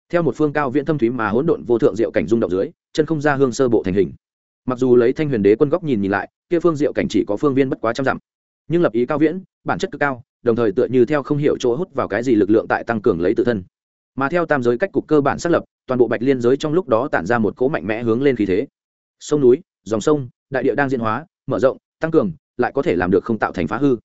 theo một phương cao viễn thâm thúy mà hỗn độn vô thượng diệu cảnh rung động dưới, chân không ra hương sơ bộ thành hình. Mặc dù lấy thanh huyền đế quân góc nhìn nhìn lại, kia phương diệu cảnh chỉ có phương viên bất quá trăm dặm. Nhưng lập ý cao viễn, bản chất cực cao, đồng thời tựa như theo không hiểu chỗ hút vào cái gì lực lượng tại tăng cường lấy tự thân. Mà theo tam giới cách cục cơ bản xác lập, toàn bộ bạch liên giới trong lúc đó tản ra một cỗ mạnh mẽ hướng lên khí thế. Sông núi, dòng sông, đại địa đang diễn hóa, mở rộng, tăng cường lại có thể làm được không tạo thành phá hư.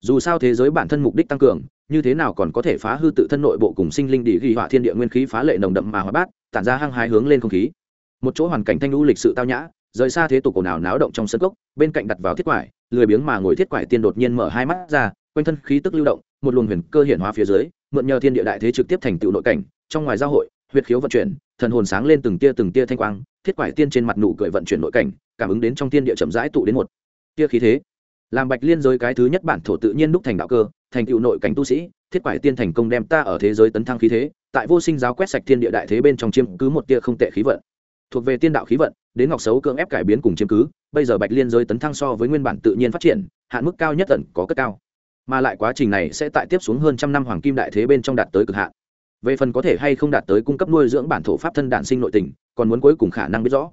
Dù sao thế giới bản thân mục đích tăng cường, như thế nào còn có thể phá hư tự thân nội bộ cùng sinh linh đi ghi họa thiên địa nguyên khí phá lệ nồng đậm mà hóa bát, tản ra hăng hái hướng lên không khí. Một chỗ hoàn cảnh thanh lũ lịch sự tao nhã, rời xa thế tục cổ nào náo động trong sân cốc, bên cạnh đặt vào thiết quải, lười biếng mà ngồi thiết quải tiên đột nhiên mở hai mắt ra, quanh thân khí tức lưu động, một luồng huyền cơ hiển hóa phía dưới, mượn nhờ thiên địa đại thế trực tiếp thành tựu nội cảnh, trong ngoài giao hội huyệt khiếu vận chuyển, thần hồn sáng lên từng tia từng tia thanh quang, thiết quải tiên trên mặt nụ cười vận chuyển nội cảnh, cảm ứng đến trong thiên địa chậm rãi tụ đến một tia khí thế làm bạch liên giới cái thứ nhất bản thổ tự nhiên đúc thành đạo cơ, thành tựu nội cảnh tu sĩ, thiết quải tiên thành công đem ta ở thế giới tấn thăng khí thế, tại vô sinh giáo quét sạch thiên địa đại thế bên trong chiếm cứ một tia không tệ khí vận. Thuộc về tiên đạo khí vận, đến ngọc xấu cưỡng ép cải biến cùng chiếm cứ, bây giờ bạch liên giới tấn thăng so với nguyên bản tự nhiên phát triển, hạn mức cao nhất tận có cất cao. Mà lại quá trình này sẽ tại tiếp xuống hơn trăm năm hoàng kim đại thế bên trong đạt tới cực hạn. Về phần có thể hay không đạt tới cung cấp nuôi dưỡng bản thổ pháp thân đản sinh nội tình, còn muốn cuối cùng khả năng biết rõ.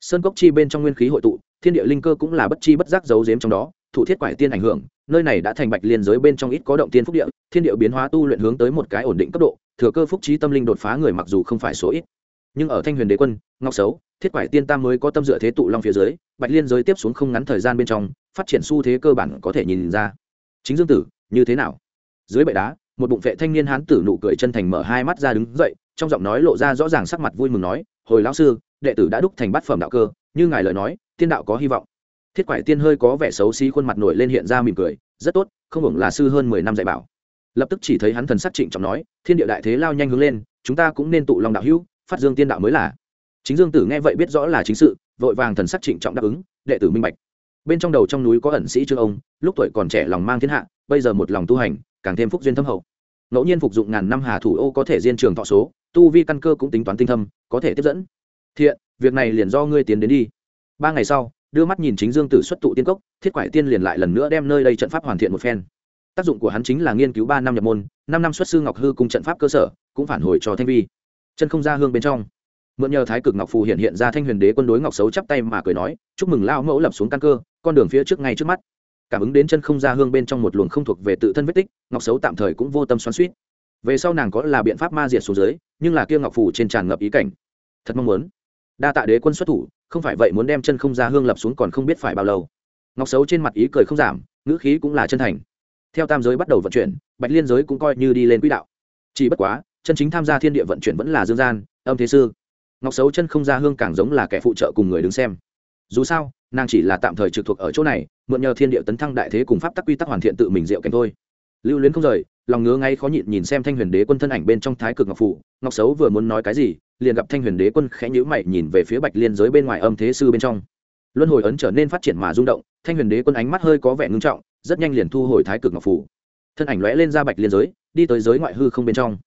Sơn cốc chi bên trong nguyên khí hội tụ, thiên địa linh cơ cũng là bất chi bất giác giấu giếm trong đó thủ thiết quải tiên ảnh hưởng, nơi này đã thành bạch liên giới bên trong ít có động tiên phúc địa, thiên địa biến hóa tu luyện hướng tới một cái ổn định cấp độ, thừa cơ phúc trí tâm linh đột phá người mặc dù không phải số ít. Nhưng ở thanh huyền đế quân, ngọc xấu, thiết quải tiên tam mới có tâm dựa thế tụ long phía dưới, bạch liên giới tiếp xuống không ngắn thời gian bên trong, phát triển xu thế cơ bản có thể nhìn ra. Chính dương tử, như thế nào? Dưới bệ đá, một bụng vệ thanh niên hán tử nụ cười chân thành mở hai mắt ra đứng dậy, trong giọng nói lộ ra rõ ràng sắc mặt vui mừng nói, hồi lão sư, đệ tử đã đúc thành bát phẩm đạo cơ, như ngài lời nói, tiên đạo có hy vọng thiết quải tiên hơi có vẻ xấu xí, khuôn mặt nổi lên hiện ra mỉm cười, rất tốt, không hưởng là sư hơn mười năm dạy bảo. Lập tức chỉ thấy hắn thần sắc trịnh trọng nói, thiên địa đại thế lao nhanh hướng lên, chúng ta cũng nên tụ lòng đạo hữu, phát dương tiên đạo mới là. Chính dương tử nghe vậy biết rõ là chính sự, vội vàng thần sắc trịnh trọng đáp ứng, đệ tử minh bạch. Bên trong đầu trong núi có ẩn sĩ trương ông, lúc tuổi còn trẻ lòng mang thiên hạ, bây giờ một lòng tu hành, càng thêm phúc duyên thâm hậu. Ngẫu nhiên phục dụng ngàn năm hà thủ ô có thể diên trường thọ số, tu vi căn cơ cũng tính toán tinh thâm, có thể tiếp dẫn. Thiện, việc này liền do ngươi tiến đến đi. Ba ngày sau đưa mắt nhìn chính dương tử xuất tụ tiên cốc, thiết quải tiên liền lại lần nữa đem nơi đây trận pháp hoàn thiện một phen. Tác dụng của hắn chính là nghiên cứu ba năm nhập môn, năm năm xuất sư ngọc hư cùng trận pháp cơ sở, cũng phản hồi cho thanh vi. Chân không ra hương bên trong. Mượn nhờ thái cực ngọc phù hiện hiện ra thanh huyền đế quân đối ngọc xấu chắp tay mà cười nói, chúc mừng lao mẫu lập xuống căn cơ, con đường phía trước ngay trước mắt. Cảm ứng đến chân không ra hương bên trong một luồng không thuộc về tự thân vết tích, ngọc xấu tạm thời cũng vô tâm xoắn suýt về sau nàng có là biện pháp ma diệt xuống dưới, nhưng là kia ngọc phù trên tràn ngập ý cảnh. Thật mong muốn đa tạ đế quân xuất thủ, không phải vậy muốn đem chân không ra hương lập xuống còn không biết phải bao lâu. Ngọc xấu trên mặt ý cười không giảm, ngữ khí cũng là chân thành. Theo tam giới bắt đầu vận chuyển, bạch liên giới cũng coi như đi lên quỹ đạo. Chỉ bất quá, chân chính tham gia thiên địa vận chuyển vẫn là dương gian, âm thế sư. Ngọc xấu chân không ra hương càng giống là kẻ phụ trợ cùng người đứng xem. Dù sao, nàng chỉ là tạm thời trực thuộc ở chỗ này, mượn nhờ thiên địa tấn thăng đại thế cùng pháp tắc quy tắc hoàn thiện tự mình diệu cảnh thôi. Lưu luyến không rời, lòng ngứa ngay khó nhịn nhìn xem thanh huyền đế quân thân ảnh bên trong thái cực ngọc phủ. Ngọc xấu vừa muốn nói cái gì liền gặp thanh huyền đế quân khẽ nhữ mày nhìn về phía bạch liên giới bên ngoài âm thế sư bên trong. Luân hồi ấn trở nên phát triển mà rung động, thanh huyền đế quân ánh mắt hơi có vẻ ngưng trọng, rất nhanh liền thu hồi thái cực ngọc phủ. Thân ảnh lóe lên ra bạch liên giới, đi tới giới ngoại hư không bên trong.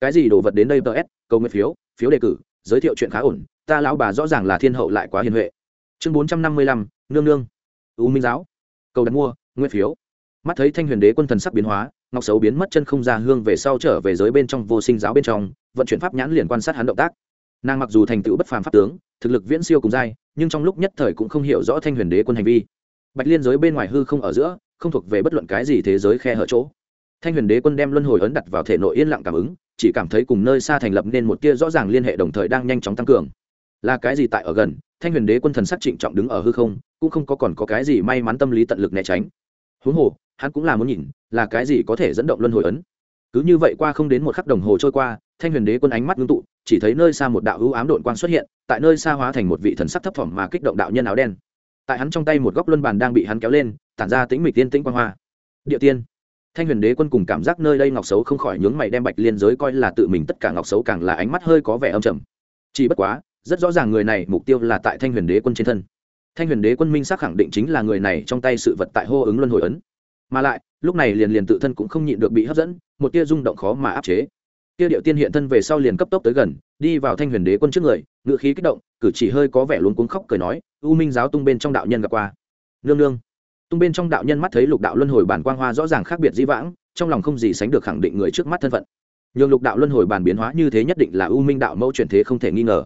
Cái gì đồ vật đến đây ts cầu nguyện phiếu phiếu đề cử, giới thiệu chuyện khá ổn, ta lão bà rõ ràng là thiên hậu lại quá hiền huệ. Chương bốn trăm năm mươi lăm, nương nương. U minh giáo. Cầu đặt mua nguyên phiếu. Mắt thấy thanh huyền đế quân thần sắc biến hóa ngọc xấu biến mất chân không ra hương về sau trở về giới bên trong vô sinh giáo bên trong, vận chuyển pháp nhãn liền quan sát hắn động tác. Nàng mặc dù thành tựu bất phàm pháp tướng, thực lực viễn siêu cùng dai nhưng trong lúc nhất thời cũng không hiểu rõ thanh huyền đế quân hành vi. Bạch liên giới bên ngoài hư không ở giữa, không thuộc về bất luận cái gì thế giới khe hở chỗ. Thanh huyền đế quân đem luân hồi ấn đặt vào thể nội yên lặng cảm ứng, chỉ cảm thấy cùng nơi xa thành lập nên một tia rõ ràng liên hệ đồng thời đang nhanh chóng tăng cường. Là cái gì tại ở gần? Thanh huyền đế quân thần sắc trịnh trọng đứng ở hư không, cũng không có còn có cái gì may mắn tâm lý tận lực né tránh. Huống hồ hắn cũng là muốn nhìn, là cái gì có thể dẫn động luân hồi ấn. Cứ như vậy qua không đến một khắc đồng hồ trôi qua, thanh huyền đế quân ánh mắt ngưng tụ, chỉ thấy nơi xa một đạo hữu ám đội quang xuất hiện, tại nơi xa hóa thành một vị thần sắc thấp phẩm mà kích động đạo nhân áo đen. Tại hắn trong tay một góc luân bàn đang bị hắn kéo lên, tản ra tĩnh mịch tiên tĩnh quang hoa. Địa tiên. Thanh huyền đế quân cùng cảm giác nơi đây ngọc xấu không khỏi nhướng mày đem bạch liên giới coi là tự mình tất cả ngọc xấu càng là ánh mắt hơi có vẻ âm trầm. Chỉ bất quá, rất rõ ràng người này mục tiêu là tại thanh huyền đế quân trên thân. Thanh huyền đế quân minh xác khẳng định chính là người này trong tay sự vật tại hô ứng luân hồi ấn mà lại, lúc này liền liền tự thân cũng không nhịn được bị hấp dẫn, một tia rung động khó mà áp chế. Tia điệu tiên hiện thân về sau liền cấp tốc tới gần, đi vào thanh huyền đế quân trước người ngự khí kích động, cử chỉ hơi có vẻ luống cuống khóc cười nói, u minh giáo tung bên trong đạo nhân gặp qua. Nương nương. Tung bên trong đạo nhân mắt thấy lục đạo luân hồi bản quang hoa rõ ràng khác biệt di vãng, trong lòng không gì sánh được khẳng định người trước mắt thân phận. Nhường lục đạo luân hồi bản biến hóa như thế nhất định là u minh đạo mẫu chuyển thế không thể nghi ngờ.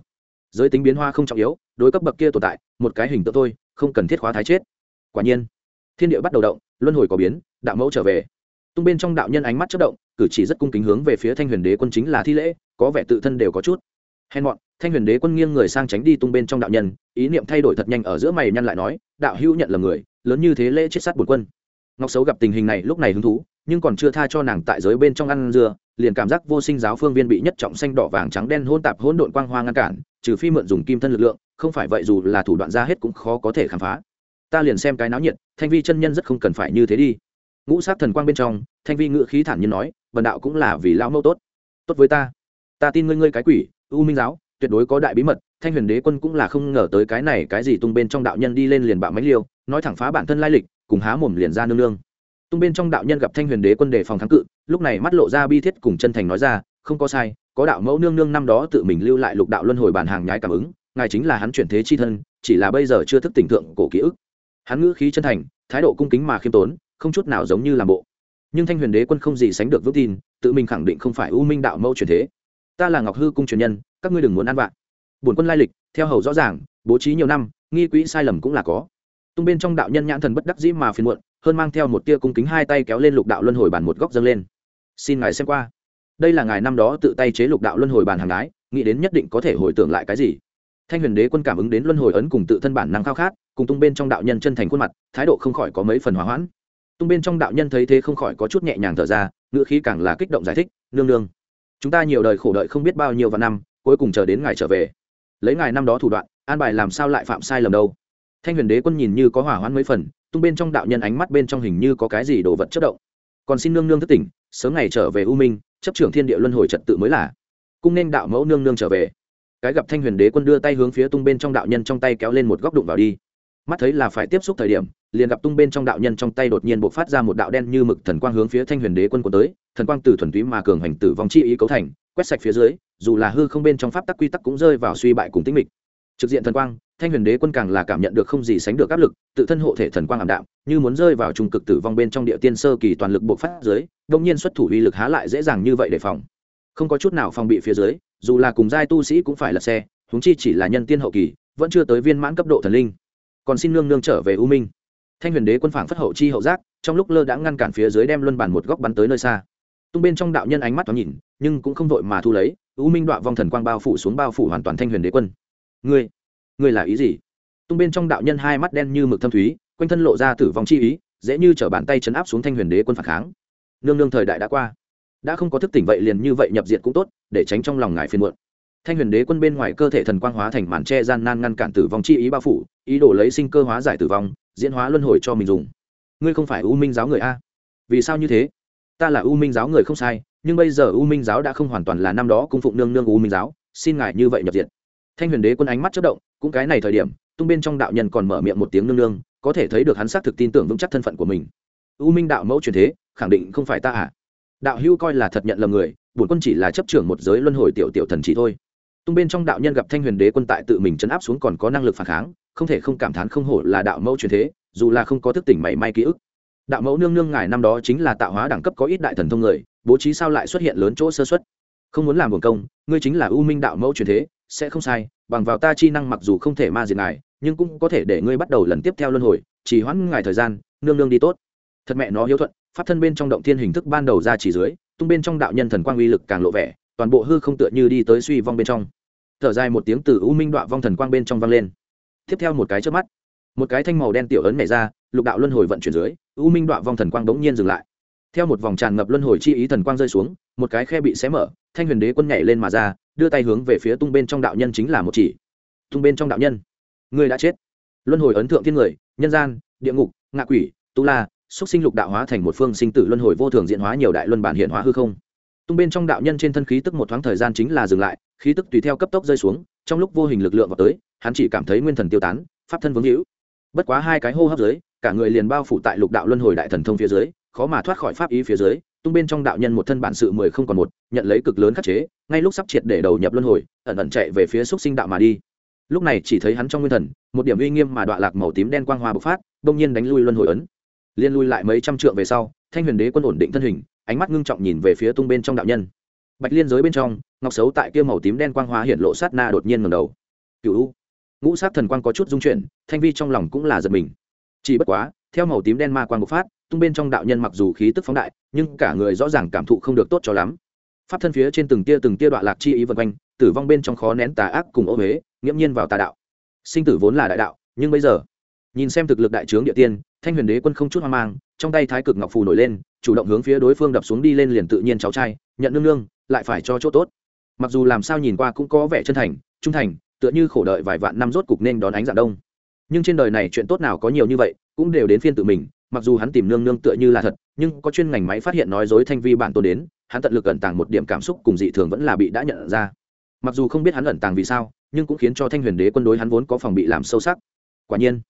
Giới tính biến hóa không trọng yếu, đối cấp bậc kia tồn tại, một cái hình tượng thôi, không cần thiết khóa thái chết. Quả nhiên thiên địa bắt đầu động, luân hồi có biến, đạo mẫu trở về. Tung bên trong đạo nhân ánh mắt chất động, cử chỉ rất cung kính hướng về phía thanh huyền đế quân chính là thi lễ, có vẻ tự thân đều có chút. Hèn mọn, thanh huyền đế quân nghiêng người sang tránh đi tung bên trong đạo nhân, ý niệm thay đổi thật nhanh ở giữa mày nhăn lại nói, đạo hữu nhận là người, lớn như thế lễ chết sát bổn quân. Ngọc xấu gặp tình hình này lúc này hứng thú, nhưng còn chưa tha cho nàng tại giới bên trong ăn dưa, liền cảm giác vô sinh giáo phương viên bị nhất trọng xanh đỏ vàng trắng đen hôn tạp hôn độn quang hoa ngăn cản, trừ phi mượn dùng kim thân lực lượng, không phải vậy dù là thủ đoạn ra hết cũng khó có thể khám phá ta liền xem cái náo nhiệt, thanh vi chân nhân rất không cần phải như thế đi. Ngũ sát thần quang bên trong, thanh vi ngự khí thản nhiên nói vần đạo cũng là vì lão mẫu tốt. Tốt với ta. Ta tin ngươi ngươi cái quỷ, u minh giáo, tuyệt đối có đại bí mật, thanh huyền đế quân cũng là không ngờ tới cái này cái gì tung bên trong đạo nhân đi lên liền bạo mánh liêu, nói thẳng phá bản thân lai lịch, cùng há mồm liền ra nương nương. Tung bên trong đạo nhân gặp thanh huyền đế quân đề phòng thắng cự, lúc này mắt lộ ra bi thiết cùng chân thành nói ra, không có sai, có đạo mẫu nương nương năm đó tự mình lưu lại lục đạo luân hồi bản hàng nhái cảm ứng, ngài chính là hắn chuyển thế chi thân, chỉ là bây giờ chưa thức tỉnh thượng cổ ký ức hắn ngữ khí chân thành, thái độ cung kính mà khiêm tốn, không chút nào giống như làm bộ. Nhưng thanh huyền đế quân không gì sánh được vững tin, tự mình khẳng định không phải u minh đạo mẫu truyền thế. Ta là ngọc hư cung truyền nhân, các ngươi đừng muốn ăn vạ. Bổn quân lai lịch, theo hầu rõ ràng, bố trí nhiều năm, nghi quỹ sai lầm cũng là có. Tung bên trong đạo nhân nhãn thần bất đắc dĩ mà phiền muộn, hơn mang theo một tia cung kính hai tay kéo lên lục đạo luân hồi bàn một góc dâng lên. Xin ngài xem qua. Đây là ngài năm đó tự tay chế lục đạo luân hồi bàn hàng đái, nghĩ đến nhất định có thể hồi tưởng lại cái gì thanh huyền đế quân cảm ứng đến luân hồi ấn cùng tự thân bản năng khao khát, cùng tung bên trong đạo nhân chân thành khuôn mặt, thái độ không khỏi có mấy phần hòa hoãn. Tung bên trong đạo nhân thấy thế không khỏi có chút nhẹ nhàng thở ra ngựa khí càng là kích động giải thích, nương nương, chúng ta nhiều đời khổ đợi không biết bao nhiêu và năm, cuối cùng chờ đến ngài trở về. Lấy ngài năm đó thủ đoạn, an bài làm sao lại phạm sai lầm đâu? Thanh huyền đế quân nhìn như có hỏa hoãn mấy phần, tung bên trong đạo nhân ánh mắt bên trong hình như có cái gì đồ vật chất động. Còn xin nương nương thất tỉnh, sớm ngày trở về u minh, chấp trưởng thiên địa luân hồi trật tự mới là. Cung nên đạo mẫu nương nương trở về cái gặp thanh huyền đế quân đưa tay hướng phía tung bên trong đạo nhân trong tay kéo lên một góc đụng vào đi. Mắt thấy là phải tiếp xúc thời điểm, liền gặp tung bên trong đạo nhân trong tay đột nhiên bộc phát ra một đạo đen như mực thần quang hướng phía thanh huyền đế quân của tới, thần quang từ thuần túy mà cường hành tử vong chi ý cấu thành, quét sạch phía dưới, dù là hư không bên trong pháp tắc quy tắc cũng rơi vào suy bại cùng tính mịch. Trực diện thần quang, thanh huyền đế quân càng là cảm nhận được không gì sánh được áp lực, tự thân hộ thể thần quang ảm đạm, như muốn rơi vào trung cực tử vong bên trong địa tiên sơ kỳ toàn lực bộc phát dưới đông nhiên xuất thủ uy lực há lại dễ dàng như vậy để phòng không có chút nào phòng bị phía dưới, dù là cùng giai tu sĩ cũng phải lật xe, huống chi chỉ là nhân tiên hậu kỳ, vẫn chưa tới viên mãn cấp độ thần linh. Còn xin nương nương trở về u minh. Thanh huyền đế quân phảng phất hậu chi hậu giác, trong lúc lơ đã ngăn cản phía dưới đem luân bàn một góc bắn tới nơi xa. Tung bên trong đạo nhân ánh mắt thoáng nhìn, nhưng cũng không vội mà thu lấy, u minh đoạn vong thần quang bao phủ xuống bao phủ hoàn toàn thanh huyền đế quân. Ngươi ngươi là ý gì? Tung bên trong đạo nhân hai mắt đen như mực thâm thúy, quanh thân lộ ra tử vong chi ý, dễ như t bàn tay chấn áp xuống thanh huyền đế quân phản kháng. Nương nương thời đại đã qua đã không có thức tỉnh vậy liền như vậy nhập diện cũng tốt, để tránh trong lòng ngài phiền muộn. Thanh huyền đế quân bên ngoài cơ thể thần quang hóa thành màn tre gian nan ngăn cản tử vong chi ý bao phủ, ý đồ lấy sinh cơ hóa giải tử vong, diễn hóa luân hồi cho mình dùng. Ngươi không phải u minh giáo người a? Vì sao như thế? Ta là u minh giáo người không sai, nhưng bây giờ u minh giáo đã không hoàn toàn là năm đó cung phụng nương nương u minh giáo, xin ngài như vậy nhập diện thanh huyền đế quân ánh mắt chất động, cũng cái này thời điểm, tung bên trong đạo nhân còn mở miệng một tiếng nương nương, có thể thấy được hắn xác thực tin tưởng vững chắc thân phận của mình. U minh đạo mẫu truyền thế, khẳng định không phải ta à? Đạo Hưu coi là thật nhận lầm người, bổn quân chỉ là chấp trưởng một giới luân hồi tiểu tiểu thần chỉ thôi. Tung bên trong đạo nhân gặp thanh huyền đế quân tại tự mình chấn áp xuống còn có năng lực phản kháng, không thể không cảm thán không hổ là đạo mẫu truyền thế, dù là không có thức tỉnh mảy may ký ức. Đạo mẫu nương nương ngài năm đó chính là tạo hóa đẳng cấp có ít đại thần thông người, bố trí sao lại xuất hiện lớn chỗ sơ xuất không muốn làm buồn công, ngươi chính là ưu minh đạo mẫu truyền thế, sẽ không sai, bằng vào ta chi năng mặc dù không thể ma diệt ngài, nhưng cũng có thể để ngươi bắt đầu lần tiếp theo luân hồi chỉ hoãn ngài thời gian, nương nương đi tốt. Thật mẹ nó hiếu thuận pháp thân bên trong động thiên hình thức ban đầu ra chỉ dưới, tung bên trong đạo nhân thần quang uy lực càng lộ vẻ, toàn bộ hư không tựa như đi tới suy vong bên trong. Thở dài một tiếng từ u minh đoạn vong thần quang bên trong vang lên. Tiếp theo một cái trước mắt, một cái thanh màu đen tiểu ấn nhảy ra, lục đạo luân hồi vận chuyển dưới, u minh đoạn vong thần quang bỗng nhiên dừng lại. Theo một vòng tràn ngập luân hồi chi ý thần quang rơi xuống, một cái khe bị xé mở, thanh huyền đế quân nhảy lên mà ra, đưa tay hướng về phía tung bên trong đạo nhân chính là một chỉ. Tung bên trong đạo nhân, người đã chết. Luân hồi ấn thượng thiên người, nhân gian, địa ngục, ngạ quỷ, tu la xúc sinh lục đạo hóa thành một phương sinh tử luân hồi vô thường diện hóa nhiều đại luân bản hiện hóa hư không. Tung bên trong đạo nhân trên thân khí tức một thoáng thời gian chính là dừng lại, khí tức tùy theo cấp tốc rơi xuống, trong lúc vô hình lực lượng vào tới, hắn chỉ cảm thấy nguyên thần tiêu tán, pháp thân vướng hữu bất quá hai cái hô hấp dưới, cả người liền bao phủ tại lục đạo luân hồi đại thần thông phía dưới, khó mà thoát khỏi pháp ý phía dưới, tung bên trong đạo nhân một thân bản sự mười không còn một, nhận lấy cực lớn khắc chế, ngay lúc sắp triệt để đầu nhập luân hồi, ẩn ẩn chạy về phía xúc sinh đạo mà đi. Lúc này chỉ thấy hắn trong nguyên thần, một điểm uy nghiêm mà đoạn lạc màu tím đen quang hoa bộc phát bỗng nhiên đánh lui luân hồi ấn liên lui lại mấy trăm trượng về sau, thanh huyền đế quân ổn định thân hình, ánh mắt ngưng trọng nhìn về phía tung bên trong đạo nhân. Bạch liên giới bên trong, ngọc xấu tại kia màu tím đen quang hoa hiện lộ sát na đột nhiên ngầm đầu. Cựu ngũ sát thần quang có chút dung chuyển, thanh vi trong lòng cũng là giật mình. Chỉ bất quá, theo màu tím đen ma quang bộc phát, tung bên trong đạo nhân mặc dù khí tức phóng đại, nhưng cả người rõ ràng cảm thụ không được tốt cho lắm. Pháp thân phía trên từng tia từng tia đoạn lạc chi ý vân quanh, tử vong bên trong khó nén tà ác cùng ô huế nghiễm nhiên vào tà đạo. Sinh tử vốn là đại đạo, nhưng bây giờ, nhìn xem thực lực đại trướng địa tiên thanh huyền đế quân không chút hoang mang, trong tay thái cực ngọc phù nổi lên, chủ động hướng phía đối phương đập xuống đi lên liền tự nhiên cháu trai, nhận nương nương, lại phải cho chỗ tốt. Mặc dù làm sao nhìn qua cũng có vẻ chân thành, trung thành, tựa như khổ đợi vài vạn năm rốt cục nên đón ánh dạng đông. Nhưng trên đời này chuyện tốt nào có nhiều như vậy, cũng đều đến phiên tự mình, mặc dù hắn tìm nương nương tựa như là thật, nhưng có chuyên ngành máy phát hiện nói dối thanh vi bản tôn đến, hắn tận lực ẩn tàng một điểm cảm xúc cùng dị thường vẫn là bị đã nhận ra. Mặc dù không biết hắn ẩn tàng vì sao, nhưng cũng khiến cho thanh huyền đế quân đối hắn vốn có phòng bị làm sâu sắc. Quả nhiên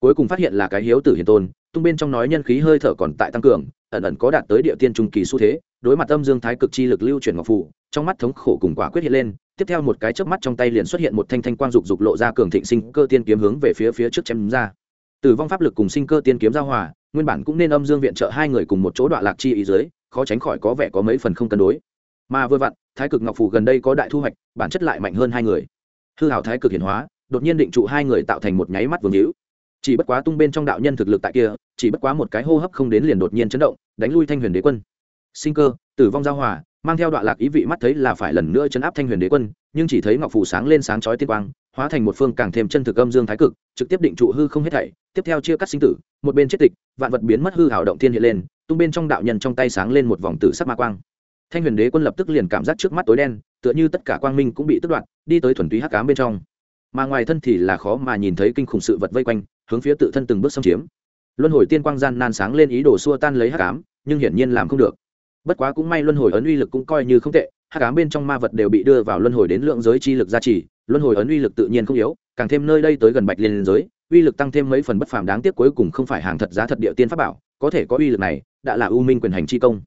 cuối cùng phát hiện là cái hiếu tử hiền tôn, tung bên trong nói nhân khí hơi thở còn tại tăng cường, ẩn ẩn có đạt tới địa tiên trung kỳ xu thế, đối mặt âm dương thái cực chi lực lưu chuyển ngọc phủ trong mắt thống khổ cùng quả quyết hiện lên, tiếp theo một cái chớp mắt trong tay liền xuất hiện một thanh thanh quang dục dục lộ ra cường thịnh sinh cơ tiên kiếm hướng về phía phía trước chém ra. Tử vong pháp lực cùng sinh cơ tiên kiếm giao hòa, nguyên bản cũng nên âm dương viện trợ hai người cùng một chỗ đoạn lạc chi ý dưới, khó tránh khỏi có vẻ có mấy phần không cân đối. Mà vừa vặn, thái cực ngọc phủ gần đây có đại thu hoạch, bản chất lại mạnh hơn hai người. Hư hảo thái cực hiển hóa, đột nhiên định trụ hai người tạo thành một nháy mắt vương hữu chỉ bất quá tung bên trong đạo nhân thực lực tại kia, chỉ bất quá một cái hô hấp không đến liền đột nhiên chấn động, đánh lui thanh huyền đế quân. Sinh cơ, tử vong giao hòa, mang theo đoạn lạc ý vị mắt thấy là phải lần nữa chấn áp thanh huyền đế quân, nhưng chỉ thấy ngọc phủ sáng lên sáng chói tiên quang, hóa thành một phương càng thêm chân thực âm dương thái cực, trực tiếp định trụ hư không hết thảy, tiếp theo chia cắt sinh tử, một bên chết tịch, vạn vật biến mất hư hảo động thiên hiện lên, tung bên trong đạo nhân trong tay sáng lên một vòng tử sắc ma quang. Thanh huyền đế quân lập tức liền cảm giác trước mắt tối đen, tựa như tất cả quang minh cũng bị tức đoạn đi tới thuần túy hắc cám bên trong. Mà ngoài thân thì là khó mà nhìn thấy kinh khủng sự vật vây quanh hướng phía tự thân từng bước xâm chiếm. Luân hồi tiên quang gian nan sáng lên ý đồ xua tan lấy hắc ám, nhưng hiển nhiên làm không được. Bất quá cũng may luân hồi ấn uy lực cũng coi như không tệ, hắc ám bên trong ma vật đều bị đưa vào luân hồi đến lượng giới chi lực gia trì, luân hồi ấn uy lực tự nhiên không yếu, càng thêm nơi đây tới gần bạch liên giới, uy lực tăng thêm mấy phần bất phàm đáng tiếc cuối cùng không phải hàng thật giá thật địa tiên pháp bảo, có thể có uy lực này, đã là ưu minh quyền hành chi công.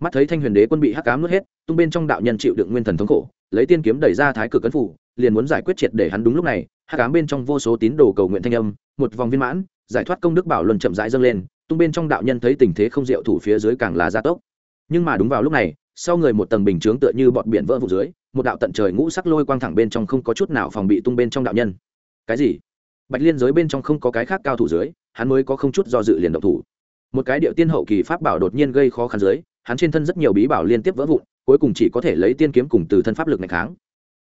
Mắt thấy thanh huyền đế quân bị hắc ám nuốt hết, tung bên trong đạo nhân chịu đựng nguyên thần thống khổ lấy tiên kiếm đẩy ra thái cực cấn phủ, liền muốn giải quyết triệt để hắn đúng lúc này. Hát cám bên trong vô số tín đồ cầu nguyện thanh âm, một vòng viên mãn, giải thoát công đức bảo luân chậm rãi dâng lên, tung bên trong đạo nhân thấy tình thế không diệu thủ phía dưới càng là gia tốc. Nhưng mà đúng vào lúc này, sau người một tầng bình chướng tựa như bọn biển vỡ vụ dưới, một đạo tận trời ngũ sắc lôi quang thẳng bên trong không có chút nào phòng bị tung bên trong đạo nhân. Cái gì? Bạch liên giới bên trong không có cái khác cao thủ dưới, hắn mới có không chút do dự liền động thủ. Một cái điệu tiên hậu kỳ pháp bảo đột nhiên gây khó khăn dưới, hắn trên thân rất nhiều bí bảo liên tiếp vỡ vụn cuối cùng chỉ có thể lấy tiên kiếm cùng từ thân pháp lực này kháng.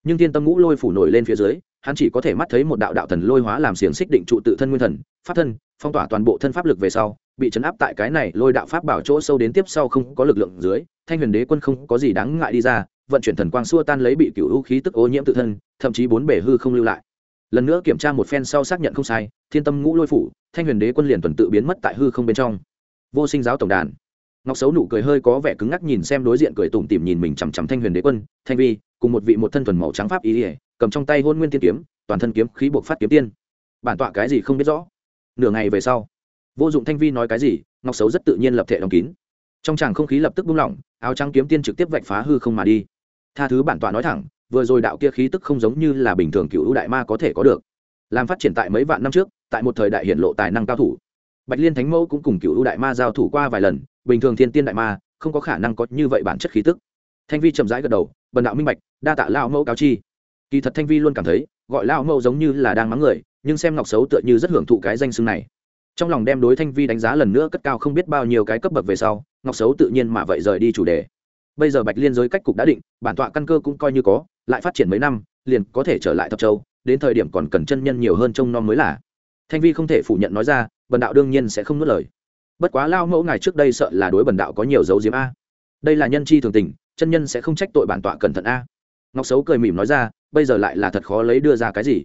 Nhưng tiên tâm ngũ lôi phủ nổi lên phía dưới, hắn chỉ có thể mắt thấy một đạo đạo thần lôi hóa làm xiềng xích định trụ tự thân nguyên thần, pháp thân, phong tỏa toàn bộ thân pháp lực về sau, bị chấn áp tại cái này lôi đạo pháp bảo chỗ sâu đến tiếp sau không có lực lượng dưới, thanh huyền đế quân không có gì đáng ngại đi ra, vận chuyển thần quang xua tan lấy bị cựu hữu khí tức ô nhiễm tự thân, thậm chí bốn bể hư không lưu lại. Lần nữa kiểm tra một phen sau xác nhận không sai, thiên tâm ngũ lôi phủ, thanh huyền đế quân liền tuần tự biến mất tại hư không bên trong. Vô sinh giáo tổng đàn ngọc xấu nụ cười hơi có vẻ cứng ngắc nhìn xem đối diện cười tủm tỉm nhìn mình chằm chằm thanh huyền đế quân, thanh vi, cùng một vị một thân thuần màu trắng pháp ý ỉa cầm trong tay hôn nguyên tiên kiếm, toàn thân kiếm khí buộc phát kiếm tiên. Bản tọa cái gì không biết rõ? Nửa ngày về sau, vô dụng thanh vi nói cái gì, ngọc xấu rất tự nhiên lập thể đóng kín. Trong tràng không khí lập tức buông lỏng, áo trắng kiếm tiên trực tiếp vạch phá hư không mà đi. Tha thứ bản tọa nói thẳng, vừa rồi đạo kia khí tức không giống như là bình thường cựu đại ma có thể có được. Làm phát triển tại mấy vạn năm trước, tại một thời đại hiện lộ tài năng cao thủ. Bạch liên thánh mẫu cũng cùng cựu đại ma giao thủ qua vài lần bình thường thiên tiên đại ma, không có khả năng có như vậy bản chất khí tức. Thanh vi chậm rãi gật đầu, bần đạo minh bạch, đa tạ lao mẫu cáo chi. Kỳ thật thanh vi luôn cảm thấy, gọi lao mẫu giống như là đang mắng người, nhưng xem ngọc xấu tựa như rất hưởng thụ cái danh xưng này. Trong lòng đem đối thanh vi đánh giá lần nữa cất cao không biết bao nhiêu cái cấp bậc về sau, ngọc xấu tự nhiên mà vậy rời đi chủ đề. Bây giờ bạch liên giới cách cục đã định, bản tọa căn cơ cũng coi như có, lại phát triển mấy năm, liền có thể trở lại thập châu, đến thời điểm còn cần chân nhân nhiều hơn trông nom mới là. Thanh vi không thể phủ nhận nói ra, bần đạo đương nhiên sẽ không nuốt lời bất quá lao mẫu ngài trước đây sợ là đối bần đạo có nhiều dấu diếm a. Đây là nhân chi thường tình, chân nhân sẽ không trách tội bản tọa cẩn thận a. Ngọc xấu cười mỉm nói ra, bây giờ lại là thật khó lấy đưa ra cái gì.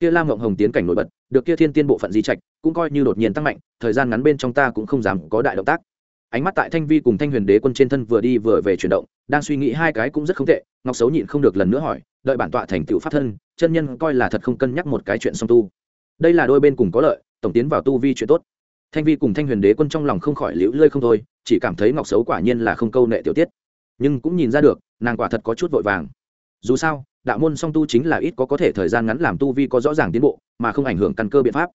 Kia lam ngộng hồng tiến cảnh nổi bật, được kia thiên tiên bộ phận di trạch, cũng coi như đột nhiên tăng mạnh, thời gian ngắn bên trong ta cũng không dám có đại động tác. Ánh mắt tại thanh vi cùng thanh huyền đế quân trên thân vừa đi vừa về chuyển động, đang suy nghĩ hai cái cũng rất không tệ, ngọc xấu nhịn không được lần nữa hỏi, đợi bản tọa thành tựu pháp thân, chân nhân coi là thật không cân nhắc một cái chuyện song tu. Đây là đôi bên cùng có lợi, tổng tiến vào tu vi chuyện tốt thanh vi cùng thanh huyền đế quân trong lòng không khỏi liễu lơi không thôi, chỉ cảm thấy ngọc xấu quả nhiên là không câu nệ tiểu tiết. Nhưng cũng nhìn ra được, nàng quả thật có chút vội vàng. Dù sao, đạo môn song tu chính là ít có có thể thời gian ngắn làm tu vi có rõ ràng tiến bộ, mà không ảnh hưởng căn cơ biện pháp.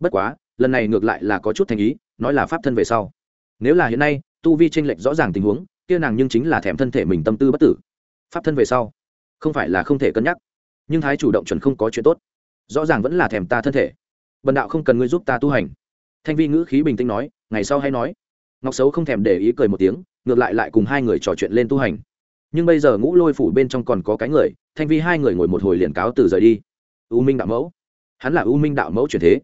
Bất quá, lần này ngược lại là có chút thành ý, nói là pháp thân về sau. Nếu là hiện nay, tu vi tranh lệch rõ ràng tình huống, kia nàng nhưng chính là thèm thân thể mình tâm tư bất tử. Pháp thân về sau, không phải là không thể cân nhắc. Nhưng thái chủ động chuẩn không có chuyện tốt. Rõ ràng vẫn là thèm ta thân thể. Bần đạo không cần ngươi giúp ta tu hành thanh vi ngữ khí bình tĩnh nói, ngày sau hay nói. Ngọc xấu không thèm để ý cười một tiếng, ngược lại lại cùng hai người trò chuyện lên tu hành. Nhưng bây giờ ngũ lôi phủ bên trong còn có cái người, thanh vi hai người ngồi một hồi liền cáo từ rời đi. U minh đạo mẫu. Hắn là u minh đạo mẫu truyền thế.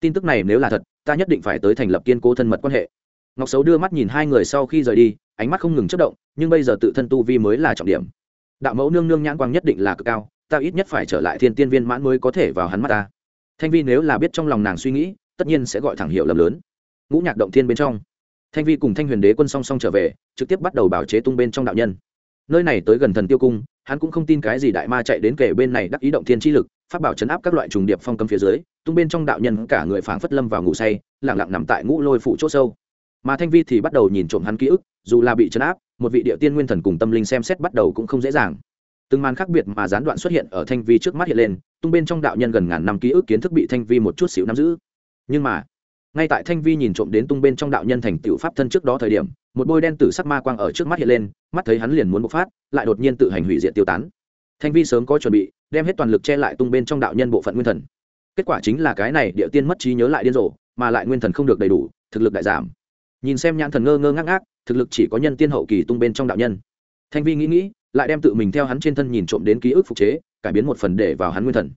Tin tức này nếu là thật, ta nhất định phải tới thành lập kiên cố thân mật quan hệ. Ngọc xấu đưa mắt nhìn hai người sau khi rời đi, ánh mắt không ngừng chất động, nhưng bây giờ tự thân tu vi mới là trọng điểm. Đạo mẫu nương nương nhãn quang nhất định là cực cao, ta ít nhất phải trở lại thiên tiên viên mãn mới có thể vào hắn mắt ta. Thanh vi nếu là biết trong lòng nàng suy nghĩ tất nhiên sẽ gọi thẳng hiệu lầm lớn. Ngũ nhạc động thiên bên trong, thanh vi cùng thanh huyền đế quân song song trở về, trực tiếp bắt đầu bảo chế tung bên trong đạo nhân. Nơi này tới gần thần tiêu cung, hắn cũng không tin cái gì đại ma chạy đến kể bên này đắc ý động thiên chi lực phát bảo chấn áp các loại trùng điệp phong cấm phía dưới, tung bên trong đạo nhân cả người phảng phất lâm vào ngủ say lẳng lặng nằm tại ngũ lôi phụ chỗ sâu. Mà thanh vi thì bắt đầu nhìn trộm hắn ký ức, dù là bị chấn áp, một vị địa tiên nguyên thần cùng tâm linh xem xét bắt đầu cũng không dễ dàng. Từng màn khác biệt mà gián đoạn xuất hiện ở thanh vi trước mắt hiện lên, tung bên trong đạo nhân gần ngàn năm ký ức kiến thức bị thanh vi một chút xíu nắm giữ nhưng mà, ngay tại thanh vi nhìn trộm đến tung bên trong đạo nhân thành tựu pháp thân trước đó thời điểm, một bôi đen tử sắc ma quang ở trước mắt hiện lên, mắt thấy hắn liền muốn bộc phát, lại đột nhiên tự hành hủy diệt tiêu tán. Thanh vi sớm có chuẩn bị, đem hết toàn lực che lại tung bên trong đạo nhân bộ phận nguyên thần. Kết quả chính là cái này địa tiên mất trí nhớ lại điên rồ, mà lại nguyên thần không được đầy đủ, thực lực đại giảm. Nhìn xem nhãn thần ngơ ngơ ngác ngác, thực lực chỉ có nhân tiên hậu kỳ tung bên trong đạo nhân. Thanh vi nghĩ nghĩ, lại đem tự mình theo hắn trên thân nhìn trộm đến ký ức phục chế, cải biến một phần để vào hắn nguyên thần.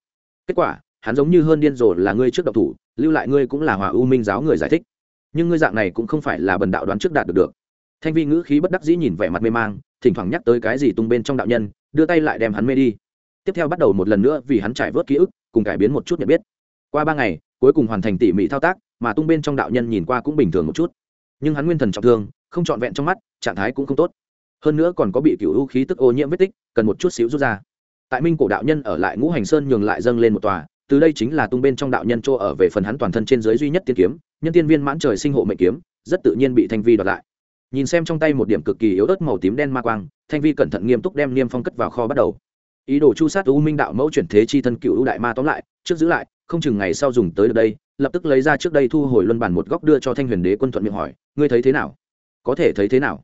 Kết quả hắn giống như hơn điên rồ là ngươi trước độc thủ, lưu lại ngươi cũng là hòa u minh giáo người giải thích. Nhưng ngươi dạng này cũng không phải là bần đạo đoán trước đạt được được. Thanh vi ngữ khí bất đắc dĩ nhìn vẻ mặt mê mang, thỉnh thoảng nhắc tới cái gì tung bên trong đạo nhân, đưa tay lại đem hắn mê đi. Tiếp theo bắt đầu một lần nữa vì hắn trải vớt ký ức, cùng cải biến một chút nhận biết. Qua ba ngày, cuối cùng hoàn thành tỉ mỉ thao tác, mà tung bên trong đạo nhân nhìn qua cũng bình thường một chút. Nhưng hắn nguyên thần trọng thương, không trọn vẹn trong mắt, trạng thái cũng không tốt. Hơn nữa còn có bị cựu u khí tức ô nhiễm vết tích, cần một chút xíu rút ra. Tại minh cổ đạo nhân ở lại ngũ hành sơn nhường lại dâng lên một tòa từ đây chính là tung bên trong đạo nhân chỗ ở về phần hắn toàn thân trên giới duy nhất tiên kiếm, nhân tiên viên mãn trời sinh hộ mệnh kiếm, rất tự nhiên bị thanh vi đoạt lại. Nhìn xem trong tay một điểm cực kỳ yếu ớt màu tím đen ma quang, thanh vi cẩn thận nghiêm túc đem niêm phong cất vào kho bắt đầu. Ý đồ chu sát u minh đạo mẫu chuyển thế chi thân cựu u đại ma tóm lại, trước giữ lại, không chừng ngày sau dùng tới được đây, lập tức lấy ra trước đây thu hồi luân bản một góc đưa cho thanh huyền đế quân thuận miệng hỏi, ngươi thấy thế nào? Có thể thấy thế nào?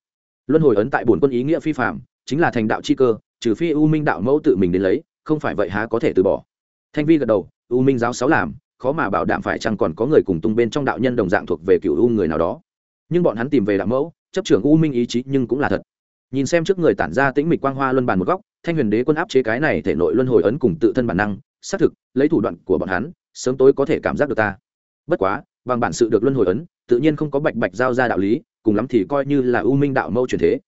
Luân hồi ấn tại bổn quân ý nghĩa phi phạm chính là thành đạo chi cơ, trừ phi u minh đạo mẫu tự mình đến lấy, không phải vậy há có thể từ bỏ thanh vi gật đầu, u minh giáo sáu làm, khó mà bảo đảm phải chăng còn có người cùng tung bên trong đạo nhân đồng dạng thuộc về cựu u người nào đó. Nhưng bọn hắn tìm về đạo mẫu, chấp trưởng u minh ý chí nhưng cũng là thật. Nhìn xem trước người tản ra tĩnh mịch quang hoa luân bàn một góc, thanh huyền đế quân áp chế cái này thể nội luân hồi ấn cùng tự thân bản năng, xác thực, lấy thủ đoạn của bọn hắn, sớm tối có thể cảm giác được ta. Bất quá, bằng bản sự được luân hồi ấn, tự nhiên không có bạch bạch giao ra đạo lý, cùng lắm thì coi như là u minh đạo mẫu truyền thế.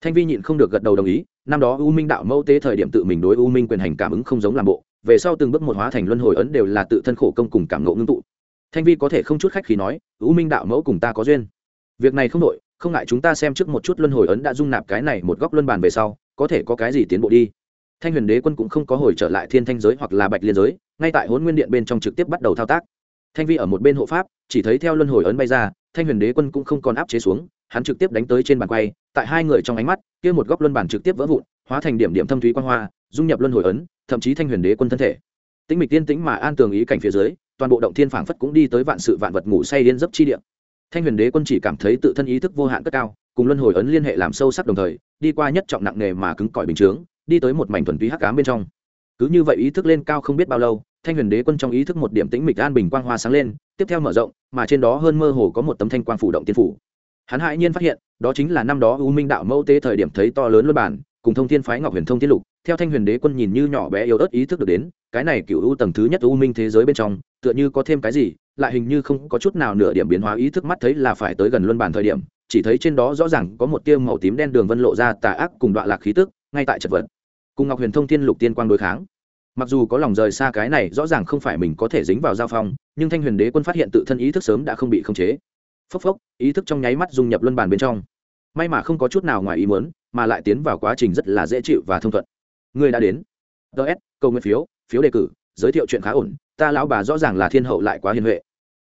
Thanh vi nhịn không được gật đầu đồng ý, năm đó u minh đạo mẫu tế thời điểm tự mình đối u minh quyền hành cảm ứng không giống làm bộ về sau từng bước một hóa thành luân hồi ấn đều là tự thân khổ công cùng cảm ngộ ngưng tụ. Thanh vi có thể không chút khách khi nói, u minh đạo mẫu cùng ta có duyên. Việc này không đội không ngại chúng ta xem trước một chút luân hồi ấn đã dung nạp cái này một góc luân bàn về sau, có thể có cái gì tiến bộ đi. Thanh huyền đế quân cũng không có hồi trở lại thiên thanh giới hoặc là bạch liên giới, ngay tại hôn nguyên điện bên trong trực tiếp bắt đầu thao tác. Thanh vi ở một bên hộ pháp, chỉ thấy theo luân hồi ấn bay ra, thanh huyền đế quân cũng không còn áp chế xuống, hắn trực tiếp đánh tới trên bàn quay, tại hai người trong ánh mắt, kia một góc luân bàn trực tiếp vỡ vụn hóa thành điểm điểm thâm thúy quan hoa, dung nhập luân hồi ấn, thậm chí thanh huyền đế quân thân thể. Tĩnh mịch tiên tĩnh mà an tường ý cảnh phía dưới, toàn bộ động thiên phảng phất cũng đi tới vạn sự vạn vật ngủ say liên dấp chi địa. Thanh huyền đế quân chỉ cảm thấy tự thân ý thức vô hạn cất cao, cùng luân hồi ấn liên hệ làm sâu sắc đồng thời, đi qua nhất trọng nặng nề mà cứng cỏi bình chướng, đi tới một mảnh thuần túy hắc ám bên trong. Cứ như vậy ý thức lên cao không biết bao lâu, thanh huyền đế quân trong ý thức một điểm tĩnh mịch an bình quang hoa sáng lên, tiếp theo mở rộng, mà trên đó hơn mơ hồ có một tấm thanh quang phủ động tiên phủ. Hắn hãi nhiên phát hiện, đó chính là năm đó u minh đạo mẫu tế thời điểm thấy to lớn luân bản cùng thông thiên phái ngọc huyền thông tiết lục, theo thanh huyền đế quân nhìn như nhỏ bé yếu ớt ý thức được đến, cái này cựu u tầng thứ nhất u minh thế giới bên trong, tựa như có thêm cái gì, lại hình như không có chút nào nửa điểm biến hóa ý thức mắt thấy là phải tới gần luân bản thời điểm, chỉ thấy trên đó rõ ràng có một tia màu tím đen đường vân lộ ra tà ác cùng đoạn lạc khí tức, ngay tại chật vật. Cùng ngọc huyền thông thiên lục tiên quang đối kháng. Mặc dù có lòng rời xa cái này, rõ ràng không phải mình có thể dính vào giao phong, nhưng thanh huyền đế quân phát hiện tự thân ý thức sớm đã không bị khống chế. Phốc phốc, ý thức trong nháy mắt dung nhập luân bàn bên trong. May mà không có chút nào ngoài ý muốn mà lại tiến vào quá trình rất là dễ chịu và thông thuận. Người đã đến. Ts cầu nguyện phiếu phiếu đề cử, giới thiệu chuyện khá ổn, ta lão bà rõ ràng là thiên hậu lại quá hiền huệ.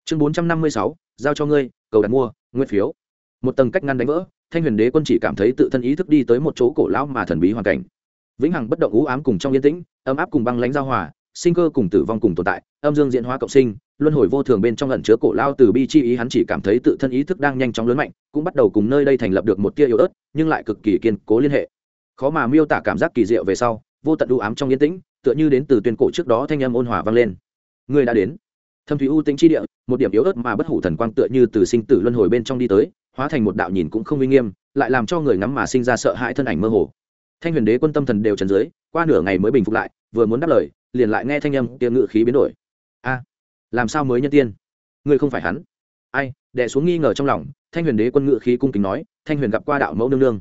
Chương bốn trăm năm mươi sáu, giao cho ngươi, cầu đặt mua, nguyên phiếu. Một tầng cách ngăn đánh vỡ, thanh huyền đế quân chỉ cảm thấy tự thân ý thức đi tới một chỗ cổ lão mà thần bí hoàn cảnh. Vĩnh hằng bất động ú ám cùng trong yên tĩnh, ấm áp cùng băng lãnh giao hòa, sinh cơ cùng tử vong cùng tồn tại, âm dương diễn hóa cộng sinh, luân hồi vô thường bên trong lần chứa cổ lao từ bi chi ý hắn chỉ cảm thấy tự thân ý thức đang nhanh chóng lớn mạnh cũng bắt đầu cùng nơi đây thành lập được một tia yếu ớt, nhưng lại cực kỳ kiên cố liên hệ. Khó mà miêu tả cảm giác kỳ diệu về sau, vô tận u ám trong yên tĩnh, tựa như đến từ tuyên cổ trước đó thanh âm ôn hòa vang lên. Người đã đến. Thâm thúy u tĩnh chi địa, một điểm yếu ớt mà bất hủ thần quang tựa như từ sinh tử luân hồi bên trong đi tới, hóa thành một đạo nhìn cũng không uy nghiêm, lại làm cho người ngắm mà sinh ra sợ hãi thân ảnh mơ hồ. Thanh huyền đế quân tâm thần đều trần dưới, qua nửa ngày mới bình phục lại, vừa muốn đáp lời, liền lại nghe thanh âm tiếng ngự khí biến đổi. A, làm sao mới nhân tiên? Ngươi không phải hắn ai đẻ xuống nghi ngờ trong lòng thanh huyền đế quân ngự khí cung kính nói thanh huyền gặp qua đạo mẫu nương nương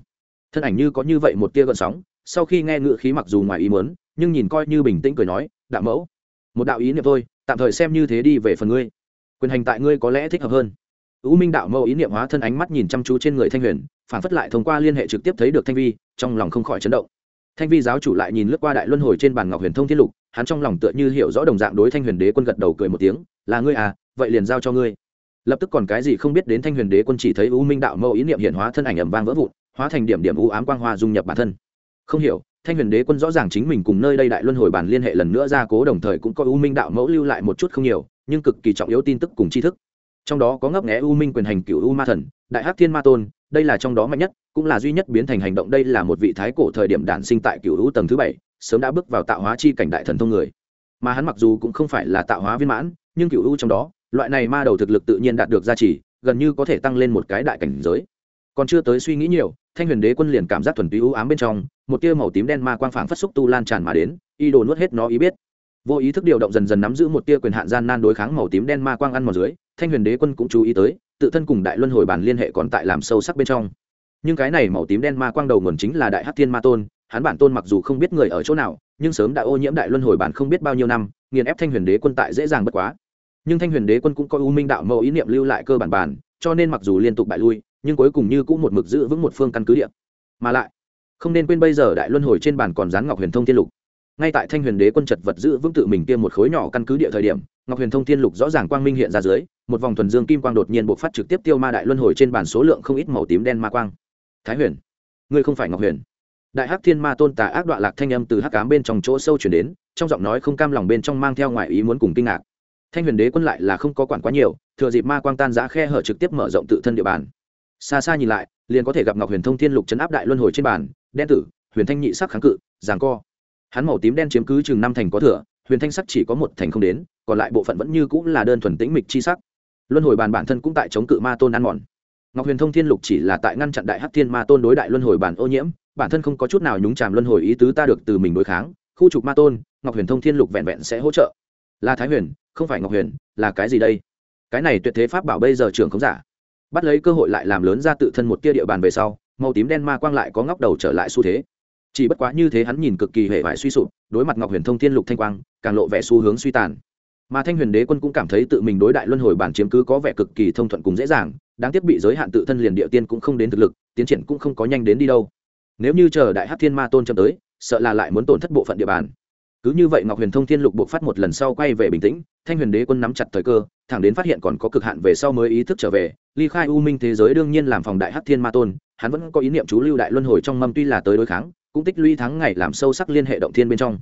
thân ảnh như có như vậy một tia gợn sóng sau khi nghe ngự khí mặc dù ngoài ý muốn nhưng nhìn coi như bình tĩnh cười nói đạo mẫu một đạo ý niệm thôi tạm thời xem như thế đi về phần ngươi quyền hành tại ngươi có lẽ thích hợp hơn U Minh đạo mẫu ý niệm hóa thân ánh mắt nhìn chăm chú trên người Thanh Huyền, phản phất lại thông qua liên hệ trực tiếp thấy được Thanh Vi, trong lòng không khỏi chấn động. Thanh Vi giáo chủ lại nhìn lướt qua đại luân hồi trên bàn ngọc huyền thông thiên lục, hắn trong lòng tựa như hiểu rõ đồng dạng đối Thanh Huyền đế quân gật đầu cười một tiếng, "Là ngươi à, vậy liền giao cho ngươi." Lập tức còn cái gì không biết đến Thanh Huyền đế quân chỉ thấy U Minh đạo mẫu ý niệm hiện hóa thân ảnh ầm vang vỡ vụn, hóa thành điểm điểm u ám quang hoa dung nhập bản thân. Không hiểu, Thanh Huyền đế quân rõ ràng chính mình cùng nơi đây đại luân hồi bản liên hệ lần nữa ra cố đồng thời cũng có U Minh đạo mẫu lưu lại một chút không nhiều, nhưng cực kỳ trọng yếu tin tức cùng tri thức trong đó có ngấp nghé u minh quyền hành cựu u ma thần đại hắc thiên ma tôn đây là trong đó mạnh nhất cũng là duy nhất biến thành hành động đây là một vị thái cổ thời điểm đản sinh tại cựu u tầng thứ bảy sớm đã bước vào tạo hóa chi cảnh đại thần thông người mà hắn mặc dù cũng không phải là tạo hóa viên mãn nhưng cựu u trong đó loại này ma đầu thực lực tự nhiên đạt được gia trì, gần như có thể tăng lên một cái đại cảnh giới. Còn chưa tới suy nghĩ nhiều, thanh huyền đế quân liền cảm giác thuần túy u ám bên trong, một tia màu tím đen ma quang phảng phất xúc tu lan tràn mà đến, y đồ nuốt hết nó ý biết. Vô ý thức điều động dần dần nắm giữ một tia quyền hạn gian nan đối kháng màu tím đen ma quang ăn màu dưới, thanh huyền đế quân cũng chú ý tới, tự thân cùng đại luân hồi bản liên hệ còn tại làm sâu sắc bên trong. Nhưng cái này màu tím đen ma quang đầu nguồn chính là đại hắc thiên ma tôn, hắn bản tôn mặc dù không biết người ở chỗ nào, nhưng sớm đã ô nhiễm đại luân hồi bản không biết bao nhiêu năm, nghiền ép thanh huyền đế quân tại dễ dàng bất quá nhưng thanh huyền đế quân cũng coi u minh đạo mẫu ý niệm lưu lại cơ bản bản cho nên mặc dù liên tục bại lui, nhưng cuối cùng như cũng một mực giữ vững một phương căn cứ địa. Mà lại, không nên quên bây giờ đại luân hồi trên bản còn dán ngọc huyền thông thiên lục. Ngay tại thanh huyền đế quân chật vật giữ vững tự mình kia một khối nhỏ căn cứ địa thời điểm, ngọc huyền thông thiên lục rõ ràng quang minh hiện ra dưới, một vòng thuần dương kim quang đột nhiên bộc phát trực tiếp tiêu ma đại luân hồi trên bản số lượng không ít màu tím đen ma quang. Thái huyền, ngươi không phải ngọc huyền. Đại hắc thiên ma tôn tà ác đoạn lạc thanh âm từ hắc cám bên trong chỗ sâu chuyển đến, trong giọng nói không cam lòng bên trong mang theo ngoại ý muốn cùng kinh ngạc thanh huyền đế quân lại là không có quản quá nhiều, thừa dịp ma quang tan giã khe hở trực tiếp mở rộng tự thân địa bàn. Xa xa nhìn lại, liền có thể gặp ngọc huyền thông thiên lục chấn áp đại luân hồi trên bàn, đen tử, huyền thanh nhị sắc kháng cự giàng co. Hắn màu tím đen chiếm cứ chừng năm thành có thừa, huyền thanh sắc chỉ có một thành không đến, còn lại bộ phận vẫn như cũng là đơn thuần tĩnh mịch chi sắc. Luân hồi bàn bản thân cũng tại chống cự ma tôn ăn mòn. Ngọc huyền thông thiên lục chỉ là tại ngăn chặn đại hắc thiên ma tôn đối đại luân hồi bàn ô nhiễm, bản thân không có chút nào nhúng chàm luân hồi ý tứ ta được từ mình đối kháng, khu trục ma tôn, ngọc huyền thông thiên lục vẹn vẹn sẽ hỗ trợ. La thái huyền không phải ngọc huyền, là cái gì đây? Cái này tuyệt thế pháp bảo bây giờ trường không giả. Bắt lấy cơ hội lại làm lớn ra tự thân một tia địa bàn về sau, màu tím đen ma quang lại có ngóc đầu trở lại xu thế. Chỉ bất quá như thế hắn nhìn cực kỳ hệ vải suy sụp, đối mặt ngọc huyền thông thiên lục thanh quang, càng lộ vẻ xu hướng suy tàn. Mà thanh huyền đế quân cũng cảm thấy tự mình đối đại luân hồi bản chiếm cứ có vẻ cực kỳ thông thuận cùng dễ dàng, đáng tiếc bị giới hạn tự thân liền địa tiên cũng không đến thực lực, tiến triển cũng không có nhanh đến đi đâu. Nếu như chờ đại hát thiên ma tôn chậm tới, sợ là lại muốn tổn thất bộ phận địa bàn cứ như vậy ngọc huyền thông thiên lục buộc phát một lần sau quay về bình tĩnh, thanh huyền đế quân nắm chặt thời cơ, thẳng đến phát hiện còn có cực hạn về sau mới ý thức trở về, ly khai u minh thế giới đương nhiên làm phòng đại hắc thiên ma tôn, hắn vẫn có ý niệm chú lưu đại luân hồi trong mâm tuy là tới đối kháng, cũng tích lũy thắng ngày làm sâu sắc liên hệ động thiên bên trong.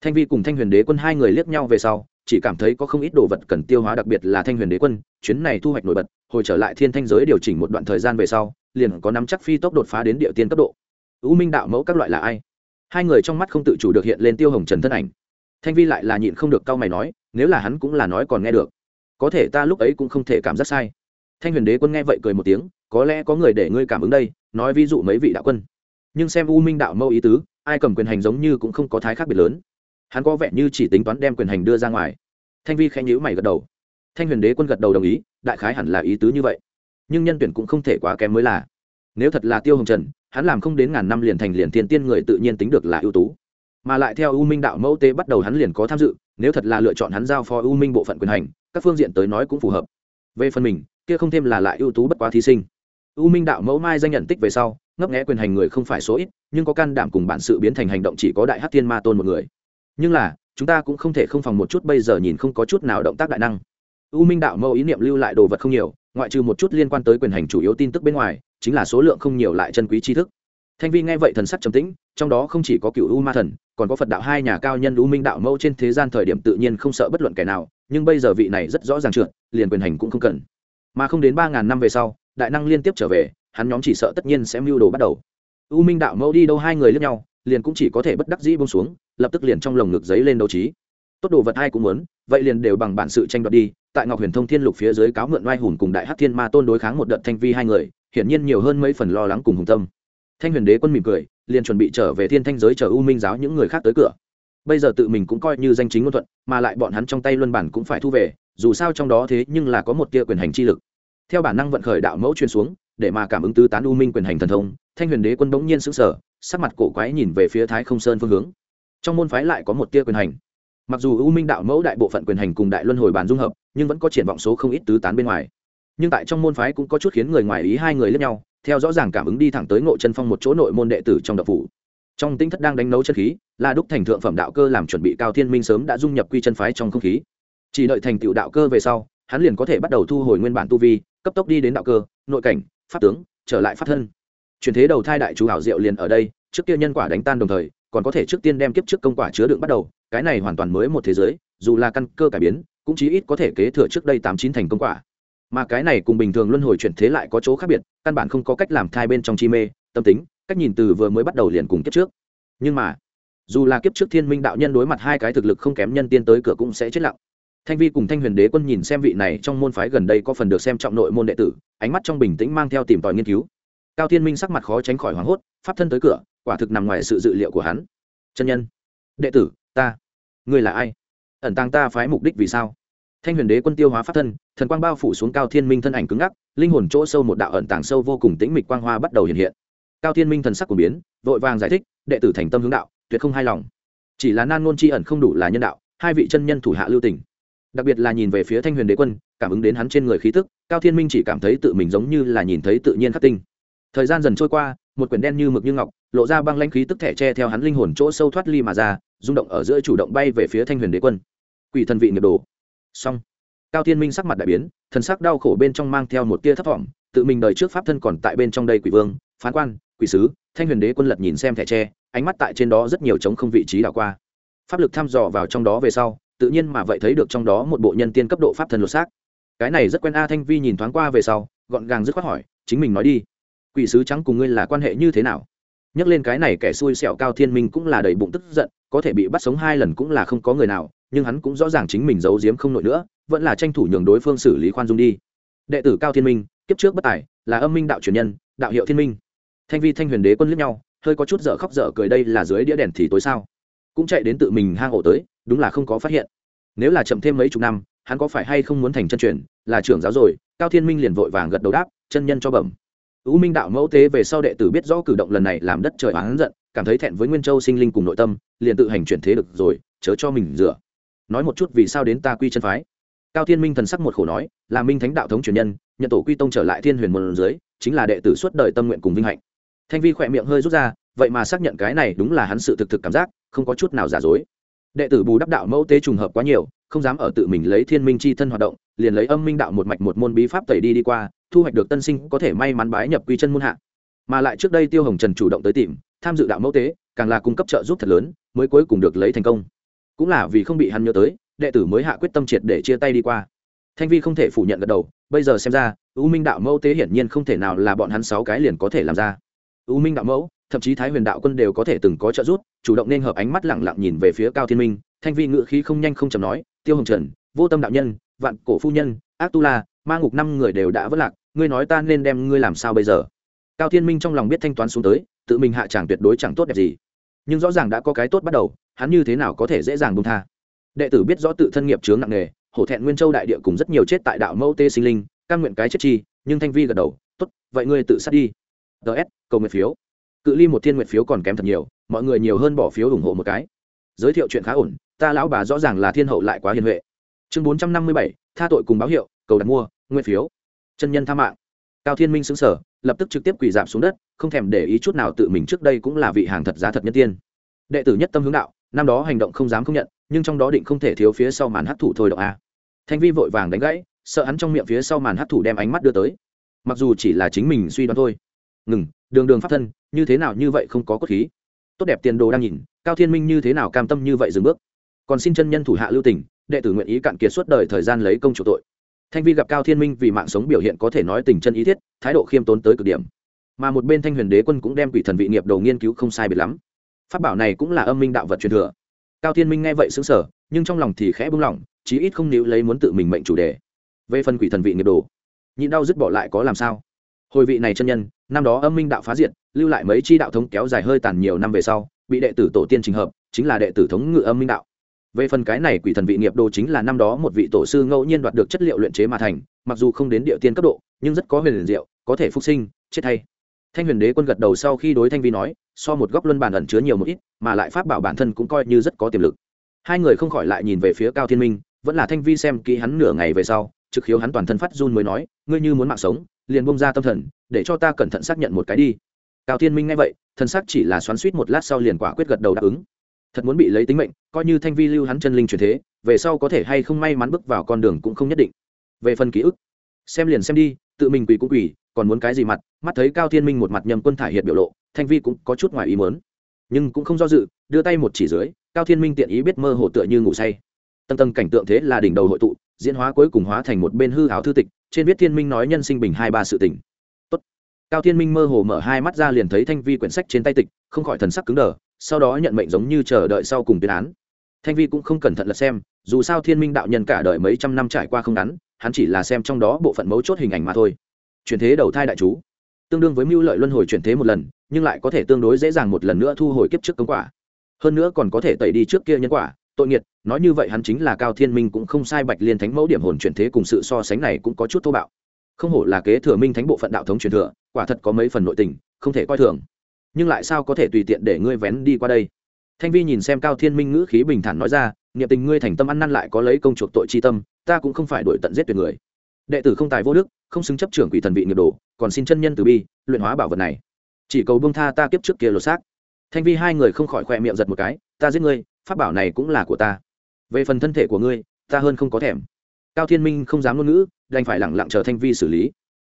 Thanh vi cùng thanh huyền đế quân hai người liếc nhau về sau, chỉ cảm thấy có không ít đồ vật cần tiêu hóa đặc biệt là thanh huyền đế quân, chuyến này thu hoạch nổi bật, hồi trở lại thiên thanh giới điều chỉnh một đoạn thời gian về sau, liền có nắm chắc phi tốc đột phá đến địa tiên cấp độ. U minh đạo mẫu các loại là ai? Hai người trong mắt không tự chủ được hiện lên tiêu hồng trần thân ảnh. Thanh vi lại là nhịn không được cau mày nói, nếu là hắn cũng là nói còn nghe được, có thể ta lúc ấy cũng không thể cảm giác sai. Thanh huyền đế quân nghe vậy cười một tiếng, có lẽ có người để ngươi cảm ứng đây, nói ví dụ mấy vị đạo quân. Nhưng xem u minh đạo mâu ý tứ, ai cầm quyền hành giống như cũng không có thái khác biệt lớn. Hắn có vẻ như chỉ tính toán đem quyền hành đưa ra ngoài. Thanh vi khẽ nhữ mày gật đầu. Thanh huyền đế quân gật đầu đồng ý, đại khái hẳn là ý tứ như vậy. Nhưng nhân tuyển cũng không thể quá kém mới là. Nếu thật là tiêu hồng trần hắn làm không đến ngàn năm liền thành liền thiên tiên người tự nhiên tính được là ưu tú. Mà lại theo u minh đạo mẫu tế bắt đầu hắn liền có tham dự, nếu thật là lựa chọn hắn giao phó u minh bộ phận quyền hành, các phương diện tới nói cũng phù hợp. Về phần mình, kia không thêm là lại ưu tú bất quá thí sinh. U minh đạo mẫu mai danh nhận tích về sau, ngấp nghẽ quyền hành người không phải số ít, nhưng có can đảm cùng bản sự biến thành hành động chỉ có đại hát thiên ma tôn một người. Nhưng là, chúng ta cũng không thể không phòng một chút bây giờ nhìn không có chút nào động tác đại năng. U minh đạo mẫu ý niệm lưu lại đồ vật không nhiều, ngoại trừ một chút liên quan tới quyền hành chủ yếu tin tức bên ngoài chính là số lượng không nhiều lại chân quý tri thức. Thanh vi nghe vậy thần sắc trầm tĩnh, trong đó không chỉ có cựu u ma thần, còn có phật đạo hai nhà cao nhân u minh đạo mẫu trên thế gian thời điểm tự nhiên không sợ bất luận kẻ nào, nhưng bây giờ vị này rất rõ ràng trượt, liền quyền hành cũng không cần. Mà không đến ba ngàn năm về sau, đại năng liên tiếp trở về, hắn nhóm chỉ sợ tất nhiên sẽ mưu đồ bắt đầu. U minh đạo mẫu đi đâu hai người lướt nhau, liền cũng chỉ có thể bất đắc dĩ bông xuống, lập tức liền trong lồng ngực giấy lên đấu trí. Tốt đồ vật ai cũng muốn, vậy liền đều bằng bản sự tranh đoạt đi, tại ngọc huyền thông thiên lục phía dưới cáo mượn oai hùng cùng đại hát thiên ma tôn đối kháng một đợt thanh vi hai người hiển nhiên nhiều hơn mấy phần lo lắng cùng hùng tâm. Thanh huyền đế quân mỉm cười, liền chuẩn bị trở về thiên thanh giới chờ u minh giáo những người khác tới cửa. Bây giờ tự mình cũng coi như danh chính ngôn thuận, mà lại bọn hắn trong tay luân bản cũng phải thu về, dù sao trong đó thế nhưng là có một tia quyền hành chi lực. Theo bản năng vận khởi đạo mẫu truyền xuống, để mà cảm ứng tứ tán u minh quyền hành thần thông, thanh huyền đế quân bỗng nhiên sững sờ, sắc mặt cổ quái nhìn về phía thái không sơn phương hướng. Trong môn phái lại có một tia quyền hành. Mặc dù u minh đạo mẫu đại bộ phận quyền hành cùng đại luân hồi bàn dung hợp, nhưng vẫn có triển vọng số không ít tứ tán bên ngoài nhưng tại trong môn phái cũng có chút khiến người ngoài ý hai người lẫn nhau, theo rõ ràng cảm ứng đi thẳng tới ngộ chân phong một chỗ nội môn đệ tử trong đậu phủ. Trong tinh thất đang đánh nấu chân khí là đúc thành thượng phẩm đạo cơ làm chuẩn bị cao thiên minh sớm đã dung nhập quy chân phái trong không khí. Chỉ đợi thành tựu đạo cơ về sau, hắn liền có thể bắt đầu thu hồi nguyên bản tu vi, cấp tốc đi đến đạo cơ, nội cảnh, pháp tướng, trở lại pháp thân. Chuyển thế đầu thai đại chú hảo diệu liền ở đây, trước kia nhân quả đánh tan đồng thời, còn có thể trước tiên đem kiếp trước công quả chứa đựng bắt đầu, cái này hoàn toàn mới một thế giới, dù là căn cơ cải biến, cũng chí ít có thể kế thừa trước đây tám chín thành công quả mà cái này cùng bình thường luân hồi chuyển thế lại có chỗ khác biệt, căn bản không có cách làm thai bên trong chi mê, tâm tính, cách nhìn từ vừa mới bắt đầu liền cùng kiếp trước. Nhưng mà, dù là kiếp trước thiên minh đạo nhân đối mặt hai cái thực lực không kém nhân tiên tới cửa cũng sẽ chết lặng. Thanh vi cùng thanh huyền đế quân nhìn xem vị này trong môn phái gần đây có phần được xem trọng nội môn đệ tử, ánh mắt trong bình tĩnh mang theo tìm tòi nghiên cứu. Cao thiên minh sắc mặt khó tránh khỏi hoảng hốt, pháp thân tới cửa, quả thực nằm ngoài sự dự liệu của hắn. Chân nhân, đệ tử, ta, ngươi là ai? Ẩn tăng ta phái mục đích vì sao? Thanh huyền đế quân tiêu hóa pháp thân, thần quang bao phủ xuống cao thiên minh thân ảnh cứng ngắc, linh hồn chỗ sâu một đạo ẩn tàng sâu vô cùng tĩnh mịch quang hoa bắt đầu hiện hiện. Cao thiên minh thần sắc của biến, vội vàng giải thích, đệ tử thành tâm hướng đạo, tuyệt không hài lòng. Chỉ là nan ngôn chi ẩn không đủ là nhân đạo, hai vị chân nhân thủ hạ lưu tỉnh đặc biệt là nhìn về phía thanh huyền đế quân, cảm ứng đến hắn trên người khí tức, cao thiên minh chỉ cảm thấy tự mình giống như là nhìn thấy tự nhiên khắc tinh. Thời gian dần trôi qua, một quyển đen như mực như ngọc, lộ ra băng lanh khí tức thẻ che theo hắn linh hồn chỗ sâu thoát ly mà ra, rung động ở giữa chủ động bay về phía thanh huyền đế quân. Quỷ thần vị nghiệp đồ xong. Cao thiên minh sắc mặt đại biến, thần sắc đau khổ bên trong mang theo một tia thấp thỏm, tự mình đời trước pháp thân còn tại bên trong đây quỷ vương, phán quan, quỷ sứ, thanh huyền đế quân lật nhìn xem thẻ tre, ánh mắt tại trên đó rất nhiều trống không vị trí đảo qua. Pháp lực thăm dò vào trong đó về sau, tự nhiên mà vậy thấy được trong đó một bộ nhân tiên cấp độ pháp thân lột xác. Cái này rất quen a thanh vi nhìn thoáng qua về sau, gọn gàng dứt khoát hỏi, chính mình nói đi, quỷ sứ trắng cùng ngươi là quan hệ như thế nào? Nhắc lên cái này kẻ xui xẹo cao thiên minh cũng là đầy bụng tức giận, có thể bị bắt sống hai lần cũng là không có người nào nhưng hắn cũng rõ ràng chính mình giấu giếm không nổi nữa vẫn là tranh thủ nhường đối phương xử lý khoan dung đi. Đệ tử cao thiên minh kiếp trước bất tài là âm minh đạo truyền nhân đạo hiệu thiên minh. Thanh vi thanh huyền đế quân liếc nhau hơi có chút dở khóc dở cười đây là dưới đĩa đèn thì tối sao? Cũng chạy đến tự mình hang ổ tới đúng là không có phát hiện. Nếu là chậm thêm mấy chục năm hắn có phải hay không muốn thành chân truyền là trưởng giáo rồi cao thiên minh liền vội vàng gật đầu đáp chân nhân cho bẩm. U Minh đạo mẫu tế về sau đệ tử biết rõ cử động lần này làm đất trời oán giận, cảm thấy thẹn với Nguyên Châu sinh linh cùng nội tâm, liền tự hành chuyển thế được rồi, chớ cho mình rửa. Nói một chút vì sao đến ta quy chân phái. Cao Thiên Minh thần sắc một khổ nói, là Minh Thánh đạo thống truyền nhân, nhận tổ quy tông trở lại Thiên Huyền môn dưới, chính là đệ tử suốt đời tâm nguyện cùng vinh hạnh. Thanh Vi khỏe miệng hơi rút ra, vậy mà xác nhận cái này đúng là hắn sự thực thực cảm giác, không có chút nào giả dối. Đệ tử Bù Đắp đạo mẫu tế trùng hợp quá nhiều, không dám ở tự mình lấy Thiên Minh chi thân hoạt động, liền lấy Âm Minh đạo một mạch một môn bí pháp tẩy đi đi qua, thu hoạch được tân sinh có thể may mắn bái nhập quy chân môn hạ mà lại trước đây tiêu hồng trần chủ động tới tìm tham dự đạo mẫu tế càng là cung cấp trợ giúp thật lớn mới cuối cùng được lấy thành công cũng là vì không bị hắn nhớ tới, đệ tử mới hạ quyết tâm triệt để chia tay đi qua. Thanh vi không thể phủ nhận gật đầu, bây giờ xem ra, u minh đạo mẫu tế hiển nhiên không thể nào là bọn hắn sáu cái liền có thể làm ra. U minh đạo mẫu, thậm chí thái huyền đạo quân đều có thể từng có trợ giúp, chủ động nên hợp ánh mắt lẳng lặng nhìn về phía cao thiên minh. Thanh vi ngự khí không nhanh không chầm nói, tiêu hồng trần, vô tâm đạo nhân, vạn cổ phu nhân, ác tu la, ma ngục năm người đều đã vất lạc, ngươi nói ta nên đem ngươi làm sao bây giờ? Cao thiên minh trong lòng biết thanh toán xuống tới, tự mình hạ chẳng tuyệt đối chẳng tốt đẹp gì. Nhưng rõ ràng đã có cái tốt bắt đầu hắn như thế nào có thể dễ dàng buông tha? Đệ tử biết rõ tự thân nghiệp chướng nặng nề, hổ thẹn nguyên châu đại địa cùng rất nhiều chết tại đạo mẫu tê sinh linh căn nguyện cái chết chi, nhưng thanh vi gật đầu, tốt, vậy ngươi tự sát đi. Ts cầu nguyện phiếu. Cự ly một thiên nguyện phiếu còn kém thật nhiều, mọi người nhiều hơn bỏ phiếu ủng hộ một cái. Giới thiệu chuyện khá ổn, ta lão bà rõ ràng là thiên hậu lại quá hiền huệ. Chương bốn trăm năm mươi bảy, tha tội cùng báo hiệu, cầu đặt mua, nguyện phiếu. Chân nhân tha mạng. Cao thiên minh xứng sở lập tức trực tiếp quỳ giảm xuống đất, không thèm để ý chút nào tự mình trước đây cũng là vị hàng thật giá thật nhân tiên. Đệ tử nhất tâm hướng đạo năm đó hành động không dám không nhận, nhưng trong đó định không thể thiếu phía sau màn hấp thụ thôi động a. Thanh vi vội vàng đánh gãy, sợ hắn trong miệng phía sau màn hấp thụ đem ánh mắt đưa tới. Mặc dù chỉ là chính mình suy đoán thôi. Ngừng, đường đường pháp thân, như thế nào như vậy không có cốt khí. Tốt đẹp tiền đồ đang nhìn, cao thiên minh như thế nào cam tâm như vậy dừng bước. Còn xin chân nhân thủ hạ lưu tình, đệ tử nguyện ý cạn kiệt suốt đời thời gian lấy công chủ tội. Thanh vi gặp cao thiên minh vì mạng sống biểu hiện có thể nói tình chân ý thiết, thái độ khiêm tốn tới cực điểm. Mà một bên thanh huyền đế quân cũng đem quỷ thần vị nghiệp đầu nghiên cứu không sai biệt lắm phát bảo này cũng là âm minh đạo vật truyền thừa. Cao thiên minh nghe vậy xứng sở nhưng trong lòng thì khẽ bung lỏng, chí ít không níu lấy muốn tự mình mệnh chủ đề. Về phần quỷ thần vị nghiệp đồ, nhịn đau dứt bỏ lại có làm sao? Hồi vị này chân nhân, năm đó âm minh đạo phá diệt, lưu lại mấy chi đạo thống kéo dài hơi tàn nhiều năm về sau, bị đệ tử tổ tiên trình hợp, chính là đệ tử thống ngự âm minh đạo. Về phần cái này quỷ thần vị nghiệp đồ chính là năm đó một vị tổ sư ngẫu nhiên đoạt được chất liệu luyện chế mà thành, mặc dù không đến địa tiên cấp độ, nhưng rất có huyền diệu, có thể phục sinh, chết thay. Thanh huyền đế quân gật đầu sau khi đối thanh vi nói so một góc luân bản ẩn chứa nhiều một ít, mà lại pháp bảo bản thân cũng coi như rất có tiềm lực. Hai người không khỏi lại nhìn về phía cao thiên minh, vẫn là thanh vi xem kỹ hắn nửa ngày về sau, trực khiếu hắn toàn thân phát run mới nói, ngươi như muốn mạng sống, liền bông ra tâm thần, để cho ta cẩn thận xác nhận một cái đi. Cao thiên minh nghe vậy thân xác chỉ là xoắn suýt một lát sau liền quả quyết gật đầu đáp ứng. Thật muốn bị lấy tính mệnh, coi như thanh vi lưu hắn chân linh truyền thế, về sau có thể hay không may mắn bước vào con đường cũng không nhất định. Về phần ký ức, xem liền xem đi, tự mình quỳ cũng quỳ còn muốn cái gì mặt, mắt thấy cao thiên minh một mặt nhầm quân thải hiệt biểu lộ, thanh vi cũng có chút ngoài ý mớn nhưng cũng không do dự, đưa tay một chỉ dưới, cao thiên minh tiện ý biết mơ hồ tựa như ngủ say. Tầng tầng cảnh tượng thế là đỉnh đầu hội tụ, diễn hóa cuối cùng hóa thành một bên hư hảo thư tịch, trên viết thiên minh nói nhân sinh bình hai ba sự tình. Tốt. cao thiên minh mơ hồ mở hai mắt ra liền thấy thanh vi quyển sách trên tay tịch, không khỏi thần sắc cứng đờ, sau đó nhận mệnh giống như chờ đợi sau cùng tuyên án. Thanh vi cũng không cẩn thận lật xem, dù sao thiên minh đạo nhân cả đời mấy trăm năm trải qua không ngắn, hắn chỉ là xem trong đó bộ phận mấu chốt hình ảnh mà thôi chuyển thế đầu thai đại chú. Tương đương với mưu lợi luân hồi chuyển thế một lần, nhưng lại có thể tương đối dễ dàng một lần nữa thu hồi kiếp trước công quả. Hơn nữa còn có thể tẩy đi trước kia nhân quả, tội nghiệt, nói như vậy hắn chính là cao thiên minh cũng không sai bạch liên thánh mẫu điểm hồn chuyển thế cùng sự so sánh này cũng có chút thô bạo. Không hổ là kế thừa minh thánh bộ phận đạo thống truyền thừa, quả thật có mấy phần nội tình, không thể coi thường. Nhưng lại sao có thể tùy tiện để ngươi vén đi qua đây? Thanh vi nhìn xem cao thiên minh ngữ khí bình thản nói ra, niệm tình ngươi thành tâm ăn năn lại có lấy công chuộc tội chi tâm, ta cũng không phải đổi tận giết tuyệt người đệ tử không tài vô đức, không xứng chấp trưởng quỷ thần vị nghiệp đồ, còn xin chân nhân từ bi, luyện hóa bảo vật này. Chỉ cầu bông tha ta kiếp trước kia lột xác. Thanh vi hai người không khỏi khoe miệng giật một cái, ta giết ngươi, pháp bảo này cũng là của ta. Về phần thân thể của ngươi, ta hơn không có thèm. Cao thiên minh không dám ngôn ngữ, đành phải lẳng lặng chờ thanh vi xử lý.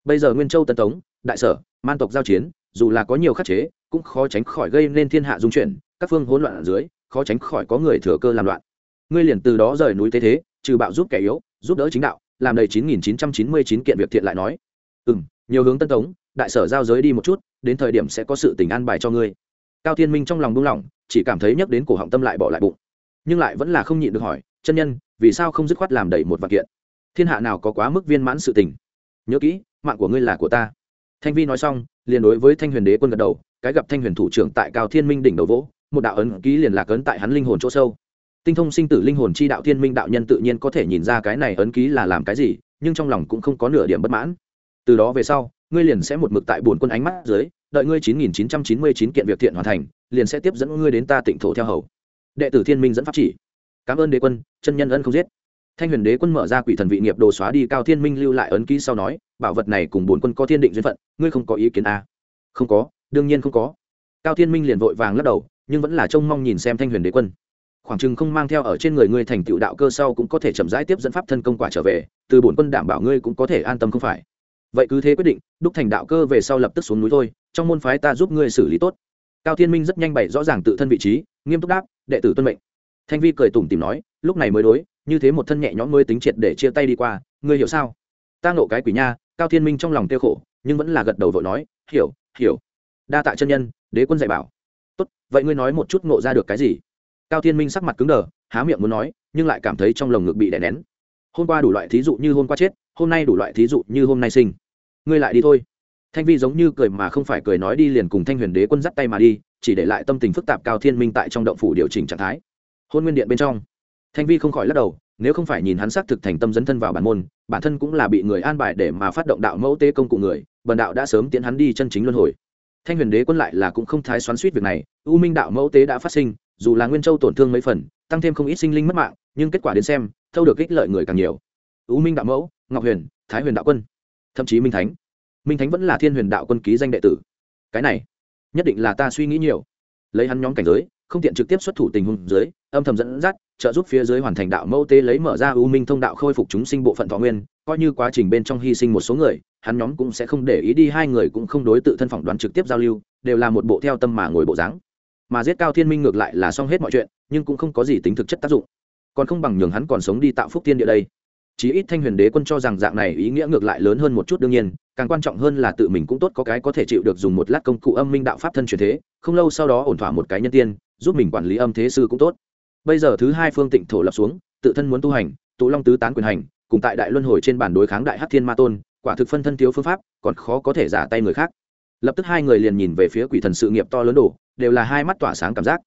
Bây giờ nguyên châu tân tống, đại sở, man tộc giao chiến, dù là có nhiều khắc chế, cũng khó tránh khỏi gây nên thiên hạ dung chuyển, các phương hỗn loạn ở dưới, khó tránh khỏi có người thừa cơ làm loạn. Ngươi liền từ đó rời núi tế thế, trừ bạo giúp kẻ yếu, giúp đỡ chính đạo làm đầy chín nghìn chín trăm chín mươi chín kiện việc thiện lại nói. Ừm, nhiều hướng tân tống đại sở giao giới đi một chút đến thời điểm sẽ có sự tình an bài cho ngươi. Cao thiên minh trong lòng buông lỏng chỉ cảm thấy nhắc đến cổ họng tâm lại bỏ lại bụng. Nhưng lại vẫn là không nhịn được hỏi chân nhân vì sao không dứt khoát làm đầy một vạn kiện? Thiên hạ nào có quá mức viên mãn sự tình? Nhớ kỹ mạng của ngươi là của ta. Thanh vi nói xong liền đối với thanh huyền đế quân gật đầu cái gặp thanh huyền thủ trưởng tại cao thiên minh đỉnh đầu vỗ một đạo ấn ký liền lạc ấn tại hắn linh hồn chỗ sâu tinh thông sinh tử linh hồn chi đạo thiên minh đạo nhân tự nhiên có thể nhìn ra cái này ấn ký là làm cái gì, nhưng trong lòng cũng không có nửa điểm bất mãn. Từ đó về sau, ngươi liền sẽ một mực tại bổn quân ánh mắt dưới, đợi ngươi chín nghìn chín trăm chín mươi chín kiện việc thiện hoàn thành, liền sẽ tiếp dẫn ngươi đến ta tịnh thổ theo hầu. Đệ tử thiên minh dẫn pháp chỉ. Cảm ơn đế quân, chân nhân ân không giết. Thanh huyền đế quân mở ra quỷ thần vị nghiệp đồ xóa đi cao thiên minh lưu lại ấn ký sau nói, bảo vật này cùng bổn quân có thiên định duyên phận, ngươi không có ý kiến à? không có, đương nhiên không có. Cao thiên minh liền vội vàng lắc đầu, nhưng vẫn là trông mong nhìn xem thanh huyền đế quân khoảng chừng không mang theo ở trên người ngươi thành tựu đạo cơ sau cũng có thể chậm rãi tiếp dẫn pháp thân công quả trở về, từ bổn quân đảm bảo ngươi cũng có thể an tâm không phải. Vậy cứ thế quyết định, đúc thành đạo cơ về sau lập tức xuống núi thôi, trong môn phái ta giúp ngươi xử lý tốt. Cao thiên minh rất nhanh bày rõ ràng tự thân vị trí, nghiêm túc đáp, đệ tử tuân mệnh. Thanh vi cười tủm tìm nói, lúc này mới đối, như thế một thân nhẹ nhõm mới tính triệt để chia tay đi qua, ngươi hiểu sao? Ta nộ cái quỷ nha, cao thiên minh trong lòng tiêu khổ, nhưng vẫn là gật đầu vội nói, hiểu hiểu. Đa tạ chân nhân, đế quân dạy bảo. Tốt, vậy ngươi nói một chút ngộ ra được cái gì? Cao thiên minh sắc mặt cứng đờ, há miệng muốn nói, nhưng lại cảm thấy trong lồng ngực bị đè nén. Hôm qua đủ loại thí dụ như hôm qua chết, hôm nay đủ loại thí dụ như hôm nay sinh. Ngươi lại đi thôi. Thanh vi giống như cười mà không phải cười nói đi liền cùng thanh huyền đế quân dắt tay mà đi, chỉ để lại tâm tình phức tạp cao thiên minh tại trong động phủ điều chỉnh trạng thái. Hôn nguyên điện bên trong, thanh vi không khỏi lắc đầu, nếu không phải nhìn hắn xác thực thành tâm dấn thân vào bản môn, bản thân cũng là bị người an bài để mà phát động đạo mẫu tế công cụ người, bần đạo đã sớm tiến hắn đi chân chính luân hồi. Thanh huyền đế quân lại là cũng không thái xoắn suýt việc này, u minh đạo mẫu tế đã phát sinh dù là nguyên châu tổn thương mấy phần, tăng thêm không ít sinh linh mất mạng, nhưng kết quả đến xem, thâu được ích lợi người càng nhiều. U minh đạo mẫu, ngọc huyền, thái huyền đạo quân, thậm chí minh thánh. Minh thánh vẫn là thiên huyền đạo quân ký danh đệ tử. Cái này, nhất định là ta suy nghĩ nhiều. Lấy hắn nhóm cảnh giới, không tiện trực tiếp xuất thủ tình huống dưới, âm thầm dẫn dắt, trợ giúp phía dưới hoàn thành đạo mẫu tế lấy mở ra u minh thông đạo khôi phục chúng sinh bộ phận thọ nguyên, coi như quá trình bên trong hy sinh một số người, hắn nhóm cũng sẽ không để ý đi, hai người cũng không đối tự thân phỏng đoán trực tiếp giao lưu, đều là một bộ theo tâm mà ngồi bộ dáng mà giết cao thiên minh ngược lại là xong hết mọi chuyện, nhưng cũng không có gì tính thực chất tác dụng. Còn không bằng nhường hắn còn sống đi tạo phúc tiên địa đây. Chí ít thanh huyền đế quân cho rằng dạng này ý nghĩa ngược lại lớn hơn một chút đương nhiên, càng quan trọng hơn là tự mình cũng tốt có cái có thể chịu được dùng một lát công cụ âm minh đạo pháp thân truyền thế, không lâu sau đó ổn thỏa một cái nhân tiên, giúp mình quản lý âm thế sư cũng tốt. Bây giờ thứ hai phương tịnh thổ lập xuống, tự thân muốn tu hành, tụ long tứ tán quyền hành, cùng tại đại luân hồi trên bản đối kháng đại hát thiên ma tôn, quả thực phân thân thiếu phương pháp, còn khó có thể giả tay người khác. Lập tức hai người liền nhìn về phía quỷ thần sự nghiệp to lớn đổ đều là hai mắt tỏa sáng cảm giác.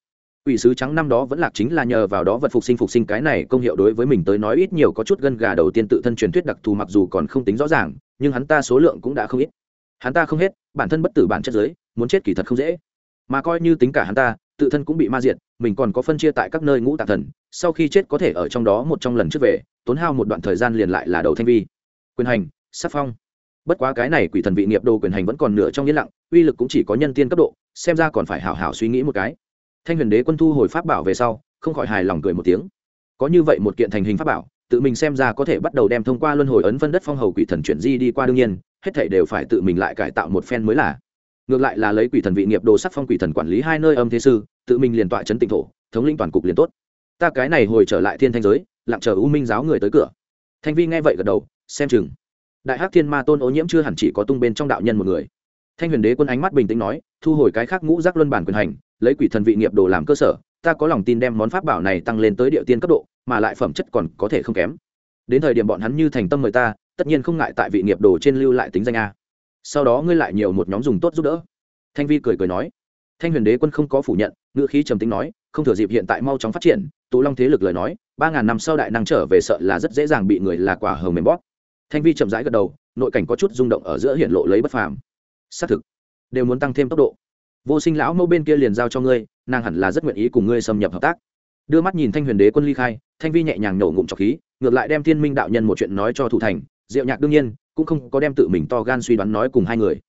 Quỷ sứ trắng năm đó vẫn lạc chính là nhờ vào đó vật phục sinh phục sinh cái này công hiệu đối với mình tới nói ít nhiều có chút gân gà đầu tiên tự thân truyền thuyết đặc thù mặc dù còn không tính rõ ràng, nhưng hắn ta số lượng cũng đã không ít. Hắn ta không hết, bản thân bất tử bản chất giới, muốn chết kỳ thật không dễ. Mà coi như tính cả hắn ta, tự thân cũng bị ma diệt, mình còn có phân chia tại các nơi ngũ tạc thần, sau khi chết có thể ở trong đó một trong lần trước về, tốn hao một đoạn thời gian liền lại là đầu thanh vi. Quyền hành, sắc phong bất quá cái này quỷ thần vị nghiệp đồ quyền hành vẫn còn nửa trong yên lặng, uy lực cũng chỉ có nhân tiên cấp độ, xem ra còn phải hảo hảo suy nghĩ một cái. Thanh huyền đế quân thu hồi pháp bảo về sau, không khỏi hài lòng cười một tiếng. Có như vậy một kiện thành hình pháp bảo, tự mình xem ra có thể bắt đầu đem thông qua luân hồi ấn phân đất phong hầu quỷ thần chuyển di đi qua đương nhiên, hết thảy đều phải tự mình lại cải tạo một phen mới là. Ngược lại là lấy quỷ thần vị nghiệp đồ sắc phong quỷ thần quản lý hai nơi âm thế sư, tự mình liền tọa chấn tỉnh thổ, thống lĩnh toàn cục liền tốt. Ta cái này hồi trở lại thiên thanh giới, lặng chờ u minh giáo người tới cửa. Thanh vi nghe vậy gật đầu, xem chừng đại hắc thiên ma tôn ô nhiễm chưa hẳn chỉ có tung bên trong đạo nhân một người. Thanh huyền đế quân ánh mắt bình tĩnh nói, thu hồi cái khác ngũ giác luân bản quyền hành, lấy quỷ thần vị nghiệp đồ làm cơ sở, ta có lòng tin đem món pháp bảo này tăng lên tới địa tiên cấp độ, mà lại phẩm chất còn có thể không kém. Đến thời điểm bọn hắn như thành tâm mời ta, tất nhiên không ngại tại vị nghiệp đồ trên lưu lại tính danh a. Sau đó ngươi lại nhiều một nhóm dùng tốt giúp đỡ. Thanh vi cười cười nói. Thanh huyền đế quân không có phủ nhận, ngữ khí trầm tính nói, không thừa dịp hiện tại mau chóng phát triển, tụ long thế lực lời nói, ba ngàn năm sau đại năng trở về sợ là rất dễ dàng bị người là quả hờ mềm bóp thanh vi chậm rãi gật đầu, nội cảnh có chút rung động ở giữa hiện lộ lấy bất phàm. Xác thực, đều muốn tăng thêm tốc độ. Vô sinh lão mẫu bên kia liền giao cho ngươi, nàng hẳn là rất nguyện ý cùng ngươi xâm nhập hợp tác. Đưa mắt nhìn thanh huyền đế quân ly khai, thanh vi nhẹ nhàng nổ ngụm trọc khí, ngược lại đem thiên minh đạo nhân một chuyện nói cho thủ thành, diệu nhạc đương nhiên, cũng không có đem tự mình to gan suy đoán nói cùng hai người.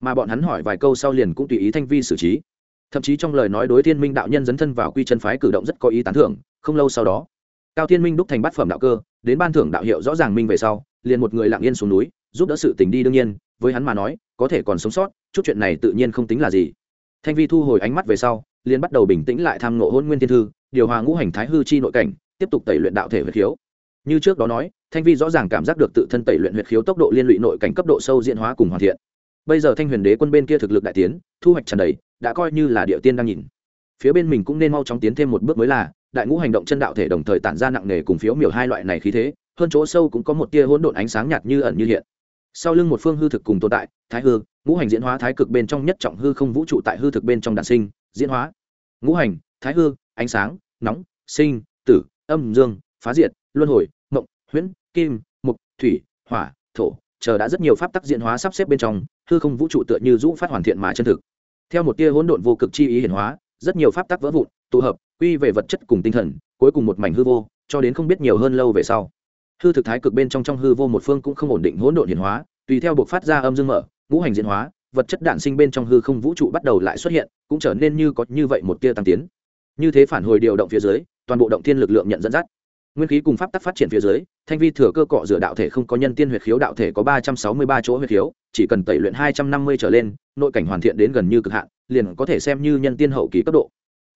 Mà bọn hắn hỏi vài câu sau liền cũng tùy ý thanh vi xử trí. Thậm chí trong lời nói đối thiên minh đạo nhân dấn thân vào quy chân phái cử động rất có ý tán thưởng, không lâu sau đó cao thiên minh đúc thành bát phẩm đạo cơ, đến ban thưởng đạo hiệu rõ ràng minh về sau, liền một người lặng yên xuống núi, giúp đỡ sự tình đi đương nhiên, với hắn mà nói, có thể còn sống sót, chút chuyện này tự nhiên không tính là gì. Thanh vi thu hồi ánh mắt về sau, liền bắt đầu bình tĩnh lại tham ngộ hôn nguyên thiên thư, điều hòa ngũ hành thái hư chi nội cảnh, tiếp tục tẩy luyện đạo thể huyệt khiếu. Như trước đó nói, thanh vi rõ ràng cảm giác được tự thân tẩy luyện huyệt khiếu tốc độ liên lụy nội cảnh cấp độ sâu diễn hóa cùng hoàn thiện. Bây giờ thanh huyền đế quân bên kia thực lực đại tiến, thu hoạch tràn đầy, đã coi như là địa tiên đang nhìn. Phía bên mình cũng nên mau chóng tiến thêm một bước mới là đại ngũ hành động chân đạo thể đồng thời tản ra nặng nề cùng phiếu miểu hai loại này khí thế, hơn chỗ sâu cũng có một tia hỗn độn ánh sáng nhạt như ẩn như hiện. Sau lưng một phương hư thực cùng tồn tại, thái hư, ngũ hành diễn hóa thái cực bên trong nhất trọng hư không vũ trụ tại hư thực bên trong đản sinh, diễn hóa. Ngũ hành, thái hư, ánh sáng, nóng, sinh, tử, âm, dương, phá diệt, luân hồi, mộng, huyễn, kim, mục, thủy, hỏa, thổ, chờ đã rất nhiều pháp tắc diễn hóa sắp xếp bên trong, hư không vũ trụ tựa như rũ phát hoàn thiện mà chân thực. Theo một tia hỗn độn vô cực chi ý hiển hóa, rất nhiều pháp tắc vỡ vụn, tụ hợp quy về vật chất cùng tinh thần, cuối cùng một mảnh hư vô, cho đến không biết nhiều hơn lâu về sau. Hư thực thái cực bên trong trong hư vô một phương cũng không ổn định hỗn độn hiển hóa, tùy theo buộc phát ra âm dương mở, ngũ hành diễn hóa, vật chất đạn sinh bên trong hư không vũ trụ bắt đầu lại xuất hiện, cũng trở nên như có như vậy một tia tăng tiến. Như thế phản hồi điều động phía dưới, toàn bộ động thiên lực lượng nhận dẫn dắt. Nguyên khí cùng pháp tắc phát triển phía dưới, thanh vi thừa cơ cọ rửa đạo thể không có nhân tiên huyệt khiếu đạo thể có ba trăm sáu mươi ba chỗ huyệt khiếu, chỉ cần tẩy luyện hai trăm năm mươi trở lên, nội cảnh hoàn thiện đến gần như cực hạn, liền có thể xem như nhân tiên hậu kỳ cấp độ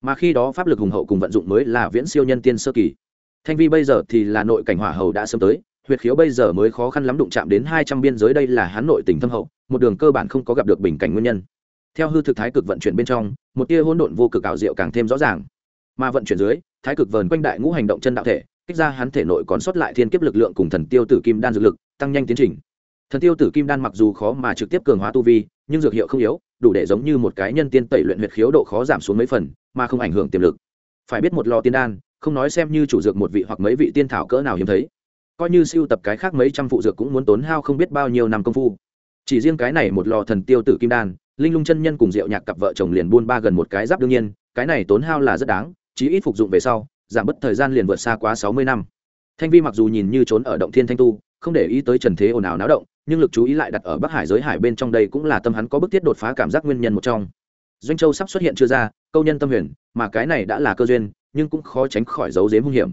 mà khi đó pháp lực hùng hậu cùng vận dụng mới là viễn siêu nhân tiên sơ kỳ. Thanh vi bây giờ thì là nội cảnh hỏa hầu đã sớm tới, huyệt khiếu bây giờ mới khó khăn lắm đụng chạm đến hai trăm biên giới đây là hắn nội tỉnh thâm hậu, một đường cơ bản không có gặp được bình cảnh nguyên nhân. Theo hư thực thái cực vận chuyển bên trong, một tia hỗn độn vô cực ảo diệu càng thêm rõ ràng. Mà vận chuyển dưới, thái cực vờn quanh đại ngũ hành động chân đạo thể, kích ra hắn thể nội còn sót lại thiên kiếp lực lượng cùng thần tiêu tử kim đan dược lực, tăng nhanh tiến trình. Thần tiêu tử kim đan mặc dù khó mà trực tiếp cường hóa tu vi, nhưng dược hiệu không yếu, đủ để giống như một cái nhân tiên tẩy luyện huyệt khiếu độ khó giảm xuống mấy phần mà không ảnh hưởng tiềm lực. Phải biết một lò tiên đan, không nói xem như chủ dược một vị hoặc mấy vị tiên thảo cỡ nào hiếm thấy. Coi như siêu tập cái khác mấy trăm phụ dược cũng muốn tốn hao không biết bao nhiêu năm công phu. Chỉ riêng cái này một lò thần tiêu tử kim đan, linh lung chân nhân cùng diệu nhạc cặp vợ chồng liền buôn ba gần một cái giáp đương nhiên, cái này tốn hao là rất đáng, chí ít phục dụng về sau, giảm bớt thời gian liền vượt xa quá sáu mươi năm. Thanh vi mặc dù nhìn như trốn ở động thiên thanh tu, không để ý tới trần thế ồn ào náo động, nhưng lực chú ý lại đặt ở bắc hải giới hải bên trong đây cũng là tâm hắn có bức thiết đột phá cảm giác nguyên nhân một trong. Doanh châu sắp xuất hiện chưa ra câu nhân tâm huyền, mà cái này đã là cơ duyên, nhưng cũng khó tránh khỏi giấu dếm hung hiểm.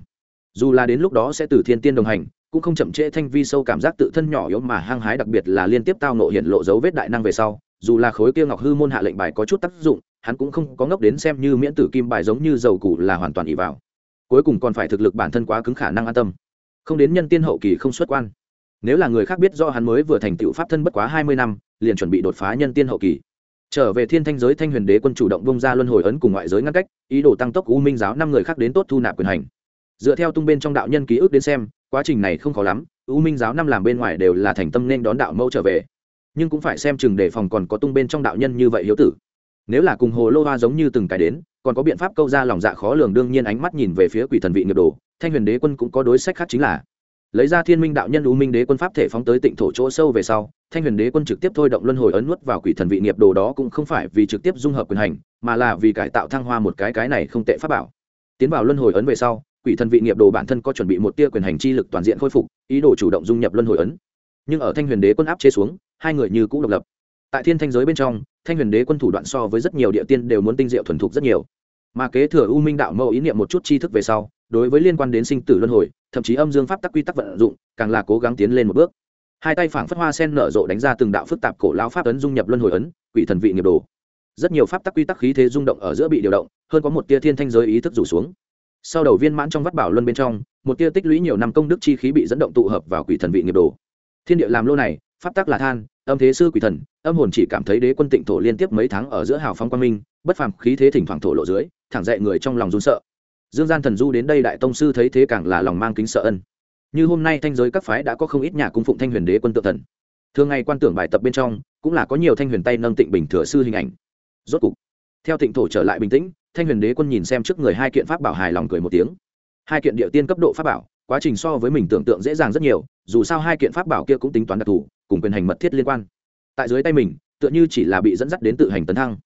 Dù là đến lúc đó sẽ từ thiên tiên đồng hành, cũng không chậm trễ thanh vi sâu cảm giác tự thân nhỏ yếu mà hăng hái, đặc biệt là liên tiếp tao nộ hiện lộ dấu vết đại năng về sau, dù là khối kia ngọc hư môn hạ lệnh bài có chút tác dụng, hắn cũng không có ngốc đến xem như miễn tử kim bài giống như dầu củ là hoàn toàn ỉ vào. Cuối cùng còn phải thực lực bản thân quá cứng khả năng an tâm. Không đến nhân tiên hậu kỳ không xuất quan. Nếu là người khác biết do hắn mới vừa thành tựu pháp thân bất quá hai mươi năm, liền chuẩn bị đột phá nhân tiên hậu kỳ trở về thiên thanh giới thanh huyền đế quân chủ động bông ra luân hồi ấn cùng ngoại giới ngăn cách, ý đồ tăng tốc u minh giáo năm người khác đến tốt thu nạp quyền hành. Dựa theo tung bên trong đạo nhân ký ức đến xem, quá trình này không khó lắm, u minh giáo năm làm bên ngoài đều là thành tâm nên đón đạo mẫu trở về. Nhưng cũng phải xem chừng đề phòng còn có tung bên trong đạo nhân như vậy hiếu tử. Nếu là cùng hồ lô hoa giống như từng cái đến, còn có biện pháp câu ra lòng dạ khó lường đương nhiên ánh mắt nhìn về phía quỷ thần vị nghiệp đồ, thanh huyền đế quân cũng có đối sách khác chính là lấy ra thiên minh đạo nhân u minh đế quân pháp thể phóng tới tịnh thổ chỗ sâu về sau, thanh huyền đế quân trực tiếp thôi động luân hồi ấn nuốt vào quỷ thần vị nghiệp đồ đó cũng không phải vì trực tiếp dung hợp quyền hành, mà là vì cải tạo thăng hoa một cái cái này không tệ pháp bảo. Tiến vào luân hồi ấn về sau, quỷ thần vị nghiệp đồ bản thân có chuẩn bị một tia quyền hành chi lực toàn diện khôi phục, ý đồ chủ động dung nhập luân hồi ấn. Nhưng ở thanh huyền đế quân áp chế xuống, hai người như cũ độc lập. Tại thiên thanh giới bên trong, thanh huyền đế quân thủ đoạn so với rất nhiều địa tiên đều muốn tinh diệu thuần thục rất nhiều. Mà kế thừa u minh đạo mẫu ý niệm một chút tri thức về sau đối với liên quan đến sinh tử luân hồi, thậm chí âm dương pháp tắc quy tắc vận dụng, càng là cố gắng tiến lên một bước. Hai tay phảng phất hoa sen nở rộ đánh ra từng đạo phức tạp cổ lao pháp ấn dung nhập luân hồi ấn, quỷ thần vị nghiệp đồ. Rất nhiều pháp tắc quy tắc khí thế rung động ở giữa bị điều động, hơn có một tia thiên thanh giới ý thức rủ xuống. Sau đầu viên mãn trong vắt bảo luân bên trong, một tia tích lũy nhiều năm công đức chi khí bị dẫn động tụ hợp vào quỷ thần vị nghiệp đồ. Thiên địa làm lô này, pháp tắc là than, âm thế sư quỷ thần, âm hồn chỉ cảm thấy đế quân tịnh thổ liên tiếp mấy tháng ở giữa hào phong quang minh, bất phàm khí thế thỉnh thoảng thổ lộ dưới, thẳng dậy người trong lòng run sợ dương gian thần du đến đây đại tông sư thấy thế càng là lòng mang kính sợ ân. Như hôm nay thanh giới các phái đã có không ít nhà cung phụng thanh huyền đế quân tự thần. Thường ngày quan tưởng bài tập bên trong, cũng là có nhiều thanh huyền tay nâng tịnh bình thừa sư hình ảnh. Rốt cục, theo tịnh thổ trở lại bình tĩnh, thanh huyền đế quân nhìn xem trước người hai kiện pháp bảo hài lòng cười một tiếng. Hai kiện địa tiên cấp độ pháp bảo, quá trình so với mình tưởng tượng dễ dàng rất nhiều, dù sao hai kiện pháp bảo kia cũng tính toán đặc thù, cùng quyền hành mật thiết liên quan. Tại dưới tay mình, tựa như chỉ là bị dẫn dắt đến tự hành tấn thăng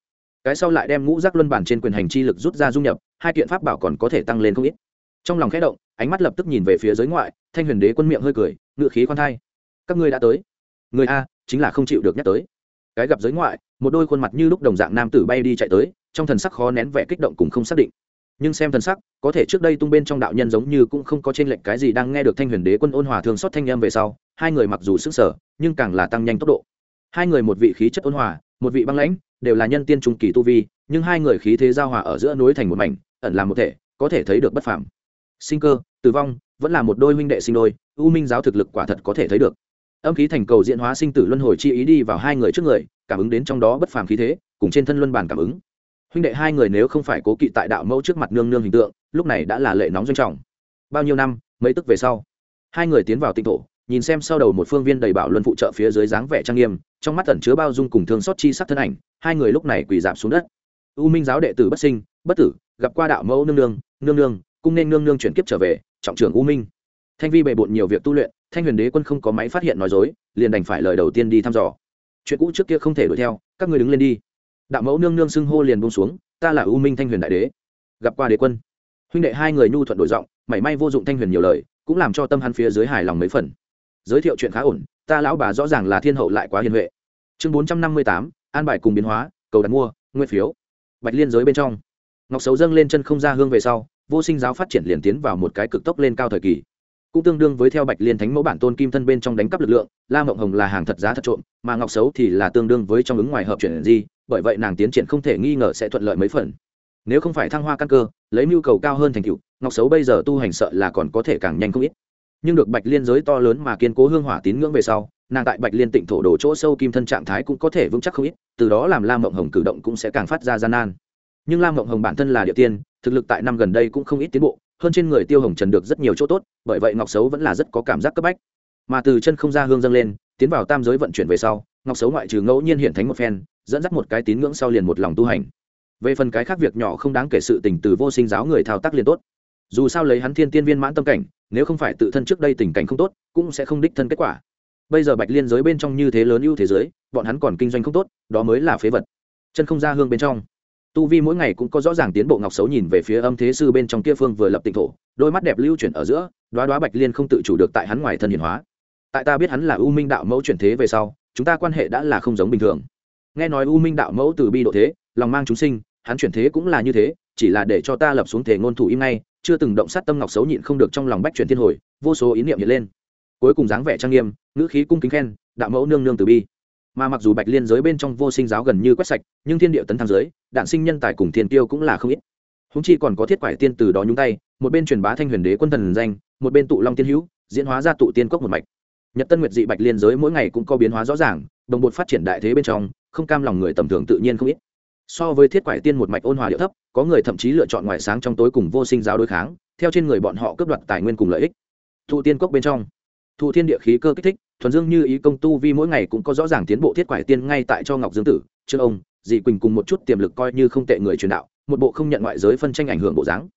cái sau lại đem ngũ giác luân bản trên quyền hành chi lực rút ra dung nhập, hai kiện pháp bảo còn có thể tăng lên không ít. Trong lòng khẽ động, ánh mắt lập tức nhìn về phía giới ngoại, thanh huyền đế quân miệng hơi cười, ngựa khí khoan thai. Các ngươi đã tới. Người a, chính là không chịu được nhắc tới. Cái gặp giới ngoại, một đôi khuôn mặt như lúc đồng dạng nam tử bay đi chạy tới, trong thần sắc khó nén vẻ kích động cùng không xác định. Nhưng xem thần sắc, có thể trước đây tung bên trong đạo nhân giống như cũng không có trên lệnh cái gì đang nghe được thanh huyền đế quân ôn hòa thường xót thanh â về sau, hai người mặc dù sức sở nhưng càng là tăng nhanh tốc độ. Hai người một vị khí chất ôn hòa, một vị băng lãnh đều là nhân tiên trung kỳ tu vi, nhưng hai người khí thế giao hòa ở giữa núi thành một mảnh, ẩn làm một thể, có thể thấy được bất phàm. Sinh cơ, tử vong, vẫn là một đôi huynh đệ sinh đôi, u minh giáo thực lực quả thật có thể thấy được. Âm khí thành cầu diễn hóa sinh tử luân hồi chi ý đi vào hai người trước người, cảm ứng đến trong đó bất phàm khí thế, cùng trên thân luân bản cảm ứng. Huynh đệ hai người nếu không phải cố kỵ tại đạo mẫu trước mặt nương nương hình tượng, lúc này đã là lệ nóng doanh trọng. Bao nhiêu năm, mấy tức về sau, hai người tiến vào tinh thổ nhìn xem sau đầu một phương viên đầy bảo luân phụ trợ phía dưới dáng vẻ trang nghiêm, trong mắt tẩn chứa bao dung cùng thương xót chi sắc thân ảnh, hai người lúc này quỳ dạp xuống đất. U minh giáo đệ tử bất sinh, bất tử, gặp qua đạo mẫu nương nương nương nương, cung nên nương nương chuyển kiếp trở về, trọng trưởng u minh. Thanh vi bề bộn nhiều việc tu luyện, thanh huyền đế quân không có máy phát hiện nói dối, liền đành phải lời đầu tiên đi thăm dò. Chuyện cũ trước kia không thể đuổi theo, các người đứng lên đi. Đạo mẫu nương nương xưng hô liền bông xuống, ta là u minh thanh huyền đại đế. Gặp qua đế quân. Huynh đệ hai người nhu thuận đổi giọng, mảy may vô dụng thanh huyền nhiều lời, cũng làm cho tâm hắn phía dưới hài lòng mấy phần giới thiệu chuyện khá ổn ta lão bà rõ ràng là thiên hậu lại quá hiền huệ. Chương bốn trăm năm mươi tám an bài cùng biến hóa cầu đặt mua nguyên phiếu. Bạch liên giới bên trong. Ngọc xấu dâng lên chân không ra hương về sau vô sinh giáo phát triển liền tiến vào một cái cực tốc lên cao thời kỳ. Cũng tương đương với theo bạch liên thánh mẫu bản tôn kim thân bên trong đánh cắp lực lượng la mộng hồng là hàng thật giá thật trộm mà ngọc xấu thì là tương đương với trong ứng ngoài hợp chuyển di, bởi vậy nàng tiến triển không thể nghi ngờ sẽ thuận lợi mấy phần. Nếu không phải thăng hoa căn cơ lấy nhu cầu cao hơn thành tựu ngọc xấu bây giờ tu hành sợ là còn có thể càng nhanh không ít nhưng được bạch liên giới to lớn mà kiên cố hương hỏa tín ngưỡng về sau, nàng tại bạch liên tịnh thổ đổ chỗ sâu kim thân trạng thái cũng có thể vững chắc không ít, từ đó làm lam mộng hồng cử động cũng sẽ càng phát ra gian nan. Nhưng lam mộng hồng bản thân là địa tiên, thực lực tại năm gần đây cũng không ít tiến bộ, hơn trên người tiêu hồng trần được rất nhiều chỗ tốt, bởi vậy ngọc xấu vẫn là rất có cảm giác cấp bách. Mà từ chân không ra hương dâng lên, tiến vào tam giới vận chuyển về sau, ngọc xấu ngoại trừ ngẫu nhiên hiện thánh một phen, dẫn dắt một cái tín ngưỡng sau liền một lòng tu hành. Về phần cái khác việc nhỏ không đáng kể sự tình từ vô sinh giáo người thao tác liền tốt. Dù sao lấy hắn thiên tiên viên mãn tâm cảnh nếu không phải tự thân trước đây tình cảnh không tốt, cũng sẽ không đích thân kết quả. Bây giờ bạch liên giới bên trong như thế lớn ưu thế giới, bọn hắn còn kinh doanh không tốt, đó mới là phế vật. Chân không ra hương bên trong. Tu vi mỗi ngày cũng có rõ ràng tiến bộ ngọc xấu nhìn về phía âm thế sư bên trong kia phương vừa lập tịnh thổ, đôi mắt đẹp lưu chuyển ở giữa đoá đoá bạch liên không tự chủ được tại hắn ngoài thân hiển hóa. Tại ta biết hắn là u minh đạo mẫu chuyển thế về sau, chúng ta quan hệ đã là không giống bình thường. Nghe nói u minh đạo mẫu từ bi độ thế, lòng mang chúng sinh, hắn chuyển thế cũng là như thế, chỉ là để cho ta lập xuống thể ngôn thủ im ngay chưa từng động sát tâm ngọc xấu nhịn không được trong lòng bách chuyển thiên hồi, vô số ý niệm hiện lên. Cuối cùng dáng vẻ trang nghiêm, ngữ khí cung kính khen, đạo mẫu nương nương từ bi. Mà mặc dù bạch liên giới bên trong vô sinh giáo gần như quét sạch, nhưng thiên địa tấn thăng giới đạn sinh nhân tài cùng thiên tiêu cũng là không ít. Húng chi còn có thiết quải tiên từ đó nhúng tay, một bên truyền bá thanh huyền đế quân thần danh, một bên tụ long tiên hữu, diễn hóa ra tụ tiên cốc một mạch. Nhật tân nguyệt dị bạch liên giới mỗi ngày cũng có biến hóa rõ ràng, đồng bột phát triển đại thế bên trong, không cam lòng người tầm thường tự nhiên không ít. So với thiết quải tiên một mạch ôn hòa điệu thấp có người thậm chí lựa chọn ngoài sáng trong tối cùng vô sinh giáo đối kháng, theo trên người bọn họ cướp đoạt tài nguyên cùng lợi ích. Thụ tiên cốc bên trong, thụ thiên địa khí cơ kích thích, thuần dương như ý công tu vi mỗi ngày cũng có rõ ràng tiến bộ thiết quải tiên ngay tại cho ngọc dương tử, trương ông, dị quỳnh cùng một chút tiềm lực coi như không tệ người truyền đạo, một bộ không nhận ngoại giới phân tranh ảnh hưởng bộ dáng.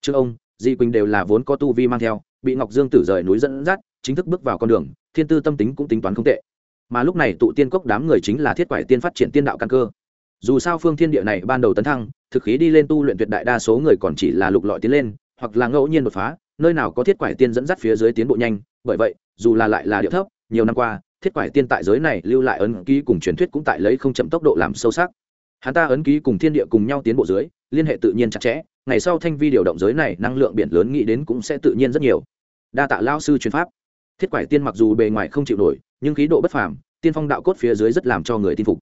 Trương ông, dị quỳnh đều là vốn có tu vi mang theo, bị ngọc dương tử rời núi dẫn dắt, chính thức bước vào con đường, thiên tư tâm tính cũng tính toán không tệ. Mà lúc này tụ tiên cốc đám người chính là thiết quải tiên phát triển tiên đạo căn cơ dù sao phương thiên địa này ban đầu tấn thăng, thực khí đi lên tu luyện tuyệt đại đa số người còn chỉ là lục lọi tiến lên, hoặc là ngẫu nhiên đột phá, nơi nào có thiết quải tiên dẫn dắt phía dưới tiến bộ nhanh, bởi vậy, dù là lại là điệu thấp, nhiều năm qua, thiết quải tiên tại giới này lưu lại ấn ký cùng truyền thuyết cũng tại lấy không chậm tốc độ làm sâu sắc. Hắn ta ấn ký cùng thiên địa cùng nhau tiến bộ dưới, liên hệ tự nhiên chặt chẽ, ngày sau thanh vi điều động giới này, năng lượng biển lớn nghĩ đến cũng sẽ tự nhiên rất nhiều. Đa tạ lao sư truyền pháp. Thiết quải tiên mặc dù bề ngoài không chịu nổi, nhưng khí độ bất phàm, tiên phong đạo cốt phía dưới rất làm cho người tin phục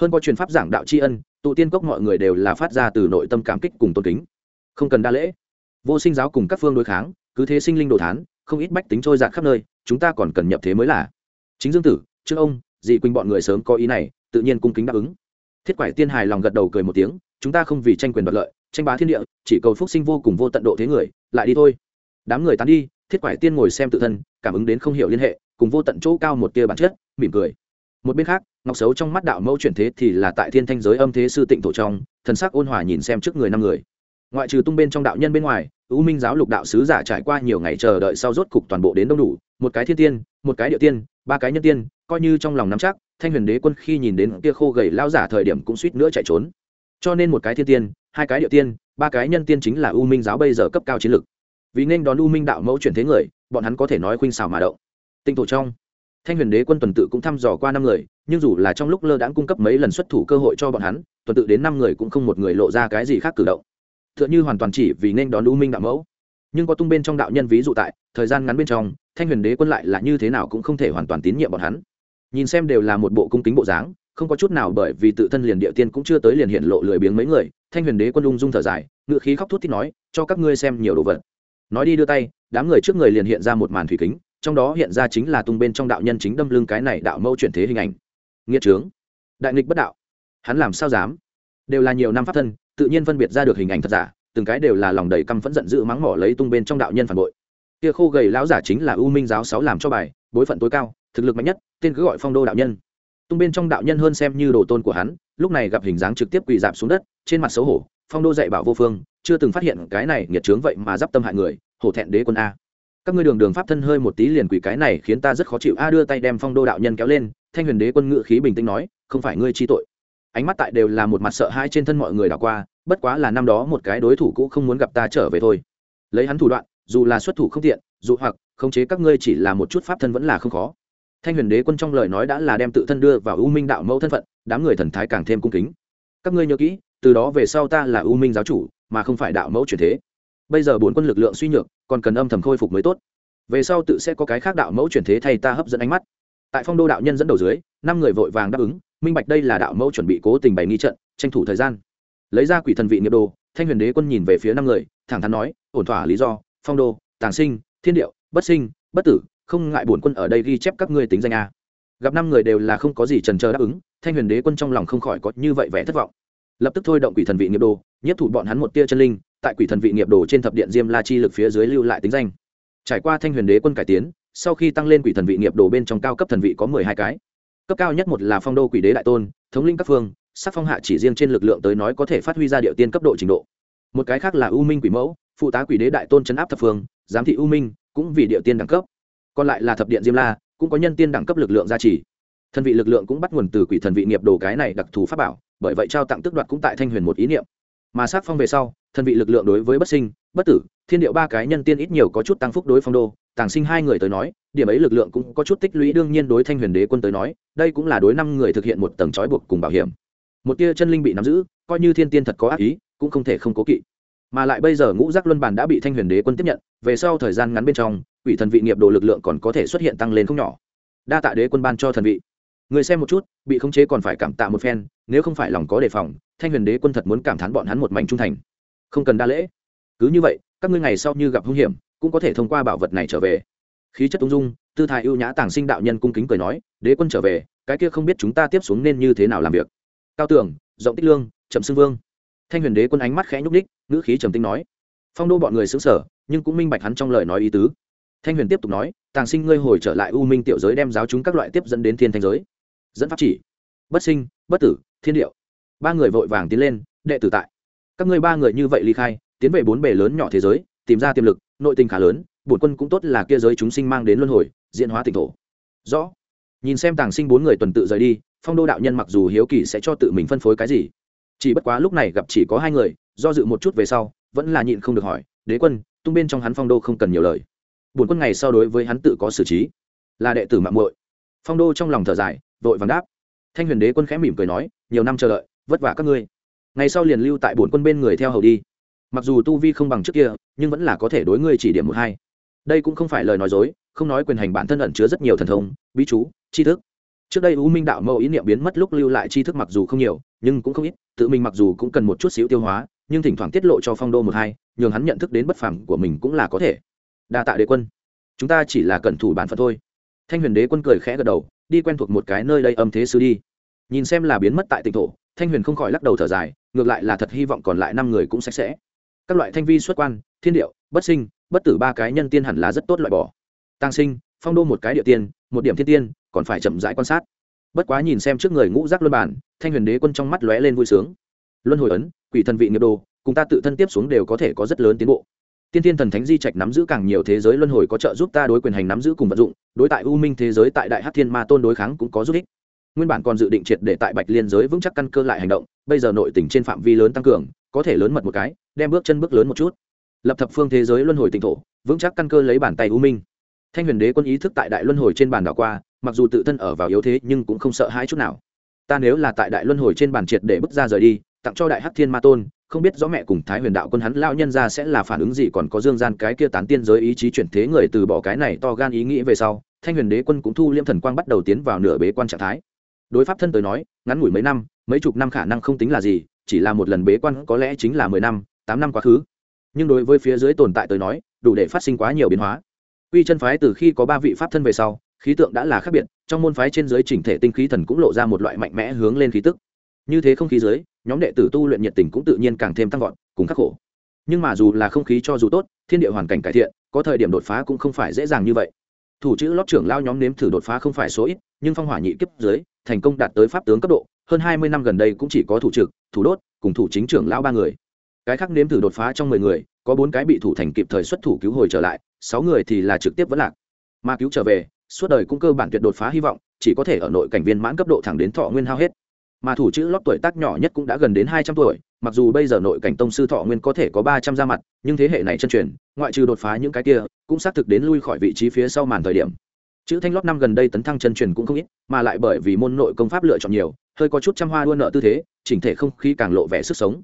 hơn có truyền pháp giảng đạo tri ân, tụ tiên cốc mọi người đều là phát ra từ nội tâm cảm kích cùng tôn kính. Không cần đa lễ. Vô sinh giáo cùng các phương đối kháng, cứ thế sinh linh đồ thán, không ít bách tính trôi giạt khắp nơi, chúng ta còn cần nhập thế mới là. Chính dương tử trước ông, dị quỳnh bọn người sớm có ý này, tự nhiên cung kính đáp ứng. Thiết quải tiên hài lòng gật đầu cười một tiếng, chúng ta không vì tranh quyền đoạt lợi, tranh bá thiên địa, chỉ cầu phúc sinh vô cùng vô tận độ thế người, lại đi thôi. Đám người tán đi, thiết quải tiên ngồi xem tự thân, cảm ứng đến không hiểu liên hệ, cùng vô tận chỗ cao một tia bản chất, mỉm cười một bên khác, ngọc xấu trong mắt đạo mẫu chuyển thế thì là tại thiên thanh giới âm thế sư tịnh thổ trong, thần sắc ôn hòa nhìn xem trước người năm người. Ngoại trừ tung bên trong đạo nhân bên ngoài ưu minh giáo lục đạo sứ giả trải qua nhiều ngày chờ đợi sau rốt cục toàn bộ đến đông đủ, một cái thiên tiên, một cái địa tiên, ba cái nhân tiên, coi như trong lòng nắm chắc, thanh huyền đế quân khi nhìn đến kia khô gầy lao giả thời điểm cũng suýt nữa chạy trốn. Cho nên một cái thiên tiên, hai cái địa tiên, ba cái nhân tiên chính là u minh giáo bây giờ cấp cao chiến lực vì nên đón u minh đạo mẫu chuyển thế người, bọn hắn có thể nói khuynh xào mà động. Tinh thổ trong thanh huyền đế quân tuần tự cũng thăm dò qua năm người, nhưng dù là trong lúc lơ đãng cung cấp mấy lần xuất thủ cơ hội cho bọn hắn, tuần tự đến năm người cũng không một người lộ ra cái gì khác cử động. T h ư ợ n h ư hoàn toàn chỉ vì nên đón u minh đạo mẫu. Nhưng có tung bên trong đạo nhân ví dụ tại, thời gian ngắn bên trong, thanh huyền đế quân lại là như thế nào cũng không thể hoàn toàn tín nhiệm bọn hắn. Nhìn xem đều là một bộ cung kính bộ dáng, không có chút nào bởi vì tự thân liền địa tiên cũng chưa tới liền hiện lộ lười biếng mấy người, thanh huyền đế quân ung dung thở dài, ngựa khí khóc thút thít nói, cho các ngươi xem nhiều đồ vật. Nói đi đưa tay, đám người trước người liền hiện ra một màn thủy kính trong đó hiện ra chính là tung bên trong đạo nhân chính đâm lưng cái này đạo mâu chuyển thế hình ảnh. Nghĩa trướng. Đại nghịch bất đạo. Hắn làm sao dám? Đều là nhiều năm pháp thân, tự nhiên phân biệt ra được hình ảnh thật giả, từng cái đều là lòng đầy căm phẫn giận dữ mắng mỏ lấy tung bên trong đạo nhân phản bội. Kia khô gầy lão giả chính là u minh giáo sáu làm cho bài, bối phận tối cao, thực lực mạnh nhất, tên cứ gọi phong đô đạo nhân. Tung bên trong đạo nhân hơn xem như đồ tôn của hắn, lúc này gặp hình dáng trực tiếp quỳ dạp xuống đất, trên mặt xấu hổ, phong đô dạy bảo vô phương, chưa từng phát hiện cái này nghiệt trướng vậy mà d i p tâm hại người, hổ thẹn đế quân a các ngươi đường đường pháp thân hơi một tí liền quỷ cái này khiến ta rất khó chịu. A, đưa tay đem phong đô đạo nhân kéo lên, thanh huyền đế quân ngự khí bình tĩnh nói, không phải ngươi chi tội. Ánh mắt tại đều là một mặt sợ hãi trên thân mọi người đảo qua, bất quá là năm đó một cái đối thủ cũ không muốn gặp ta trở về thôi. Lấy hắn thủ đoạn, dù là xuất thủ không tiện, dù hoặc khống chế các ngươi chỉ là một chút pháp thân vẫn là không khó. Thanh huyền đế quân trong lời nói đã là đem tự thân đưa vào u minh đạo mẫu thân phận, đám người thần thái càng thêm cung kính. Các ngươi nhớ kỹ, từ đó về sau ta là u minh giáo chủ, mà không phải đạo mẫu truyền thế bây giờ bốn quân lực lượng suy nhược, còn cần âm thầm khôi phục mới tốt. Về sau tự sẽ có cái khác đạo mẫu chuyển thế thay ta hấp dẫn ánh mắt. Tại phong đô đạo nhân dẫn đầu dưới, năm người vội vàng đáp ứng, minh bạch đây là đạo mẫu chuẩn bị cố tình bày nghi trận, tranh thủ thời gian. Lấy ra quỷ thần vị nghiệp đồ, thanh huyền đế quân nhìn về phía năm người, thẳng thắn nói, ổn thỏa lý do, phong đô, tàng sinh, thiên điệu, bất sinh, bất tử, không ngại bổn quân ở đây ghi chép các ngươi tính danh a. Gặp năm người đều là không có gì trần trờ đáp ứng, thanh huyền đế quân trong lòng không khỏi có như vậy vẻ thất vọng. Lập tức thôi động quỷ thần vị nghiệp đồ, nhất thủ bọn hắn một tia chân linh tại quỷ thần vị nghiệp đồ trên thập điện diêm la chi lực phía dưới lưu lại tính danh. Trải qua thanh huyền đế quân cải tiến, sau khi tăng lên quỷ thần vị nghiệp đồ bên trong cao cấp thần vị có mười hai cái. Cấp cao nhất một là phong đô quỷ đế đại tôn, thống linh các phương, sắc phong hạ chỉ riêng trên lực lượng tới nói có thể phát huy ra điệu tiên cấp độ trình độ. Một cái khác là u minh quỷ mẫu, phụ tá quỷ đế đại tôn chấn áp thập phương, giám thị u minh, cũng vì điệu tiên đẳng cấp. Còn lại là thập điện diêm la, cũng có nhân tiên đẳng cấp lực lượng gia trì. Thần vị lực lượng cũng bắt nguồn từ quỷ thần vị nghiệp đồ cái này đặc thù pháp bảo, bởi vậy trao tặng tước đoạt cũng tại thanh huyền một ý niệm mà sát phong về sau, thần vị lực lượng đối với bất sinh, bất tử, thiên điệu ba cái nhân tiên ít nhiều có chút tăng phúc đối phong đô. Tàng sinh hai người tới nói, điểm ấy lực lượng cũng có chút tích lũy, đương nhiên đối thanh huyền đế quân tới nói, đây cũng là đối năm người thực hiện một tầng trói buộc cùng bảo hiểm. Một tia chân linh bị nắm giữ, coi như thiên tiên thật có ác ý, cũng không thể không cố kỵ. Mà lại bây giờ ngũ giác luân bàn đã bị thanh huyền đế quân tiếp nhận, về sau thời gian ngắn bên trong, quỷ thần vị nghiệp đồ lực lượng còn có thể xuất hiện tăng lên không nhỏ. Đa tạ đế quân ban cho thần vị người xem một chút, bị khống chế còn phải cảm tạ một phen, nếu không phải lòng có đề phòng, thanh huyền đế quân thật muốn cảm thán bọn hắn một mảnh trung thành. Không cần đa lễ. Cứ như vậy, các ngươi ngày sau như gặp hung hiểm, cũng có thể thông qua bảo vật này trở về. Khí chất ung dung, tư thái ưu nhã tàng sinh đạo nhân cung kính cười nói, đế quân trở về, cái kia không biết chúng ta tiếp xuống nên như thế nào làm việc. Cao tưởng rộng tích lương chậm xưng vương. Thanh huyền đế quân ánh mắt khẽ nhúc ních ngữ khí trầm tinh nói, phong đô bọn người xứng sở nhưng cũng minh bạch hắn trong lời nói ý tứ. Thanh huyền tiếp tục nói, tàng sinh ngươi hồi trở lại u minh tiểu giới đem giáo chúng các loại tiếp dẫn đến thiên thanh giới dẫn pháp chỉ. Bất sinh, bất tử, thiên điệu. Ba người vội vàng tiến lên, đệ tử tại. Các ngươi ba người như vậy ly khai, tiến về bốn bề lớn nhỏ thế giới, tìm ra tiềm lực, nội tình khá lớn, bổn quân cũng tốt là kia giới chúng sinh mang đến luân hồi, diễn hóa tỉnh thổ. Rõ. Nhìn xem tàng sinh bốn người tuần tự rời đi, phong đô đạo nhân mặc dù hiếu kỳ sẽ cho tự mình phân phối cái gì, chỉ bất quá lúc này gặp chỉ có hai người, do dự một chút về sau, vẫn là nhịn không được hỏi, đế quân, tung bên trong hắn phong đô không cần nhiều lời. Bổn quân ngày sau đối với hắn tự có xử trí. Là đệ tử mạng muội. Phong đô trong lòng thở dài vội vàng đáp. Thanh huyền đế quân khẽ mỉm cười nói, nhiều năm chờ đợi, vất vả các ngươi. Ngày sau liền lưu tại bổn quân bên người theo hầu đi. Mặc dù tu vi không bằng trước kia, nhưng vẫn là có thể đối ngươi chỉ điểm một hai. Đây cũng không phải lời nói dối, không nói quyền hành bản thân ẩn chứa rất nhiều thần thông, bí chú, tri thức. Trước đây u minh đạo mẫu ý niệm biến mất lúc lưu lại tri thức mặc dù không nhiều, nhưng cũng không ít, tự mình mặc dù cũng cần một chút xíu tiêu hóa, nhưng thỉnh thoảng tiết lộ cho phong đô một hai, nhường hắn nhận thức đến bất phẳng của mình cũng là có thể. Đa tạ đế quân. Chúng ta chỉ là cẩn thủ bản phận thôi. Thanh huyền đế quân cười khẽ gật đầu đi quen thuộc một cái nơi đây âm thế sư đi. Nhìn xem là biến mất tại tỉnh thổ, thanh huyền không khỏi lắc đầu thở dài, ngược lại là thật hy vọng còn lại năm người cũng sạch sẽ. Các loại thanh vi xuất quan, thiên điệu, bất sinh, bất tử ba cái nhân tiên hẳn là rất tốt loại bỏ. Tăng sinh, phong đô một cái địa tiên, một điểm thiên tiên, còn phải chậm rãi quan sát. Bất quá nhìn xem trước người ngũ giác luân bản, thanh huyền đế quân trong mắt lóe lên vui sướng. Luân hồi ấn, quỷ thần vị nghiệp đồ, cùng ta tự thân tiếp xuống đều có thể có rất lớn tiến bộ tiên tiên thần thánh di trạch nắm giữ càng nhiều thế giới luân hồi có trợ giúp ta đối quyền hành nắm giữ cùng vận dụng, đối tại u minh thế giới tại đại hát thiên ma tôn đối kháng cũng có giúp ích. Nguyên bản còn dự định triệt để tại bạch liên giới vững chắc căn cơ lại hành động, bây giờ nội tỉnh trên phạm vi lớn tăng cường, có thể lớn mật một cái, đem bước chân bước lớn một chút. Lập thập phương thế giới luân hồi tỉnh thổ, vững chắc căn cơ lấy bàn tay u minh. Thanh huyền đế quân ý thức tại đại luân hồi trên bàn đảo qua, mặc dù tự thân ở vào yếu thế nhưng cũng không sợ hãi chút nào. Ta nếu là tại đại luân hồi trên bàn triệt để bước ra rời đi, tặng cho đại hắc thiên ma tôn không biết rõ mẹ cùng thái huyền đạo quân hắn lao nhân ra sẽ là phản ứng gì, còn có dương gian cái kia tán tiên giới ý chí chuyển thế người từ bỏ cái này to gan ý nghĩ về sau, thanh huyền đế quân cũng thu liêm thần quang bắt đầu tiến vào nửa bế quan trạng thái. Đối pháp thân tới nói, ngắn ngủi mấy năm, mấy chục năm khả năng không tính là gì, chỉ là một lần bế quan có lẽ chính là mười năm, tám năm quá khứ. Nhưng đối với phía dưới tồn tại tới nói, đủ để phát sinh quá nhiều biến hóa. Quy chân phái từ khi có ba vị pháp thân về sau, khí tượng đã là khác biệt, trong môn phái trên dưới chỉnh thể tinh khí thần cũng lộ ra một loại mạnh mẽ hướng lên khí tức. Như thế không khí dưới nhóm đệ tử tu luyện nhiệt tình cũng tự nhiên càng thêm tăng vọt, cùng khắc khổ. Nhưng mà dù là không khí cho dù tốt, thiên địa hoàn cảnh cải thiện, có thời điểm đột phá cũng không phải dễ dàng như vậy. Thủ chữ lót trưởng lao nhóm nếm thử đột phá không phải số ít, nhưng phong hỏa nhị kiếp dưới, thành công đạt tới pháp tướng cấp độ, hơn hai mươi năm gần đây cũng chỉ có thủ trực, thủ đốt, cùng thủ chính trưởng lao ba người. Cái khác nếm thử đột phá trong mười người, có bốn cái bị thủ thành kịp thời xuất thủ cứu hồi trở lại, sáu người thì là trực tiếp vẫn lạc. Mà cứu trở về, suốt đời cũng cơ bản tuyệt đột phá hy vọng, chỉ có thể ở nội cảnh viên mãn cấp độ thẳng đến thọ nguyên hao hết mà thủ chữ lót tuổi tác nhỏ nhất cũng đã gần đến hai trăm tuổi, mặc dù bây giờ nội cảnh tông sư thọ nguyên có thể có ba trăm ra mặt, nhưng thế hệ này chân truyền, ngoại trừ đột phá những cái kia, cũng xác thực đến lui khỏi vị trí phía sau màn thời điểm. Chữ thanh lót năm gần đây tấn thăng chân truyền cũng không ít, mà lại bởi vì môn nội công pháp lựa chọn nhiều, hơi có chút trăm hoa đua nợ tư thế, chỉnh thể không khí càng lộ vẻ sức sống.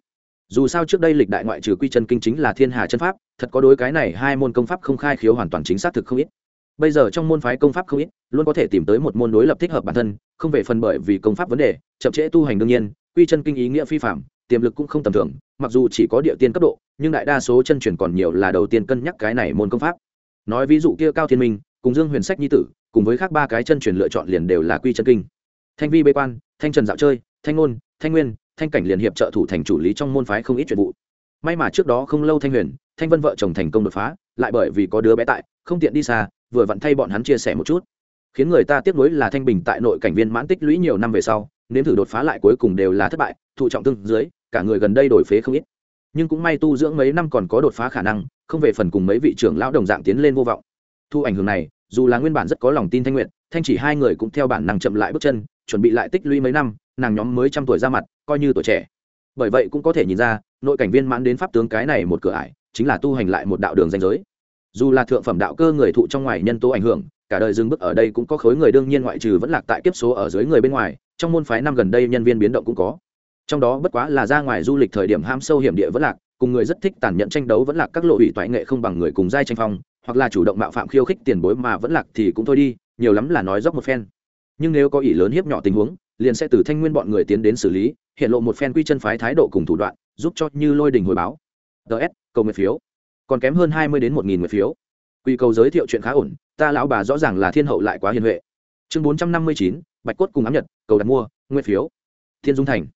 Dù sao trước đây lịch đại ngoại trừ quy chân kinh chính là thiên hà chân pháp, thật có đối cái này hai môn công pháp không khai khiếu hoàn toàn chính xác thực không ít. Bây giờ trong môn phái công pháp không ít, luôn có thể tìm tới một môn đối lập thích hợp bản thân, không về phần bởi vì công pháp vấn đề chậm trễ tu hành đương nhiên, quy chân kinh ý nghĩa phi phạm tiềm lực cũng không tầm thường, mặc dù chỉ có địa tiên cấp độ, nhưng đại đa số chân truyền còn nhiều là đầu tiên cân nhắc cái này môn công pháp. Nói ví dụ kia cao thiên minh, cùng dương huyền sách nhi tử, cùng với khác ba cái chân truyền lựa chọn liền đều là quy chân kinh. Thanh vi bê quan, thanh trần dạo chơi, thanh ngôn, thanh nguyên, thanh cảnh liền hiệp trợ thủ thành chủ lý trong môn phái không ít chuyện vụ. May mà trước đó không lâu thanh huyền, thanh vân vợ chồng thành công đột phá, lại bởi vì có đứa bé tại, không tiện đi xa, vừa vặn thay bọn hắn chia sẻ một chút. Khiến người ta tiếc nuối là thanh bình tại nội cảnh viên mãn tích lũy nhiều năm về sau nếm thử đột phá lại cuối cùng đều là thất bại, thụ trọng thương dưới, cả người gần đây đổi phế không ít. Nhưng cũng may tu dưỡng mấy năm còn có đột phá khả năng, không về phần cùng mấy vị trưởng lão đồng dạng tiến lên vô vọng. Thu ảnh hưởng này, dù là nguyên bản rất có lòng tin thanh nguyện thanh chỉ hai người cũng theo bản năng chậm lại bước chân, chuẩn bị lại tích lũy mấy năm, nàng nhóm mới trăm tuổi ra mặt, coi như tuổi trẻ. Bởi vậy cũng có thể nhìn ra, nội cảnh viên mãn đến pháp tướng cái này một cửa ải, chính là tu hành lại một đạo đường danh giới. Dù là thượng phẩm đạo cơ người thụ trong ngoài nhân tố ảnh hưởng cả đời dừng bước ở đây cũng có khối người đương nhiên ngoại trừ vẫn lạc tại kiếp số ở dưới người bên ngoài, trong môn phái năm gần đây nhân viên biến động cũng có. Trong đó bất quá là ra ngoài du lịch thời điểm ham sâu hiểm địa vẫn lạc, cùng người rất thích tàn nhẫn tranh đấu vẫn lạc các lộ ủy toại nghệ không bằng người cùng giai tranh phong, hoặc là chủ động mạo phạm khiêu khích tiền bối mà vẫn lạc thì cũng thôi đi, nhiều lắm là nói dốc một phen. Nhưng nếu có ỷ lớn hiếp nhỏ tình huống, liền sẽ từ thanh nguyên bọn người tiến đến xử lý, hiện lộ một phen quy chân phái thái độ cùng thủ đoạn, giúp cho như lôi đình hồi báo. Ts cầu nguyện phiếu. Còn kém hơn hai mươi đến một nghìn nguyện phiếu. Quy cầu giới thiệu chuyện khá ổn ta lão bà rõ ràng là thiên hậu lại quá hiền huệ. Chương bốn trăm năm mươi chín, bạch cốt cùng ám nhật, cầu đặt mua nguyên phiếu. Thiên dung thành.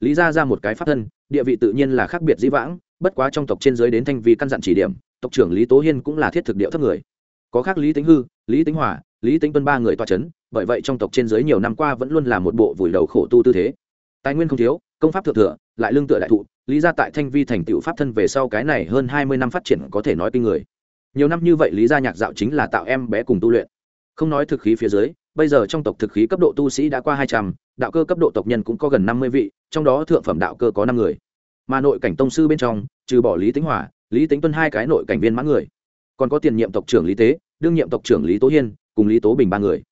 Lý ra ra một cái pháp thân, địa vị tự nhiên là khác biệt dĩ vãng, bất quá trong tộc trên giới đến thanh vi căn dặn chỉ điểm, tộc trưởng lý tố hiên cũng là thiết thực điệu thấp người. Có khác lý tính hư, lý tính hòa, lý tính tuân ba người toa c h ấ n bởi vậy trong tộc trên giới nhiều năm qua vẫn luôn là một bộ vùi đầu khổ tu tư thế. Tài nguyên không thiếu, công pháp thượng thừa, lại lương tựa đại thụ, lý ra tại thanh vi thành tựu pháp thân về sau cái này hơn hai mươi năm phát triển có thể nói kinh người nhiều năm như vậy lý gia nhạc dạo chính là tạo em bé cùng tu luyện. Không nói thực khí phía dưới, bây giờ trong tộc thực khí cấp độ tu sĩ đã qua hai trăm, đạo cơ cấp độ tộc nhân cũng có gần năm mươi vị, trong đó thượng phẩm đạo cơ có năm người. Mà nội cảnh tông sư bên trong, trừ bỏ lý tính hỏa, lý tính tuân hai cái nội cảnh viên mãn người. Còn có tiền nhiệm tộc trưởng lý tế, đương nhiệm tộc trưởng lý tố hiên, cùng lý tố bình ba người.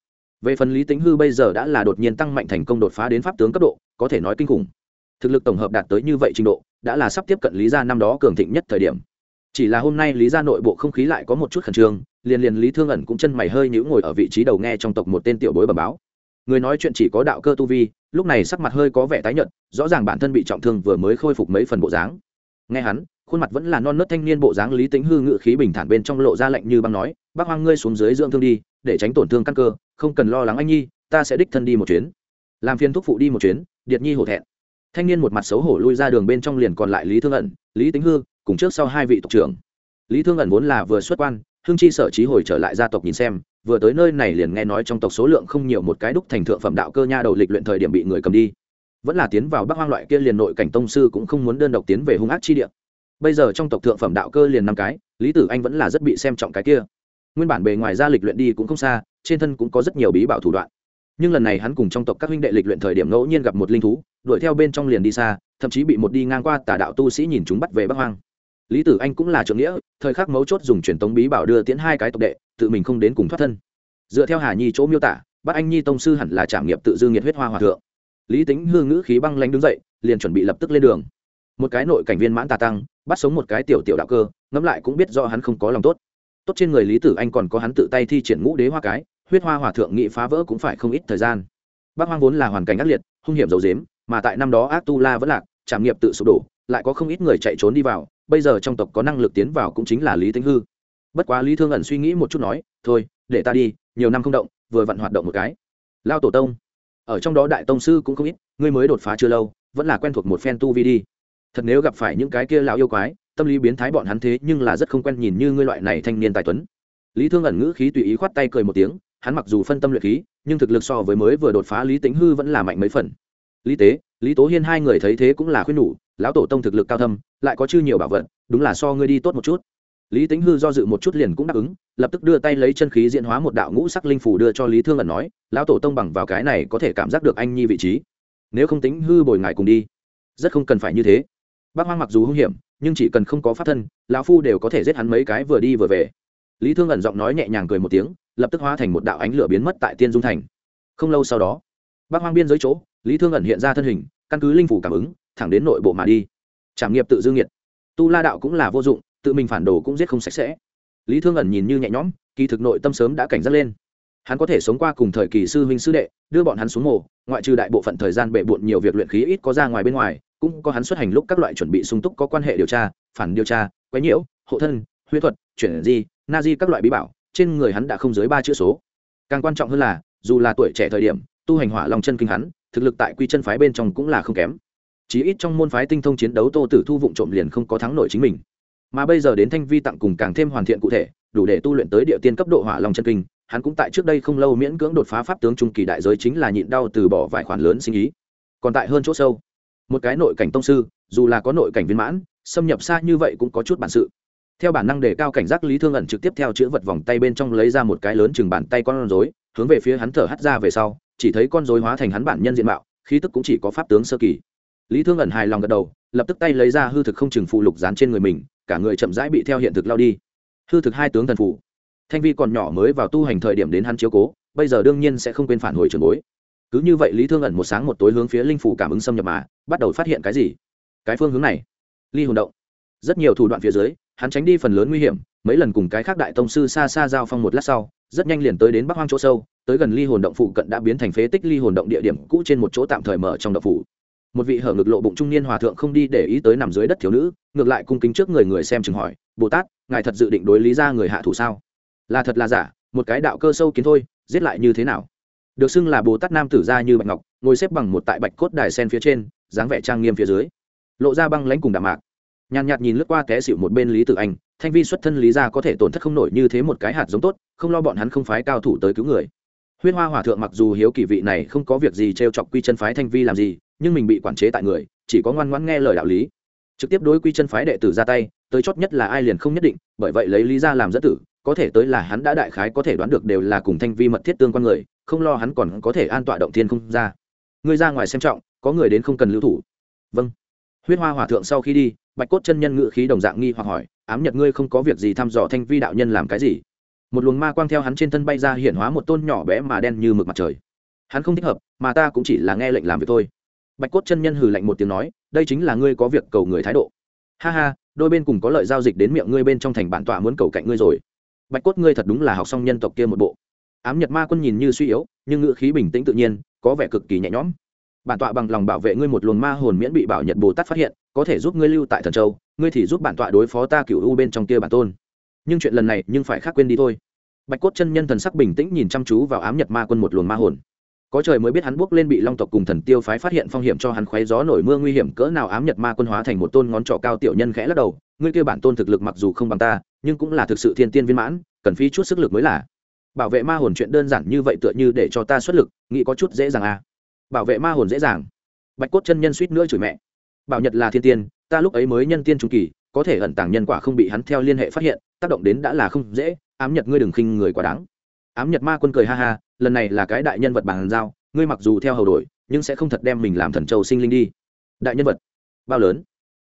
Về phần lý tính hư bây giờ đã là đột nhiên tăng mạnh thành công đột phá đến pháp tướng cấp độ, có thể nói kinh khủng. Thực lực tổng hợp đạt tới như vậy trình độ, đã là sắp tiếp cận lý gia năm đó cường thịnh nhất thời điểm chỉ là hôm nay lý gia nội bộ không khí lại có một chút khẩn trương, liền liền lý thương ẩn cũng chân mày hơi nhữ ngồi ở vị trí đầu nghe trong tộc một tên tiểu bối bẩm báo. Người nói chuyện chỉ có đạo cơ tu vi, lúc này sắc mặt hơi có vẻ tái nhợt, rõ ràng bản thân bị trọng thương vừa mới khôi phục mấy phần bộ dáng. Nghe hắn, khuôn mặt vẫn là non nớt thanh niên bộ dáng lý tính hư ngự khí bình thản bên trong lộ ra lạnh như băng nói, bác hoang ngươi xuống dưới dưỡng thương đi, để tránh tổn thương căn cơ, không cần lo lắng anh nhi, ta sẽ đích thân đi một chuyến. Làm phiên thúc phụ đi một chuyến, điệt nhi hổ thẹn. Thanh niên một mặt xấu hổ lui ra đường bên trong liền còn lại lý thương ẩn, lý tính hư cùng trước sau hai vị tộc trưởng. Lý thương ẩn vốn là vừa xuất quan hương chi sở trí hồi trở lại gia tộc nhìn xem, vừa tới nơi này liền nghe nói trong tộc số lượng không nhiều một cái đúc thành thượng phẩm đạo cơ nha đầu lịch luyện thời điểm bị người cầm đi. Vẫn là tiến vào bắc hoang loại kia liền nội cảnh tông sư cũng không muốn đơn độc tiến về hung ác chi địa. Bây giờ trong tộc thượng phẩm đạo cơ liền năm cái, lý tử anh vẫn là rất bị xem trọng cái kia. Nguyên bản bề ngoài ra lịch luyện đi cũng không xa, trên thân cũng có rất nhiều bí bảo thủ đoạn. Nhưng lần này hắn cùng trong tộc các huynh đệ lịch luyện thời điểm ngẫu nhiên gặp một linh thú, đuổi theo bên trong liền đi xa, thậm chí bị một đi ngang qua tà đạo tu sĩ nhìn chúng bắt về bắc hoang lý tử anh cũng là trưởng nghĩa, thời khắc mấu chốt dùng truyền tống bí bảo đưa tiễn hai cái tộc đệ, tự mình không đến cùng thoát thân. Dựa theo hà nhi chỗ miêu tả bác anh nhi tông sư hẳn là trảm nghiệp tự dư nghiệt huyết hoa hòa thượng. Lý tính hương ngữ khí băng lanh đứng dậy, liền chuẩn bị lập tức lên đường. Một cái nội cảnh viên mãn tà tăng, bắt sống một cái tiểu tiểu đạo cơ, ngẫm lại cũng biết do hắn không có lòng tốt. Tốt trên người lý tử anh còn có hắn tự tay thi triển ngũ đế hoa cái, huyết hoa hòa thượng nghị phá vỡ cũng phải không ít thời gian. Bác hoang vốn là hoàn cảnh ác liệt, hung hiểm dầu dếm mà tại năm đó ác tu la vẫn lạc, trảm nghiệp tự sụp đổ, lại có không ít người chạy trốn đi vào bây giờ trong tộc có năng lực tiến vào cũng chính là lý tính hư. Bất quá lý thương ẩn suy nghĩ một chút nói, thôi, để ta đi, nhiều năm không động, vừa vặn hoạt động một cái. Lao tổ tông. Ở trong đó đại tông sư cũng không ít, ngươi mới đột phá chưa lâu, vẫn là quen thuộc một phen tu vi đi. Thật nếu gặp phải những cái kia lão yêu quái, tâm lý biến thái bọn hắn thế nhưng là rất không quen nhìn như ngươi loại này thanh niên tài tuấn. Lý thương ẩn ngữ khí tùy ý khoát tay cười một tiếng, hắn mặc dù phân tâm luyện khí, nhưng thực lực so với mới vừa đột phá lý tính hư vẫn là mạnh mấy phần. Lý tế, lý tố hiên hai người thấy thế cũng là khuyên nhủ lão tổ tông thực lực cao thâm, lại có chư nhiều bảo vật, đúng là so ngươi đi tốt một chút. Lý tính hư do dự một chút liền cũng đáp ứng, lập tức đưa tay lấy chân khí diễn hóa một đạo ngũ sắc linh phủ đưa cho lý thương ẩn nói, lão tổ tông bằng vào cái này có thể cảm giác được anh nhi vị trí. Nếu không tính hư bồi ngại cùng đi. Rất không cần phải như thế. Bác hoang mặc dù hung hiểm, nhưng chỉ cần không có pháp thân, lão phu đều có thể giết hắn mấy cái vừa đi vừa về. Lý thương ẩn giọng nói nhẹ nhàng cười một tiếng, lập tức hóa thành một đạo ánh lửa biến mất tại tiên dung thành. Không lâu sau đó, bác hoang biên giới chỗ, lý thương ẩn hiện ra thân hình, căn cứ linh phủ cảm ứng thẳng đến nội bộ mà đi. Trảm nghiệp tự dương nghiệt, tu la đạo cũng là vô dụng tự mình phản đồ cũng giết không sạch sẽ. Lý thương ẩn nhìn như nhẹ nhõm kỳ thực nội tâm sớm đã cảnh giác lên. Hắn có thể sống qua cùng thời kỳ sư huynh sư đệ đưa bọn hắn xuống mồ ngoại trừ đại bộ phận thời gian bệ bộn nhiều việc luyện khí ít có ra ngoài bên ngoài cũng có hắn xuất hành lúc các loại chuẩn bị sung túc có quan hệ điều tra phản điều tra quấy nhiễu hộ thân huyết thuật chuyển di na di các loại bí bảo trên người hắn đã không dưới ba chữ số. Càng quan trọng hơn là dù là tuổi trẻ thời điểm tu hành hỏa long chân kinh hắn thực lực tại quy chân phái bên trong cũng là không kém chí ít trong môn phái tinh thông chiến đấu tô tử thu vụng trộm liền không có thắng nổi chính mình. Mà bây giờ đến thanh vi tặng cùng càng thêm hoàn thiện cụ thể, đủ để tu luyện tới địa tiên cấp độ hỏa long chân kinh, hắn cũng tại trước đây không lâu miễn cưỡng đột phá pháp tướng trung kỳ đại giới chính là nhịn đau từ bỏ vài khoản lớn sinh ý. Còn tại hơn chỗ sâu, một cái nội cảnh tông sư, dù là có nội cảnh viên mãn, xâm nhập xa như vậy cũng có chút bản sự. Theo bản năng đề cao cảnh giác lý thương ẩn trực tiếp theo chữ vật vòng tay bên trong lấy ra một cái lớn chừng bàn tay con rối, hướng về phía hắn thở hắt ra về sau, chỉ thấy con rối hóa thành hắn bản nhân diện mạo, khí tức cũng chỉ có pháp tướng sơ kỳ lý thương ẩn hài lòng gật đầu lập tức tay lấy ra hư thực không chừng phụ lục dán trên người mình cả người chậm rãi bị theo hiện thực lao đi. Hư thực hai tướng thần phụ, thanh vi còn nhỏ mới vào tu hành thời điểm đến hắn chiếu cố bây giờ đương nhiên sẽ không quên phản hồi trường bối. Cứ như vậy lý thương ẩn một sáng một tối hướng phía linh phủ cảm ứng xâm nhập mà bắt đầu phát hiện cái gì? Cái phương hướng này. Ly hồn động. Rất nhiều thủ đoạn phía dưới hắn tránh đi phần lớn nguy hiểm mấy lần cùng cái khác đại tông sư xa xa giao phong một lát sau rất nhanh liền tới đến bắc hoang chỗ sâu tới gần ly hồn động phụ cận đã biến thành phế tích ly hồn động địa điểm cũ trên một chỗ tạm thời mở trong động phủ một vị hở ngực lộ bụng trung niên hòa thượng không đi để ý tới nằm dưới đất thiếu nữ, ngược lại cung kính trước người người xem chừng hỏi, bồ tát, ngài thật dự định đối lý ra người hạ thủ sao? Là thật là giả, một cái đạo cơ sâu kiến thôi, giết lại như thế nào? Được xưng là bồ tát nam tử gia như bạch ngọc, ngồi xếp bằng một tại bạch cốt đài sen phía trên, dáng vẻ trang nghiêm phía dưới. Lộ ra băng lãnh cùng đạm mạc. Nhàn nhạt nhìn lướt qua té xịu một bên lý tử anh, thanh vi xuất thân lý ra có thể tổn thất không nổi như thế một cái hạt giống tốt, không lo bọn hắn không phái cao thủ tới cứu người. Huyên hoa hòa thượng mặc dù hiếu kỳ vị này không có việc gì t r e o chọc quy chân phái thanh vi làm gì nhưng mình bị quản chế tại người, chỉ có ngoan ngoãn nghe lời đạo lý. Trực tiếp đối quy chân phái đệ tử ra tay, tới chót nhất là ai liền không nhất định, bởi vậy lấy lý ra làm dẫn tử, có thể tới là hắn đã đại khái có thể đoán được đều là cùng thanh vi mật thiết tương quan người, không lo hắn còn có thể an tọa động thiên không ra. Ngươi ra ngoài xem trọng, có người đến không cần lưu thủ. Vâng. Huyết hoa hòa thượng sau khi đi, bạch cốt chân nhân ngự khí đồng dạng nghi hoặc hỏi, ám nhật ngươi không có việc gì thăm dò thanh vi đạo nhân làm cái gì? Một luồng ma quang theo hắn trên thân bay ra hiện hóa một tôn nhỏ bé mà đen như mực mặt trời. Hắn không thích hợp, mà ta cũng chỉ là nghe lệnh làm việc thôi bạch cốt chân nhân hừ lạnh một tiếng nói, đây chính là ngươi có việc cầu người thái độ. Ha ha, đôi bên cùng có lợi giao dịch đến miệng ngươi bên trong thành bản tọa muốn cầu cạnh ngươi rồi. Bạch cốt, ngươi thật đúng là học xong nhân tộc kia một bộ. Ám nhật ma quân nhìn như suy yếu, nhưng ngữ khí bình tĩnh tự nhiên, có vẻ cực kỳ nhẹ nhõm. Bản tọa bằng lòng bảo vệ ngươi một luồng ma hồn miễn bị bảo nhật bồ tát phát hiện, có thể giúp ngươi lưu tại thần châu, ngươi thì giúp bản tọa đối phó ta cựu u bên trong kia bản tôn. Nhưng chuyện lần này nhưng phải khác quên đi thôi. Bạch cốt chân nhân thần sắc bình tĩnh nhìn chăm chú vào ám nhật ma quân một luồng ma hồn có trời mới biết hắn bước lên bị long tộc cùng thần tiêu phái phát hiện phong hiểm cho hắn khoáy gió nổi mưa nguy hiểm cỡ nào ám nhật ma quân hóa thành một tôn ngón trỏ cao tiểu nhân khẽ lắc đầu, ngươi kia bản tôn thực lực mặc dù không bằng ta, nhưng cũng là thực sự thiên tiên viên mãn, cần phí chút sức lực mới là. Bảo vệ ma hồn chuyện đơn giản như vậy tựa như để cho ta xuất lực, nghĩ có chút dễ dàng à? Bảo vệ ma hồn dễ dàng. Bạch cốt chân nhân suýt nữa chửi mẹ. Bảo nhật là thiên tiên, ta lúc ấy mới nhân tiên trung kỳ, có thể ẩn tàng nhân quả không bị hắn theo liên hệ phát hiện, tác động đến đã là không dễ, ám nhật ngươi đừng khinh người quá đáng. Ám nhật ma quân cười ha ha lần này là cái đại nhân vật bàn giao, ngươi mặc dù theo hầu đổi, nhưng sẽ không thật đem mình làm thần châu sinh linh đi. Đại nhân vật, bao lớn?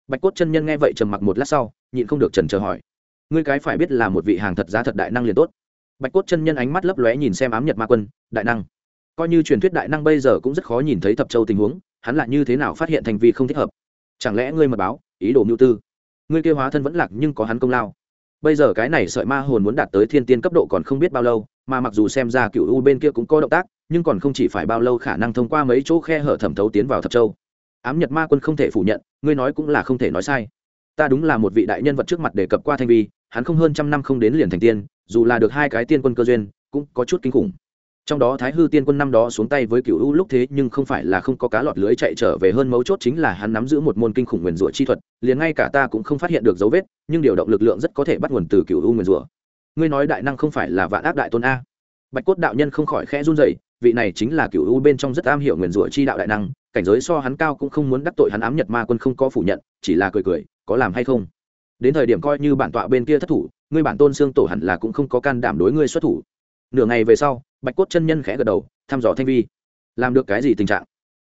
Bạch cốt chân nhân nghe vậy trầm mặc một lát sau, nhịn không được trần chờ hỏi. Ngươi cái phải biết là một vị hàng thật giá thật đại năng liền tốt. Bạch cốt chân nhân ánh mắt lấp lóe nhìn xem ám nhật ma quân, đại năng. Coi như truyền thuyết đại năng bây giờ cũng rất khó nhìn thấy thập châu tình huống, hắn lại như thế nào phát hiện thành vi không thích hợp? Chẳng lẽ ngươi mật báo, ý đồ mưu tư? Ngươi kêu hóa thân vẫn lạc nhưng có hắn công lao bây giờ cái này sợi ma hồn muốn đạt tới thiên tiên cấp độ còn không biết bao lâu, mà mặc dù xem ra cựu u bên kia cũng có động tác, nhưng còn không chỉ phải bao lâu khả năng thông qua mấy chỗ khe hở thẩm thấu tiến vào thập châu. Ám nhật ma quân không thể phủ nhận, ngươi nói cũng là không thể nói sai. Ta đúng là một vị đại nhân vật trước mặt để cập qua thanh vi, hắn không hơn trăm năm không đến liền thành tiên, dù là được hai cái tiên quân cơ duyên, cũng có chút kinh khủng trong đó thái hư tiên quân năm đó xuống tay với cựu u lúc thế nhưng không phải là không có cá lọt lưới chạy trở về hơn mấu chốt chính là hắn nắm giữ một môn kinh khủng nguyền rủa chi thuật, liền ngay cả ta cũng không phát hiện được dấu vết, nhưng điều động lực lượng rất có thể bắt nguồn từ cựu u nguyền rủa. Ngươi nói đại năng không phải là vạn ác đại tôn a. Bạch cốt đạo nhân không khỏi khẽ run dậy vị này chính là cựu u bên trong rất am hiểu nguyền rủa chi đạo đại năng, cảnh giới so hắn cao cũng không muốn đắc tội hắn ám nhật ma quân không có phủ nhận, chỉ là cười cười, có làm hay không? Đến thời điểm coi như bản tọa bên kia thất thủ, ngươi bản tôn xương tổ hẳn là cũng không có can đảm đối ngươi xuất thủ nửa ngày về sau, bạch cốt chân nhân khẽ gật đầu, thăm dò thanh vi. Làm được cái gì tình trạng?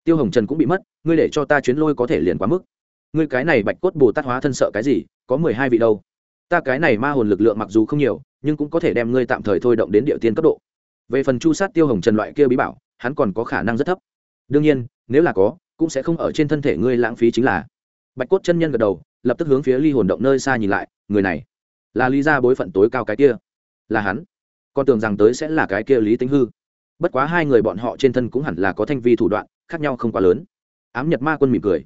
Tiêu hồng trần cũng bị mất, ngươi để cho ta chuyến lôi có thể liền quá mức. Ngươi cái này bạch cốt bồ tát hóa thân sợ cái gì, có mười hai vị đâu. Ta cái này ma hồn lực lượng mặc dù không nhiều, nhưng cũng có thể đem ngươi tạm thời thôi động đến địa tiên cấp độ. Về phần chu sát tiêu hồng trần loại kia bí bảo, hắn còn có khả năng rất thấp. Đương nhiên, nếu là có, cũng sẽ không ở trên thân thể ngươi lãng phí chính là. Bạch cốt chân nhân gật đầu, lập tức hướng phía ly hồn động nơi xa nhìn lại, người này là lý ra bối phận tối cao cái kia. Là hắn con tưởng rằng tới sẽ là cái kia lý tính hư. Bất quá hai người bọn họ trên thân cũng hẳn là có thanh vi thủ đoạn, khác nhau không quá lớn. Ám nhật ma quân mỉm cười.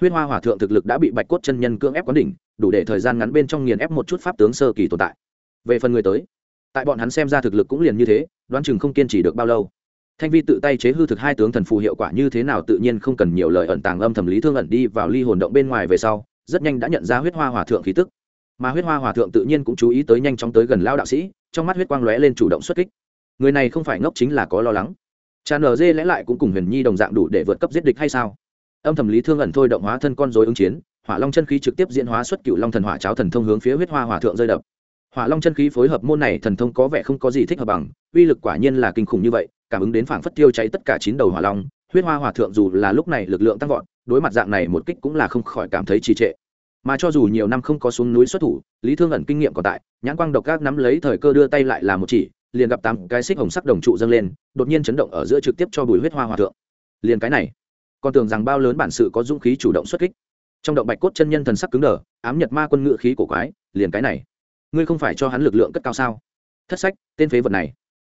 Huyết hoa hỏa thượng thực lực đã bị bạch cốt chân nhân cưỡng ép quán đỉnh, đủ để thời gian ngắn bên trong nghiền ép một chút pháp tướng sơ kỳ tồn tại. Về phần người tới, tại bọn hắn xem ra thực lực cũng liền như thế, đoán chừng không kiên trì được bao lâu. Thanh vi tự tay chế hư thực hai tướng thần phù hiệu quả như thế nào tự nhiên không cần nhiều lời ẩn tàng âm thầm lý thương ẩn đi vào ly hồn động bên ngoài về sau, rất nhanh đã nhận ra huyết hoa hòa thượng khí tức mà huyết hoa hòa thượng tự nhiên cũng chú ý tới nhanh chóng tới gần lao đạo sĩ, trong mắt huyết quang lóe lên chủ động xuất kích. Người này không phải ngốc chính là có lo lắng. Cha nở dê lẽ lại cũng cùng huyền nhi đồng dạng đủ để vượt cấp giết địch hay sao? Âm thầm lý thương ẩn thôi động hóa thân con dối ứng chiến, hỏa long chân khí trực tiếp diễn hóa xuất cựu long thần hỏa cháo thần thông hướng phía huyết hoa hòa thượng rơi đập. Hỏa long chân khí phối hợp môn này thần thông có vẻ không có gì thích hợp bằng, uy lực quả nhiên là kinh khủng như vậy, cảm ứng đến phảng phất tiêu cháy tất cả chín đầu hỏa long, huyết hoa hòa thượng dù là lúc này lực lượng tăng vọt, đối mặt dạng này một kích cũng là không khỏi cảm thấy trì trệ mà cho dù nhiều năm không có xuống núi xuất thủ, lý thương ẩn kinh nghiệm còn tại, nhãn quang độc các nắm lấy thời cơ đưa tay lại là một chỉ, liền gặp tám cái xích hồng sắc đồng trụ dâng lên, đột nhiên chấn động ở giữa trực tiếp cho bùi huyết hoa hòa thượng. Liền cái này, còn tưởng rằng bao lớn bản sự có dũng khí chủ động xuất kích. Trong động bạch cốt chân nhân thần sắc cứng đờ, ám nhật ma quân ngự khí cổ quái, liền cái này. Ngươi không phải cho hắn lực lượng cất cao sao? Thất sách, tên phế vật này.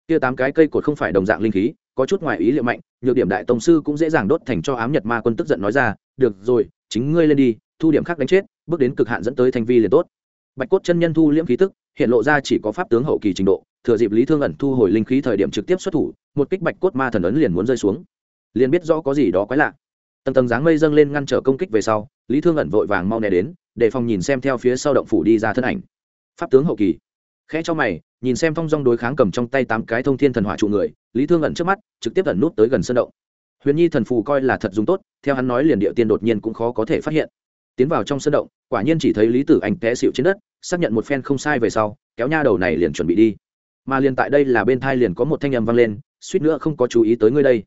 Kia tám cái cây cột không phải đồng dạng linh khí, có chút ngoài ý liệu mạnh, nhược điểm đại tổng sư cũng dễ dàng đốt thành cho ám nhật ma quân tức giận nói ra, được rồi, chính ngươi lên đi, thu điểm khác đánh chết bước đến cực hạn dẫn tới thành vi liền tốt. Bạch cốt chân nhân thu liễm khí tức, hiện lộ ra chỉ có pháp tướng hậu kỳ trình độ, thừa dịp lý thương ẩn thu hồi linh khí thời điểm trực tiếp xuất thủ, một kích bạch cốt ma thần ấn liền muốn rơi xuống. Liền biết rõ có gì đó quái lạ. Tầng tầng dáng mây dâng lên ngăn trở công kích về sau, lý thương ẩn vội vàng mau né đến, để phòng nhìn xem theo phía sau động phủ đi ra thân ảnh. Pháp tướng hậu kỳ. Khẽ cho mày, nhìn xem phong dong đối kháng cầm trong tay tám cái thông thiên thần hỏa trụ người, lý thương ẩn trước mắt, trực tiếp ẩn nút tới gần sân động. Huyền nhi thần phù coi là thật dùng tốt, theo hắn nói liền địa tiên đột nhiên cũng khó có thể phát hiện tiến vào trong sân động, quả nhiên chỉ thấy lý tử anh té xịu trên đất, xác nhận một phen không sai về sau, kéo nha đầu này liền chuẩn bị đi. Mà liền tại đây là bên thai liền có một thanh âm vang lên, suýt nữa không có chú ý tới ngươi đây.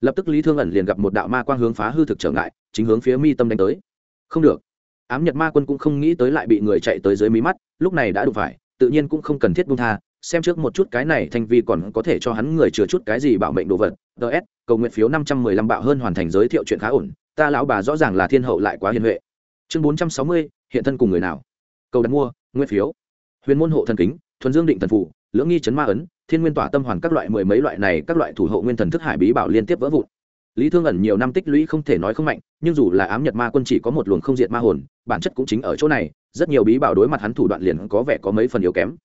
Lập tức lý thương ẩn liền gặp một đạo ma quang hướng phá hư thực trở ngại, chính hướng phía mi tâm đánh tới. Không được. Ám nhật ma quân cũng không nghĩ tới lại bị người chạy tới dưới mí mắt, lúc này đã đụng phải, tự nhiên cũng không cần thiết buông tha, xem trước một chút cái này thanh vi còn có thể cho hắn người chừa chút cái gì bảo mệnh đồ vật. Ts cầu nguyện phiếu năm trăm mười lăm bạo hơn hoàn thành giới thiệu chuyện khá ổn, ta lão bà rõ ràng là thiên hậu lại quá hiền huệ chương bốn trăm sáu mươi, hiện thân cùng người nào? Cầu đặt mua, nguyên phiếu. Huyền môn hộ thần kính, thuần dương định thần phụ lưỡng nghi chấn ma ấn, thiên nguyên tỏa tâm hoàn các loại mười mấy loại này, các loại thủ hộ nguyên thần thức hải bí bảo liên tiếp vỡ vụn. Lý thương ẩn nhiều năm tích lũy không thể nói không mạnh, nhưng dù là ám nhật ma quân chỉ có một luồng không diệt ma hồn, bản chất cũng chính ở chỗ này, rất nhiều bí bảo đối mặt hắn thủ đoạn liền có vẻ có mấy phần yếu kém.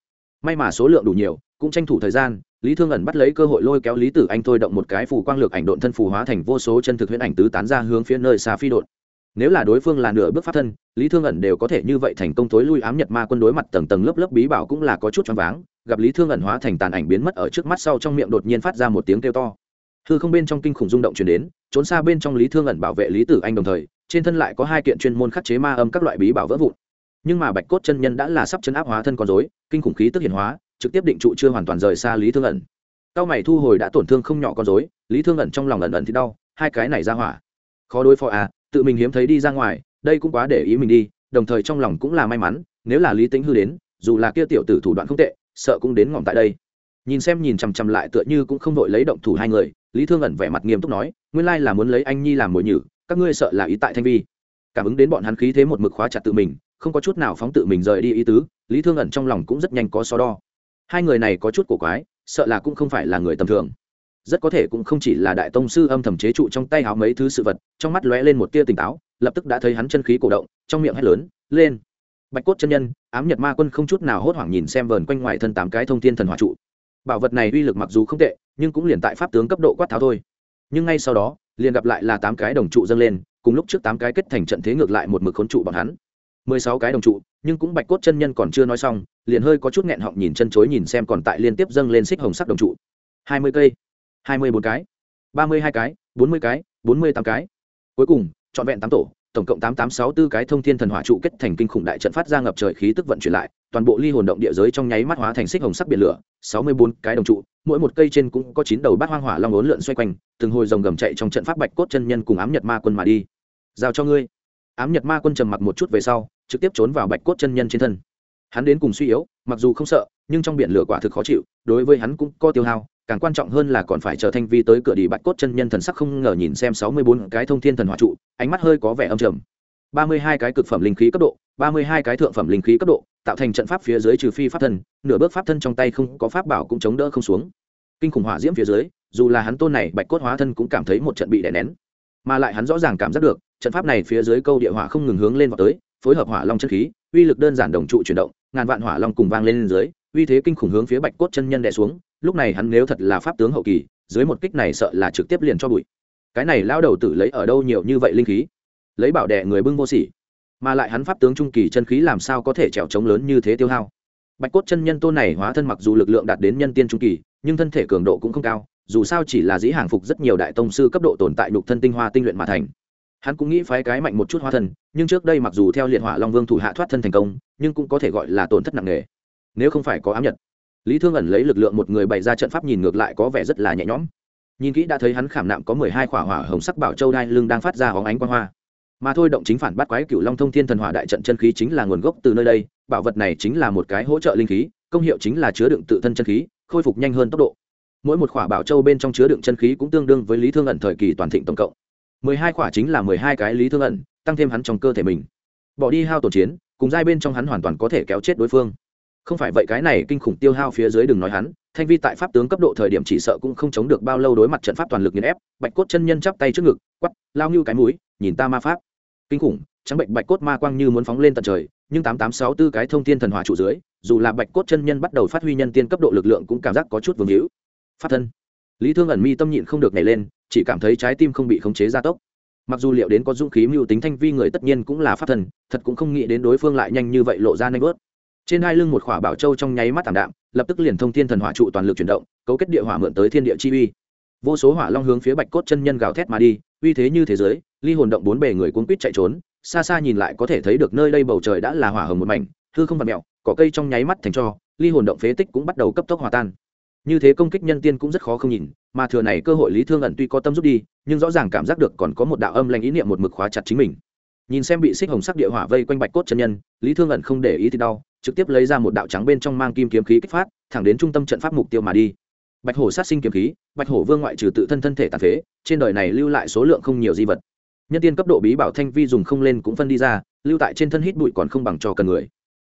May mà số lượng đủ nhiều, cũng tranh thủ thời gian, lý thương ẩn bắt lấy cơ hội lôi kéo lý tử anh thôi động một cái phù quang lược ảnh độn thân phù hóa thành vô số chân thực huyễn ảnh tứ tán ra hướng phía nơi xa phi đột nếu là đối phương là nửa bước pháp thân, lý thương ẩn đều có thể như vậy thành công tối lui ám nhật ma quân đối mặt tầng tầng lớp lớp bí bảo cũng là có chút choáng váng. Gặp lý thương ẩn hóa thành tàn ảnh biến mất ở trước mắt sau trong miệng đột nhiên phát ra một tiếng kêu to. Hư không bên trong kinh khủng rung động chuyển đến, trốn xa bên trong lý thương ẩn bảo vệ lý tử anh đồng thời, trên thân lại có hai kiện chuyên môn khắc chế ma âm các loại bí bảo vỡ vụn. Nhưng mà bạch cốt chân nhân đã là sắp chấn áp hóa thân con dối kinh khủng khí tức hiện hóa, trực tiếp định trụ chưa hoàn toàn rời xa lý thương ẩn. Cao mày thu hồi đã tổn thương không nhỏ con dối lý thương ẩn trong lòng ẩn ẩn thì đau, hai cái này ra hỏa. Khó đối phó à tự mình hiếm thấy đi ra ngoài, đây cũng quá để ý mình đi, đồng thời trong lòng cũng là may mắn, nếu là lý tính hư đến, dù là kia tiểu tử thủ đoạn không tệ, sợ cũng đến ngọn tại đây. Nhìn xem nhìn chằm chằm lại tựa như cũng không đội lấy động thủ hai người, lý thương ẩn vẻ mặt nghiêm túc nói, nguyên lai là muốn lấy anh nhi làm mồi nhử, các ngươi sợ là ý tại thanh vi. Cảm ứng đến bọn hắn khí thế một mực khóa chặt tự mình, không có chút nào phóng tự mình rời đi ý tứ, lý thương ẩn trong lòng cũng rất nhanh có so đo. Hai người này có chút cổ quái, sợ là cũng không phải là người tầm thường rất có thể cũng không chỉ là đại tông sư âm thầm chế trụ trong tay háo mấy thứ sự vật, trong mắt lóe lên một tia tỉnh táo, lập tức đã thấy hắn chân khí cổ động, trong miệng hét lớn, lên! Bạch cốt chân nhân, ám nhật ma quân không chút nào hốt hoảng nhìn xem vờn quanh ngoài thân tám cái thông thiên thần hỏa trụ. Bảo vật này uy lực mặc dù không tệ, nhưng cũng liền tại pháp tướng cấp độ quát tháo thôi. Nhưng ngay sau đó, liền gặp lại là tám cái đồng trụ dâng lên, cùng lúc trước tám cái kết thành trận thế ngược lại một mực khốn trụ bọn hắn. Mười sáu cái đồng trụ, nhưng cũng bạch cốt chân nhân còn chưa nói xong, liền hơi có chút nghẹn họng nhìn chân chối nhìn xem còn tại liên tiếp dâng lên xích hồng sắc đồng trụ. Hai mươi cây hai mươi bốn cái, ba mươi hai cái, bốn mươi cái, bốn mươi tám cái. Cuối cùng, trọn vẹn tám tổ, tổng cộng tám tám sáu tư cái thông thiên thần hỏa trụ kết thành kinh khủng đại trận phát ra ngập trời khí tức vận chuyển lại, toàn bộ ly hồn động địa giới trong nháy mắt hóa thành xích hồng sắc biển lửa, sáu mươi bốn cái đồng trụ, mỗi một cây trên cũng có chín đầu bát hoang hỏa long ốn lượn xoay quanh, từng hồi rồng gầm chạy trong trận pháp bạch cốt chân nhân cùng ám nhật ma quân mà đi. Giao cho ngươi. Ám nhật ma quân trầm mặc một chút về sau, trực tiếp trốn vào bạch cốt chân nhân trên thân. Hắn đến cùng suy yếu, mặc dù không sợ, nhưng trong biển lửa quả thực khó chịu, đối với hắn cũng có tiêu hao càng quan trọng hơn là còn phải chờ thanh vi tới cửa đi bạch cốt chân nhân thần sắc không ngờ nhìn xem sáu mươi bốn cái thông thiên thần hỏa trụ, ánh mắt hơi có vẻ âm trầm. ba mươi hai cái cực phẩm linh khí cấp độ, ba mươi hai cái thượng phẩm linh khí cấp độ, tạo thành trận pháp phía dưới trừ phi pháp thân, nửa bước pháp thân trong tay không có pháp bảo cũng chống đỡ không xuống. Kinh khủng hỏa diễm phía dưới, dù là hắn tôn này bạch cốt hóa thân cũng cảm thấy một trận bị đè nén. Mà lại hắn rõ ràng cảm giác được, trận pháp này phía dưới câu địa hỏa không ngừng hướng lên vào tới, phối hợp hỏa long chân khí, uy lực đơn giản đồng trụ chuyển động, ngàn vạn hỏa long cùng vang lên dưới, uy thế kinh khủng hướng phía bạch cốt chân nhân đè xuống lúc này hắn nếu thật là pháp tướng hậu kỳ, dưới một kích này sợ là trực tiếp liền cho bụi. Cái này lao đầu tử lấy ở đâu nhiều như vậy linh khí? Lấy bảo đệ người bưng vô sỉ. Mà lại hắn pháp tướng trung kỳ chân khí làm sao có thể trèo trống lớn như thế tiêu hao? Bạch cốt chân nhân tôn này hóa thân mặc dù lực lượng đạt đến nhân tiên trung kỳ, nhưng thân thể cường độ cũng không cao, dù sao chỉ là dĩ hàng phục rất nhiều đại tông sư cấp độ tồn tại nhục thân tinh hoa tinh luyện mà thành. Hắn cũng nghĩ phái cái mạnh một chút hóa thân, nhưng trước đây mặc dù theo liệt hỏa long vương thủ hạ thoát thân thành công, nhưng cũng có thể gọi là tổn thất nặng nề. Nếu không phải có ám nhật lý thương ẩn lấy lực lượng một người bày ra trận pháp nhìn ngược lại có vẻ rất là nhẹ nhõm. Nhìn kỹ đã thấy hắn khảm nạm có mười hai khỏa hỏa hồng sắc bảo châu đai lưng đang phát ra hóng ánh quang hoa. Mà thôi động chính phản bắt quái cựu long thông thiên thần hỏa đại trận chân khí chính là nguồn gốc từ nơi đây, bảo vật này chính là một cái hỗ trợ linh khí, công hiệu chính là chứa đựng tự thân chân khí, khôi phục nhanh hơn tốc độ. Mỗi một khỏa bảo châu bên trong chứa đựng chân khí cũng tương đương với lý thương ẩn thời kỳ toàn thịnh tổng cộng. Mười hai khỏa chính là mười hai cái lý thương ẩn, tăng thêm hắn trong cơ thể mình. Bỏ đi hao tổn chiến, cùng giai bên trong hắn hoàn toàn có thể kéo chết đối phương không phải vậy cái này kinh khủng tiêu hao phía dưới đừng nói hắn, thanh vi tại pháp tướng cấp độ thời điểm chỉ sợ cũng không chống được bao lâu đối mặt trận pháp toàn lực nghiền ép, bạch cốt chân nhân chắp tay trước ngực, quắp, lao như cái mũi, nhìn ta ma pháp. Kinh khủng, trắng bệnh bạch cốt ma quang như muốn phóng lên tận trời, nhưng tám tám sáu tư cái thông thiên thần hỏa trụ dưới, dù là bạch cốt chân nhân bắt đầu phát huy nhân tiên cấp độ lực lượng cũng cảm giác có chút vương hữu. Phát thân. Lý thương ẩn mi tâm nhịn không được nảy lên, chỉ cảm thấy trái tim không bị khống chế gia tốc. Mặc dù liệu đến có dũng khí mưu tính thanh vi người tất nhiên cũng là pháp thần thật cũng không nghĩ đến đối phương lại nhanh như vậy lộ ra nanh bớt trên hai lưng một khỏa bảo châu trong nháy mắt thảm đạm, lập tức liền thông thiên thần hỏa trụ toàn lực chuyển động, cấu kết địa hỏa mượn tới thiên địa chi uy. Vô số hỏa long hướng phía bạch cốt chân nhân gào thét mà đi, uy thế như thế giới, ly hồn động bốn bề người cuốn quýt chạy trốn, xa xa nhìn lại có thể thấy được nơi đây bầu trời đã là hỏa hồng một mảnh, hư không vặt mẹo cỏ cây trong nháy mắt thành cho, ly hồn động phế tích cũng bắt đầu cấp tốc hòa tan. Như thế công kích nhân tiên cũng rất khó không nhìn, mà thừa này cơ hội lý thương ẩn tuy có tâm rút đi, nhưng rõ ràng cảm giác được còn có một đạo âm lành ý niệm một mực khóa chặt chính mình. Nhìn xem bị xích hồng sắc địa hỏa vây quanh bạch cốt chân nhân, lý thương ẩn không để ý thì đau trực tiếp lấy ra một đạo trắng bên trong mang kim kiếm khí kích phát, thẳng đến trung tâm trận pháp mục tiêu mà đi. Bạch hổ sát sinh kiếm khí, bạch hổ vương ngoại trừ tự thân thân thể tàn phế, trên đời này lưu lại số lượng không nhiều di vật. Nhân tiên cấp độ bí bảo thanh vi dùng không lên cũng phân đi ra, lưu tại trên thân hít bụi còn không bằng cho cần người.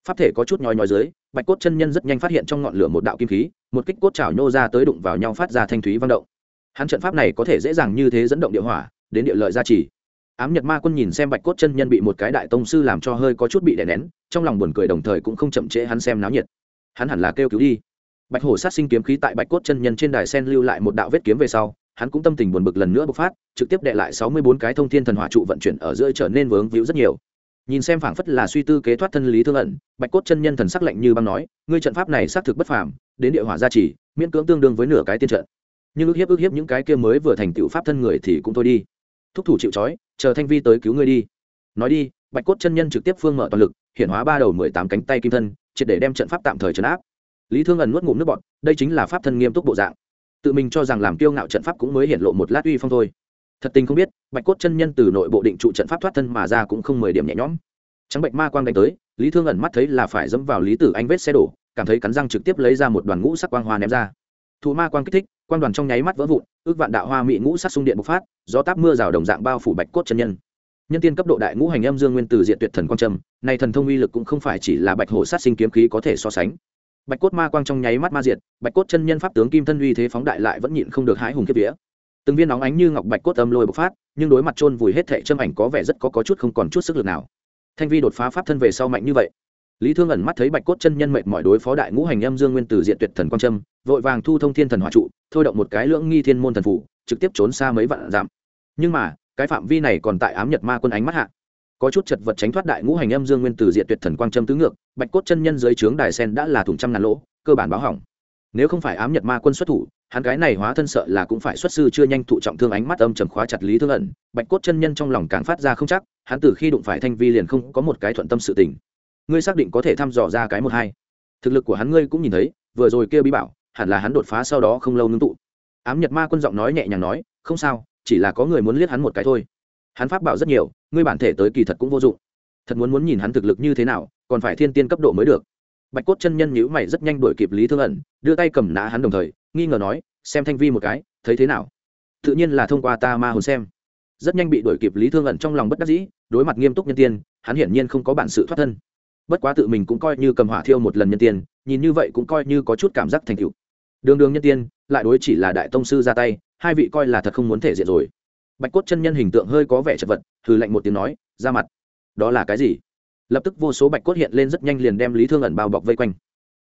Pháp thể có chút nhói nhói dưới, bạch cốt chân nhân rất nhanh phát hiện trong ngọn lửa một đạo kim khí, một kích cốt chảo nhô ra tới đụng vào nhau phát ra thanh thúy vang động. Hắn trận pháp này có thể dễ dàng như thế dẫn động địa hỏa, đến địa lợi gia trì ám nhật ma quân nhìn xem bạch cốt chân nhân bị một cái đại tông sư làm cho hơi có chút bị đè nén, trong lòng buồn cười đồng thời cũng không chậm trễ hắn xem náo nhiệt. Hắn hẳn là kêu cứu đi. Bạch hổ sát sinh kiếm khí tại bạch cốt chân nhân trên đài sen lưu lại một đạo vết kiếm về sau, hắn cũng tâm tình buồn bực lần nữa bộc phát, trực tiếp đệ lại sáu mươi bốn cái thông thiên thần hỏa trụ vận chuyển ở giữa trở nên vướng víu rất nhiều. Nhìn xem phảng phất là suy tư kế thoát thân lý thương ẩn, bạch cốt chân nhân thần sắc lạnh như băng nói, ngươi trận pháp này xác thực bất phàm, đến địa hỏa gia trì, miễn cưỡng tương đương với nửa cái tiên trận. Nhưng ước hiếp ước hiếp những cái kia mới vừa thành tựu pháp thân người thì cũng thôi đi. Thúc thủ chịu trói chờ thanh vi tới cứu ngươi đi. Nói đi, bạch cốt chân nhân trực tiếp phương mở toàn lực hiện hóa ba đầu mười tám cánh tay kim thân, triệt để đem trận pháp tạm thời trấn áp. Lý thương ẩn nuốt ngụm nước bọt, đây chính là pháp thân nghiêm túc bộ dạng. Tự mình cho rằng làm kiêu ngạo trận pháp cũng mới hiện lộ một lát uy phong thôi. Thật tình không biết, bạch cốt chân nhân từ nội bộ định trụ trận pháp thoát thân mà ra cũng không mười điểm nhẹ nhõm. Trắng bệnh ma quang đánh tới, lý thương ẩn mắt thấy là phải dẫm vào lý tử anh vết xe đổ, cảm thấy cắn răng trực tiếp lấy ra một đoàn ngũ sắc quang hoa ném ra thụ ma quang kích thích quan đoàn trong nháy mắt vỡ vụn, ước vạn đạo hoa mỹ ngũ sát sung điện bộc phát, gió táp mưa rào đồng dạng bao phủ bạch cốt chân nhân. Nhân tiên cấp độ đại ngũ hành âm dương nguyên từ diện tuyệt thần quang trầm này thần thông uy lực cũng không phải chỉ là bạch hổ sát sinh kiếm khí có thể so sánh. Bạch cốt ma quang trong nháy mắt ma diệt, bạch cốt chân nhân pháp tướng kim thân uy thế phóng đại lại vẫn nhịn không được hái hùng kiếp vía. Từng viên nóng ánh như ngọc bạch cốt âm lôi bộc phát, nhưng đối mặt chôn vùi hết thệ châm ảnh có vẻ rất có có chút không còn chút sức lực nào. Thanh vi đột phá pháp thân về sau mạnh như vậy lý thương ẩn mắt thấy bạch cốt chân nhân mệnh mọi đối phó đại ngũ hành âm dương nguyên Tử diện tuyệt thần quang trâm vội vàng thu thông thiên thần hỏa trụ, thôi động một cái lưỡng nghi thiên môn thần phủ, trực tiếp trốn xa mấy vạn dặm. Nhưng mà, cái phạm vi này còn tại ám nhật ma quân ánh mắt hạ. Có chút chật vật tránh thoát đại ngũ hành âm dương nguyên Tử diện tuyệt thần quang trâm tứ ngược, bạch cốt chân nhân dưới trướng đài sen đã là thủng trăm ngàn lỗ, cơ bản báo hỏng. Nếu không phải ám nhật ma quân xuất thủ, hắn cái này hóa thân sợ là cũng phải xuất sư chưa nhanh thụ trọng thương ánh mắt âm trầm khóa chặt lý thương ẩn, bạch cốt chân nhân trong lòng càng phát ra không chắc, hắn từ khi đụng phải thanh vi liền không có một cái thuận tâm sự tình ngươi xác định có thể thăm dò ra cái một hai. Thực lực của hắn ngươi cũng nhìn thấy, vừa rồi kia bí bảo, hẳn là hắn đột phá sau đó không lâu ngưng tụ. Ám nhật ma quân giọng nói nhẹ nhàng nói, không sao, chỉ là có người muốn liếc hắn một cái thôi. Hắn pháp bảo rất nhiều, ngươi bản thể tới kỳ thật cũng vô dụng. Thật muốn muốn nhìn hắn thực lực như thế nào, còn phải thiên tiên cấp độ mới được. Bạch cốt chân nhân nhữ mày rất nhanh đuổi kịp lý thương ẩn, đưa tay cầm nã hắn đồng thời, nghi ngờ nói, xem thanh vi một cái, thấy thế nào? Tự nhiên là thông qua ta ma hồn xem. Rất nhanh bị đuổi kịp lý thương ẩn trong lòng bất đắc dĩ, đối mặt nghiêm túc nhân tiên, hắn hiển nhiên không có bản sự thoát thân bất quá tự mình cũng coi như cầm hỏa thiêu một lần nhân tiên, nhìn như vậy cũng coi như có chút cảm giác thành tựu. Đường đường nhân tiên, lại đối chỉ là đại tông sư ra tay, hai vị coi là thật không muốn thể diện rồi. Bạch cốt chân nhân hình tượng hơi có vẻ chật vật thử lạnh một tiếng nói, ra mặt. Đó là cái gì? Lập tức vô số bạch cốt hiện lên rất nhanh liền đem lý thương ẩn bao bọc vây quanh.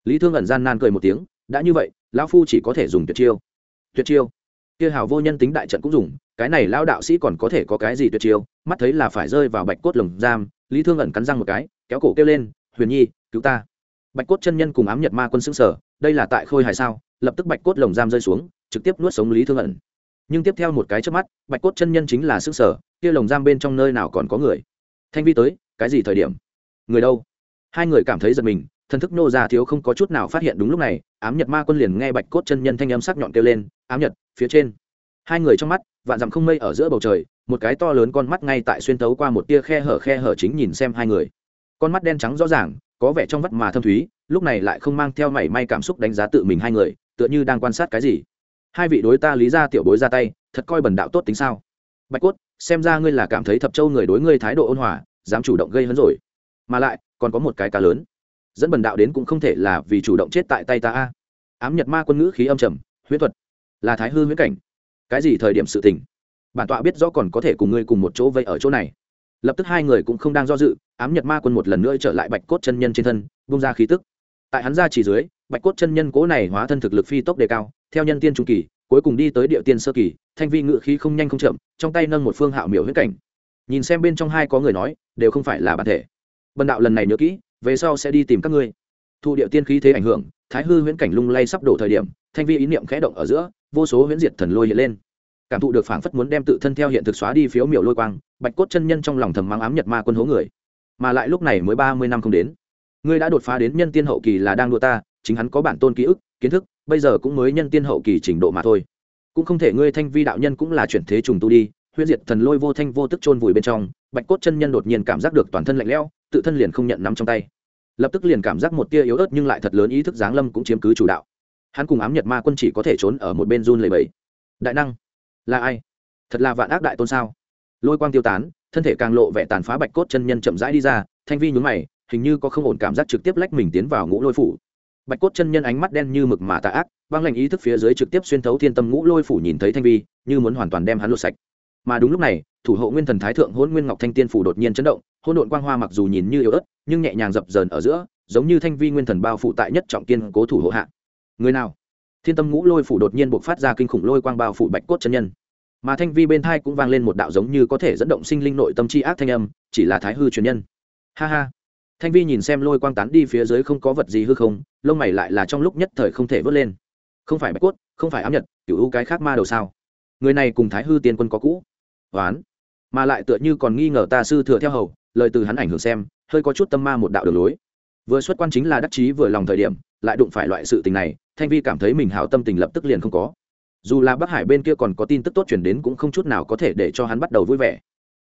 Lý thương ẩn gian nan cười một tiếng, đã như vậy, lão phu chỉ có thể dùng tuyệt chiêu. Tuyệt chiêu? Kia hào vô nhân tính đại trận cũng dùng, cái này lao đạo sĩ còn có thể có cái gì tuyệt chiêu? Mắt thấy là phải rơi vào bạch cốt lồng giam lý thương ẩn cắn răng một cái, kéo cổ kêu lên, huyền nhi, cứu ta. Bạch cốt chân nhân cùng ám nhật ma quân xứng sở đây là tại khôi hài sao? Lập tức bạch cốt lồng giam rơi xuống, trực tiếp nuốt sống lý thương ẩn. Nhưng tiếp theo một cái trước mắt, bạch cốt chân nhân chính là xứng sở kia lồng giam bên trong nơi nào còn có người? Thanh vi tới, cái gì thời điểm? Người đâu? Hai người cảm thấy giật mình, thần thức nô ra thiếu không có chút nào phát hiện đúng lúc này, ám nhật ma quân liền nghe bạch cốt chân nhân thanh âm sắc nhọn kêu lên, ám nhật, phía trên hai người trong mắt, vạn dặm không mây ở giữa bầu trời, một cái to lớn con mắt ngay tại xuyên tấu qua một tia khe hở khe hở chính nhìn xem hai người. Con mắt đen trắng rõ ràng, có vẻ trong vắt mà thâm thúy, lúc này lại không mang theo mảy may cảm xúc đánh giá tự mình hai người, tựa như đang quan sát cái gì. Hai vị đối ta lý ra tiểu bối ra tay, thật coi bần đạo tốt tính sao? Bạch cốt, xem ra ngươi là cảm thấy thập châu người đối ngươi thái độ ôn hòa, dám chủ động gây hấn rồi. Mà lại, còn có một cái cá lớn. Dẫn bần đạo đến cũng không thể là vì chủ động chết tại tay ta a. Ám nhật ma quân ngữ khí âm trầm, huyễn thuật. Là thái hư huyễn cảnh cái gì thời điểm sự tình? Bản tọa biết rõ còn có thể cùng ngươi cùng một chỗ vây ở chỗ này. Lập tức hai người cũng không đang do dự, ám nhật ma quân một lần nữa trở lại bạch cốt chân nhân trên thân bung ra khí tức. Tại hắn ra chỉ dưới, bạch cốt chân nhân cố này hóa thân thực lực phi tốc đề cao, theo nhân tiên trung kỳ, cuối cùng đi tới địa tiên sơ kỳ, thanh vi ngự khí không nhanh không chậm, trong tay nâng một phương hạo miểu huyết cảnh. Nhìn xem bên trong hai có người nói, đều không phải là bản thể. Bần đạo lần này nhớ kỹ, về sau sẽ đi tìm các ngươi. Thụ địa tiên khí thế ảnh hưởng thái hư huyễn cảnh lung lay sắp đổ thời điểm, thanh vi ý niệm khẽ động ở giữa, vô số huyễn diệt thần lôi hiện lên. Cảm thụ được phảng phất muốn đem tự thân theo hiện thực xóa đi phiếu miểu lôi quang, bạch cốt chân nhân trong lòng thầm mang ám nhật ma quân hố người. Mà lại lúc này mới ba mươi năm không đến. Ngươi đã đột phá đến nhân tiên hậu kỳ là đang đua ta, chính hắn có bản tôn ký ức, kiến thức, bây giờ cũng mới nhân tiên hậu kỳ trình độ mà thôi. Cũng không thể ngươi thanh vi đạo nhân cũng là chuyển thế trùng tu đi, huyễn diệt thần lôi vô thanh vô tức chôn vùi bên trong, bạch cốt chân nhân đột nhiên cảm giác được toàn thân lạnh lẽo, tự thân liền không nhận nắm trong tay lập tức liền cảm giác một tia yếu ớt nhưng lại thật lớn ý thức giáng lâm cũng chiếm cứ chủ đạo. Hắn cùng ám nhật ma quân chỉ có thể trốn ở một bên run lầy bẫy đại năng, là ai? Thật là vạn ác đại tôn sao? Lôi quang tiêu tán, thân thể càng lộ vẻ tàn phá bạch cốt chân nhân chậm rãi đi ra, thanh vi nhún mày, hình như có không ổn cảm giác trực tiếp lách mình tiến vào ngũ lôi phủ. Bạch cốt chân nhân ánh mắt đen như mực mà tà ác băng lạnh ý thức phía dưới trực tiếp xuyên thấu thiên tâm ngũ lôi phủ nhìn thấy thanh vi, như muốn hoàn toàn đem hắn lột sạch mà đúng lúc này, thủ hộ nguyên thần thái thượng hôn nguyên ngọc thanh tiên phủ đột nhiên chấn động hôn độn quang hoa mặc dù nhìn như yếu ớt, nhưng nhẹ nhàng dập dờn ở giữa, giống như thanh vi nguyên thần bao phủ tại nhất trọng kiên cố thủ hộ hạ. Người nào? Thiên tâm ngũ lôi phủ đột nhiên buộc phát ra kinh khủng lôi quang bao phủ bạch cốt chân nhân. Mà thanh vi bên thai cũng vang lên một đạo giống như có thể dẫn động sinh linh nội tâm chi ác thanh âm, chỉ là thái hư truyền nhân. Ha ha. Thanh vi nhìn xem lôi quang tán đi phía dưới không có vật gì hư không, lông mày lại là trong lúc nhất thời không thể vớt lên. Không phải bạch cốt, không phải ám nhật cựu u cái khác ma đầu sao? Người này cùng thái hư tiên quân có cũ hoán mà lại tựa như còn nghi ngờ ta sư thừa theo hầu, lời từ hắn ảnh hưởng xem, hơi có chút tâm ma một đạo đường lối. Vừa xuất quan chính là đắc chí vừa lòng thời điểm, lại đụng phải loại sự tình này, thanh vi cảm thấy mình hào tâm tình lập tức liền không có. Dù là bắc hải bên kia còn có tin tức tốt chuyển đến cũng không chút nào có thể để cho hắn bắt đầu vui vẻ.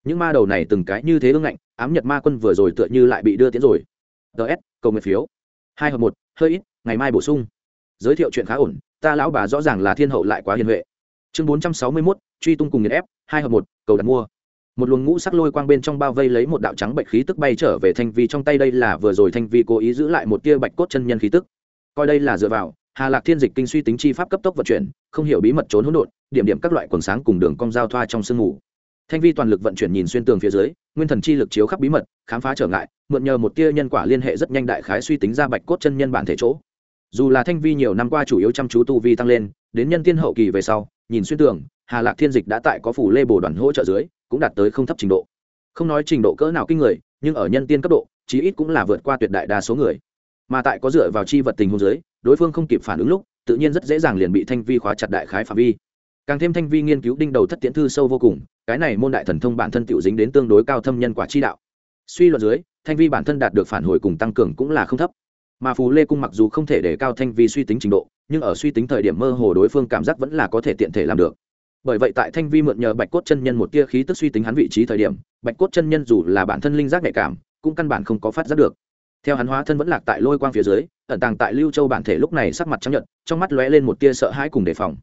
Những ma đầu này từng cái như thế ương ngạnh, ám nhật ma quân vừa rồi tựa như lại bị đưa tiến rồi. Ts cầu nguyện phiếu. Hai hợp một, hơi ít, ngày mai bổ sung. Giới thiệu chuyện khá ổn, ta lão bà rõ ràng là thiên hậu lại quá hiền huệ. Chương bốn trăm sáu mươi mốt, truy tung cùng nghiền ép hai hợp một, cầu đặt mua. Một luồng ngũ sắc lôi quang bên trong bao vây lấy một đạo trắng bệnh khí tức bay trở về thanh vi trong tay, đây là vừa rồi thanh vi cố ý giữ lại một tia bạch cốt chân nhân khí tức. Coi đây là dựa vào, hà lạc thiên dịch kinh suy tính chi pháp cấp tốc vận chuyển, không hiểu bí mật trốn hỗn độn, điểm điểm các loại quần sáng cùng đường cong giao thoa trong sương mù. Thanh vi toàn lực vận chuyển nhìn xuyên tường phía dưới, nguyên thần chi lực chiếu khắp bí mật, khám phá trở ngại, mượn nhờ một tia nhân quả liên hệ rất nhanh đại khái suy tính ra bạch cốt chân nhân bản thể chỗ. Dù là thanh vi nhiều năm qua chủ yếu chăm chú tu vi tăng lên đến nhân tiên hậu kỳ về sau, nhìn xuyên tường, hà lạc thiên dịch đã tại có phủ lê bồ đoàn hỗ trợ dưới, cũng đạt tới không thấp trình độ. Không nói trình độ cỡ nào kinh người, nhưng ở nhân tiên cấp độ, chí ít cũng là vượt qua tuyệt đại đa số người. Mà tại có dựa vào chi vật tình huống dưới, đối phương không kịp phản ứng lúc, tự nhiên rất dễ dàng liền bị thanh vi khóa chặt đại khái phạm vi. Càng thêm thanh vi nghiên cứu đinh đầu thất tiễn thư sâu vô cùng, cái này môn đại thần thông bản thân tiểu dính đến tương đối cao thâm nhân quả chi đạo. Suy luận dưới, thanh vi bản thân đạt được phản hồi cùng tăng cường cũng là không thấp mà phù lê cung mặc dù không thể để cao thanh vi suy tính trình độ, nhưng ở suy tính thời điểm mơ hồ đối phương cảm giác vẫn là có thể tiện thể làm được. Bởi vậy tại thanh vi mượn nhờ bạch cốt chân nhân một tia khí tức suy tính hắn vị trí thời điểm, bạch cốt chân nhân dù là bản thân linh giác nhạy cảm, cũng căn bản không có phát giác được. Theo hắn hóa thân vẫn lạc tại lôi quang phía dưới, ẩn tàng tại lưu châu bản thể lúc này sắc mặt chấp nhận trong mắt lóe lên một tia sợ hãi cùng đề phòng.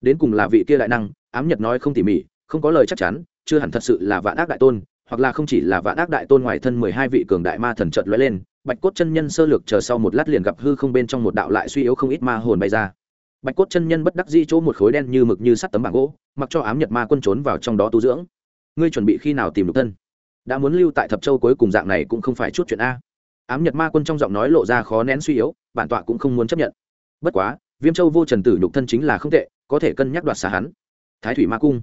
Đến cùng là vị kia đại năng, ám nhật nói không tỉ mỉ, không có lời chắc chắn, chưa hẳn thật sự là vạn ác đại tôn, hoặc là không chỉ là vạn ác đại tôn ngoài thân mười hai vị cường đại ma thần trợt lóe lên bạch cốt chân nhân sơ lược chờ sau một lát liền gặp hư không bên trong một đạo lại suy yếu không ít ma hồn bay ra. Bạch cốt chân nhân bất đắc di chỗ một khối đen như mực như sắt tấm bảng gỗ, mặc cho ám nhật ma quân trốn vào trong đó tu dưỡng. Ngươi chuẩn bị khi nào tìm được thân? Đã muốn lưu tại thập châu cuối cùng dạng này cũng không phải chút chuyện a. Ám nhật ma quân trong giọng nói lộ ra khó nén suy yếu, bản tọa cũng không muốn chấp nhận. Bất quá, viêm châu vô trần tử nhục thân chính là không tệ, có thể cân nhắc đoạt xá hắn. Thái thủy ma cung.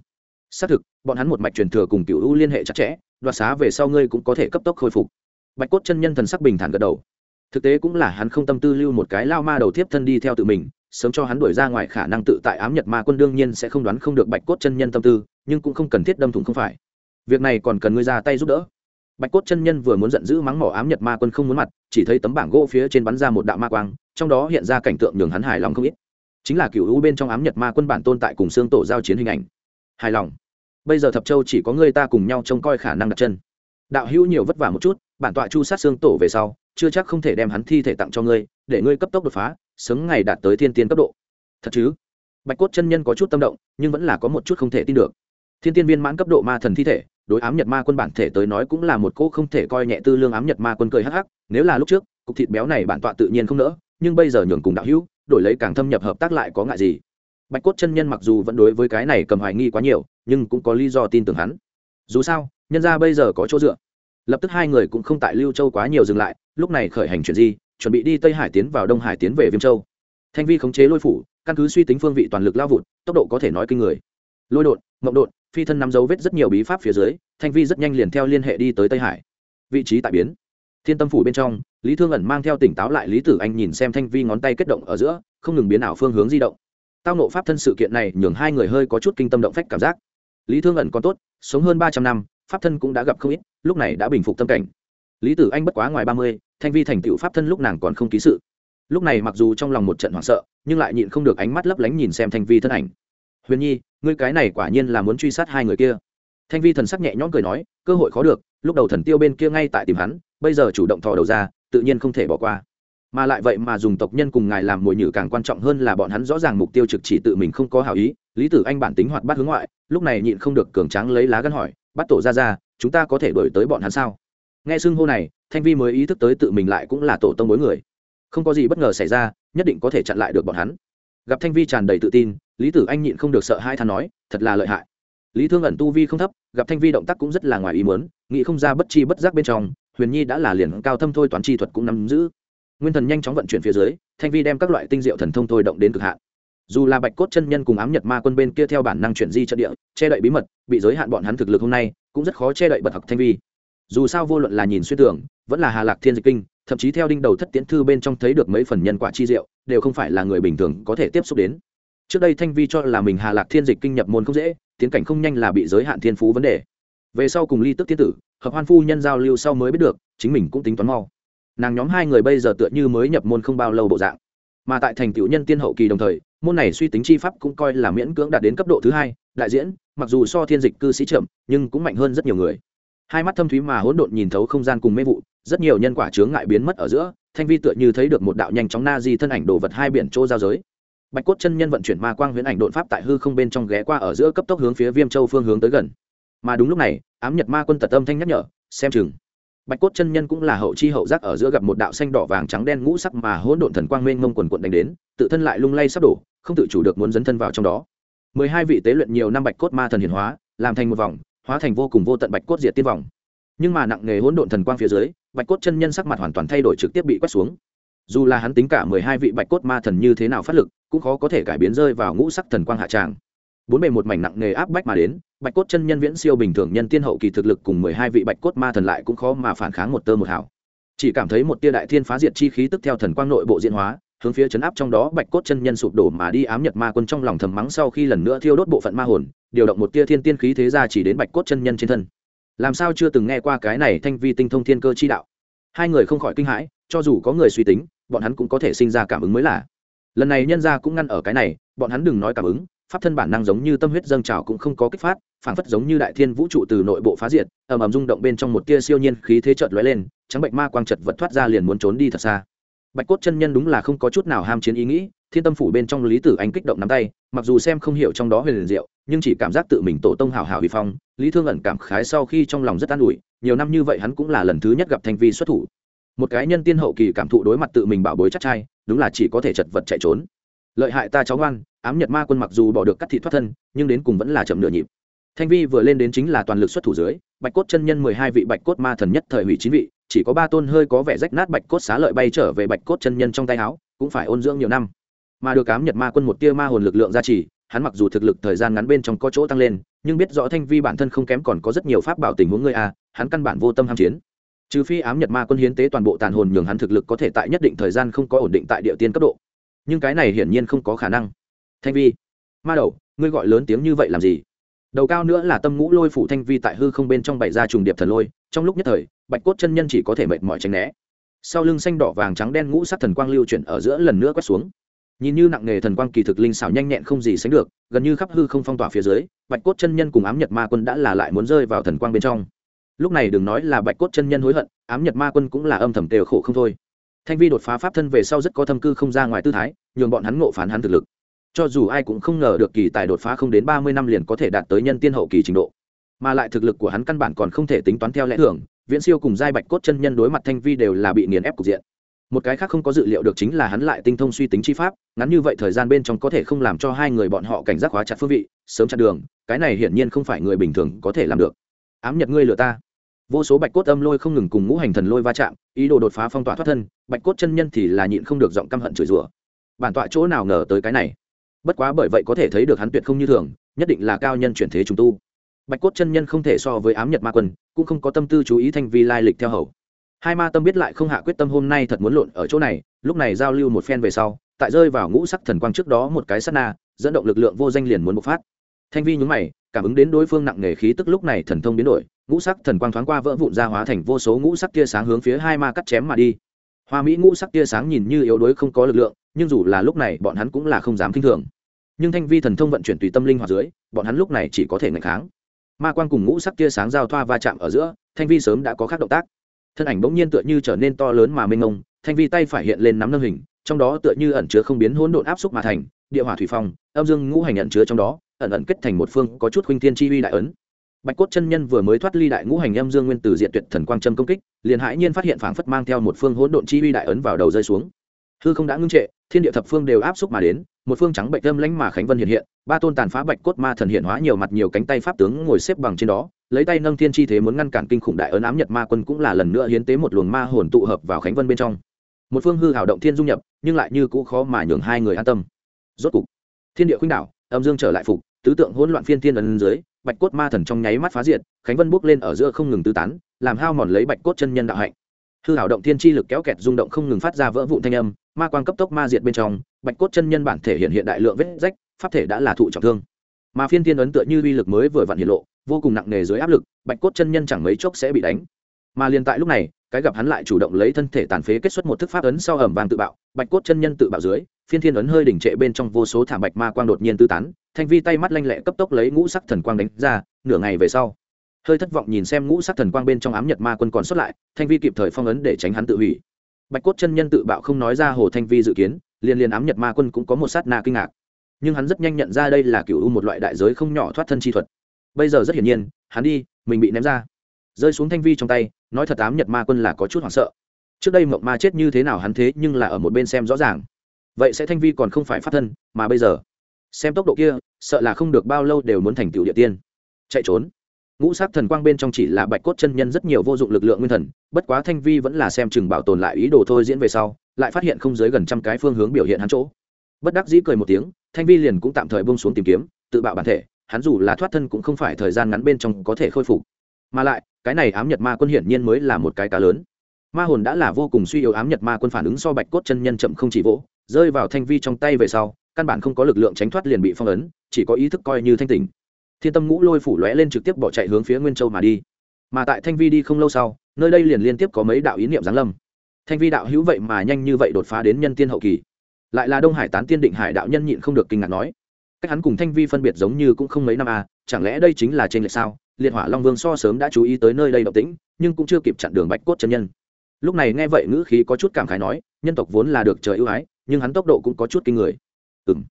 Xác thực, bọn hắn một mạch truyền thừa cùng cựu u liên hệ chặt chẽ, đoạt xá về sau ngươi cũng có thể cấp tốc khôi phục bạch cốt chân nhân thần sắc bình thản gật đầu. Thực tế cũng là hắn không tâm tư lưu một cái lao ma đầu thiếp thân đi theo tự mình, sớm cho hắn đuổi ra ngoài khả năng tự tại ám nhật ma quân đương nhiên sẽ không đoán không được bạch cốt chân nhân tâm tư, nhưng cũng không cần thiết đâm thủng không phải. Việc này còn cần ngươi ra tay giúp đỡ. Bạch cốt chân nhân vừa muốn giận dữ mắng mỏ ám nhật ma quân không muốn mặt, chỉ thấy tấm bảng gỗ phía trên bắn ra một đạo ma quang, trong đó hiện ra cảnh tượng nhường hắn hài lòng không ít. Chính là cựu u bên trong ám nhật ma quân bản tồn tại cùng xương tổ giao chiến hình ảnh. Hài lòng. Bây giờ thập châu chỉ có người ta cùng nhau trông coi khả năng đặt chân. Đạo hữu nhiều vất vả một chút bản tọa chu sát xương tổ về sau, chưa chắc không thể đem hắn thi thể tặng cho ngươi, để ngươi cấp tốc đột phá, sớm ngày đạt tới thiên tiên cấp độ. Thật chứ? Bạch cốt chân nhân có chút tâm động, nhưng vẫn là có một chút không thể tin được. Thiên tiên viên mãn cấp độ ma thần thi thể, đối ám nhật ma quân bản thể tới nói cũng là một cô không thể coi nhẹ tư lương ám nhật ma quân cười hắc hắc, nếu là lúc trước, cục thịt béo này bản tọa tự nhiên không nỡ, nhưng bây giờ nhường cùng đạo hữu, đổi lấy càng thâm nhập hợp tác lại có ngại gì. Bạch cốt chân nhân mặc dù vẫn đối với cái này cầm hoài nghi quá nhiều, nhưng cũng có lý do tin tưởng hắn. Dù sao, nhân ra bây giờ có chỗ dựa lập tức hai người cũng không tại lưu châu quá nhiều dừng lại, lúc này khởi hành chuyển di, chuẩn bị đi tây hải tiến vào đông hải tiến về viêm châu. Thanh vi khống chế lôi phủ, căn cứ suy tính phương vị toàn lực lao vụt, tốc độ có thể nói kinh người. Lôi đột, mộng đột, phi thân nắm dấu vết rất nhiều bí pháp phía dưới, thanh vi rất nhanh liền theo liên hệ đi tới tây hải. Vị trí tại biến. Thiên tâm phủ bên trong, lý thương ẩn mang theo tỉnh táo lại lý tử anh nhìn xem thanh vi ngón tay kết động ở giữa, không ngừng biến ảo phương hướng di động. Tao nộ pháp thân sự kiện này nhường hai người hơi có chút kinh tâm động phách cảm giác. Lý thương ẩn còn tốt, sống hơn ba trăm năm, pháp thân cũng đã gặp không ít lúc này đã bình phục tâm cảnh. Lý tử anh bất quá ngoài ba mươi, thanh vi thành tựu pháp thân lúc nàng còn không ký sự. Lúc này mặc dù trong lòng một trận hoảng sợ, nhưng lại nhịn không được ánh mắt lấp lánh nhìn xem thanh vi thân ảnh. Huyền nhi, ngươi cái này quả nhiên là muốn truy sát hai người kia. Thanh vi thần sắc nhẹ nhõm cười nói, cơ hội khó được, lúc đầu thần tiêu bên kia ngay tại tìm hắn, bây giờ chủ động thò đầu ra, tự nhiên không thể bỏ qua. Mà lại vậy mà dùng tộc nhân cùng ngài làm mồi nhử càng quan trọng hơn là bọn hắn rõ ràng mục tiêu trực chỉ tự mình không có hảo ý. Lý tử anh bản tính hoạt bát hướng ngoại, lúc này nhịn không được cường tráng lấy lá gân hỏi, bắt tổ ra ra chúng ta có thể đổi tới bọn hắn sao? Nghe xưng hô này, thanh vi mới ý thức tới tự mình lại cũng là tổ tông mối người. Không có gì bất ngờ xảy ra, nhất định có thể chặn lại được bọn hắn. Gặp thanh vi tràn đầy tự tin, lý tử anh nhịn không được sợ hai than nói, thật là lợi hại. Lý thương ẩn tu vi không thấp, gặp thanh vi động tác cũng rất là ngoài ý muốn, nghĩ không ra bất chi bất giác bên trong, huyền nhi đã là liền cao thâm thôi toán chi thuật cũng nắm giữ. Nguyên thần nhanh chóng vận chuyển phía dưới, thanh vi đem các loại tinh diệu thần thông thôi động đến cực hạn dù là bạch cốt chân nhân cùng ám nhật ma quân bên kia theo bản năng chuyển di trận địa, che đậy bí mật, bị giới hạn bọn hắn thực lực hôm nay, cũng rất khó che đậy bật học thanh vi. Dù sao vô luận là nhìn xuyên tưởng vẫn là hà lạc thiên dịch kinh, thậm chí theo đinh đầu thất tiễn thư bên trong thấy được mấy phần nhân quả chi diệu, đều không phải là người bình thường có thể tiếp xúc đến. Trước đây thanh vi cho là mình hà lạc thiên dịch kinh nhập môn không dễ, tiến cảnh không nhanh là bị giới hạn thiên phú vấn đề. Về sau cùng ly tức thiên tử, hợp hoan phu nhân giao lưu sau mới biết được, chính mình cũng tính toán mau. Nàng nhóm hai người bây giờ tựa như mới nhập môn không bao lâu bộ dạng. Mà tại thành tựu nhân tiên hậu kỳ đồng thời môn này suy tính chi pháp cũng coi là miễn cưỡng đạt đến cấp độ thứ hai, đại diễn, mặc dù so thiên dịch cư sĩ chậm, nhưng cũng mạnh hơn rất nhiều người. Hai mắt thâm thúy mà hỗn độn nhìn thấu không gian cùng mê vụ, rất nhiều nhân quả chướng ngại biến mất ở giữa, thanh vi tựa như thấy được một đạo nhanh chóng na di thân ảnh đồ vật hai biển chỗ giao giới. Bạch cốt chân nhân vận chuyển ma quang huyễn ảnh đột pháp tại hư không bên trong ghé qua ở giữa cấp tốc hướng phía viêm châu phương hướng tới gần. Mà đúng lúc này, ám nhật ma quân tật âm thanh nhắc nhở, xem chừng bạch cốt chân nhân cũng là hậu chi hậu giác ở giữa gặp một đạo xanh đỏ vàng trắng đen ngũ sắc mà hỗn độn thần quang mênh mông quần quận đánh đến, tự thân lại lung lay sắp đổ, không tự chủ được muốn dấn thân vào trong đó. Mười hai vị tế luyện nhiều năm bạch cốt ma thần hiển hóa, làm thành một vòng, hóa thành vô cùng vô tận bạch cốt diệt tiên vòng. Nhưng mà nặng nghề hỗn độn thần quang phía dưới, bạch cốt chân nhân sắc mặt hoàn toàn thay đổi trực tiếp bị quét xuống. Dù là hắn tính cả mười hai vị bạch cốt ma thần như thế nào phát lực, cũng khó có thể cải biến rơi vào ngũ sắc thần quang hạ tràng. Bốn bề một mảnh nặng nghề áp bách mà đến bạch cốt chân nhân viễn siêu bình thường nhân tiên hậu kỳ thực lực cùng mười hai vị bạch cốt ma thần lại cũng khó mà phản kháng một tơ một hảo chỉ cảm thấy một tia đại thiên phá diệt chi khí tức theo thần quang nội bộ diễn hóa, hướng phía chấn áp trong đó bạch cốt chân nhân sụp đổ mà đi ám nhật ma quân trong lòng thầm mắng sau khi lần nữa thiêu đốt bộ phận ma hồn, điều động một tia thiên tiên khí thế ra chỉ đến bạch cốt chân nhân trên thân. Làm sao chưa từng nghe qua cái này thanh vi tinh thông thiên cơ chi đạo. Hai người không khỏi kinh hãi, cho dù có người suy tính, bọn hắn cũng có thể sinh ra cảm ứng mới lạ. lần này nhân ra cũng ngăn ở cái này, bọn hắn đừng nói cảm ứng, pháp thân bản năng giống như tâm huyết dâng trào cũng không có kích phát phảng phất giống như đại thiên vũ trụ từ nội bộ phá diệt, ầm ầm rung động bên trong một tia siêu nhiên khí thế chợt lóe lên, trắng bệnh ma quang chật vật thoát ra liền muốn trốn đi thật xa. Bạch cốt chân nhân đúng là không có chút nào ham chiến ý nghĩ, thiên tâm phủ bên trong lý tử anh kích động nắm tay, mặc dù xem không hiểu trong đó huyền liền diệu, nhưng chỉ cảm giác tự mình tổ tông hào hào vi phong, lý thương ẩn cảm khái sau khi trong lòng rất an ủi, nhiều năm như vậy hắn cũng là lần thứ nhất gặp thanh vi xuất thủ. Một cái nhân tiên hậu kỳ cảm thụ đối mặt tự mình bảo bối chắc trai, đúng là chỉ có thể chật vật chạy trốn. Lợi hại ta cháu ngoan, ám nhật ma quân mặc dù bỏ được cắt thị thoát thân, nhưng đến cùng vẫn là chậm nửa nhịp thanh vi vừa lên đến chính là toàn lực xuất thủ dưới, bạch cốt chân nhân mười hai vị bạch cốt ma thần nhất thời hủy chín vị, chỉ có ba tôn hơi có vẻ rách nát bạch cốt xá lợi bay trở về bạch cốt chân nhân trong tay áo, cũng phải ôn dưỡng nhiều năm. Mà được Cám nhật ma quân một tia ma hồn lực lượng gia trì, hắn mặc dù thực lực thời gian ngắn bên trong có chỗ tăng lên, nhưng biết rõ thanh vi bản thân không kém còn có rất nhiều pháp bảo tình huống ngươi a, hắn căn bản vô tâm ham chiến. Trừ phi ám nhật ma quân hiến tế toàn bộ tàn hồn nhường hắn thực lực có thể tại nhất định thời gian không có ổn định tại địa tiên cấp độ. Nhưng cái này hiển nhiên không có khả năng. Thanh vi, ma đầu, ngươi gọi lớn tiếng như vậy làm gì? Đầu cao nữa là tâm ngũ lôi phủ thanh vi tại hư không bên trong bảy ra trùng điệp thần lôi, trong lúc nhất thời, bạch cốt chân nhân chỉ có thể mệt mỏi tránh né. Sau lưng xanh đỏ vàng trắng đen ngũ sắc thần quang lưu chuyển ở giữa lần nữa quét xuống. Nhìn như nặng nghề thần quang kỳ thực linh xảo nhanh nhẹn không gì sánh được, gần như khắp hư không phong tỏa phía dưới, bạch cốt chân nhân cùng ám nhật ma quân đã là lại muốn rơi vào thần quang bên trong. Lúc này đừng nói là bạch cốt chân nhân hối hận, ám nhật ma quân cũng là âm thầm đều khổ không thôi. Thanh vi đột phá pháp thân về sau rất có thâm cư không ra ngoài tư thái, nhường bọn hắn ngộ phán hắn thực lực cho dù ai cũng không ngờ được kỳ tài đột phá không đến ba mươi năm liền có thể đạt tới nhân tiên hậu kỳ trình độ. Mà lại thực lực của hắn căn bản còn không thể tính toán theo lẽ thường, viễn siêu cùng giai bạch cốt chân nhân đối mặt thanh vi đều là bị nghiền ép cục diện. Một cái khác không có dự liệu được chính là hắn lại tinh thông suy tính chi pháp, ngắn như vậy thời gian bên trong có thể không làm cho hai người bọn họ cảnh giác hóa chặt phương vị, sớm chặt đường, cái này hiển nhiên không phải người bình thường có thể làm được. Ám nhật ngươi lừa ta. Vô số bạch cốt âm lôi không ngừng cùng ngũ hành thần lôi va chạm, ý đồ đột phá phong tỏa thoát thân, bạch cốt chân nhân thì là nhịn không được giọng căm hận chửi rủa. Bản tọa chỗ nào ngờ tới cái này? Bất quá bởi vậy có thể thấy được hắn tuyệt không như thường, nhất định là cao nhân chuyển thế trùng tu. Bạch cốt chân nhân không thể so với ám nhật ma quân, cũng không có tâm tư chú ý thanh vi lai lịch theo hầu. Hai ma tâm biết lại không hạ quyết tâm hôm nay thật muốn lộn ở chỗ này, lúc này giao lưu một phen về sau, tại rơi vào ngũ sắc thần quang trước đó một cái sát na, dẫn động lực lượng vô danh liền muốn bộc phát. Thanh vi nhúng mày, cảm ứng đến đối phương nặng nề khí tức lúc này thần thông biến đổi, ngũ sắc thần quang thoáng qua vỡ vụn ra hóa thành vô số ngũ sắc tia sáng hướng phía hai ma cắt chém mà đi hoa mỹ ngũ sắc tia sáng nhìn như yếu đuối không có lực lượng, nhưng dù là lúc này bọn hắn cũng là không dám kinh thường. Nhưng thanh vi thần thông vận chuyển tùy tâm linh hoạt dưới, bọn hắn lúc này chỉ có thể ngạch kháng. Ma quang cùng ngũ sắc tia sáng giao thoa va chạm ở giữa, thanh vi sớm đã có khác động tác. Thân ảnh bỗng nhiên tựa như trở nên to lớn mà mênh mông, thanh vi tay phải hiện lên nắm nâng hình, trong đó tựa như ẩn chứa không biến hỗn độn áp xúc mà thành, địa hỏa thủy phong, âm dương ngũ hành ẩn chứa trong đó, ẩn ẩn kết thành một phương có chút huynh thiên chi uy đại ấn bạch cốt chân nhân vừa mới thoát ly đại ngũ hành âm dương nguyên tử diện tuyệt thần quang châm công kích, liền hãi nhiên phát hiện phảng phất mang theo một phương hỗn độn chi uy đại ấn vào đầu rơi xuống. Hư không đã ngưng trệ, thiên địa thập phương đều áp xúc mà đến, một phương trắng bạch âm lãnh mà khánh vân hiện hiện, ba tôn tàn phá bạch cốt ma thần hiện hóa nhiều mặt nhiều cánh tay pháp tướng ngồi xếp bằng trên đó, lấy tay nâng thiên chi thế muốn ngăn cản kinh khủng đại ấn ám nhật ma quân cũng là lần nữa hiến tế một luồng ma hồn tụ hợp vào khánh vân bên trong. Một phương hư hào động thiên dung nhập, nhưng lại như cũ khó mà nhường hai người an tâm. Rốt cục, thiên địa khuynh đảo, âm dương trở lại phục, tứ tượng hỗn loạn phiên thiên ấn dưới bạch cốt ma thần trong nháy mắt phá diệt, khánh vân bước lên ở giữa không ngừng tứ tán, làm hao mòn lấy bạch cốt chân nhân đạo hạnh. Hư hảo động thiên chi lực kéo kẹt rung động không ngừng phát ra vỡ vụn thanh âm, ma quang cấp tốc ma diệt bên trong, bạch cốt chân nhân bản thể hiện hiện đại lượng vết rách, pháp thể đã là thụ trọng thương. Mà phiên thiên ấn tựa như uy lực mới vừa vặn hiện lộ, vô cùng nặng nề dưới áp lực, bạch cốt chân nhân chẳng mấy chốc sẽ bị đánh. Mà liền tại lúc này, cái gặp hắn lại chủ động lấy thân thể tàn phế kết xuất một thức pháp ấn sau ẩm vàng tự bạo, bạch cốt chân nhân tự bạo dưới phiên thiên ấn hơi đỉnh trệ bên trong vô số thảm bạch ma quang đột nhiên tư tán, thanh vi tay mắt lanh lẹ cấp tốc lấy ngũ sắc thần quang đánh ra, nửa ngày về sau, hơi thất vọng nhìn xem ngũ sắc thần quang bên trong ám nhật ma quân còn xuất lại, thanh vi kịp thời phong ấn để tránh hắn tự hủy. Bạch cốt chân nhân tự bạo không nói ra hồ thanh vi dự kiến, liền liền ám nhật ma quân cũng có một sát na kinh ngạc. Nhưng hắn rất nhanh nhận ra đây là cựu u một loại đại giới không nhỏ thoát thân chi thuật. Bây giờ rất hiển nhiên, hắn đi, mình bị ném ra. Rơi xuống thanh vi trong tay, nói thật ám nhật ma quân là có chút hoảng sợ. Trước đây mộng ma chết như thế nào hắn thế nhưng là ở một bên xem rõ ràng vậy sẽ thanh vi còn không phải phát thân, mà bây giờ, xem tốc độ kia, sợ là không được bao lâu đều muốn thành tựu địa tiên. Chạy trốn. Ngũ sát thần quang bên trong chỉ là bạch cốt chân nhân rất nhiều vô dụng lực lượng nguyên thần, bất quá thanh vi vẫn là xem chừng bảo tồn lại ý đồ thôi diễn về sau, lại phát hiện không dưới gần trăm cái phương hướng biểu hiện hắn chỗ. Bất đắc dĩ cười một tiếng, thanh vi liền cũng tạm thời bông xuống tìm kiếm, tự bạo bản thể, hắn dù là thoát thân cũng không phải thời gian ngắn bên trong có thể khôi phục. Mà lại, cái này ám nhật ma quân hiển nhiên mới là một cái cá lớn. Ma hồn đã là vô cùng suy yếu, ám nhật ma quân phản ứng so bạch cốt chân nhân chậm không chỉ vỗ rơi vào thanh vi trong tay về sau, căn bản không có lực lượng tránh thoát liền bị phong ấn, chỉ có ý thức coi như thanh tình thiên tâm ngũ lôi phủ lóe lên trực tiếp bỏ chạy hướng phía nguyên châu mà đi. Mà tại thanh vi đi không lâu sau, nơi đây liền liên tiếp có mấy đạo ý niệm giáng lâm. Thanh vi đạo hữu vậy mà nhanh như vậy đột phá đến nhân tiên hậu kỳ. Lại là đông hải tán tiên định hải đạo nhân nhịn không được kinh ngạc nói, cách hắn cùng thanh vi phân biệt giống như cũng không mấy năm à chẳng lẽ đây chính là trên lệch sao? Liệt hỏa long vương so sớm đã chú ý tới nơi đây động tĩnh, nhưng cũng chưa kịp chặn đường bạch cốt chân nhân. Lúc này nghe vậy ngữ khí có chút cảm khái nói, nhân tộc vốn là được trời ưu ái nhưng hắn tốc độ cũng có chút kinh người. Ừng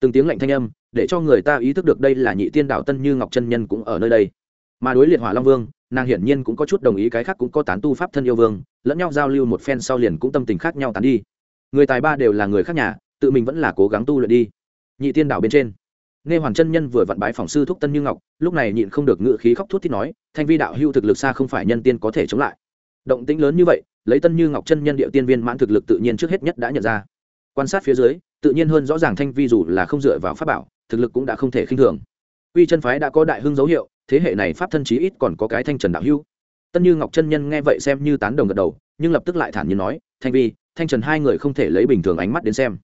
từng tiếng lạnh thanh âm, để cho người ta ý thức được đây là nhị tiên đạo tân như ngọc chân nhân cũng ở nơi đây. Mà đối liệt hỏa long vương, nàng hiển nhiên cũng có chút đồng ý cái khác cũng có tán tu pháp thân yêu vương, lẫn nhau giao lưu một phen sau liền cũng tâm tình khác nhau tán đi. Người tài ba đều là người khác nhà, tự mình vẫn là cố gắng tu luyện đi. Nhị tiên đạo bên trên. Nghe hoàng chân nhân vừa vặn bái phòng sư thúc tân như ngọc, lúc này nhịn không được ngự khí khóc thút thít nói, thanh vi đạo hưu thực lực xa không phải nhân tiên có thể chống lại. Động tĩnh lớn như vậy, lấy tân như ngọc chân nhân địa tiên viên mãn thực lực tự nhiên trước hết nhất đã nhận ra quan sát phía dưới tự nhiên hơn rõ ràng thanh vi dù là không dựa vào pháp bảo thực lực cũng đã không thể khinh thường. Uy chân phái đã có đại hưng dấu hiệu thế hệ này pháp thân chí ít còn có cái thanh trần đạo hưu tân như ngọc chân nhân nghe vậy xem như tán đồng gật đầu nhưng lập tức lại thản nhiên nói thanh vi thanh trần hai người không thể lấy bình thường ánh mắt đến xem.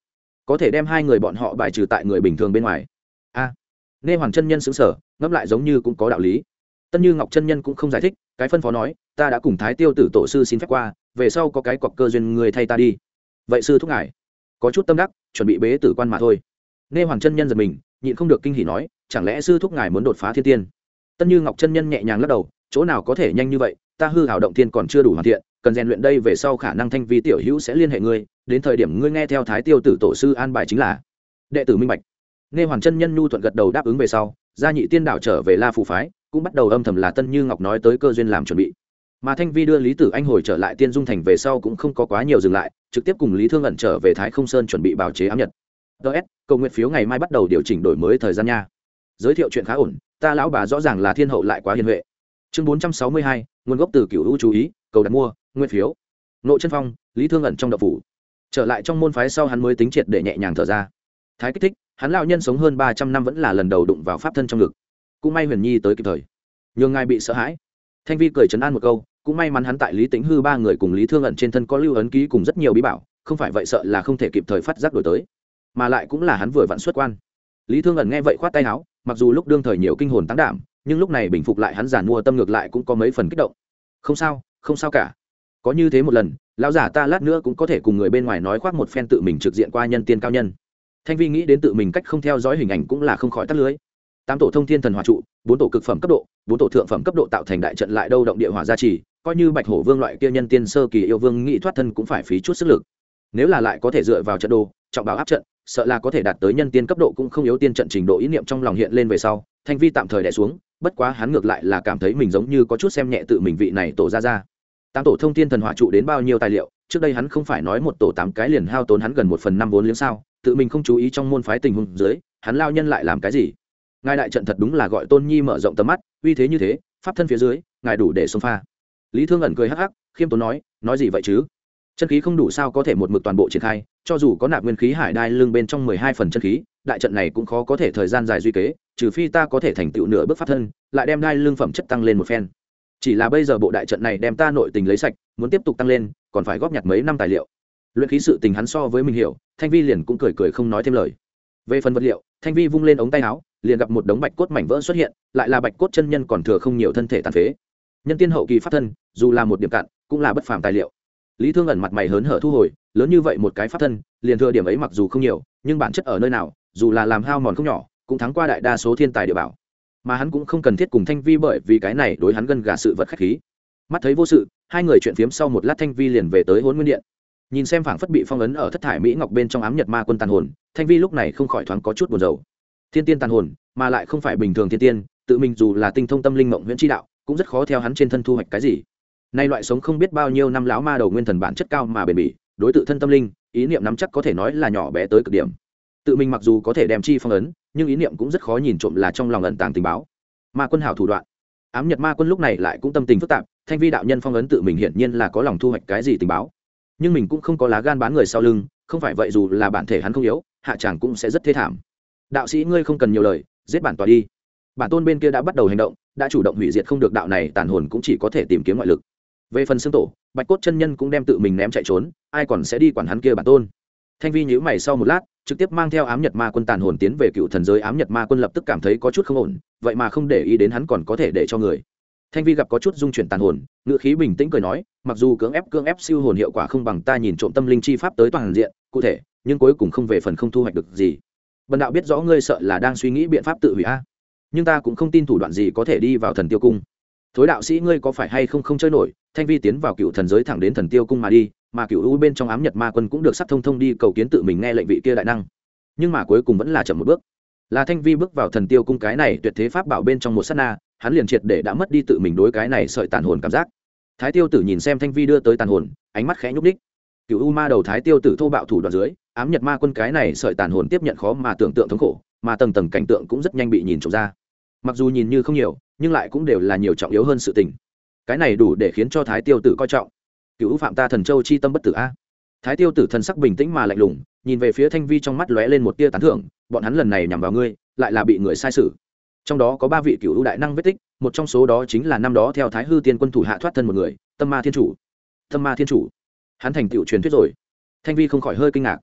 Có thể đem hai người bọn họ bài trừ tại người bình thường bên ngoài. A. À, nghe hoàng chân nhân xứng sở ngẫm lại giống như cũng có đạo lý. Tân như ngọc chân nhân cũng không giải thích cái phân phó nói ta đã cùng thái tiêu tử tổ sư xin phép qua về sau có cái cọc cơ duyên người thay ta đi. Vậy sư thúc ngài có chút tâm đắc, chuẩn bị bế tử quan mà thôi. Nghe hoàng chân nhân giật mình, nhịn không được kinh hỉ nói, chẳng lẽ sư thúc ngài muốn đột phá thiên tiên? Tân như ngọc chân nhân nhẹ nhàng lắc đầu, chỗ nào có thể nhanh như vậy, ta hư hảo động thiên còn chưa đủ hoàn thiện, cần rèn luyện đây về sau khả năng thanh vi tiểu hữu sẽ liên hệ ngươi, đến thời điểm ngươi nghe theo thái tiêu tử tổ sư an bài chính là đệ tử minh bạch. Nghe hoàng chân nhân nhu thuận gật đầu đáp ứng về sau, gia nhị tiên đảo trở về la phù phái, cũng bắt đầu âm thầm là tân như ngọc nói tới cơ duyên làm chuẩn bị mà thanh vi đưa lý tử anh hồi trở lại tiên dung thành về sau cũng không có quá nhiều dừng lại, trực tiếp cùng lý thương ẩn trở về thái không sơn chuẩn bị bào chế ám nhật. Ts cầu nguyện phiếu ngày mai bắt đầu điều chỉnh đổi mới thời gian nha. Giới thiệu chuyện khá ổn, ta lão bà rõ ràng là thiên hậu lại quá hiền huệ. Chương bốn trăm sáu mươi hai, nguồn gốc từ cựu hữu chú ý, cầu đặt mua, nguyện phiếu. Nội chân phong, lý thương ẩn trong đậu phủ. Trở lại trong môn phái sau hắn mới tính triệt để nhẹ nhàng thở ra. Thái kích thích, hắn lão nhân sống hơn ba trăm năm vẫn là lần đầu đụng vào pháp thân trong ngực. Cũng may huyền nhi tới kịp thời. Nhường ngài bị sợ hãi. Thanh vi cười chấn an một câu cũng may mắn hắn tại lý tính hư ba người cùng lý thương ẩn trên thân có lưu ấn ký cùng rất nhiều bí bảo, không phải vậy sợ là không thể kịp thời phát giác đổi tới. Mà lại cũng là hắn vừa vặn xuất quan. Lý thương ẩn nghe vậy khoát tay áo, mặc dù lúc đương thời nhiều kinh hồn tán đảm, nhưng lúc này bình phục lại hắn giản mua tâm ngược lại cũng có mấy phần kích động. Không sao không sao cả. Có như thế một lần, lão giả ta lát nữa cũng có thể cùng người bên ngoài nói khoác một phen tự mình trực diện qua nhân tiên cao nhân. Thanh vi nghĩ đến tự mình cách không theo dõi hình ảnh cũng là không khỏi tắt lưới tám tổ thông thiên thần hòa trụ, bốn tổ cực phẩm cấp độ, bốn tổ thượng phẩm cấp độ tạo thành đại trận lại đâu động địa hỏa gia trì, coi như bạch hổ vương loại kia nhân tiên sơ kỳ yêu vương nghĩ thoát thân cũng phải phí chút sức lực. Nếu là lại có thể dựa vào trận đồ, trọng bảo áp trận, sợ là có thể đạt tới nhân tiên cấp độ cũng không yếu tiên trận trình độ ý niệm trong lòng hiện lên về sau, thanh vi tạm thời đẻ xuống, bất quá hắn ngược lại là cảm thấy mình giống như có chút xem nhẹ tự mình vị này tổ ra ra tám tổ thông thiên thần hỏa trụ đến bao nhiêu tài liệu, trước đây hắn không phải nói một tổ tám cái liền hao tốn hắn gần một phần năm vốn liếng sao, tự mình không chú ý trong môn phái tình huống dưới, hắn lao nhân lại làm cái gì? Ngài đại trận thật đúng là gọi tôn nhi mở rộng tầm mắt, uy thế như thế, pháp thân phía dưới, ngài đủ để xông pha. Lý thương ẩn cười hắc hắc, khiêm tốn nói nói gì vậy chứ? Chân khí không đủ sao có thể một mực toàn bộ triển khai, cho dù có nạp nguyên khí hải đai lưng bên trong mười hai phần chân khí, đại trận này cũng khó có thể thời gian dài duy kế, trừ phi ta có thể thành tựu nửa bước pháp thân, lại đem đai lưng phẩm chất tăng lên một phen. Chỉ là bây giờ bộ đại trận này đem ta nội tình lấy sạch, muốn tiếp tục tăng lên, còn phải góp nhặt mấy năm tài liệu. Luyện khí sự tình hắn so với mình hiểu, thanh vi liền cũng cười cười không nói thêm lời. Về phần vật liệu, thanh vi vung lên ống tay áo liền gặp một đống bạch cốt mảnh vỡ xuất hiện, lại là bạch cốt chân nhân còn thừa không nhiều thân thể tàn phế. Nhân tiên hậu kỳ pháp thân, dù là một điểm cạn, cũng là bất phàm tài liệu. Lý thương ẩn mặt mày hớn hở thu hồi, lớn như vậy một cái pháp thân, liền thừa điểm ấy mặc dù không nhiều, nhưng bản chất ở nơi nào, dù là làm hao mòn không nhỏ, cũng thắng qua đại đa số thiên tài địa bảo. Mà hắn cũng không cần thiết cùng thanh vi bởi vì cái này đối hắn gần gà sự vật khách khí. Mắt thấy vô sự, hai người chuyện phiếm sau một lát thanh vi liền về tới hôn nguyên điện. Nhìn xem phảng phất bị phong ấn ở thất thải mỹ ngọc bên trong ám nhật ma quân tàn hồn, thanh vi lúc này không khỏi thoáng có chút buồn rầu thiên tiên tàn hồn, mà lại không phải bình thường thiên tiên, tự mình dù là tinh thông tâm linh mộng nguyễn tri đạo, cũng rất khó theo hắn trên thân thu hoạch cái gì. Nay loại sống không biết bao nhiêu năm lão ma đầu nguyên thần bản chất cao mà bền bỉ, đối tự thân tâm linh, ý niệm nắm chắc có thể nói là nhỏ bé tới cực điểm. Tự mình mặc dù có thể đem chi phong ấn, nhưng ý niệm cũng rất khó nhìn trộm là trong lòng ẩn tàng tình báo. Ma quân hảo thủ đoạn. Ám nhật ma quân lúc này lại cũng tâm tình phức tạp, thanh vi đạo nhân phong ấn tự mình hiển nhiên là có lòng thu hoạch cái gì tình báo. Nhưng mình cũng không có lá gan bán người sau lưng, không phải vậy dù là bản thể hắn không yếu, hạ tràng cũng sẽ rất thê thảm đạo sĩ ngươi không cần nhiều lời, giết bản tòa đi. Bản tôn bên kia đã bắt đầu hành động, đã chủ động hủy diệt không được đạo này, tàn hồn cũng chỉ có thể tìm kiếm ngoại lực. Về phần xương tổ, bạch cốt chân nhân cũng đem tự mình ném chạy trốn, ai còn sẽ đi quản hắn kia bản tôn? Thanh vi nhữ mày sau một lát, trực tiếp mang theo ám nhật ma quân tàn hồn tiến về cựu thần giới. Ám nhật ma quân lập tức cảm thấy có chút không ổn, vậy mà không để ý đến hắn còn có thể để cho người. Thanh vi gặp có chút dung chuyển tàn hồn ngự khí bình tĩnh cười nói, mặc dù cưỡng ép cưỡng ép siêu hồn hiệu quả không bằng ta nhìn trộm tâm linh chi pháp tới toàn diện, cụ thể, nhưng cuối cùng không về phần không thu hoạch được gì bần đạo biết rõ ngươi sợ là đang suy nghĩ biện pháp tự hủy a. Nhưng ta cũng không tin thủ đoạn gì có thể đi vào thần tiêu cung. Thối đạo sĩ ngươi có phải hay không không chơi nổi, thanh vi tiến vào cựu thần giới thẳng đến thần tiêu cung mà đi, mà cựu u bên trong ám nhật ma quân cũng được sắc thông thông đi cầu kiến tự mình nghe lệnh vị kia đại năng. Nhưng mà cuối cùng vẫn là chậm một bước. Là thanh vi bước vào thần tiêu cung cái này tuyệt thế pháp bảo bên trong một s á t na, hắn liền triệt để đã mất đi tự mình đối cái này sợi tàn hồn cảm giác. Thái tiêu tử nhìn xem thanh vi đưa tới tàn hồn, ánh mắt khẽ nhúc ních cựu u ma đầu thái tiêu tử thô bạo thủ đoạn dưới, ám nhật ma quân cái này sợi tàn hồn tiếp nhận khó mà tưởng tượng thống khổ, mà tầng tầng cảnh tượng cũng rất nhanh bị nhìn trộm ra. Mặc dù nhìn như không nhiều, nhưng lại cũng đều là nhiều trọng yếu hơn sự tình. Cái này đủ để khiến cho thái tiêu tử coi trọng. Cựu phạm ta thần châu chi tâm bất tử a. Thái tiêu tử thần sắc bình tĩnh mà lạnh lùng, nhìn về phía thanh vi trong mắt lóe lên một tia tán thưởng, bọn hắn lần này nhằm vào ngươi, lại là bị người sai sử trong đó có ba vị cựu ưu đại năng vết tích, một trong số đó chính là năm đó theo thái hư tiên quân thủ hạ thoát thân một người, tâm ma thiên chủ. Tâm ma thiên chủ hắn thành tựu truyền thuyết rồi. Thanh vi không khỏi hơi kinh ngạc.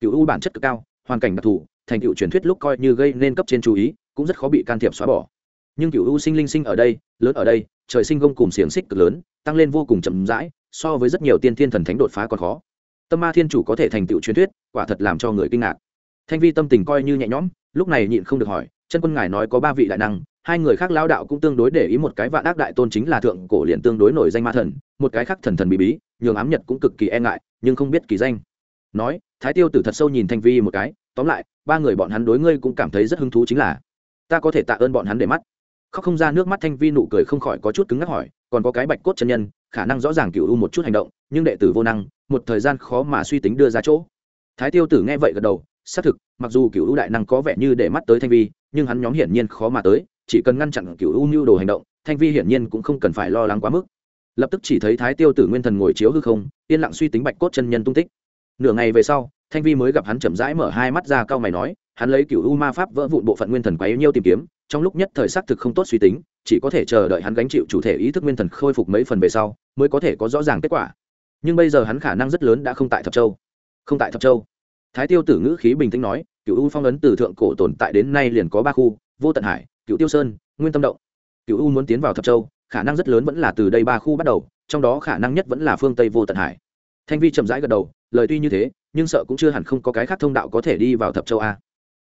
Cựu u bản chất cực cao, hoàn cảnh đặc thù, thành tựu truyền thuyết lúc coi như gây nên cấp trên chú ý, cũng rất khó bị can thiệp xóa bỏ. Nhưng cựu u sinh linh sinh ở đây, lớn ở đây, trời sinh gông cùng xiềng xích cực lớn, tăng lên vô cùng chậm rãi, so với rất nhiều tiên thiên thần thánh đột phá còn khó. Tâm ma thiên chủ có thể thành tựu truyền thuyết, quả thật làm cho người kinh ngạc. Thanh vi tâm tình coi như nhẹ nhõm, lúc này nhịn không được hỏi chân quân ngài nói có ba vị đại năng, hai người khác lao đạo cũng tương đối để ý một cái vạn ác đại tôn chính là thượng cổ liền tương đối nổi danh ma thần, một cái khác thần thần bí bí, nhường ám nhật cũng cực kỳ e ngại, nhưng không biết kỳ danh. Nói, thái tiêu tử thật sâu nhìn thanh vi một cái, tóm lại, ba người bọn hắn đối ngươi cũng cảm thấy rất hứng thú chính là, ta có thể tạ ơn bọn hắn để mắt. Khóc không ra nước mắt thanh vi nụ cười không khỏi có chút cứng ngắc hỏi, còn có cái bạch cốt chân nhân, khả năng rõ ràng cựu u một chút hành động, nhưng đệ tử vô năng, một thời gian khó mà suy tính đưa ra chỗ. Thái tiêu tử nghe vậy gật đầu xác thực, mặc dù cựu u đại năng có vẻ như để mắt tới thanh vi, nhưng hắn nhóm hiển nhiên khó mà tới, chỉ cần ngăn chặn cựu u mưu đồ hành động, thanh vi hiển nhiên cũng không cần phải lo lắng quá mức. Lập tức chỉ thấy thái tiêu tử nguyên thần ngồi chiếu hư không, yên lặng suy tính bạch cốt chân nhân tung tích. Nửa ngày về sau, thanh vi mới gặp hắn chậm rãi mở hai mắt ra cao mày nói, hắn lấy cựu u ma pháp vỡ vụn bộ phận nguyên thần quấy nhiêu tìm kiếm, trong lúc nhất thời xác thực không tốt suy tính, chỉ có thể chờ đợi hắn gánh chịu chủ thể ý thức nguyên thần khôi phục mấy phần về sau, mới có thể có rõ ràng kết quả. Nhưng bây giờ hắn khả năng rất lớn đã không tại thập châu. Không tại thập châu thái tiêu tử ngữ khí bình tĩnh nói cựu u phong ấn từ thượng cổ tồn tại đến nay liền có ba khu, vô tận hải cựu tiêu sơn, nguyên tâm động. Cựu u muốn tiến vào thập châu, khả năng rất lớn vẫn là từ đây ba khu bắt đầu, trong đó khả năng nhất vẫn là phương tây vô tận hải. Thanh vi chậm rãi gật đầu, lời tuy như thế, nhưng sợ cũng chưa hẳn không có cái khác thông đạo có thể đi vào thập châu a.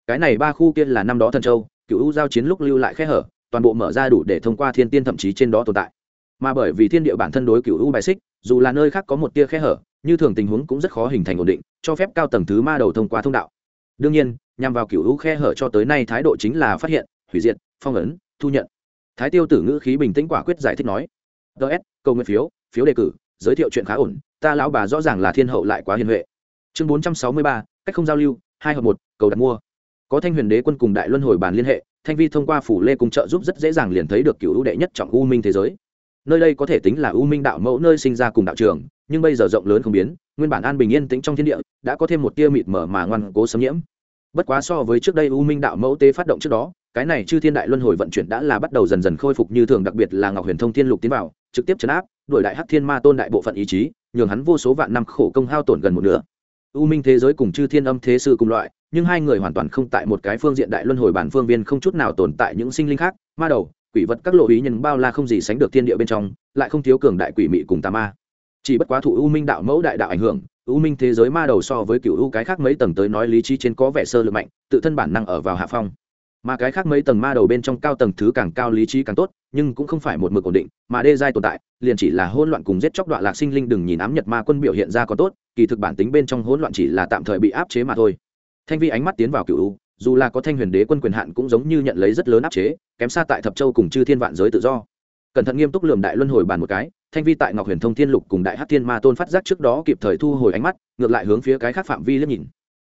Cái này ba khu kia là năm đó thần châu cựu u giao chiến lúc lưu lại khe hở, toàn bộ mở ra đủ để thông qua thiên tiên thậm chí trên đó tồn tại. Mà bởi vì thiên địa bản thân đối cựu u bài xích, dù là nơi khác có một tia khe hở như thường tình huống cũng rất khó hình thành ổn định, cho phép cao tầng thứ ma đầu thông qua thông đạo. Đương nhiên, nhằm vào cựu u khe hở cho tới nay thái độ chính là phát hiện, hủy diệt, phong ấn, thu nhận. Thái tiêu tử ngữ khí bình tĩnh quả quyết giải thích nói ts cầu nguyện phiếu phiếu đề cử, giới thiệu chuyện khá ổn, ta lão bà rõ ràng là thiên hậu lại quá hiền huệ. Chương bốn trăm sáu mươi ba, cách không giao lưu, hai hợp một, cầu đặt mua. Có thanh huyền đế quân cùng đại luân hồi bàn liên hệ, thanh vi thông qua phủ lê cùng trợ giúp rất dễ dàng liền thấy được cựu ưu đệ nhất trọng u minh thế giới. Nơi đây có thể tính là u minh đạo mẫu nơi sinh ra cùng đạo trường nhưng bây giờ rộng lớn không biến, nguyên bản an bình yên tĩnh trong thiên địa, đã có thêm một tia mịt mở mà ngoan cố xâm nhiễm. Bất quá so với trước đây u minh đạo mẫu tế phát động trước đó, cái này chư thiên đại luân hồi vận chuyển đã là bắt đầu dần dần khôi phục như thường, đặc biệt là ngọc huyền thông thiên lục tiến vào, trực tiếp chấn áp, đuổi đại hắc thiên ma tôn đại bộ phận ý chí, nhường hắn vô số vạn năm khổ công hao tổn gần một nửa. U minh thế giới cùng chư thiên âm thế sự cùng loại, nhưng hai người hoàn toàn không tại một cái phương diện đại luân hồi bản phương viên không chút nào tồn tại những sinh linh khác, ma đầu, quỷ vật các lộ ý nhân bao la không gì sánh được thiên địa bên trong, lại không thiếu cường đại quỷ mị cùng tà ma chỉ bất quá thủ u minh đạo mẫu đại đạo ảnh hưởng, u minh thế giới ma đầu so với cựu u cái khác mấy tầng tới nói lý trí trên có vẻ sơ lược mạnh, tự thân bản năng ở vào hạ phong. Mà cái khác mấy tầng ma đầu bên trong cao tầng thứ càng cao lý trí càng tốt, nhưng cũng không phải một mực ổn định, mà đê giai tồn tại, liền chỉ là hỗn loạn cùng giết chóc đoạn lạc sinh linh đừng nhìn ám nhật ma quân biểu hiện ra còn tốt, kỳ thực bản tính bên trong hỗn loạn chỉ là tạm thời bị áp chế mà thôi. Thanh vi ánh mắt tiến vào cựu u, dù là có thanh huyền đế quân quyền hạn cũng giống như nhận lấy rất lớn áp chế, kém xa tại thập châu cùng chư thiên vạn giới tự do. Cẩn thận nghiêm túc lườm đại luân hồi bàn một cái thanh vi tại ngọc huyền thông thiên lục cùng đại hát thiên ma tôn phát giác trước đó kịp thời thu hồi ánh mắt, ngược lại hướng phía cái khác phạm vi liếc nhìn.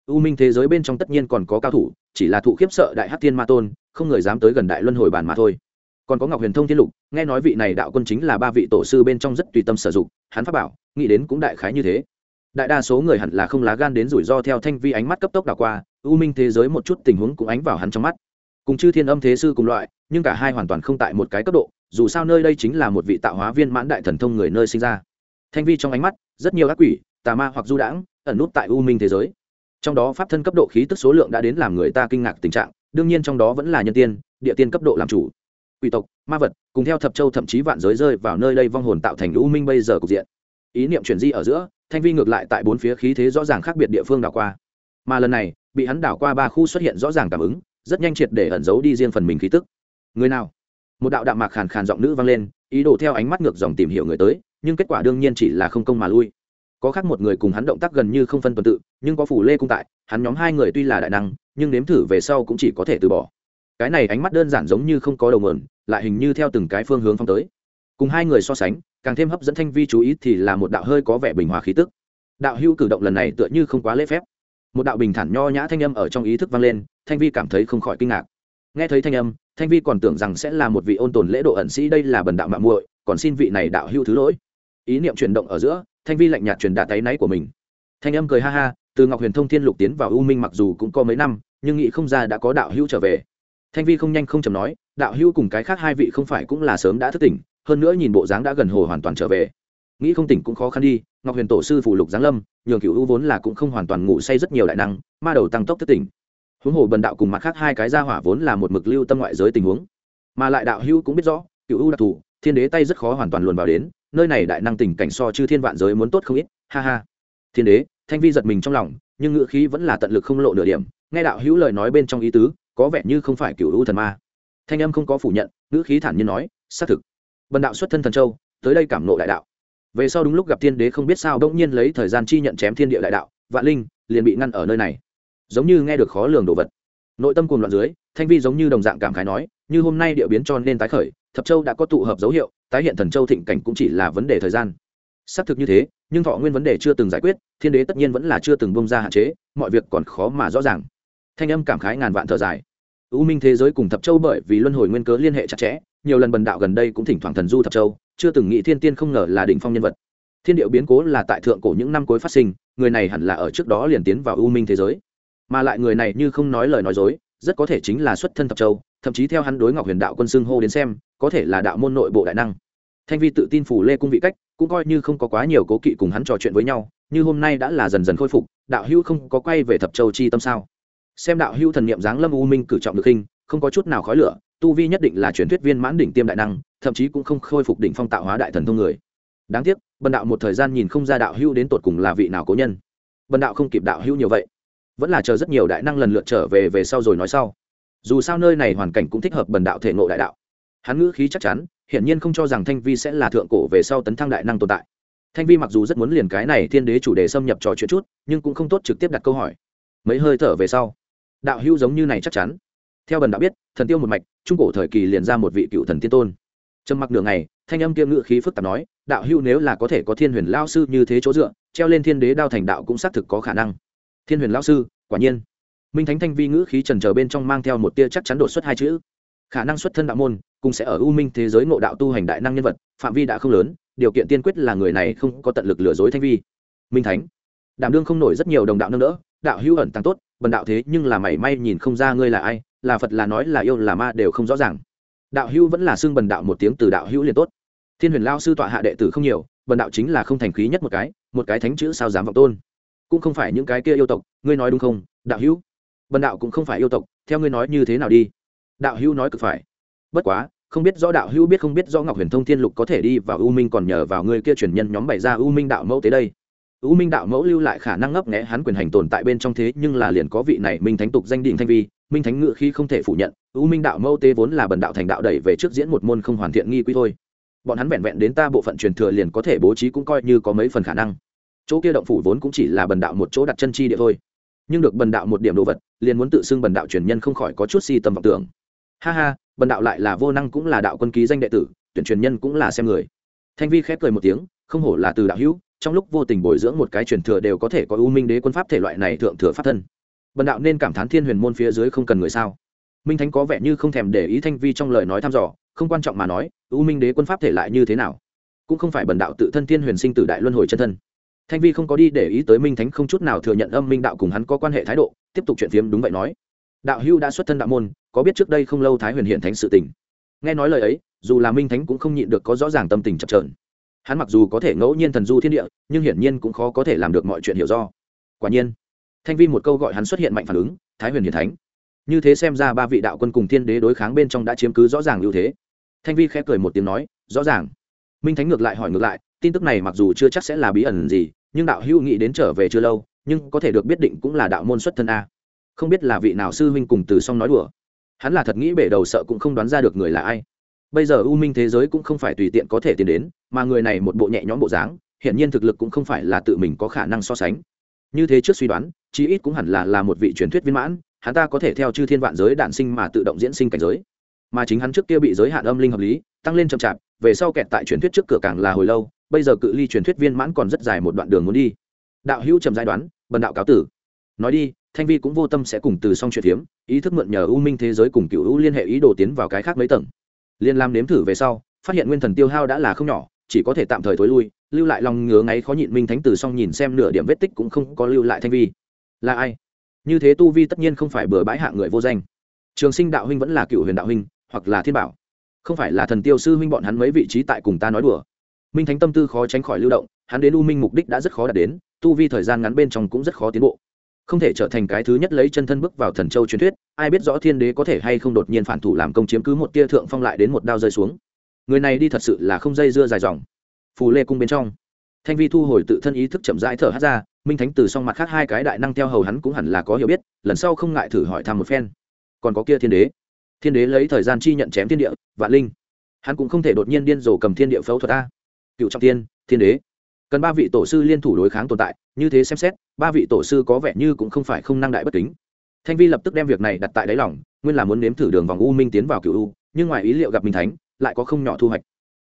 U minh thế giới bên trong tất nhiên còn có cao thủ, chỉ là thụ khiếp sợ đại hát thiên ma tôn, không người dám tới gần đại luân hồi bàn mà thôi. Còn có ngọc huyền thông thiên lục, nghe nói vị này đạo quân chính là ba vị tổ sư bên trong rất tùy tâm sử dụng, hắn pháp bảo, nghĩ đến cũng đại khái như thế. Đại đa số người hẳn là không lá gan đến rủi ro theo thanh vi ánh mắt cấp tốc đảo qua, u minh thế giới một chút tình huống cũng ánh vào hắn trong mắt. Cùng chư thiên âm thế sư cùng loại, nhưng cả hai hoàn toàn không tại một cái cấp độ dù sao nơi đây chính là một vị tạo hóa viên mãn đại thần thông người nơi sinh ra. Thanh vi trong ánh mắt, rất nhiều ác quỷ, tà ma hoặc du đãng, ẩn nút tại u minh thế giới. Trong đó pháp thân cấp độ khí tức số lượng đã đến làm người ta kinh ngạc tình trạng, đương nhiên trong đó vẫn là nhân tiên, địa tiên cấp độ làm chủ. Quỷ tộc, ma vật, cùng theo thập châu thậm chí vạn giới rơi vào nơi đây vong hồn tạo thành u minh bây giờ cục diện. Ý niệm chuyển di ở giữa, thanh vi ngược lại tại bốn phía khí thế rõ ràng khác biệt địa phương đảo qua. Mà lần này, bị hắn đảo qua ba khu xuất hiện rõ ràng cảm ứng, rất nhanh triệt để ẩn giấu đi riêng phần mình khí tức. Người nào? Một đạo đạm mạc khàn khàn giọng nữ vang lên, ý đồ theo ánh mắt ngược dòng tìm hiểu người tới, nhưng kết quả đương nhiên chỉ là không công mà lui. Có khác một người cùng hắn động tác gần như không phân tuần tự, nhưng có phủ lê cung tại, hắn nhóm hai người tuy là đại năng, nhưng nếm thử về sau cũng chỉ có thể từ bỏ. Cái này ánh mắt đơn giản giống như không có đầu mườn lại hình như theo từng cái phương hướng phong tới. Cùng hai người so sánh, càng thêm hấp dẫn thanh vi chú ý thì là một đạo hơi có vẻ bình hòa khí tức. Đạo hưu cử động lần này tựa như không quá lễ phép. Một đạo bình thản nho nhã thanh âm ở trong ý thức vang lên, thanh vi cảm thấy không khỏi kinh ngạc nghe thấy thanh âm, thanh vi còn tưởng rằng sẽ là một vị ôn tồn lễ độ ẩn sĩ đây là bần đạo mạng muội, còn xin vị này đạo hưu thứ lỗi. Ý niệm chuyển động ở giữa, thanh vi lạnh nhạt truyền đạt tay náy của mình. Thanh âm cười ha ha, từ ngọc huyền thông thiên lục tiến vào u minh mặc dù cũng có mấy năm, nhưng nghĩ không ra đã có đạo hưu trở về. Thanh vi không nhanh không chầm nói, đạo hưu cùng cái khác hai vị không phải cũng là sớm đã thức tỉnh, hơn nữa nhìn bộ dáng đã gần hồ hoàn toàn trở về. Nghĩ không tỉnh cũng khó khăn đi, ngọc huyền tổ sư phủ lục giáng lâm, nhường cựu u vốn là cũng không hoàn toàn ngủ say rất nhiều đại năng, ma đầu tăng tốc thức tỉnh huống hồ bần đạo cùng mặt khác hai cái gia hỏa vốn là một mực lưu tâm ngoại giới tình huống. Mà lại đạo hữu cũng biết rõ, cựu u đặc thù, thiên đế tay rất khó hoàn toàn luồn vào đến, nơi này đại năng tình cảnh so chư thiên vạn giới muốn tốt không ít, ha ha. Thiên đế, thanh vi giật mình trong lòng, nhưng ngữ khí vẫn là tận lực không lộ nửa điểm, nghe đạo hữu lời nói bên trong ý tứ, có vẻ như không phải cựu u thần ma. Thanh âm không có phủ nhận, ngữ khí thản nhiên nói, xác thực. Bần đạo xuất thân thần châu, tới đây cảm nộ đại đạo. Về sau đúng lúc gặp thiên đế không biết sao bỗng nhiên lấy thời gian chi nhận chém thiên địa đại đạo, vạn linh liền bị ngăn ở nơi này giống như nghe được khó lường đồ vật. Nội tâm cùng loạn dưới, thanh vi giống như đồng dạng cảm khái nói, như hôm nay địa biến cho nên tái khởi, thập châu đã có tụ hợp dấu hiệu, tái hiện thần châu thịnh cảnh cũng chỉ là vấn đề thời gian. Xác thực như thế, nhưng thọ nguyên vấn đề chưa từng giải quyết, thiên đế tất nhiên vẫn là chưa từng bông ra hạn chế, mọi việc còn khó mà rõ ràng. Thanh âm cảm khái ngàn vạn thở dài. U minh thế giới cùng thập châu bởi vì luân hồi nguyên cớ liên hệ chặt chẽ, nhiều lần bần đạo gần đây cũng thỉnh thoảng thần du thập châu, chưa từng nghĩ thiên tiên không ngờ là đỉnh phong nhân vật. Thiên điệu biến cố là tại thượng cổ những năm cuối phát sinh, người này hẳn là ở trước đó liền tiến vào u minh thế giới mà lại người này như không nói lời nói dối, rất có thể chính là xuất thân thập châu, thậm chí theo hắn đối ngọc huyền đạo quân xưng hô đến xem, có thể là đạo môn nội bộ đại năng. Thanh vi tự tin phủ lê cung vị cách, cũng coi như không có quá nhiều cố kỵ cùng hắn trò chuyện với nhau, như hôm nay đã là dần dần khôi phục, đạo hữu không có quay về thập châu chi tâm sao? Xem đạo hữu thần niệm dáng lâm u minh cử trọng được hình không có chút nào khói lửa, tu vi nhất định là truyền thuyết viên mãn đỉnh tiêm đại năng, thậm chí cũng không khôi phục đỉnh phong tạo hóa đại thần thông người. Đáng tiếc, bần đạo một thời gian nhìn không ra đạo hữu đến tột cùng là vị nào cố nhân. Bần đạo không kịp đạo hữu nhiều vậy vẫn là chờ rất nhiều đại năng lần lượt trở về về sau rồi nói sau. Dù sao nơi này hoàn cảnh cũng thích hợp bần đạo thể ngộ đại đạo. Hắn ngữ khí chắc chắn, hiển nhiên không cho rằng thanh vi sẽ là thượng cổ về sau tấn thăng đại năng tồn tại. Thanh vi mặc dù rất muốn liền cái này thiên đế chủ đề xâm nhập trò chuyện chút, nhưng cũng không tốt trực tiếp đặt câu hỏi. Mấy hơi thở về sau, đạo hữu giống như này chắc chắn. Theo bần đạo biết, thần tiêu một mạch, trung cổ thời kỳ liền ra một vị cựu thần tiên tôn. Trầm mặc nửa ngày, thanh âm kiêm ngự khí phức tạp nói, đạo hữu nếu là có thể có thiên huyền lao sư như thế chỗ dựa, treo lên thiên đế đao thành đạo cũng xác thực có khả năng thiên huyền Lão sư, quả nhiên. Minh thánh thanh vi ngữ khí trần trờ bên trong mang theo một tia chắc chắn đột xuất hai chữ. Khả năng xuất thân đạo môn, cũng sẽ ở u minh thế giới ngộ đạo tu hành đại năng nhân vật, phạm vi đã không lớn, điều kiện tiên quyết là người này không có tận lực lừa dối thanh vi. Minh thánh, đảm đương không nổi rất nhiều đồng đạo nâng đỡ, đạo hữu ẩn tăng tốt, bần đạo thế nhưng là mảy may nhìn không ra ngươi là ai, là phật là nói là yêu là ma đều không rõ ràng. Đạo hữu vẫn là xưng bần đạo một tiếng từ đạo hữu liền tốt. Thiên huyền lao sư tọa hạ đệ tử không nhiều, bần đạo chính là không thành khí nhất một cái một cái thánh chữ sao dám vọng tôn cũng không phải những cái kia yêu tộc, ngươi nói đúng không, đạo hữu? Bần đạo cũng không phải yêu tộc, theo ngươi nói như thế nào đi? Đạo hữu nói cực phải. Bất quá, không biết rõ đạo hữu biết không biết rõ ngọc huyền thông thiên lục có thể đi vào u minh còn nhờ vào người kia truyền nhân nhóm bày ra u minh đạo mẫu tới đây. U minh đạo mẫu lưu lại khả năng ngấp nghẽ hắn quyền hành tồn tại bên trong thế, nhưng là liền có vị này minh thánh tục danh đình thanh vi, minh thánh ngự khi không thể phủ nhận, u minh đạo mẫu tế vốn là bần đạo thành đạo đẩy về trước diễn một môn không hoàn thiện nghi quy thôi. Bọn hắn vẹn vẹn đến ta bộ phận truyền thừa liền có thể bố trí cũng coi như có mấy phần khả năng chỗ kia động phủ vốn cũng chỉ là bần đạo một chỗ đặt chân chi địa thôi. Nhưng được bần đạo một điểm đồ vật, liền muốn tự xưng bần đạo truyền nhân không khỏi có chút si tầm vọng tưởng. Ha ha, bần đạo lại là vô năng cũng là đạo quân ký danh đệ tử, tuyển truyền nhân cũng là xem người. Thanh vi khép cười một tiếng, không hổ là từ đạo hữu, trong lúc vô tình bồi dưỡng một cái truyền thừa đều có thể có u minh đế quân pháp thể loại này thượng thừa pháp thân. Bần đạo nên cảm thán thiên huyền môn phía dưới không cần người sao? Minh thánh có vẻ như không thèm để ý thanh vi trong lời nói thăm dò, không quan trọng mà nói u minh đế quân pháp thể lại như thế nào? Cũng không phải bần đạo tự thân thiên huyền sinh tử đại luân hồi chân thân thanh vi không có đi để ý tới minh thánh, không chút nào thừa nhận âm minh đạo cùng hắn có quan hệ thái độ, tiếp tục chuyện phiếm đúng vậy nói. Đạo hưu đã xuất thân đạo môn, có biết trước đây không lâu thái huyền hiện thánh sự tình. Nghe nói lời ấy, dù là minh thánh cũng không nhịn được có rõ ràng tâm tình chập trờn hắn mặc dù có thể ngẫu nhiên thần du thiên địa, nhưng hiển nhiên cũng khó có thể làm được mọi chuyện hiểu do. Quả nhiên, thanh vi một câu gọi hắn xuất hiện mạnh phản ứng, thái huyền hiển thánh. Như thế xem ra ba vị đạo quân cùng thiên đế đối kháng bên trong đã chiếm cứ rõ ràng ưu thế. Thanh vi khẽ cười một tiếng nói, rõ ràng. Minh thánh ngược lại hỏi ngược lại tin tức này mặc dù chưa chắc sẽ là bí ẩn gì, nhưng đạo hữu nghĩ đến trở về chưa lâu, nhưng có thể được biết định cũng là đạo môn xuất thân a. Không biết là vị nào sư huynh cùng từ song nói đùa. Hắn là thật nghĩ bể đầu sợ cũng không đoán ra được người là ai. Bây giờ u minh thế giới cũng không phải tùy tiện có thể tiến đến, mà người này một bộ nhẹ nhõm bộ dáng hiện nhiên thực lực cũng không phải là tự mình có khả năng so sánh. Như thế trước suy đoán, chí ít cũng hẳn là là một vị truyền thuyết viên mãn, hắn ta có thể theo chư thiên vạn giới đản sinh mà tự động diễn sinh cảnh giới. Mà chính hắn trước kia bị giới hạn âm linh hợp lý, tăng lên chậm chạp, về sau kẹt tại truyền thuyết trước cửa càng là hồi lâu bây giờ cự ly truyền thuyết viên mãn còn rất dài một đoạn đường muốn đi. Đạo hữu trầm giai đoán, bần đạo cáo tử. Nói đi, thanh vi cũng vô tâm sẽ cùng từ xong chuyện hiếm ý thức mượn nhờ u minh thế giới cùng cựu u liên hệ ý đồ tiến vào cái khác mấy tầng. Liên lam nếm thử về sau, phát hiện nguyên thần tiêu hao đã là không nhỏ, chỉ có thể tạm thời thối lui, lưu lại lòng ngứa ngáy khó nhịn minh thánh từ xong nhìn xem nửa điểm vết tích cũng không có lưu lại thanh vi. Là ai? Như thế tu vi tất nhiên không phải bừa bãi hạ người vô danh. Trường sinh đạo huynh vẫn là cựu huyền đạo huynh, hoặc là thiên bảo. Không phải là thần tiêu sư huynh bọn hắn mấy vị trí tại cùng ta nói đùa minh thánh tâm tư khó tránh khỏi lưu động, hắn đến u minh mục đích đã rất khó đạt đến, tu vi thời gian ngắn bên trong cũng rất khó tiến bộ. Không thể trở thành cái thứ nhất lấy chân thân bước vào thần châu truyền thuyết, ai biết rõ thiên đế có thể hay không đột nhiên phản thủ làm công chiếm cứ một tia thượng phong lại đến một đao rơi xuống. Người này đi thật sự là không dây dưa dài dòng. Phù lê cung bên trong, thanh vi thu hồi tự thân ý thức chậm rãi thở hát ra, minh thánh từ song mặt khác hai cái đại năng theo hầu hắn cũng hẳn là có hiểu biết, lần sau không ngại thử hỏi thăm một phen. Còn có kia thiên đế. Thiên đế lấy thời gian chi nhận chém thiên địa, vạn linh. Hắn cũng không thể đột nhiên điên rồ cầm thiên địa phẫu thuật a cựu trọng tiên, thiên đế. Cần ba vị tổ sư liên thủ đối kháng tồn tại, như thế xem xét, ba vị tổ sư có vẻ như cũng không phải không năng đại bất kính. Thanh vi lập tức đem việc này đặt tại đáy lòng, nguyên là muốn nếm thử đường vòng u minh tiến vào cựu u, nhưng ngoài ý liệu gặp minh thánh, lại có không nhỏ thu hoạch.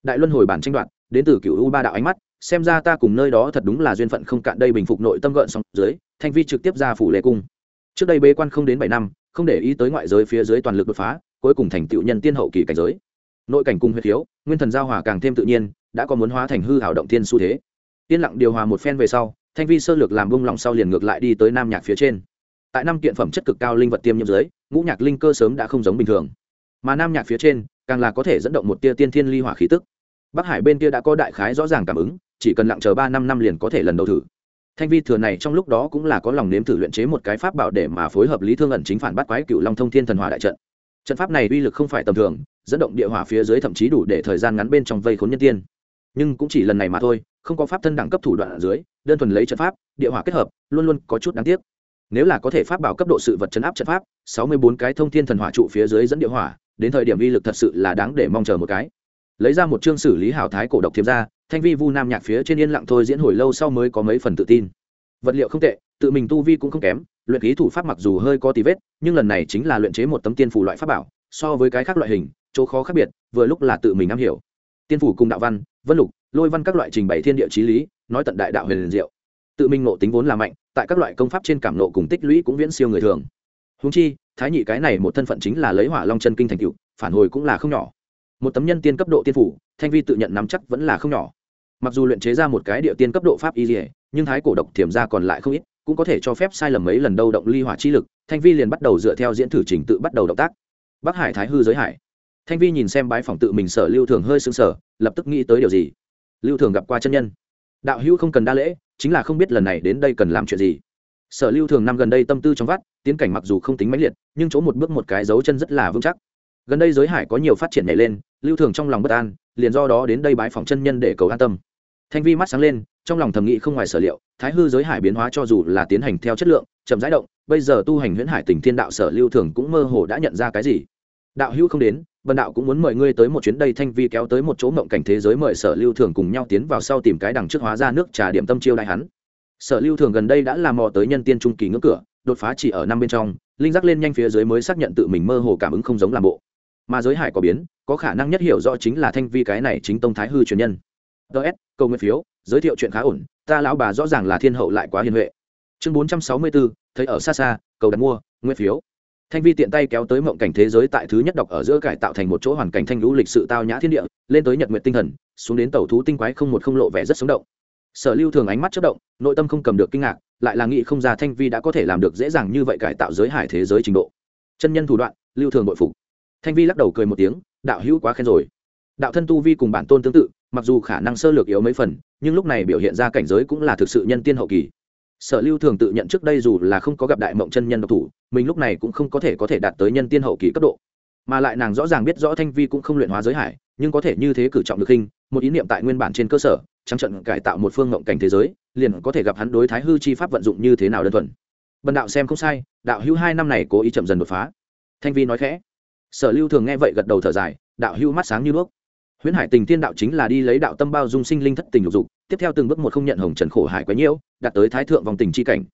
Đại luân hồi bản tranh đoạt, đến từ cựu u ba đạo ánh mắt, xem ra ta cùng nơi đó thật đúng là duyên phận không cạn đây bình phục nội tâm gợn sóng dưới, thanh vi trực tiếp ra phủ lệ cung. Trước đây bế quan không đến bảy năm, không để ý tới ngoại giới phía dưới toàn lực đột phá, cuối cùng thành tựu nhân tiên hậu kỳ cảnh giới nội cảnh cùng huyết thiếu nguyên thần giao hòa càng thêm tự nhiên, đã có muốn hóa thành hư hảo động thiên xu thế. Yên lặng điều hòa một phen về sau, thanh vi sơ lược làm bung lòng sau liền ngược lại đi tới nam nhạc phía trên. Tại năm kiện phẩm chất cực cao linh vật tiêm nhiễm dưới, ngũ nhạc linh cơ sớm đã không giống bình thường. Mà nam nhạc phía trên, càng là có thể dẫn động một tia tiên thiên ly hỏa khí tức. Bắc hải bên kia đã có đại khái rõ ràng cảm ứng, chỉ cần lặng chờ ba năm năm liền có thể lần đầu thử. Thanh vi thừa này trong lúc đó cũng là có lòng nếm thử luyện chế một cái pháp bảo để mà phối hợp lý thương ẩn chính phản bắt quái cựu long thông thiên thần hòa đại trận. Trận pháp này uy lực không phải tầm thường dẫn động địa hỏa phía dưới thậm chí đủ để thời gian ngắn bên trong vây khốn nhân tiên. Nhưng cũng chỉ lần này mà thôi, không có pháp thân đẳng cấp thủ đoạn ở dưới, đơn thuần lấy trận pháp, địa hỏa kết hợp, luôn luôn có chút đáng tiếc. Nếu là có thể pháp bảo cấp độ sự vật chấn áp trận pháp, sáu mươi bốn cái thông thiên thần hỏa trụ phía dưới dẫn địa hỏa, đến thời điểm uy lực thật sự là đáng để mong chờ một cái. Lấy ra một chương xử lý hảo thái cổ độc thiếm ra, thanh vi vu nam nhạc phía trên yên lặng thôi diễn hồi lâu sau mới có mấy phần tự tin. Vật liệu không tệ, tự mình tu vi cũng không kém, luyện khí thủ pháp mặc dù hơi có tí vết, nhưng lần này chính là luyện chế một tấm tiên phủ loại pháp bảo, so với cái khác loại hình chỗ khó khác biệt, vừa lúc là tự mình am hiểu. Tiên phủ cùng đạo văn, vân lục, lôi văn các loại trình bày thiên địa trí lý, nói tận đại đạo huyền liền diệu. Tự mình nộ tính vốn là mạnh, tại các loại công pháp trên cảm nộ cùng tích lũy cũng viễn siêu người thường. Húng chi, thái nhị cái này một thân phận chính là lấy hỏa long chân kinh thành cựu phản hồi cũng là không nhỏ. Một tấm nhân tiên cấp độ tiên phủ, thanh vi tự nhận nắm chắc vẫn là không nhỏ. Mặc dù luyện chế ra một cái địa tiên cấp độ pháp y dỉa nhưng thái cổ độc thiểm ra còn lại không ít, cũng có thể cho phép sai lầm mấy lần đâu động ly hỏa chi lực, thanh vi liền bắt đầu dựa theo diễn thử trình tự bắt đầu động tác. Bắc hải thái hư giới hải thanh vi nhìn xem bái phòng tự mình sở lưu thường hơi sưng sở lập tức nghĩ tới điều gì? Lưu thường gặp qua chân nhân. Đạo hữu không cần đa lễ, chính là không biết lần này đến đây cần làm chuyện gì. Sở lưu thường năm gần đây tâm tư trong vắt, tiến cảnh mặc dù không tính mãnh liệt, nhưng chỗ một bước một cái dấu chân rất là vững chắc. Gần đây giới hải có nhiều phát triển nhảy lên, lưu thường trong lòng bất an, liền do đó đến đây bái phòng chân nhân để cầu an tâm. Thanh vi mắt sáng lên, trong lòng thầm nghĩ không ngoài sở liệu, thái hư giới hải biến hóa cho dù là tiến hành theo chất lượng, chậm rãi động, bây giờ tu hành huyễn hải tỉnh thiên đạo sở lưu thường cũng mơ hồ đã nhận ra cái gì. Đạo hữu không đến bần đạo cũng muốn mời ngươi tới một chuyến đây, thanh vi kéo tới một chỗ mộng cảnh thế giới mời sở lưu thường cùng nhau tiến vào sau tìm cái đằng trước hóa ra nước trà điểm tâm chiêu đại hắn. Sở lưu thường gần đây đã làm mò tới nhân tiên trung kỳ ngưỡng cửa, đột phá chỉ ở năm bên trong, linh giác lên nhanh phía dưới mới xác nhận tự mình mơ hồ cảm ứng không giống làm bộ. Mà giới hải có biến, có khả năng nhất hiểu rõ chính là thanh vi cái này chính tông thái hư truyền nhân. Ts câu nguyên phiếu, giới thiệu chuyện khá ổn, ta lão bà rõ ràng là thiên hậu lại quá hiền huệ. Chương bốn trăm sáu mươi bốn, thấy ở xa xa, cầu đặt mua, nguyên phiếu thanh vi tiện tay kéo tới mộng cảnh thế giới tại thứ nhất đọc ở giữa cải tạo thành một chỗ hoàn cảnh thanh lũ lịch sự tao nhã thiên địa, lên tới nhật nguyện tinh thần, xuống đến tàu thú tinh quái không một không lộ vẻ rất sống động. Sở lưu thường ánh mắt chất động, nội tâm không cầm được kinh ngạc, lại là nghĩ không ra thanh vi đã có thể làm được dễ dàng như vậy cải tạo giới hải thế giới trình độ. Chân nhân thủ đoạn, lưu thường bội phục. Thanh vi lắc đầu cười một tiếng, đạo hữu quá khen rồi. Đạo thân tu vi cùng bản tôn tương tự, mặc dù khả năng sơ lược yếu mấy phần, nhưng lúc này biểu hiện ra cảnh giới cũng là thực sự nhân tiên hậu kỳ sở lưu thường tự nhận trước đây dù là không có gặp đại mộng chân nhân độc thủ, mình lúc này cũng không có thể có thể đạt tới nhân tiên hậu kỳ cấp độ. Mà lại nàng rõ ràng biết rõ thanh vi cũng không luyện hóa giới hải, nhưng có thể như thế cử trọng được hình, một ý niệm tại nguyên bản trên cơ sở, trắng trận cải tạo một phương ngộng cảnh thế giới, liền có thể gặp hắn đối thái hư chi pháp vận dụng như thế nào đơn thuần. Bần đạo xem không sai, đạo hữu hai năm này cố ý chậm dần đột phá. Thanh vi nói khẽ. Sở lưu thường nghe vậy gật đầu thở dài, đạo hữu mắt sáng như đuốc. Huyễn hải tình thiên đạo chính là đi lấy đạo tâm bao dung sinh linh thất tình lục dục tiếp theo từng bước một không nhận hồng trần khổ hải quấy nhiễu, đạt tới thái thượng vòng tình chi cảnh.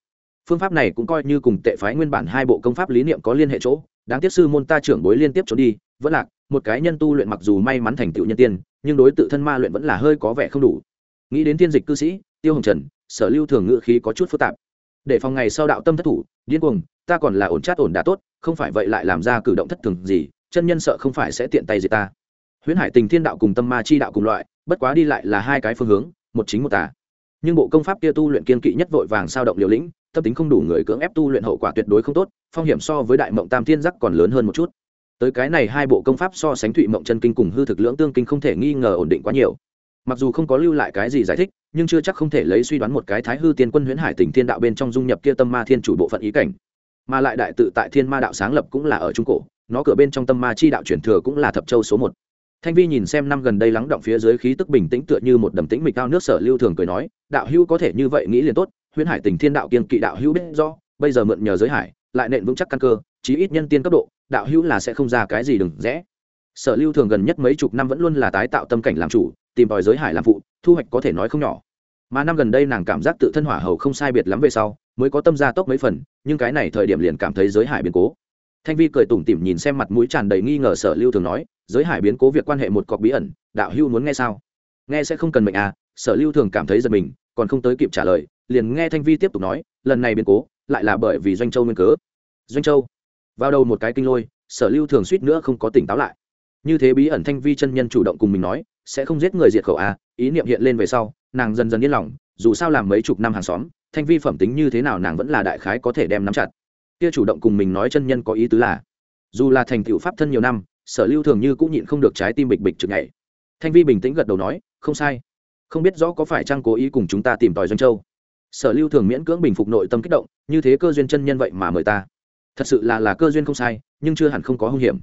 Phương pháp này cũng coi như cùng tệ phái nguyên bản hai bộ công pháp lý niệm có liên hệ chỗ, đáng tiếc sư môn ta trưởng bối liên tiếp trốn đi, vẫn lạc, một cái nhân tu luyện mặc dù may mắn thành tựu nhân tiên, nhưng đối tự thân ma luyện vẫn là hơi có vẻ không đủ. Nghĩ đến tiên dịch cư sĩ, tiêu hồng trần, sở lưu thường ngự khí có chút phức tạp. Để phòng ngày sau đạo tâm thất thủ, điên cuồng, ta còn là ổn chát ổn đã tốt, không phải vậy lại làm ra cử động thất thường gì, chân nhân sợ không phải sẽ tiện tay gì ta. Huyễn hải tình thiên đạo cùng tâm ma chi đạo cùng loại, bất quá đi lại là hai cái phương hướng một chính một tà. Nhưng bộ công pháp kia tu luyện kiên kỵ nhất vội vàng sao động liều lĩnh, tâm tính không đủ người cưỡng ép tu luyện hậu quả tuyệt đối không tốt, phong hiểm so với đại mộng tam thiên giác còn lớn hơn một chút. Tới cái này hai bộ công pháp so sánh thụy mộng chân kinh cùng hư thực lưỡng tương kinh không thể nghi ngờ ổn định quá nhiều. Mặc dù không có lưu lại cái gì giải thích, nhưng chưa chắc không thể lấy suy đoán một cái thái hư tiên quân huyễn hải tỉnh thiên đạo bên trong dung nhập kia tâm ma thiên chủ bộ phận ý cảnh. Mà lại đại tự tại thiên ma đạo sáng lập cũng là ở trung cổ, nó cửa bên trong tâm ma chi đạo truyền thừa cũng là thập châu số một thanh vi nhìn xem năm gần đây lắng động phía dưới khí tức bình tĩnh tựa như một đầm tĩnh mịch cao nước sở lưu thường cười nói, đạo hữu có thể như vậy nghĩ liền tốt, huyễn hải tình thiên đạo kiên kỵ đạo hữu biết do bây giờ mượn nhờ giới hải, lại nện vững chắc căn cơ, chí ít nhân tiên cấp độ, đạo hữu là sẽ không ra cái gì đừng rẽ. Sở lưu thường gần nhất mấy chục năm vẫn luôn là tái tạo tâm cảnh làm chủ, tìm tòi giới hải làm phụ, thu hoạch có thể nói không nhỏ. Mà năm gần đây nàng cảm giác tự thân hỏa hầu không sai biệt lắm về sau, mới có tâm gia tốc mấy phần, nhưng cái này thời điểm liền cảm thấy giới hải biến cố. Thanh vi cười tủm tỉm nhìn xem mặt mũi tràn đầy nghi ngờ sở lưu thường nói giới hải biến cố việc quan hệ một cọc bí ẩn, đạo hưu muốn nghe sao? Nghe sẽ không cần mệnh à sở lưu thường cảm thấy giật mình, còn không tới kịp trả lời, liền nghe thanh vi tiếp tục nói, lần này biến cố, lại là bởi vì doanh châu nguyên cớ. Doanh châu, vào đầu một cái kinh lôi, sở lưu thường suýt nữa không có tỉnh táo lại. Như thế bí ẩn thanh vi chân nhân chủ động cùng mình nói, sẽ không giết người diệt khẩu à ý niệm hiện lên về sau, nàng dần dần yên lòng, dù sao làm mấy chục năm hàng xóm, thanh vi phẩm tính như thế nào nàng vẫn là đại khái có thể đem nắm chặt. Kia chủ động cùng mình nói chân nhân có ý tứ là, dù là thành tựu pháp thân nhiều năm sở lưu thường như cũng nhịn không được trái tim bịch bịch chực nhảy. Thanh vi bình tĩnh gật đầu nói, không sai. Không biết rõ có phải Trang cố ý cùng chúng ta tìm tòi doanh châu. Sở lưu thường miễn cưỡng bình phục nội tâm kích động, như thế cơ duyên chân nhân vậy mà mời ta. Thật sự là là cơ duyên không sai, nhưng chưa hẳn không có hung hiểm.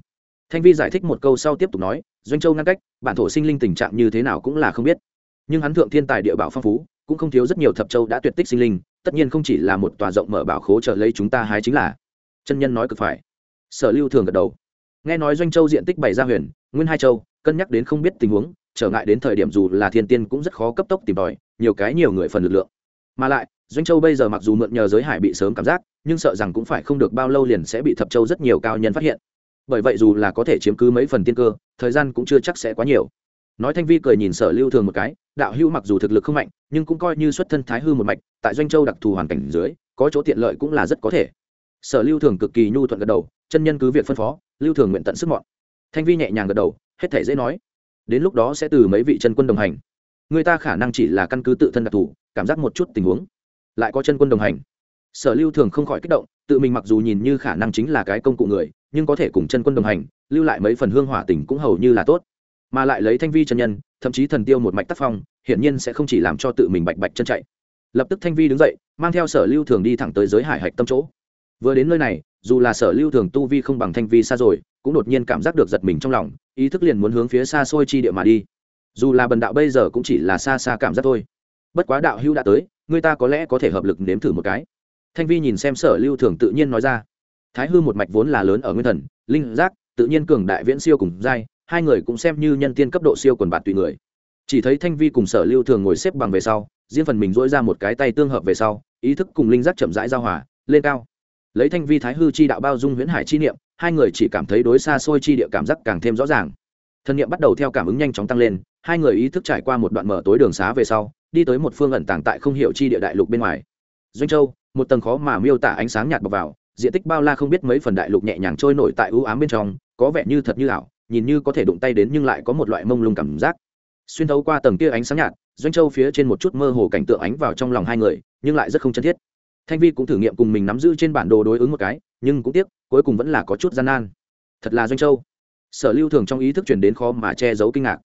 Thanh vi giải thích một câu sau tiếp tục nói, doanh châu ngăn cách, bản thổ sinh linh tình trạng như thế nào cũng là không biết. Nhưng hắn thượng thiên tài địa bảo phong phú, cũng không thiếu rất nhiều thập châu đã tuyệt tích sinh linh, tất nhiên không chỉ là một tòa rộng mở bảo khố trợ lấy chúng ta hái chính là. Chân nhân nói cực phải. Sở lưu thường gật đầu nghe nói doanh châu diện tích bảy gia huyền, nguyên hai châu, cân nhắc đến không biết tình huống, trở ngại đến thời điểm dù là thiên tiên cũng rất khó cấp tốc tìm tòi, nhiều cái nhiều người phần lực lượng. Mà lại, doanh châu bây giờ mặc dù mượn nhờ giới hải bị sớm cảm giác, nhưng sợ rằng cũng phải không được bao lâu liền sẽ bị thập châu rất nhiều cao nhân phát hiện. Bởi vậy dù là có thể chiếm cứ mấy phần tiên cơ, thời gian cũng chưa chắc sẽ quá nhiều. Nói thanh vi cười nhìn sở lưu thường một cái, đạo hưu mặc dù thực lực không mạnh, nhưng cũng coi như xuất thân thái hư một mạch, tại doanh châu đặc thù hoàn cảnh dưới, có chỗ tiện lợi cũng là rất có thể. Sở lưu thường cực kỳ nhu thuận gật đầu chân nhân cứ việc phân phó, lưu thường nguyện tận sức mọn. Thanh vi nhẹ nhàng gật đầu, hết thể dễ nói. Đến lúc đó sẽ từ mấy vị chân quân đồng hành. Người ta khả năng chỉ là căn cứ tự thân đặc thù, cảm giác một chút tình huống. Lại có chân quân đồng hành. Sở lưu thường không khỏi kích động, tự mình mặc dù nhìn như khả năng chính là cái công cụ người, nhưng có thể cùng chân quân đồng hành, lưu lại mấy phần hương hỏa tình cũng hầu như là tốt. Mà lại lấy thanh vi chân nhân, thậm chí thần tiêu một mạch tác phong, hiển nhiên sẽ không chỉ làm cho tự mình bạch bạch chân chạy. Lập tức thanh vi đứng dậy, mang theo sở lưu thường đi thẳng tới giới hải hạch tâm chỗ. Vừa đến nơi này dù là sở lưu thường tu vi không bằng thanh vi xa rồi, cũng đột nhiên cảm giác được giật mình trong lòng, ý thức liền muốn hướng phía xa xôi chi địa mà đi. Dù là bần đạo bây giờ cũng chỉ là xa xa cảm giác thôi. Bất quá đạo hưu đã tới, người ta có lẽ có thể hợp lực nếm thử một cái. Thanh vi nhìn xem sở lưu thường tự nhiên nói ra. Thái hư một mạch vốn là lớn ở nguyên thần, linh giác, tự nhiên cường đại viễn siêu cùng giai, hai người cũng xem như nhân tiên cấp độ siêu quần bạt tùy người. Chỉ thấy thanh vi cùng sở lưu thường ngồi xếp bằng về sau, riêng phần mình dỗi ra một cái tay tương hợp về sau, ý thức cùng linh giác chậm rãi giao hòa, lên cao lấy thanh vi thái hư chi đạo bao dung huyễn hải chi niệm, hai người chỉ cảm thấy đối xa xôi chi địa cảm giác càng thêm rõ ràng. Thân niệm bắt đầu theo cảm ứng nhanh chóng tăng lên, hai người ý thức trải qua một đoạn mở tối đường xá về sau, đi tới một phương ẩn tàng tại không hiểu chi địa đại lục bên ngoài. Doanh châu, một tầng khó mà miêu tả ánh sáng nhạt bọc vào, diện tích bao la không biết mấy phần đại lục nhẹ nhàng trôi nổi tại ưu ám bên trong, có vẻ như thật như ảo, nhìn như có thể đụng tay đến nhưng lại có một loại mông lung cảm giác. Xuyên thấu qua tầng kia ánh sáng nhạt, doanh châu phía trên một chút mơ hồ cảnh tượng ánh vào trong lòng hai người, nhưng lại rất không chân thiết thanh vi cũng thử nghiệm cùng mình nắm giữ trên bản đồ đối ứng một cái, nhưng cũng tiếc, cuối cùng vẫn là có chút gian nan. Thật là doanh châu. Sở lưu thường trong ý thức chuyển đến khó mà che giấu kinh ngạc.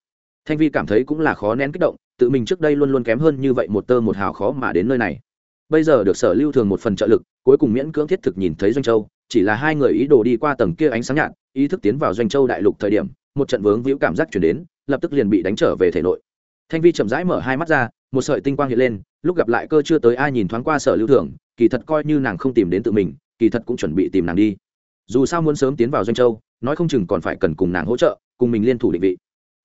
Thanh vi cảm thấy cũng là khó nén kích động, tự mình trước đây luôn luôn kém hơn như vậy một tơ một hào khó mà đến nơi này. Bây giờ được sở lưu thường một phần trợ lực, cuối cùng miễn cưỡng thiết thực nhìn thấy doanh châu, chỉ là hai người ý đồ đi qua tầng kia ánh sáng nhạt, ý thức tiến vào doanh châu đại lục thời điểm, một trận vướng víu cảm giác chuyển đến, lập tức liền bị đánh trở về thể nội. Thanh vi chậm rãi mở hai mắt ra, một sợi tinh quang hiện lên, lúc gặp lại cơ chưa tới ai nhìn thoáng qua sở lưu thường kỳ thật coi như nàng không tìm đến tự mình, kỳ thật cũng chuẩn bị tìm nàng đi. Dù sao muốn sớm tiến vào doanh châu, nói không chừng còn phải cần cùng nàng hỗ trợ, cùng mình liên thủ định vị.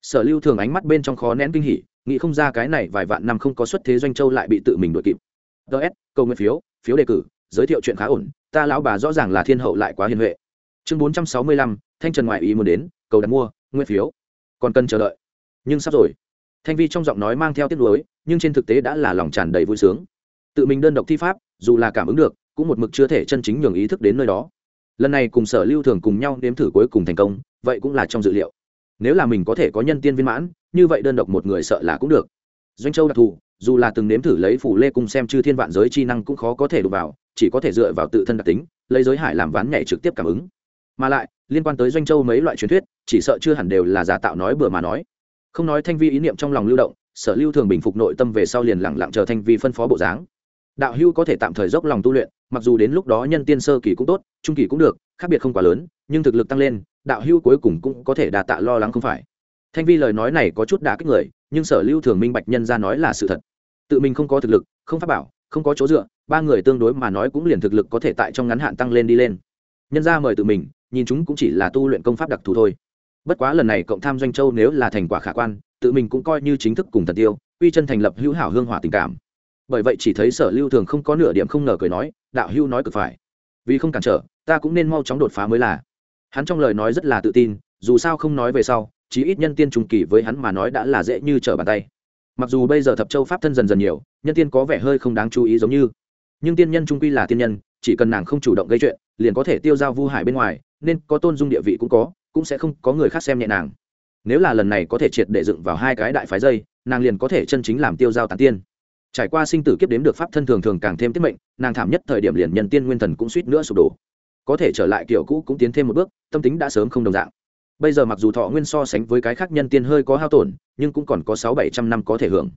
Sở lưu thường ánh mắt bên trong khó nén kinh hỉ, nghĩ không ra cái này vài vạn năm không có xuất thế doanh châu lại bị tự mình đuổi kịp. Ts câu nguyện phiếu phiếu đề cử, giới thiệu chuyện khá ổn, ta lão bà rõ ràng là thiên hậu lại quá hiền huệ. Chương bốn trăm sáu mươi lăm, thanh trần ngoại ý muốn đến, cầu đặt mua, nguyên phiếu. Còn cần chờ đợi. Nhưng sắp rồi. Thanh vi trong giọng nói mang theo tiết lối nhưng trên thực tế đã là lòng tràn đầy vui sướng. Tự mình đơn độc thi pháp dù là cảm ứng được, cũng một mực chưa thể chân chính nhường ý thức đến nơi đó. Lần này cùng sở lưu thường cùng nhau nếm thử cuối cùng thành công, vậy cũng là trong dự liệu. Nếu là mình có thể có nhân tiên viên mãn, như vậy đơn độc một người sợ là cũng được. Doanh châu đặc thù, dù là từng nếm thử lấy phủ lê cung xem chư thiên vạn giới chi năng cũng khó có thể đụng vào, chỉ có thể dựa vào tự thân đặc tính, lấy giới hải làm ván nhảy trực tiếp cảm ứng. Mà lại, liên quan tới doanh châu mấy loại truyền thuyết, chỉ sợ chưa hẳn đều là giả tạo nói bừa mà nói. Không nói thanh vi ý niệm trong lòng lưu động, sở lưu thường bình phục nội tâm về sau liền lẳng lặng chờ thanh vi phân phó bộ dáng đạo hưu có thể tạm thời dốc lòng tu luyện, mặc dù đến lúc đó nhân tiên sơ kỳ cũng tốt, trung kỳ cũng được, khác biệt không quá lớn, nhưng thực lực tăng lên, đạo hưu cuối cùng cũng có thể đà tạ lo lắng không phải. Thanh vi lời nói này có chút đả kích người, nhưng sở lưu thường minh bạch nhân ra nói là sự thật. Tự mình không có thực lực, không pháp bảo, không có chỗ dựa, ba người tương đối mà nói cũng liền thực lực có thể tại trong ngắn hạn tăng lên đi lên. Nhân ra mời tự mình, nhìn chúng cũng chỉ là tu luyện công pháp đặc thù thôi. Bất quá lần này cộng tham doanh châu nếu là thành quả khả quan, tự mình cũng coi như chính thức cùng thần tiêu, uy chân thành lập hữu hảo hương hỏa tình cảm bởi vậy chỉ thấy sở lưu thường không có nửa điểm không ngờ cười nói, đạo hưu nói cực phải. Vì không cản trở, ta cũng nên mau chóng đột phá mới là. Hắn trong lời nói rất là tự tin, dù sao không nói về sau, chí ít nhân tiên trùng kỳ với hắn mà nói đã là dễ như trở bàn tay. Mặc dù bây giờ thập châu pháp thân dần dần nhiều, nhân tiên có vẻ hơi không đáng chú ý giống như. Nhưng tiên nhân trung quy là tiên nhân, chỉ cần nàng không chủ động gây chuyện, liền có thể tiêu giao vu hải bên ngoài, nên có tôn dung địa vị cũng có, cũng sẽ không có người khác xem nhẹ nàng. Nếu là lần này có thể triệt để dựng vào hai cái đại phái dây, nàng liền có thể chân chính làm tiêu giao tán tiên trải qua sinh tử kiếp đếm được pháp thân thường thường càng thêm tiết mệnh, nàng thảm nhất thời điểm liền nhân tiên nguyên thần cũng suýt nữa sụp đổ. Có thể trở lại kiểu cũ cũng tiến thêm một bước, tâm tính đã sớm không đồng dạng. Bây giờ mặc dù thọ nguyên so sánh với cái khác nhân tiên hơi có hao tổn, nhưng cũng còn có sáu bảy trăm năm có thể hưởng.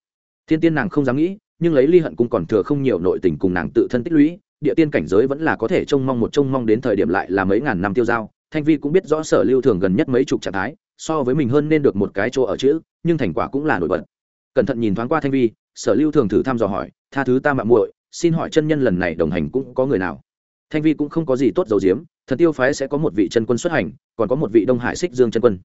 Thiên tiên nàng không dám nghĩ, nhưng lấy ly hận cũng còn thừa không nhiều nội tình cùng nàng tự thân tích lũy, địa tiên cảnh giới vẫn là có thể trông mong một trông mong đến thời điểm lại là mấy ngàn năm tiêu dao. Thanh vi cũng biết rõ sở lưu thường gần nhất mấy chục trạng thái, so với mình hơn nên được một cái chỗ ở chữ, nhưng thành quả cũng là nổi bật. Cẩn thận nhìn thoáng qua thanh vi sở lưu thường thử thăm dò hỏi, tha thứ ta mạng muội, xin hỏi chân nhân lần này đồng hành cũng có người nào? Thanh vi cũng không có gì tốt dầu diếm thần tiêu phái sẽ có một vị chân quân xuất hành, còn có một vị đông hải xích dương chân quân.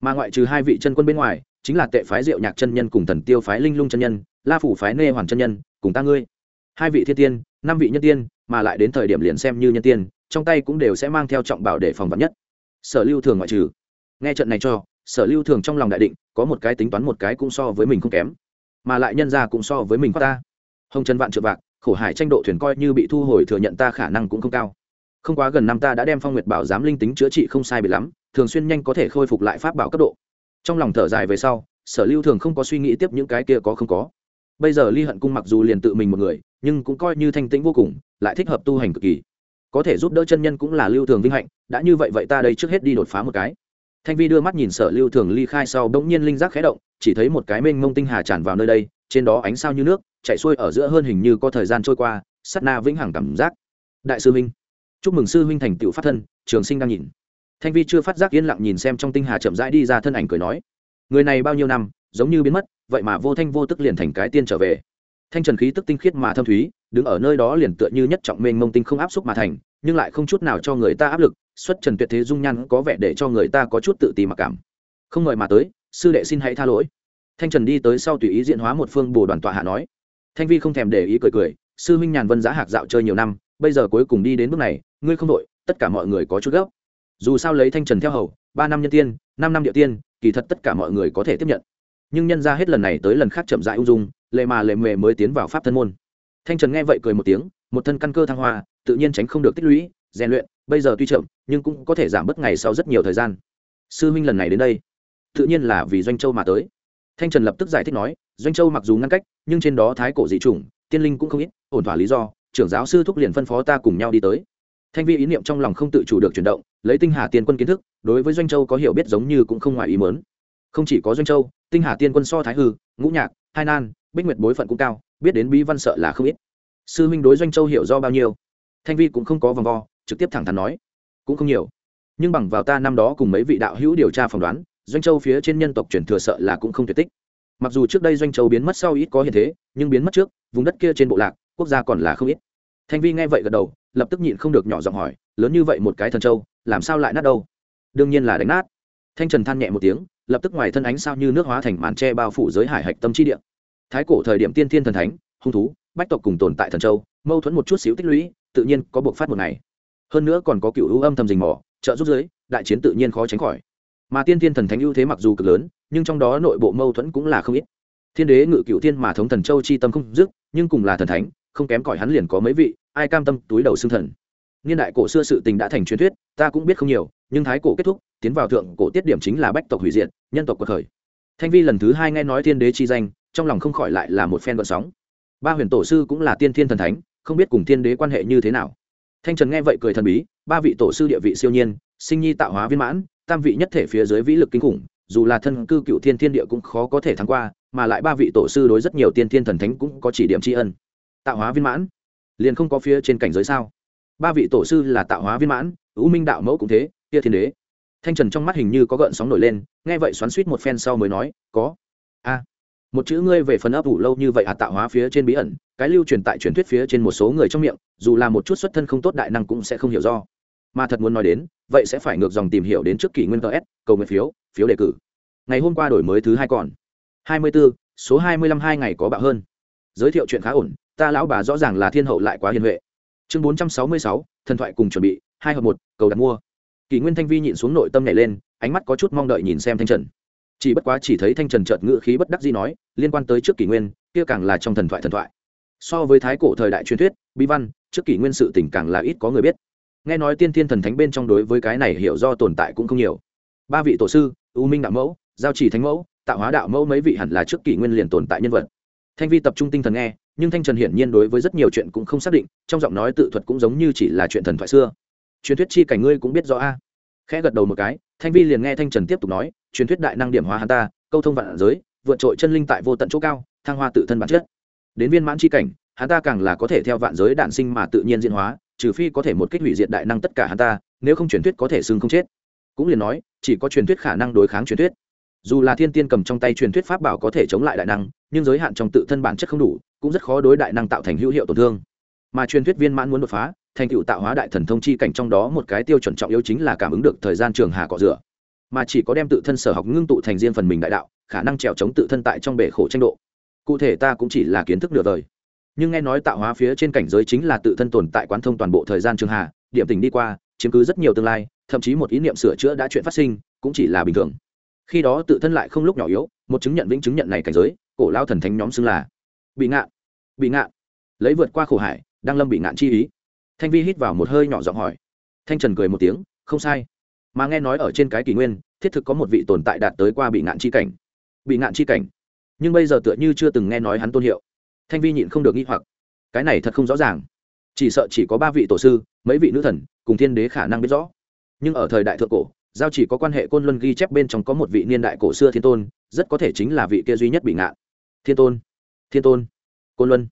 Mà ngoại trừ hai vị chân quân bên ngoài, chính là tệ phái diệu nhạc chân nhân cùng thần tiêu phái linh lung chân nhân, la phủ phái nê hoàn chân nhân, cùng ta ngươi. Hai vị thiên tiên, năm vị nhân tiên, mà lại đến thời điểm liền xem như nhân tiên, trong tay cũng đều sẽ mang theo trọng bảo để phòng vật nhất. Sở lưu thường ngoại trừ. Nghe trận này cho, sở lưu thường trong lòng đại định, có một cái tính toán một cái cũng so với mình không kém mà lại nhân ra cũng so với mình khoác ta. Hồng trần vạn trượng vạc, khổ hải tranh độ thuyền coi như bị thu hồi thừa nhận ta khả năng cũng không cao. Không quá gần năm ta đã đem phong nguyệt bảo giám linh tính chữa trị không sai bị lắm, thường xuyên nhanh có thể khôi phục lại pháp bảo cấp độ. Trong lòng thở dài về sau, sở lưu thường không có suy nghĩ tiếp những cái kia có không có. Bây giờ ly hận cung mặc dù liền tự mình một người, nhưng cũng coi như thanh tĩnh vô cùng, lại thích hợp tu hành cực kỳ. Có thể giúp đỡ chân nhân cũng là lưu thường vinh hạnh, đã như vậy vậy ta đây trước hết đi đột phá một cái thanh vi đưa mắt nhìn sở lưu thường ly khai sau bỗng nhiên linh giác khé động, chỉ thấy một cái mênh mông tinh hà tràn vào nơi đây, trên đó ánh sao như nước, chạy xuôi ở giữa hơn hình như có thời gian trôi qua sắt na vĩnh hằng cảm giác. Đại sư huynh, chúc mừng sư huynh thành tựu phát thân, trường sinh đang nhìn. Thanh vi chưa phát giác yên lặng nhìn xem trong tinh hà chậm rãi đi ra thân ảnh cười nói, người này bao nhiêu năm, giống như biến mất, vậy mà vô thanh vô tức liền thành cái tiên trở về. Thanh trần khí tức tinh khiết mà thâm thúy, đứng ở nơi đó liền tựa như nhất trọng mênh mông tinh không áp xúc mà thành, nhưng lại không chút nào cho người ta áp lực xuất trần tuyệt thế dung nhan có vẻ để cho người ta có chút tự ti mặc cảm. Không ngợi mà tới, sư đệ xin hãy tha lỗi. Thanh trần đi tới sau tùy ý diễn hóa một phương bồ đoàn tọa hạ nói. Thanh vi không thèm để ý cười cười, sư huynh nhàn vân giá hạc dạo chơi nhiều năm, bây giờ cuối cùng đi đến bước này, ngươi không đội tất cả mọi người có chút gốc. dù sao lấy thanh trần theo hầu, ba năm nhân tiên, năm năm địa tiên, kỳ thật tất cả mọi người có thể tiếp nhận. Nhưng nhân ra hết lần này tới lần khác chậm dại ung dung, lệ mà lệ mề mới tiến vào pháp thân môn. Thanh trần nghe vậy cười một tiếng, một thân căn cơ thăng hoa, tự nhiên tránh không được tích lũy rèn luyện, bây giờ tuy chậm, nhưng cũng có thể giảm bớt ngày sau rất nhiều thời gian. Sư huynh lần này đến đây, tự nhiên là vì doanh châu mà tới. Thanh trần lập tức giải thích nói, doanh châu mặc dù ngăn cách, nhưng trên đó thái cổ dị chủng, tiên linh cũng không ít, ổn thỏa lý do, trưởng giáo sư thúc liền phân phó ta cùng nhau đi tới. Thanh vi ý niệm trong lòng không tự chủ được chuyển động, lấy tinh hà tiên quân kiến thức, đối với doanh châu có hiểu biết giống như cũng không ngoài ý mớn không chỉ có doanh châu, tinh hà tiên quân so thái hư, ngũ nhạc, hai nan, bích nguyệt bối phận cũng cao, biết đến bí văn sợ là không ít. Sư huynh đối doanh châu hiểu do bao nhiêu? Thanh vi cũng không có vòng vo trực tiếp thẳng thắn nói, cũng không nhiều, nhưng bằng vào ta năm đó cùng mấy vị đạo hữu điều tra phỏng đoán, doanh châu phía trên nhân tộc truyền thừa sợ là cũng không tuyệt tích. Mặc dù trước đây doanh châu biến mất sau ít có hiện thế, nhưng biến mất trước, vùng đất kia trên bộ lạc, quốc gia còn là không ít. Thanh vi nghe vậy gật đầu, lập tức nhịn không được nhỏ giọng hỏi, lớn như vậy một cái thần châu, làm sao lại nát đâu? Đương nhiên là đánh nát. Thanh trần than nhẹ một tiếng, lập tức ngoài thân ánh sao như nước hóa thành màn tre bao phủ giới hải hạch tâm trí địa. Thái cổ thời điểm tiên thiên thần thánh, hung thú, bách tộc cùng tồn tại thần châu, mâu thuẫn một chút xíu tích lũy, tự nhiên có buộc phát một ngày hơn nữa còn có cựu ưu âm thầm rình mò, trợ giúp giới, đại chiến tự nhiên khó tránh khỏi. Mà tiên thiên thần thánh ưu thế mặc dù cực lớn, nhưng trong đó nội bộ mâu thuẫn cũng là không ít. Thiên đế ngự cựu thiên mà thống thần châu chi tâm không dứt, nhưng cùng là thần thánh, không kém cỏi hắn liền có mấy vị, ai cam tâm, túi đầu xương thần. Niên đại cổ xưa sự tình đã thành truyền thuyết, ta cũng biết không nhiều, nhưng thái cổ kết thúc, tiến vào thượng cổ tiết điểm chính là bách tộc hủy diệt, nhân tộc cuộc khởi. Thanh vi lần thứ hai nghe nói thiên đế chi danh, trong lòng không khỏi lại là một phen vận sóng. Ba huyền tổ sư cũng là tiên thiên thần thánh, không biết cùng thiên đế quan hệ như thế nào thanh trần nghe vậy cười thần bí, ba vị tổ sư địa vị siêu nhiên, sinh nhi tạo hóa viên mãn, tam vị nhất thể phía dưới vĩ lực kinh khủng, dù là thân cư cựu thiên thiên địa cũng khó có thể thắng qua, mà lại ba vị tổ sư đối rất nhiều tiên thiên thần thánh cũng có chỉ điểm tri ân. Tạo hóa viên mãn? Liền không có phía trên cảnh giới sao? Ba vị tổ sư là tạo hóa viên mãn ưu minh đạo mẫu cũng thế kia thiên đế. Thanh trần trong mắt hình như có gợn sóng nổi lên, nghe vậy xoắn suýt một phen sau mới nói, có. A một chữ ngươi về phần ấp ủ lâu như vậy hạt tạo hóa phía trên bí ẩn cái lưu truyền tại truyền thuyết phía trên một số người trong miệng dù là một chút xuất thân không tốt đại năng cũng sẽ không hiểu do. Mà thật muốn nói đến vậy sẽ phải ngược dòng tìm hiểu đến trước kỷ nguyên ts cầu nguyện phiếu phiếu đề cử. Ngày hôm qua đổi mới thứ hai còn. Hai mươi 24, số hai mươi lăm hai ngày có bạo hơn. Giới thiệu chuyện khá ổn ta lão bà rõ ràng là thiên hậu lại quá hiền huệ. Chương bốn trăm sáu mươi sáu thần thoại cùng chuẩn bị hai hợp một cầu đặt mua. Kỷ nguyên thanh vi nhịn xuống nội tâm nhảy lên ánh mắt có chút mong đợi nhìn xem thanh trần chỉ bất quá chỉ thấy thanh trần chợt ngự khí bất đắc dĩ nói, liên quan tới trước kỷ nguyên, kia càng là trong thần thoại thần thoại. So với thái cổ thời đại truyền thuyết bí văn, trước kỷ nguyên sự tình càng là ít có người biết. Nghe nói tiên thiên thần thánh bên trong đối với cái này hiểu do tồn tại cũng không nhiều. Ba vị tổ sư, u minh đạo mẫu, giao chỉ thánh mẫu, tạo hóa đạo mẫu mấy vị hẳn là trước kỷ nguyên liền tồn tại nhân vật. Thanh vi tập trung tinh thần nghe, nhưng thanh trần hiển nhiên đối với rất nhiều chuyện cũng không xác định, trong giọng nói tự thuật cũng giống như chỉ là chuyện thần thoại xưa. Truyền thuyết chi cảnh ngươi cũng biết rõ a khẽ gật đầu một cái, thanh vi liền nghe thanh trần tiếp tục nói, truyền thuyết đại năng điểm hóa hắn ta, câu thông vạn giới, vượt trội chân linh tại vô tận chỗ cao, thăng hoa tự thân bản chất. Đến viên mãn chi cảnh, hắn ta càng là có thể theo vạn giới đạn sinh mà tự nhiên diễn hóa, trừ phi có thể một kích hủy diệt đại năng tất cả hắn ta, nếu không truyền thuyết có thể xưng không chết. Cũng liền nói, chỉ có truyền thuyết khả năng đối kháng truyền thuyết. Dù là thiên tiên cầm trong tay truyền thuyết pháp bảo có thể chống lại đại năng, nhưng giới hạn trong tự thân bản chất không đủ, cũng rất khó đối đại năng tạo thành hữu hiệu tổn thương. Mà truyền thuyết viên mãn muốn đột phá thành tựu tạo hóa đại thần thông chi cảnh trong đó một cái tiêu chuẩn trọng yếu chính là cảm ứng được thời gian trường hà cọ rửa. Mà chỉ có đem tự thân sở học ngưng tụ thành riêng phần mình đại đạo, khả năng trèo chống tự thân tại trong bể khổ tranh độ. Cụ thể ta cũng chỉ là kiến thức nửa đời nhưng nghe nói tạo hóa phía trên cảnh giới chính là tự thân tồn tại quán thông toàn bộ thời gian trường hà, điểm tình đi qua, chiếm cứ rất nhiều tương lai, thậm chí một ý niệm sửa chữa đã chuyện phát sinh, cũng chỉ là bình thường. Khi đó tự thân lại không lúc nhỏ yếu, một chứng nhận vĩnh chứng nhận này cảnh giới, cổ lao thần thánh nhóm xưng là bị ngạn. Bị ngạn. Lấy vượt qua khổ hải đang lâm bị ngạn chi ý thanh vi hít vào một hơi nhỏ giọng hỏi. Thanh trần cười một tiếng, không sai. Mà nghe nói ở trên cái kỷ nguyên, thiết thực có một vị tồn tại đạt tới qua bị ngạn chi cảnh. Bị ngạn chi cảnh? Nhưng bây giờ tựa như chưa từng nghe nói hắn tôn hiệu. Thanh vi nhịn không được nghĩ hoặc. Cái này thật không rõ ràng. Chỉ sợ chỉ có ba vị tổ sư, mấy vị nữ thần, cùng thiên đế khả năng biết rõ. Nhưng ở thời đại thượng cổ, giao chỉ có quan hệ côn luân ghi chép bên trong có một vị niên đại cổ xưa thiên tôn, rất có thể chính là vị kia duy nhất bị ngạn. Thiên tôn. Thiên tôn. Côn luân.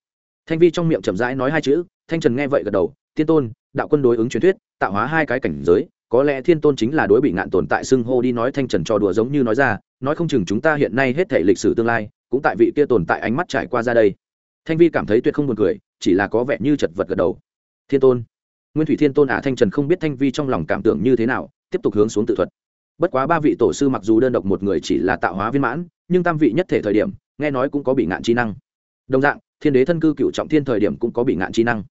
Thanh vi trong miệng chậm rãi nói hai chữ, thanh trần nghe vậy gật đầu thiên tôn đạo quân đối ứng truyền thuyết tạo hóa hai cái cảnh giới có lẽ thiên tôn chính là đối bị ngạn tồn tại xưng hô đi nói thanh trần trò đùa giống như nói ra nói không chừng chúng ta hiện nay hết thể lịch sử tương lai cũng tại vị kia tồn tại ánh mắt trải qua ra đây. Thanh vi cảm thấy tuyệt không buồn cười chỉ là có vẻ như chật vật gật đầu. Thiên tôn nguyên thủy thiên tôn ả à, thanh trần không biết thanh vi trong lòng cảm tưởng như thế nào tiếp tục hướng xuống tự thuật. Bất quá ba vị tổ sư mặc dù đơn độc một người chỉ là tạo hóa viên mãn nhưng tam vị nhất thể thời điểm nghe nói cũng có bị ngạn trí năng. Đồng dạng thiên đế thân cư cựu trọng thiên thời điểm cũng có bị ngạn trí năng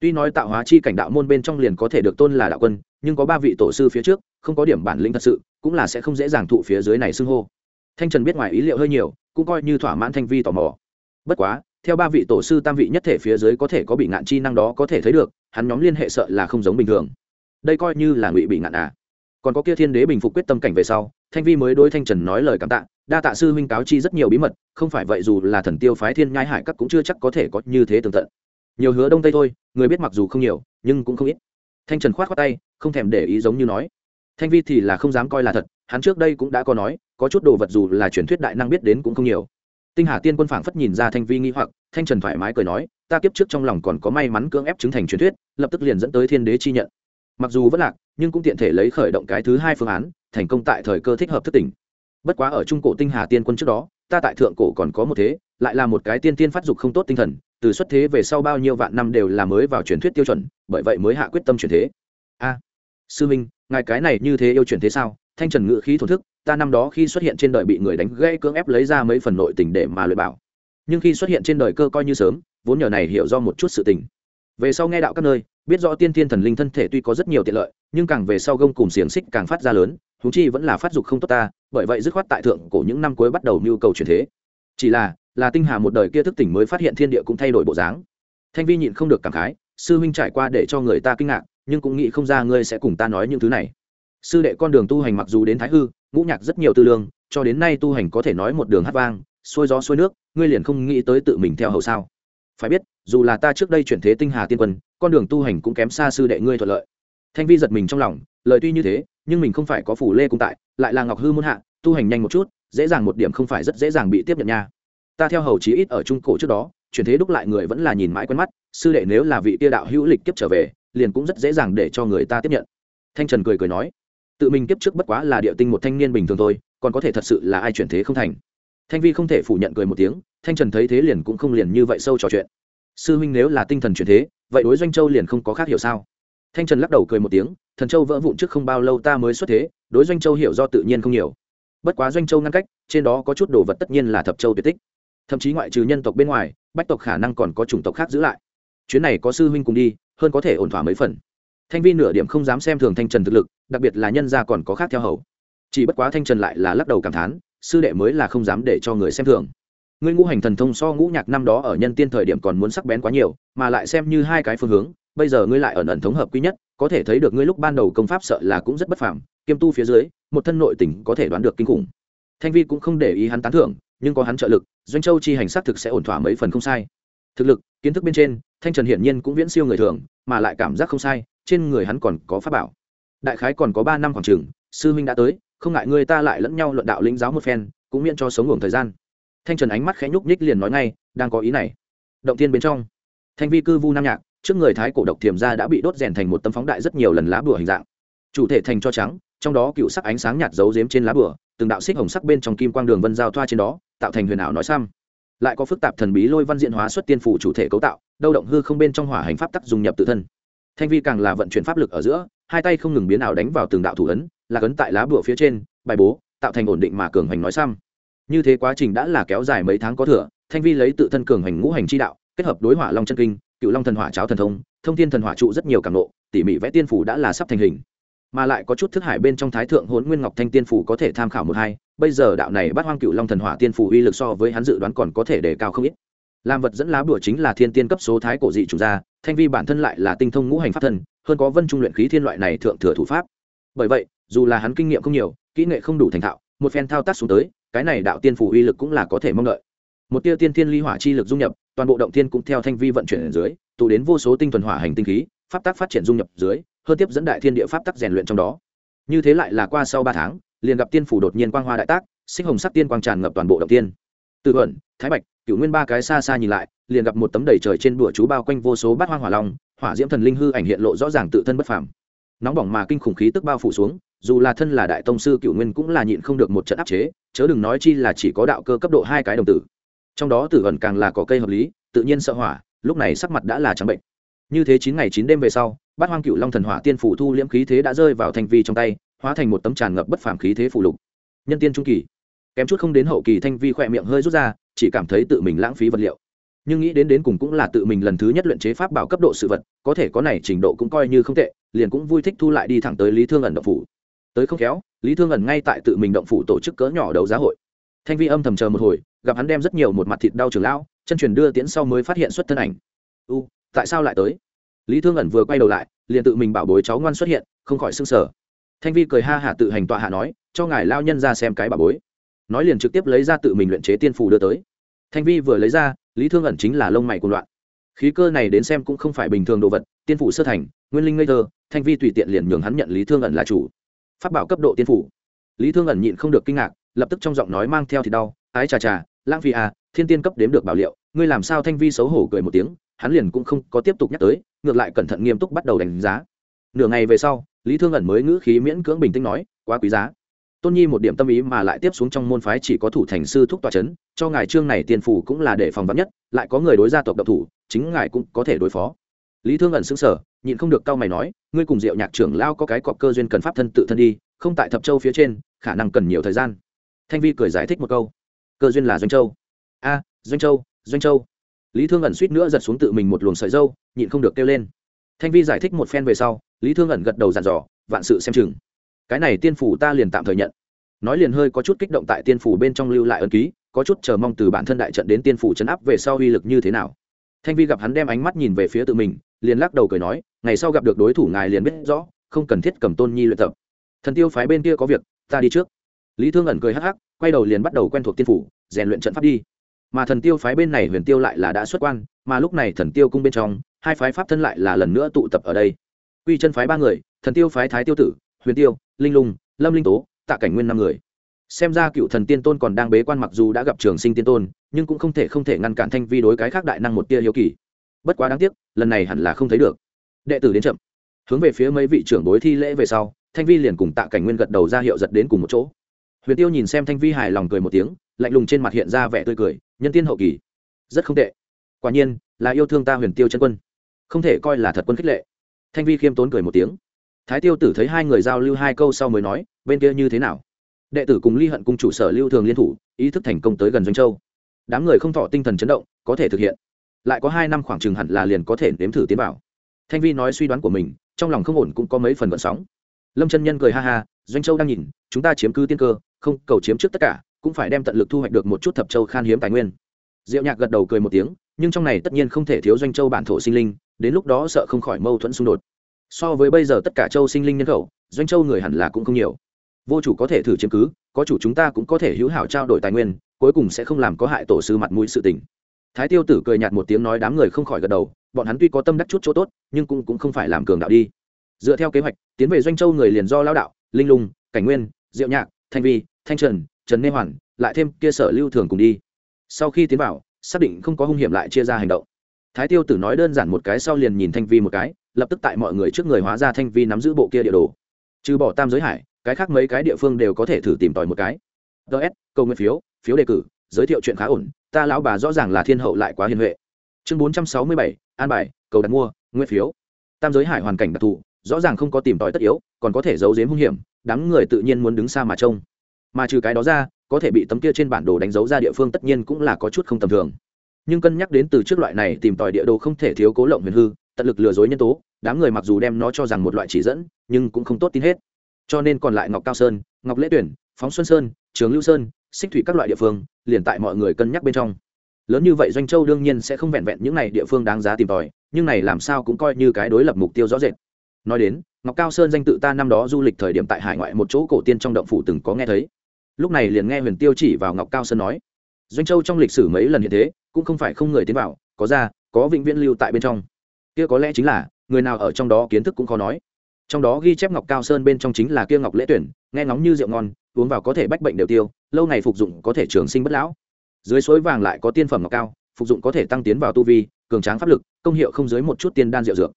tuy nói tạo hóa chi cảnh đạo môn bên trong liền có thể được tôn là đạo quân, nhưng có ba vị tổ sư phía trước, không có điểm bản lĩnh thật sự, cũng là sẽ không dễ dàng thụ phía dưới này xưng hô. Thanh trần biết ngoài ý liệu hơi nhiều, cũng coi như thỏa mãn thanh vi tò mò. Bất quá, theo ba vị tổ sư tam vị nhất thể phía dưới có thể có bị ngạn chi năng đó có thể thấy được, hắn nhóm liên hệ sợ là không giống bình thường. Đây coi như là ngụy bị ngạn à. Còn có kia thiên đế bình phục quyết tâm cảnh về sau, thanh vi mới đối thanh trần nói lời cảm tạ, đa tạ sư huynh cáo chi rất nhiều bí mật, không phải vậy dù là thần tiêu phái thiên nhai hải các cũng chưa chắc có thể có như thế tường tận nhiều hứa đông tây thôi, người biết mặc dù không nhiều, nhưng cũng không ít. Thanh trần khoát khoát tay, không thèm để ý giống như nói. Thanh vi thì là không dám coi là thật, hắn trước đây cũng đã có nói, có chút đồ vật dù là truyền thuyết đại năng biết đến cũng không nhiều. Tinh hà tiên quân phảng phất nhìn ra thanh vi nghi hoặc, thanh trần thoải mái cười nói, ta kiếp trước trong lòng còn có may mắn cưỡng ép chứng thành truyền thuyết, lập tức liền dẫn tới thiên đế chi nhận. Mặc dù vẫn lạc, nhưng cũng tiện thể lấy khởi động cái thứ hai phương án, thành công tại thời cơ thích hợp thất tỉnh. Bất quá ở trung cổ tinh hà tiên quân trước đó, ta tại thượng cổ còn có một thế, lại là một cái tiên tiên phát dục không tốt tinh thần từ xuất thế về sau bao nhiêu vạn năm đều là mới vào truyền thuyết tiêu chuẩn, bởi vậy mới hạ quyết tâm chuyển thế. A, sư minh ngài cái này như thế yêu chuyển thế sao? Thanh trần ngự khí thổn thức, ta năm đó khi xuất hiện trên đời bị người đánh gãy cưỡng ép lấy ra mấy phần nội tình để mà luyện bảo. Nhưng khi xuất hiện trên đời cơ coi như sớm, vốn nhờ này hiểu do một chút sự tình. Về sau nghe đạo các nơi, biết rõ tiên thiên thần linh thân thể tuy có rất nhiều tiện lợi, nhưng càng về sau gông cùng xiềng xích càng phát ra lớn thú chi vẫn là phát dục không tốt ta, bởi vậy dứt khoát tại thượng cổ những năm cuối bắt đầu nhu cầu chuyển thế. Chỉ là là tinh hà một đời kia thức tỉnh mới phát hiện thiên địa cũng thay đổi bộ dáng. Thanh vi nhịn không được cảm khái, sư huynh trải qua để cho người ta kinh ngạc, nhưng cũng nghĩ không ra ngươi sẽ cùng ta nói những thứ này. Sư đệ con đường tu hành mặc dù đến thái hư, ngũ nhạc rất nhiều tư lương, cho đến nay tu hành có thể nói một đường hát vang, xuôi gió xuôi nước, ngươi liền không nghĩ tới tự mình theo hầu sao? Phải biết, dù là ta trước đây chuyển thế tinh hà tiên quân, con đường tu hành cũng kém xa sư đệ ngươi thuận lợi. Thanh vi giật mình trong lòng lợi tuy như thế, nhưng mình không phải có phủ lê cung tại, lại là ngọc hư muôn hạ, tu hành nhanh một chút, dễ dàng một điểm không phải rất dễ dàng bị tiếp nhận nha ta theo hầu chí ít ở trung cổ trước đó, chuyển thế đúc lại người vẫn là nhìn mãi quen mắt, sư đệ nếu là vị tia đạo hữu lịch kiếp trở về, liền cũng rất dễ dàng để cho người ta tiếp nhận. Thanh trần cười cười nói, tự mình kiếp trước bất quá là địa tinh một thanh niên bình thường thôi, còn có thể thật sự là ai chuyển thế không thành. Thanh vi không thể phủ nhận cười một tiếng, thanh trần thấy thế liền cũng không liền như vậy sâu trò chuyện. Sư huynh nếu là tinh thần chuyển thế, vậy đối doanh châu liền không có khác hiểu sao? Thanh trần lắc đầu cười một tiếng, thần châu vỡ vụn trước không bao lâu ta mới xuất thế, đối doanh châu hiểu do tự nhiên không nhiều. Bất quá doanh châu ngăn cách, trên đó có chút đồ vật tất nhiên là thập châu tuyệt tích thậm chí ngoại trừ nhân tộc bên ngoài, bách tộc khả năng còn có chủng tộc khác giữ lại. Chuyến này có sư huynh cùng đi, hơn có thể ổn thỏa mấy phần. Thanh vi nửa điểm không dám xem thường thanh trần thực lực, đặc biệt là nhân gia còn có khác theo hầu. Chỉ bất quá thanh trần lại là lắc đầu cảm thán, sư đệ mới là không dám để cho người xem thường. Ngươi ngũ hành thần thông so ngũ nhạc năm đó ở nhân tiên thời điểm còn muốn sắc bén quá nhiều, mà lại xem như hai cái phương hướng, bây giờ ngươi lại ẩn ẩn thống hợp quý nhất, có thể thấy được ngươi lúc ban đầu công pháp sợ là cũng rất bất phàm, kiêm tu phía dưới, một thân nội tỉnh có thể đoán được kinh khủng thanh vi cũng không để ý hắn tán thưởng, nhưng có hắn trợ lực, doanh châu chi hành xác thực sẽ ổn thỏa mấy phần không sai. Thực lực, kiến thức bên trên, thanh trần hiển nhiên cũng viễn siêu người thường, mà lại cảm giác không sai, trên người hắn còn có pháp bảo. Đại khái còn có ba năm khoảng trường, sư huynh đã tới, không ngại người ta lại lẫn nhau luận đạo lĩnh giáo một phen, cũng miễn cho sống ngủ thời gian. Thanh trần ánh mắt khẽ nhúc nhích liền nói ngay, đang có ý này. Động tiên bên trong, thanh vi cư vu nam nhạc, trước người thái cổ độc thiềm ra đã bị đốt rèn thành một tấm phóng đại rất nhiều lần lá bùa hình dạng. Chủ thể thành cho trắng, trong đó cựu sắc ánh sáng nhạt giấu giếm trên lá bùa từng đạo xích hồng sắc bên trong kim quang đường vân giao thoa trên đó, tạo thành huyền ảo nói xăm. Lại có phức tạp thần bí lôi văn diện hóa xuất tiên phủ chủ thể cấu tạo, đâu động hư không bên trong hỏa hành pháp tắc dùng nhập tự thân. Thanh vi càng là vận chuyển pháp lực ở giữa, hai tay không ngừng biến ảo đánh vào từng đạo thủ ấn là ấn tại lá bùa phía trên, bài bố, tạo thành ổn định mà cường hành nói xăm. Như thế quá trình đã là kéo dài mấy tháng có thừa, thanh vi lấy tự thân cường hành ngũ hành chi đạo, kết hợp đối hỏa long chân kinh, cựu long thần hỏa cháo thần thông thông thiên thần hỏa trụ rất nhiều cảm nộ tỉ mỉ vẽ tiên phủ đã là sắp thành hình mà lại có chút thức hải bên trong thái thượng hồn nguyên ngọc thanh tiên phủ có thể tham khảo một hai. Bây giờ đạo này bắt hoang cựu long thần hỏa tiên phủ uy lực so với hắn dự đoán còn có thể đề cao không ít. Làm vật dẫn lá bùa chính là thiên tiên cấp số thái cổ dị chủ gia, thanh vi bản thân lại là tinh thông ngũ hành pháp thân hơn có vân trung luyện khí thiên loại này thượng thừa thủ pháp. Bởi vậy, dù là hắn kinh nghiệm không nhiều, kỹ nghệ không đủ thành thạo, một phen thao tác xuống tới, cái này đạo tiên phủ uy lực cũng là có thể mong đợi. Một tia tiên thiên ly hỏa chi lực dung nhập, toàn bộ động thiên cũng theo thanh vi vận chuyển ở dưới, tụ đến vô số tinh thuần hỏa hành tinh khí, pháp tác phát triển dung nhập dưới hơn tiếp dẫn đại thiên địa pháp tắc rèn luyện trong đó. Như thế lại là qua sau ba tháng, liền gặp tiên phủ đột nhiên quang hoa đại tác sinh hồng sắc tiên quang tràn ngập toàn bộ động tiên. Từ thuận thái bạch, cửu nguyên ba cái xa xa nhìn lại, liền gặp một tấm đầy trời trên bụa chú bao quanh vô số bát hoang hỏa long, hỏa diễm thần linh hư ảnh hiện lộ rõ ràng tự thân bất phàm. Nóng bỏng mà kinh khủng khí tức bao phủ xuống, dù là thân là đại tông sư cửu nguyên cũng là nhịn không được một trận áp chế, chớ đừng nói chi là chỉ có đạo cơ cấp độ hai cái đồng tử. Trong đó tử vần càng là có cây hợp lý, tự nhiên sợ hỏa, lúc này sắc mặt đã là trắng bệnh như thế chín ngày chín đêm về sau, bát hoang cựu long thần hỏa tiên phủ thu liễm khí thế đã rơi vào thanh vi trong tay, hóa thành một tấm tràn ngập bất phàm khí thế phủ lục. Nhân tiên trung kỳ. Kém chút không đến hậu kỳ thanh vi khỏe miệng hơi rút ra, chỉ cảm thấy tự mình lãng phí vật liệu. Nhưng nghĩ đến đến cùng cũng là tự mình lần thứ nhất luyện chế pháp bảo cấp độ sự vật, có thể có này trình độ cũng coi như không tệ, liền cũng vui thích thu lại đi thẳng tới lý thương ẩn động phủ. Tới không khéo, lý thương ẩn ngay tại tự mình động phủ tổ chức cỡ nhỏ đấu giá hội. Thanh vi âm thầm chờ một hồi, gặp hắn đem rất nhiều một mặt thịt đau trường lão, chân truyền đưa tiễn sau mới phát hiện xuất thân ảnh. U tại sao lại tới? Lý thương ẩn vừa quay đầu lại, liền tự mình bảo bối cháu ngoan xuất hiện, không khỏi s ư n g sở thanh vi cười ha hả tự hành tọa hạ nói, cho ngài lao nhân ra xem cái bảo bối. Nói liền trực tiếp lấy ra tự mình luyện chế tiên phù đưa tới. Thanh vi vừa lấy ra, lý thương ẩn chính là lông mày cùng loạn. Khí cơ này đến xem cũng không phải bình thường đồ vật, tiên phủ sơ thành, nguyên linh ngây thơ, thanh vi tùy tiện liền nhường hắn nhận lý thương ẩn là chủ. Phát bảo cấp độ tiên phủ lý thương ẩn nhịn không được kinh ngạc, lập tức trong giọng nói mang theo thì đau, ái chà chà, lãng phi à thiên tiên cấp đếm được bảo liệu, ngươi làm sao thanh vi xấu hổ cười một tiếng hắn liền cũng không có tiếp tục nhắc tới, ngược lại cẩn thận nghiêm túc bắt đầu đánh giá. Nửa ngày về sau, lý thương ẩn mới ngữ khí miễn cưỡng bình tĩnh nói, quá quý giá. Tôn nhi một điểm tâm ý mà lại tiếp xuống trong môn phái chỉ có thủ thành sư thúc tòa c h ấ n cho ngài trương này tiền phủ cũng là để phòng vắn nhất, lại có người đối gia tộc độc thủ, chính ngài cũng có thể đối phó. Lý thương ẩn xứng sở nhịn không được cau mày nói, ngươi cùng diệu nhạc trưởng lao có cái cọc cơ duyên cần pháp thân tự thân đi, không tại thập châu phía trên, khả năng cần nhiều thời gian. Thanh vi cười giải thích một câu, cơ duyên là doanh châu. A, doanh châu doanh châu lý thương ẩn suýt nữa giật xuống tự mình một luồng sợi dâu, nhịn không được kêu lên. Thanh vi giải thích một phen về sau, lý thương ẩn gật đầu dàn dò, vạn sự xem chừng. Cái này tiên phủ ta liền tạm thời nhận. Nói liền hơi có chút kích động tại tiên phủ bên trong lưu lại ân ký, có chút chờ mong từ bản thân đại trận đến tiên phủ chấn áp về sau uy lực như thế nào. Thanh vi gặp hắn đem ánh mắt nhìn về phía tự mình, liền lắc đầu cười nói, ngày sau gặp được đối thủ ngài liền biết rõ, không cần thiết cầm tôn nhi luyện tập. Thần tiêu phái bên kia có việc, ta đi trước. Lý thương ẩn cười hắc hắc, quay đầu liền bắt đầu quen thuộc tiên phủ, rèn luyện trận pháp đi mà thần tiêu phái bên này huyền tiêu lại là đã xuất quan, mà lúc này thần tiêu cung bên trong, hai phái pháp thân lại là lần nữa tụ tập ở đây. Quy chân phái ba người, thần tiêu phái thái tiêu tử, huyền tiêu, linh lung, lâm linh tố, tạ cảnh nguyên năm người. Xem ra cựu thần tiên tôn còn đang bế quan mặc dù đã gặp trường sinh tiên tôn, nhưng cũng không thể không thể ngăn cản thanh vi đối cái khác đại năng một tia hiếu kỳ. Bất quá đáng tiếc, lần này hẳn là không thấy được. Đệ tử đến chậm. Hướng về phía mấy vị trưởng đối thi lễ về sau, thanh vi liền cùng tạ cảnh nguyên gật đầu ra hiệu giật đến cùng một chỗ. Huyền tiêu nhìn xem thanh vi hài lòng cười một tiếng, lạnh lùng trên mặt hiện ra vẻ tươi cười nhân tiên hậu kỳ. Rất không tệ. Quả nhiên, là yêu thương ta huyền tiêu chân quân. Không thể coi là thật quân khích lệ. Thanh vi khiêm tốn cười một tiếng. Thái tiêu tử thấy hai người giao lưu hai câu sau mới nói, bên kia như thế nào? Đệ tử cùng ly hận cùng chủ sở lưu thường liên thủ, ý thức thành công tới gần doanh châu. Đám người không thọ tinh thần chấn động, có thể thực hiện. Lại có hai năm khoảng chừng hẳn là liền có thể nếm thử tiến bảo thanh vi nói suy đoán của mình, trong lòng không ổn cũng có mấy phần vận sóng. Lâm chân nhân cười ha ha, doanh châu đang nhìn, chúng ta chiếm cứ tiên cơ, không cầu chiếm trước tất cả cũng phải đem tận lực thu hoạch được một chút thập châu khan hiếm tài nguyên. Diệu nhạc gật đầu cười một tiếng nhưng trong này tất nhiên không thể thiếu doanh châu bản thổ sinh linh đến lúc đó sợ không khỏi mâu thuẫn xung đột. So với bây giờ tất cả châu sinh linh nhân khẩu doanh châu người hẳn là cũng không nhiều. Vô chủ có thể thử chiếm cứ có chủ chúng ta cũng có thể hữu hảo trao đổi tài nguyên cuối cùng sẽ không làm có hại tổ sư mặt mũi sự tình. Thái tiêu tử cười nhạt một tiếng nói đám người không khỏi gật đầu bọn hắn tuy có tâm đắc chút chỗ tốt nhưng cũng, cũng không phải làm cường đạo đi. Dựa theo kế hoạch tiến về doanh châu người liền do lao đạo linh lung cảnh nguyên diệu nhạc thanh vi thanh trần trần nê hoàn, lại thêm kia sở lưu thường cùng đi. Sau khi tiến vào, xác định không có hung hiểm lại chia ra hành động. Thái tiêu tử nói đơn giản một cái sau liền nhìn thanh vi một cái, lập tức tại mọi người trước người hóa ra thanh vi nắm giữ bộ kia địa đồ. Trừ bỏ tam giới hải, cái khác mấy cái địa phương đều có thể thử tìm tòi một cái. Ts câu nguyên phiếu phiếu đề cử, giới thiệu chuyện khá ổn, ta lão bà rõ ràng là thiên hậu lại quá hiền huệ. Chương bốn trăm sáu mươi bảy, an bài, cầu đặt mua, nguyên phiếu. Tam giới hải hoàn cảnh đặc thù, rõ ràng không có tìm tòi tất yếu, còn có thể giấu giếm hung hiểm, đám người tự nhiên muốn đứng xa mà trông mà trừ cái đó ra, có thể bị tấm kia trên bản đồ đánh dấu ra địa phương tất nhiên cũng là có chút không tầm thường. Nhưng cân nhắc đến từ trước loại này tìm tòi địa đồ không thể thiếu cố lộng huyền hư, tận lực lừa dối nhân tố, đám người mặc dù đem nó cho rằng một loại chỉ dẫn, nhưng cũng không tốt tin hết. Cho nên còn lại ngọc cao sơn, ngọc lễ tuyển, phóng xuân sơn, trường lưu sơn, xích thủy các loại địa phương, liền tại mọi người cân nhắc bên trong. Lớn như vậy doanh châu đương nhiên sẽ không vẹn vẹn những này địa phương đáng giá tìm tòi, nhưng này làm sao cũng coi như cái đối lập mục tiêu rõ rệt. Nói đến, ngọc cao sơn danh tự ta năm đó du lịch thời điểm tại hải ngoại một chỗ cổ tiên trong động phủ từng có nghe thấy lúc này liền nghe huyền tiêu chỉ vào ngọc cao sơn nói, doanh châu trong lịch sử mấy lần hiện thế, cũng không phải không người tiến vào, có ra, có vĩnh viễn lưu tại bên trong. Kia có lẽ chính là, người nào ở trong đó kiến thức cũng khó nói. Trong đó ghi chép ngọc cao sơn bên trong chính là kia ngọc lễ tuyển, nghe ngóng như rượu ngon, uống vào có thể bách bệnh đều tiêu, lâu ngày phục dụng có thể trường sinh bất lão. Dưới suối vàng lại có tiên phẩm ngọc cao, phục dụng có thể tăng tiến vào tu vi, cường tráng pháp lực, công hiệu không dưới một chút tiên đan rượu dược.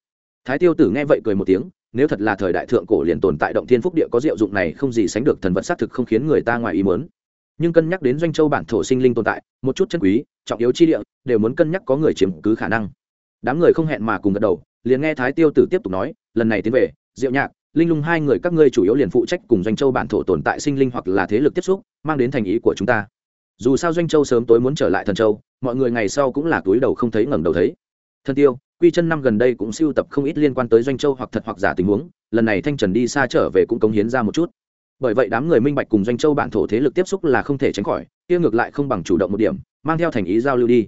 Thái tiêu tử nghe vậy cười một tiếng nếu thật là thời đại thượng cổ liền tồn tại động thiên phúc địa có diệu dụng này không gì sánh được thần vật xác thực không khiến người ta ngoài ý muốn. Nhưng cân nhắc đến doanh châu bản thổ sinh linh tồn tại, một chút chân quý, trọng yếu chi địa, đều muốn cân nhắc có người chiếm cứ khả năng. Đám người không hẹn mà cùng gật đầu, liền nghe thái tiêu tử tiếp tục nói, lần này tiến về, diệu nhạc, linh lung hai người các ngươi chủ yếu liền phụ trách cùng doanh châu bản thổ tồn tại sinh linh hoặc là thế lực tiếp xúc, mang đến thành ý của chúng ta. Dù sao doanh châu sớm tối muốn trở lại thần châu, mọi người ngày sau cũng là túi đầu không thấy ngẩng đầu thấy. Thân tiêu quy chân năm gần đây cũng siêu tập không ít liên quan tới doanh châu hoặc thật hoặc giả tình huống, lần này thanh trần đi xa trở về cũng cống hiến ra một chút. Bởi vậy đám người minh bạch cùng doanh châu bản thổ thế lực tiếp xúc là không thể tránh khỏi, kia ngược lại không bằng chủ động một điểm, mang theo thành ý giao lưu đi.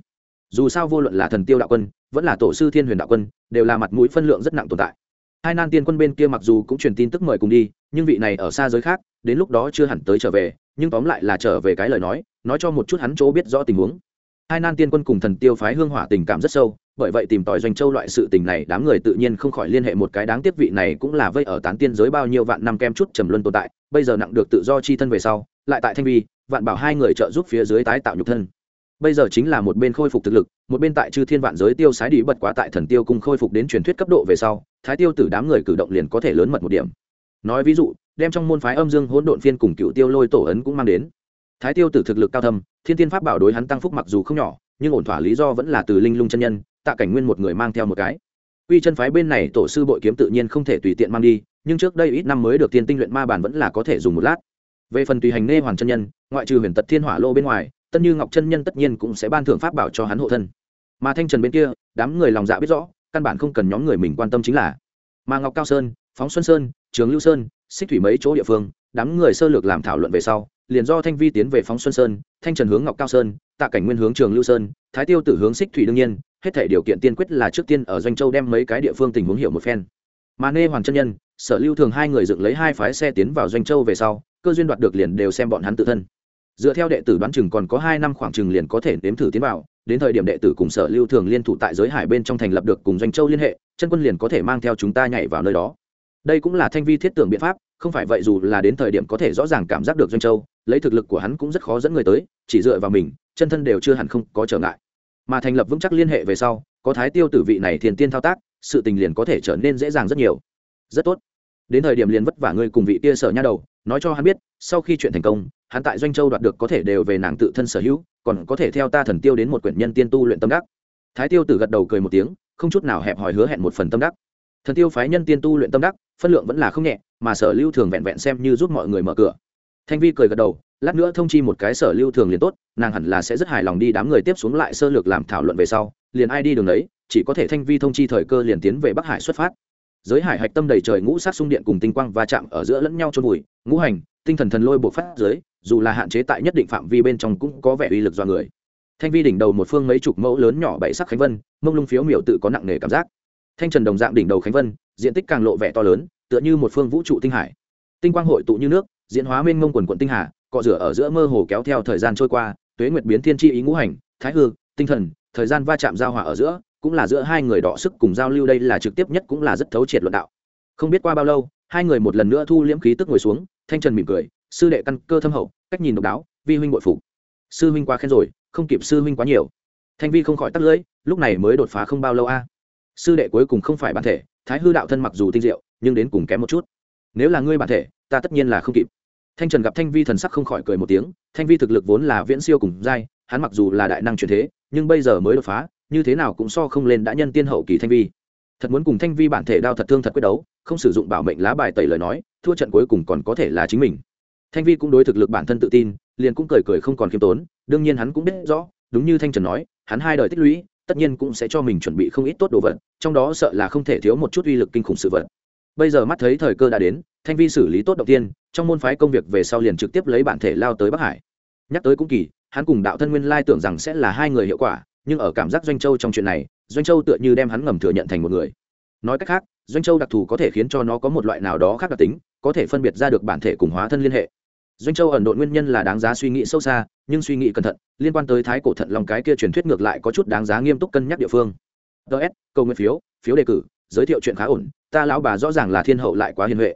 Dù sao vô luận là thần tiêu đạo quân, vẫn là tổ sư thiên huyền đạo quân, đều là mặt mũi phân lượng rất nặng tồn tại. Hai nan tiên quân bên kia mặc dù cũng truyền tin tức mời cùng đi, nhưng vị này ở xa giới khác, đến lúc đó chưa hẳn tới trở về, nhưng tóm lại là trở về cái lời nói nói cho một chút hắn chỗ biết rõ tình huống. Hai nan tiên quân cùng thần tiêu phái hương hỏa tình cảm rất sâu bởi vậy tìm tòi doanh châu loại sự tình này, đám người tự nhiên không khỏi liên hệ một cái đáng tiếc vị này cũng là vây ở tán tiên giới bao nhiêu vạn năm kem chút trầm luân tồn tại, bây giờ nặng được tự do chi thân về sau, lại tại thanh vi, vạn bảo hai người trợ giúp phía dưới tái tạo nhục thân. Bây giờ chính là một bên khôi phục thực lực, một bên tại chư thiên vạn giới tiêu sái đi bật quá tại thần tiêu cung khôi phục đến truyền thuyết cấp độ về sau, thái tiêu tử đám người cử động liền có thể lớn mật một điểm. Nói ví dụ, đem trong môn phái âm dương hỗn độn phiên cùng cựu tiêu lôi tổ ấn cũng mang đến. Thái tiêu tử thực lực cao thâm, thiên tiên pháp bảo đối hắn tăng phúc mặc dù không nhỏ, nhưng ổn thỏa lý do vẫn là từ linh lung chân nhân tạ cảnh nguyên một người mang theo một cái. Quy chân phái bên này tổ sư bội kiếm tự nhiên không thể tùy tiện mang đi, nhưng trước đây ít năm mới được tiên tinh luyện ma bản vẫn là có thể dùng một lát. Về phần tùy hành nê hoàn chân nhân, ngoại trừ huyền tật thiên hỏa lô bên ngoài, tân như ngọc chân nhân tất nhiên cũng sẽ ban thưởng pháp bảo cho hắn hộ thân. Mà thanh trần bên kia, đám người lòng dạ biết rõ, căn bản không cần nhóm người mình quan tâm chính là. Mà ngọc cao sơn, phóng xuân sơn, trường lưu sơn, xích thủy mấy chỗ địa phương, đám người sơ lược làm thảo luận về sau, liền do thanh vi tiến về phóng xuân sơn, thanh trần hướng ngọc cao sơn, tạ cảnh nguyên hướng trường lưu sơn, thái tiêu tử hướng xích thủy đương nhiên hết thể điều kiện tiên quyết là trước tiên ở doanh châu đem mấy cái địa phương tình huống hiểu một phen. Mà nê hoàng chân nhân, sở lưu thường hai người dựng lấy hai phái xe tiến vào doanh châu về sau, cơ duyên đoạt được liền đều xem bọn hắn tự thân. Dựa theo đệ tử đoán chừng còn có hai năm khoảng chừng liền có thể nếm thử tiến vào, đến thời điểm đệ tử cùng sở lưu thường liên thủ tại giới hải bên trong thành lập được cùng doanh châu liên hệ, chân quân liền có thể mang theo chúng ta nhảy vào nơi đó. Đây cũng là thanh vi thiết tưởng biện pháp, không phải vậy dù là đến thời điểm có thể rõ ràng cảm giác được doanh châu, lấy thực lực của hắn cũng rất khó dẫn người tới, chỉ dựa vào mình, chân thân đều chưa hẳn không có trở ngại mà thành lập vững chắc liên hệ về sau, có thái tiêu tử vị này thiền tiên thao tác, sự tình liền có thể trở nên dễ dàng rất nhiều. Rất tốt. Đến thời điểm liền vất vả ngươi cùng vị kia sở nha đầu, nói cho hắn biết, sau khi chuyện thành công, hắn tại doanh châu đoạt được có thể đều về nàng tự thân sở hữu, còn có thể theo ta thần tiêu đến một quyển nhân tiên tu luyện tâm đắc. Thái tiêu tử gật đầu cười một tiếng, không chút nào hẹp hòi hứa hẹn một phần tâm đắc. Thần tiêu phái nhân tiên tu luyện tâm đắc, phân lượng vẫn là không nhẹ, mà sở lưu thường vẹn vẹn xem như giúp mọi người mở cửa thanh vi cười gật đầu, lát nữa thông chi một cái sở lưu thường liền tốt, nàng hẳn là sẽ rất hài lòng đi đám người tiếp xuống lại sơ lược làm thảo luận về sau, liền ai đi đường đấy chỉ có thể thanh vi thông chi thời cơ liền tiến về bắc hải xuất phát. Giới hải hạch tâm đầy trời ngũ sát xung điện cùng tinh quang va chạm ở giữa lẫn nhau trôn vùi, ngũ hành, tinh thần thần lôi buộc phát dưới, dù là hạn chế tại nhất định phạm vi bên trong cũng có vẻ uy lực do người. Thanh vi đỉnh đầu một phương mấy chục mẫu lớn nhỏ bảy sắc khánh vân, mông lung phiếu miểu tự có nặng nề cảm giác. Thanh trần đồng dạng đỉnh đầu khánh vân, diện tích càng lộ vẻ to lớn, tựa như một phương vũ trụ tinh hải. Tinh quang hội tụ như nước diễn hóa mênh mông quần quận tinh hà, cọ rửa ở giữa mơ hồ kéo theo thời gian trôi qua, tuế nguyệt biến thiên tri ý ngũ hành, thái hư, tinh thần, thời gian va chạm giao hòa ở giữa, cũng là giữa hai người đọ sức cùng giao lưu đây là trực tiếp nhất cũng là rất thấu triệt luận đạo. Không biết qua bao lâu, hai người một lần nữa thu liễm khí tức ngồi xuống, thanh trần mỉm cười, sư đệ căn cơ thâm hậu, cách nhìn độc đáo, vi huynh bội phục. Sư huynh quá khen rồi, không kịp sư huynh quá nhiều. Thanh vi không khỏi tắt lưỡi, lúc này mới đột phá không bao lâu a. Sư đệ cuối cùng không phải bản thể, thái hư đạo thân mặc dù tinh diệu, nhưng đến cùng kém một chút. Nếu là ngươi bản thể, ta tất nhiên là không kịp thanh trần gặp thanh vi thần sắc không khỏi cười một tiếng, thanh vi thực lực vốn là viễn siêu cùng giai, hắn mặc dù là đại năng truyền thế, nhưng bây giờ mới đột phá, như thế nào cũng so không lên đã nhân tiên hậu kỳ thanh vi. Thật muốn cùng thanh vi bản thể đao thật thương thật quyết đấu, không sử dụng bảo mệnh lá bài tẩy lời nói, thua trận cuối cùng còn có thể là chính mình. Thanh vi cũng đối thực lực bản thân tự tin, liền cũng cười cười không còn khiêm tốn, đương nhiên hắn cũng biết rõ, đúng như thanh trần nói, hắn hai đời tích lũy, tất nhiên cũng sẽ cho mình chuẩn bị không ít tốt đồ vật, trong đó sợ là không thể thiếu một chút uy lực kinh khủng sự vật. Bây giờ mắt thấy thời cơ đã đến, thanh vi xử lý tốt đầu tiên trong môn phái công việc về sau liền trực tiếp lấy bản thể lao tới bắc hải. Nhắc tới cũng kỳ, hắn cùng đạo thân nguyên lai tưởng rằng sẽ là hai người hiệu quả, nhưng ở cảm giác doanh châu trong chuyện này, doanh châu tựa như đem hắn ngầm thừa nhận thành một người. Nói cách khác, doanh châu đặc thù có thể khiến cho nó có một loại nào đó khác đặc tính, có thể phân biệt ra được bản thể cùng hóa thân liên hệ. Doanh châu ẩn độn nguyên nhân là đáng giá suy nghĩ sâu xa, nhưng suy nghĩ cẩn thận, liên quan tới thái cổ thận lòng cái kia truyền thuyết ngược lại có chút đáng giá nghiêm túc cân nhắc địa phương. Ts câu nguyên phiếu phiếu đề cử, giới thiệu chuyện khá ổn, ta lão bà rõ ràng là thiên hậu lại quá hiền huệ.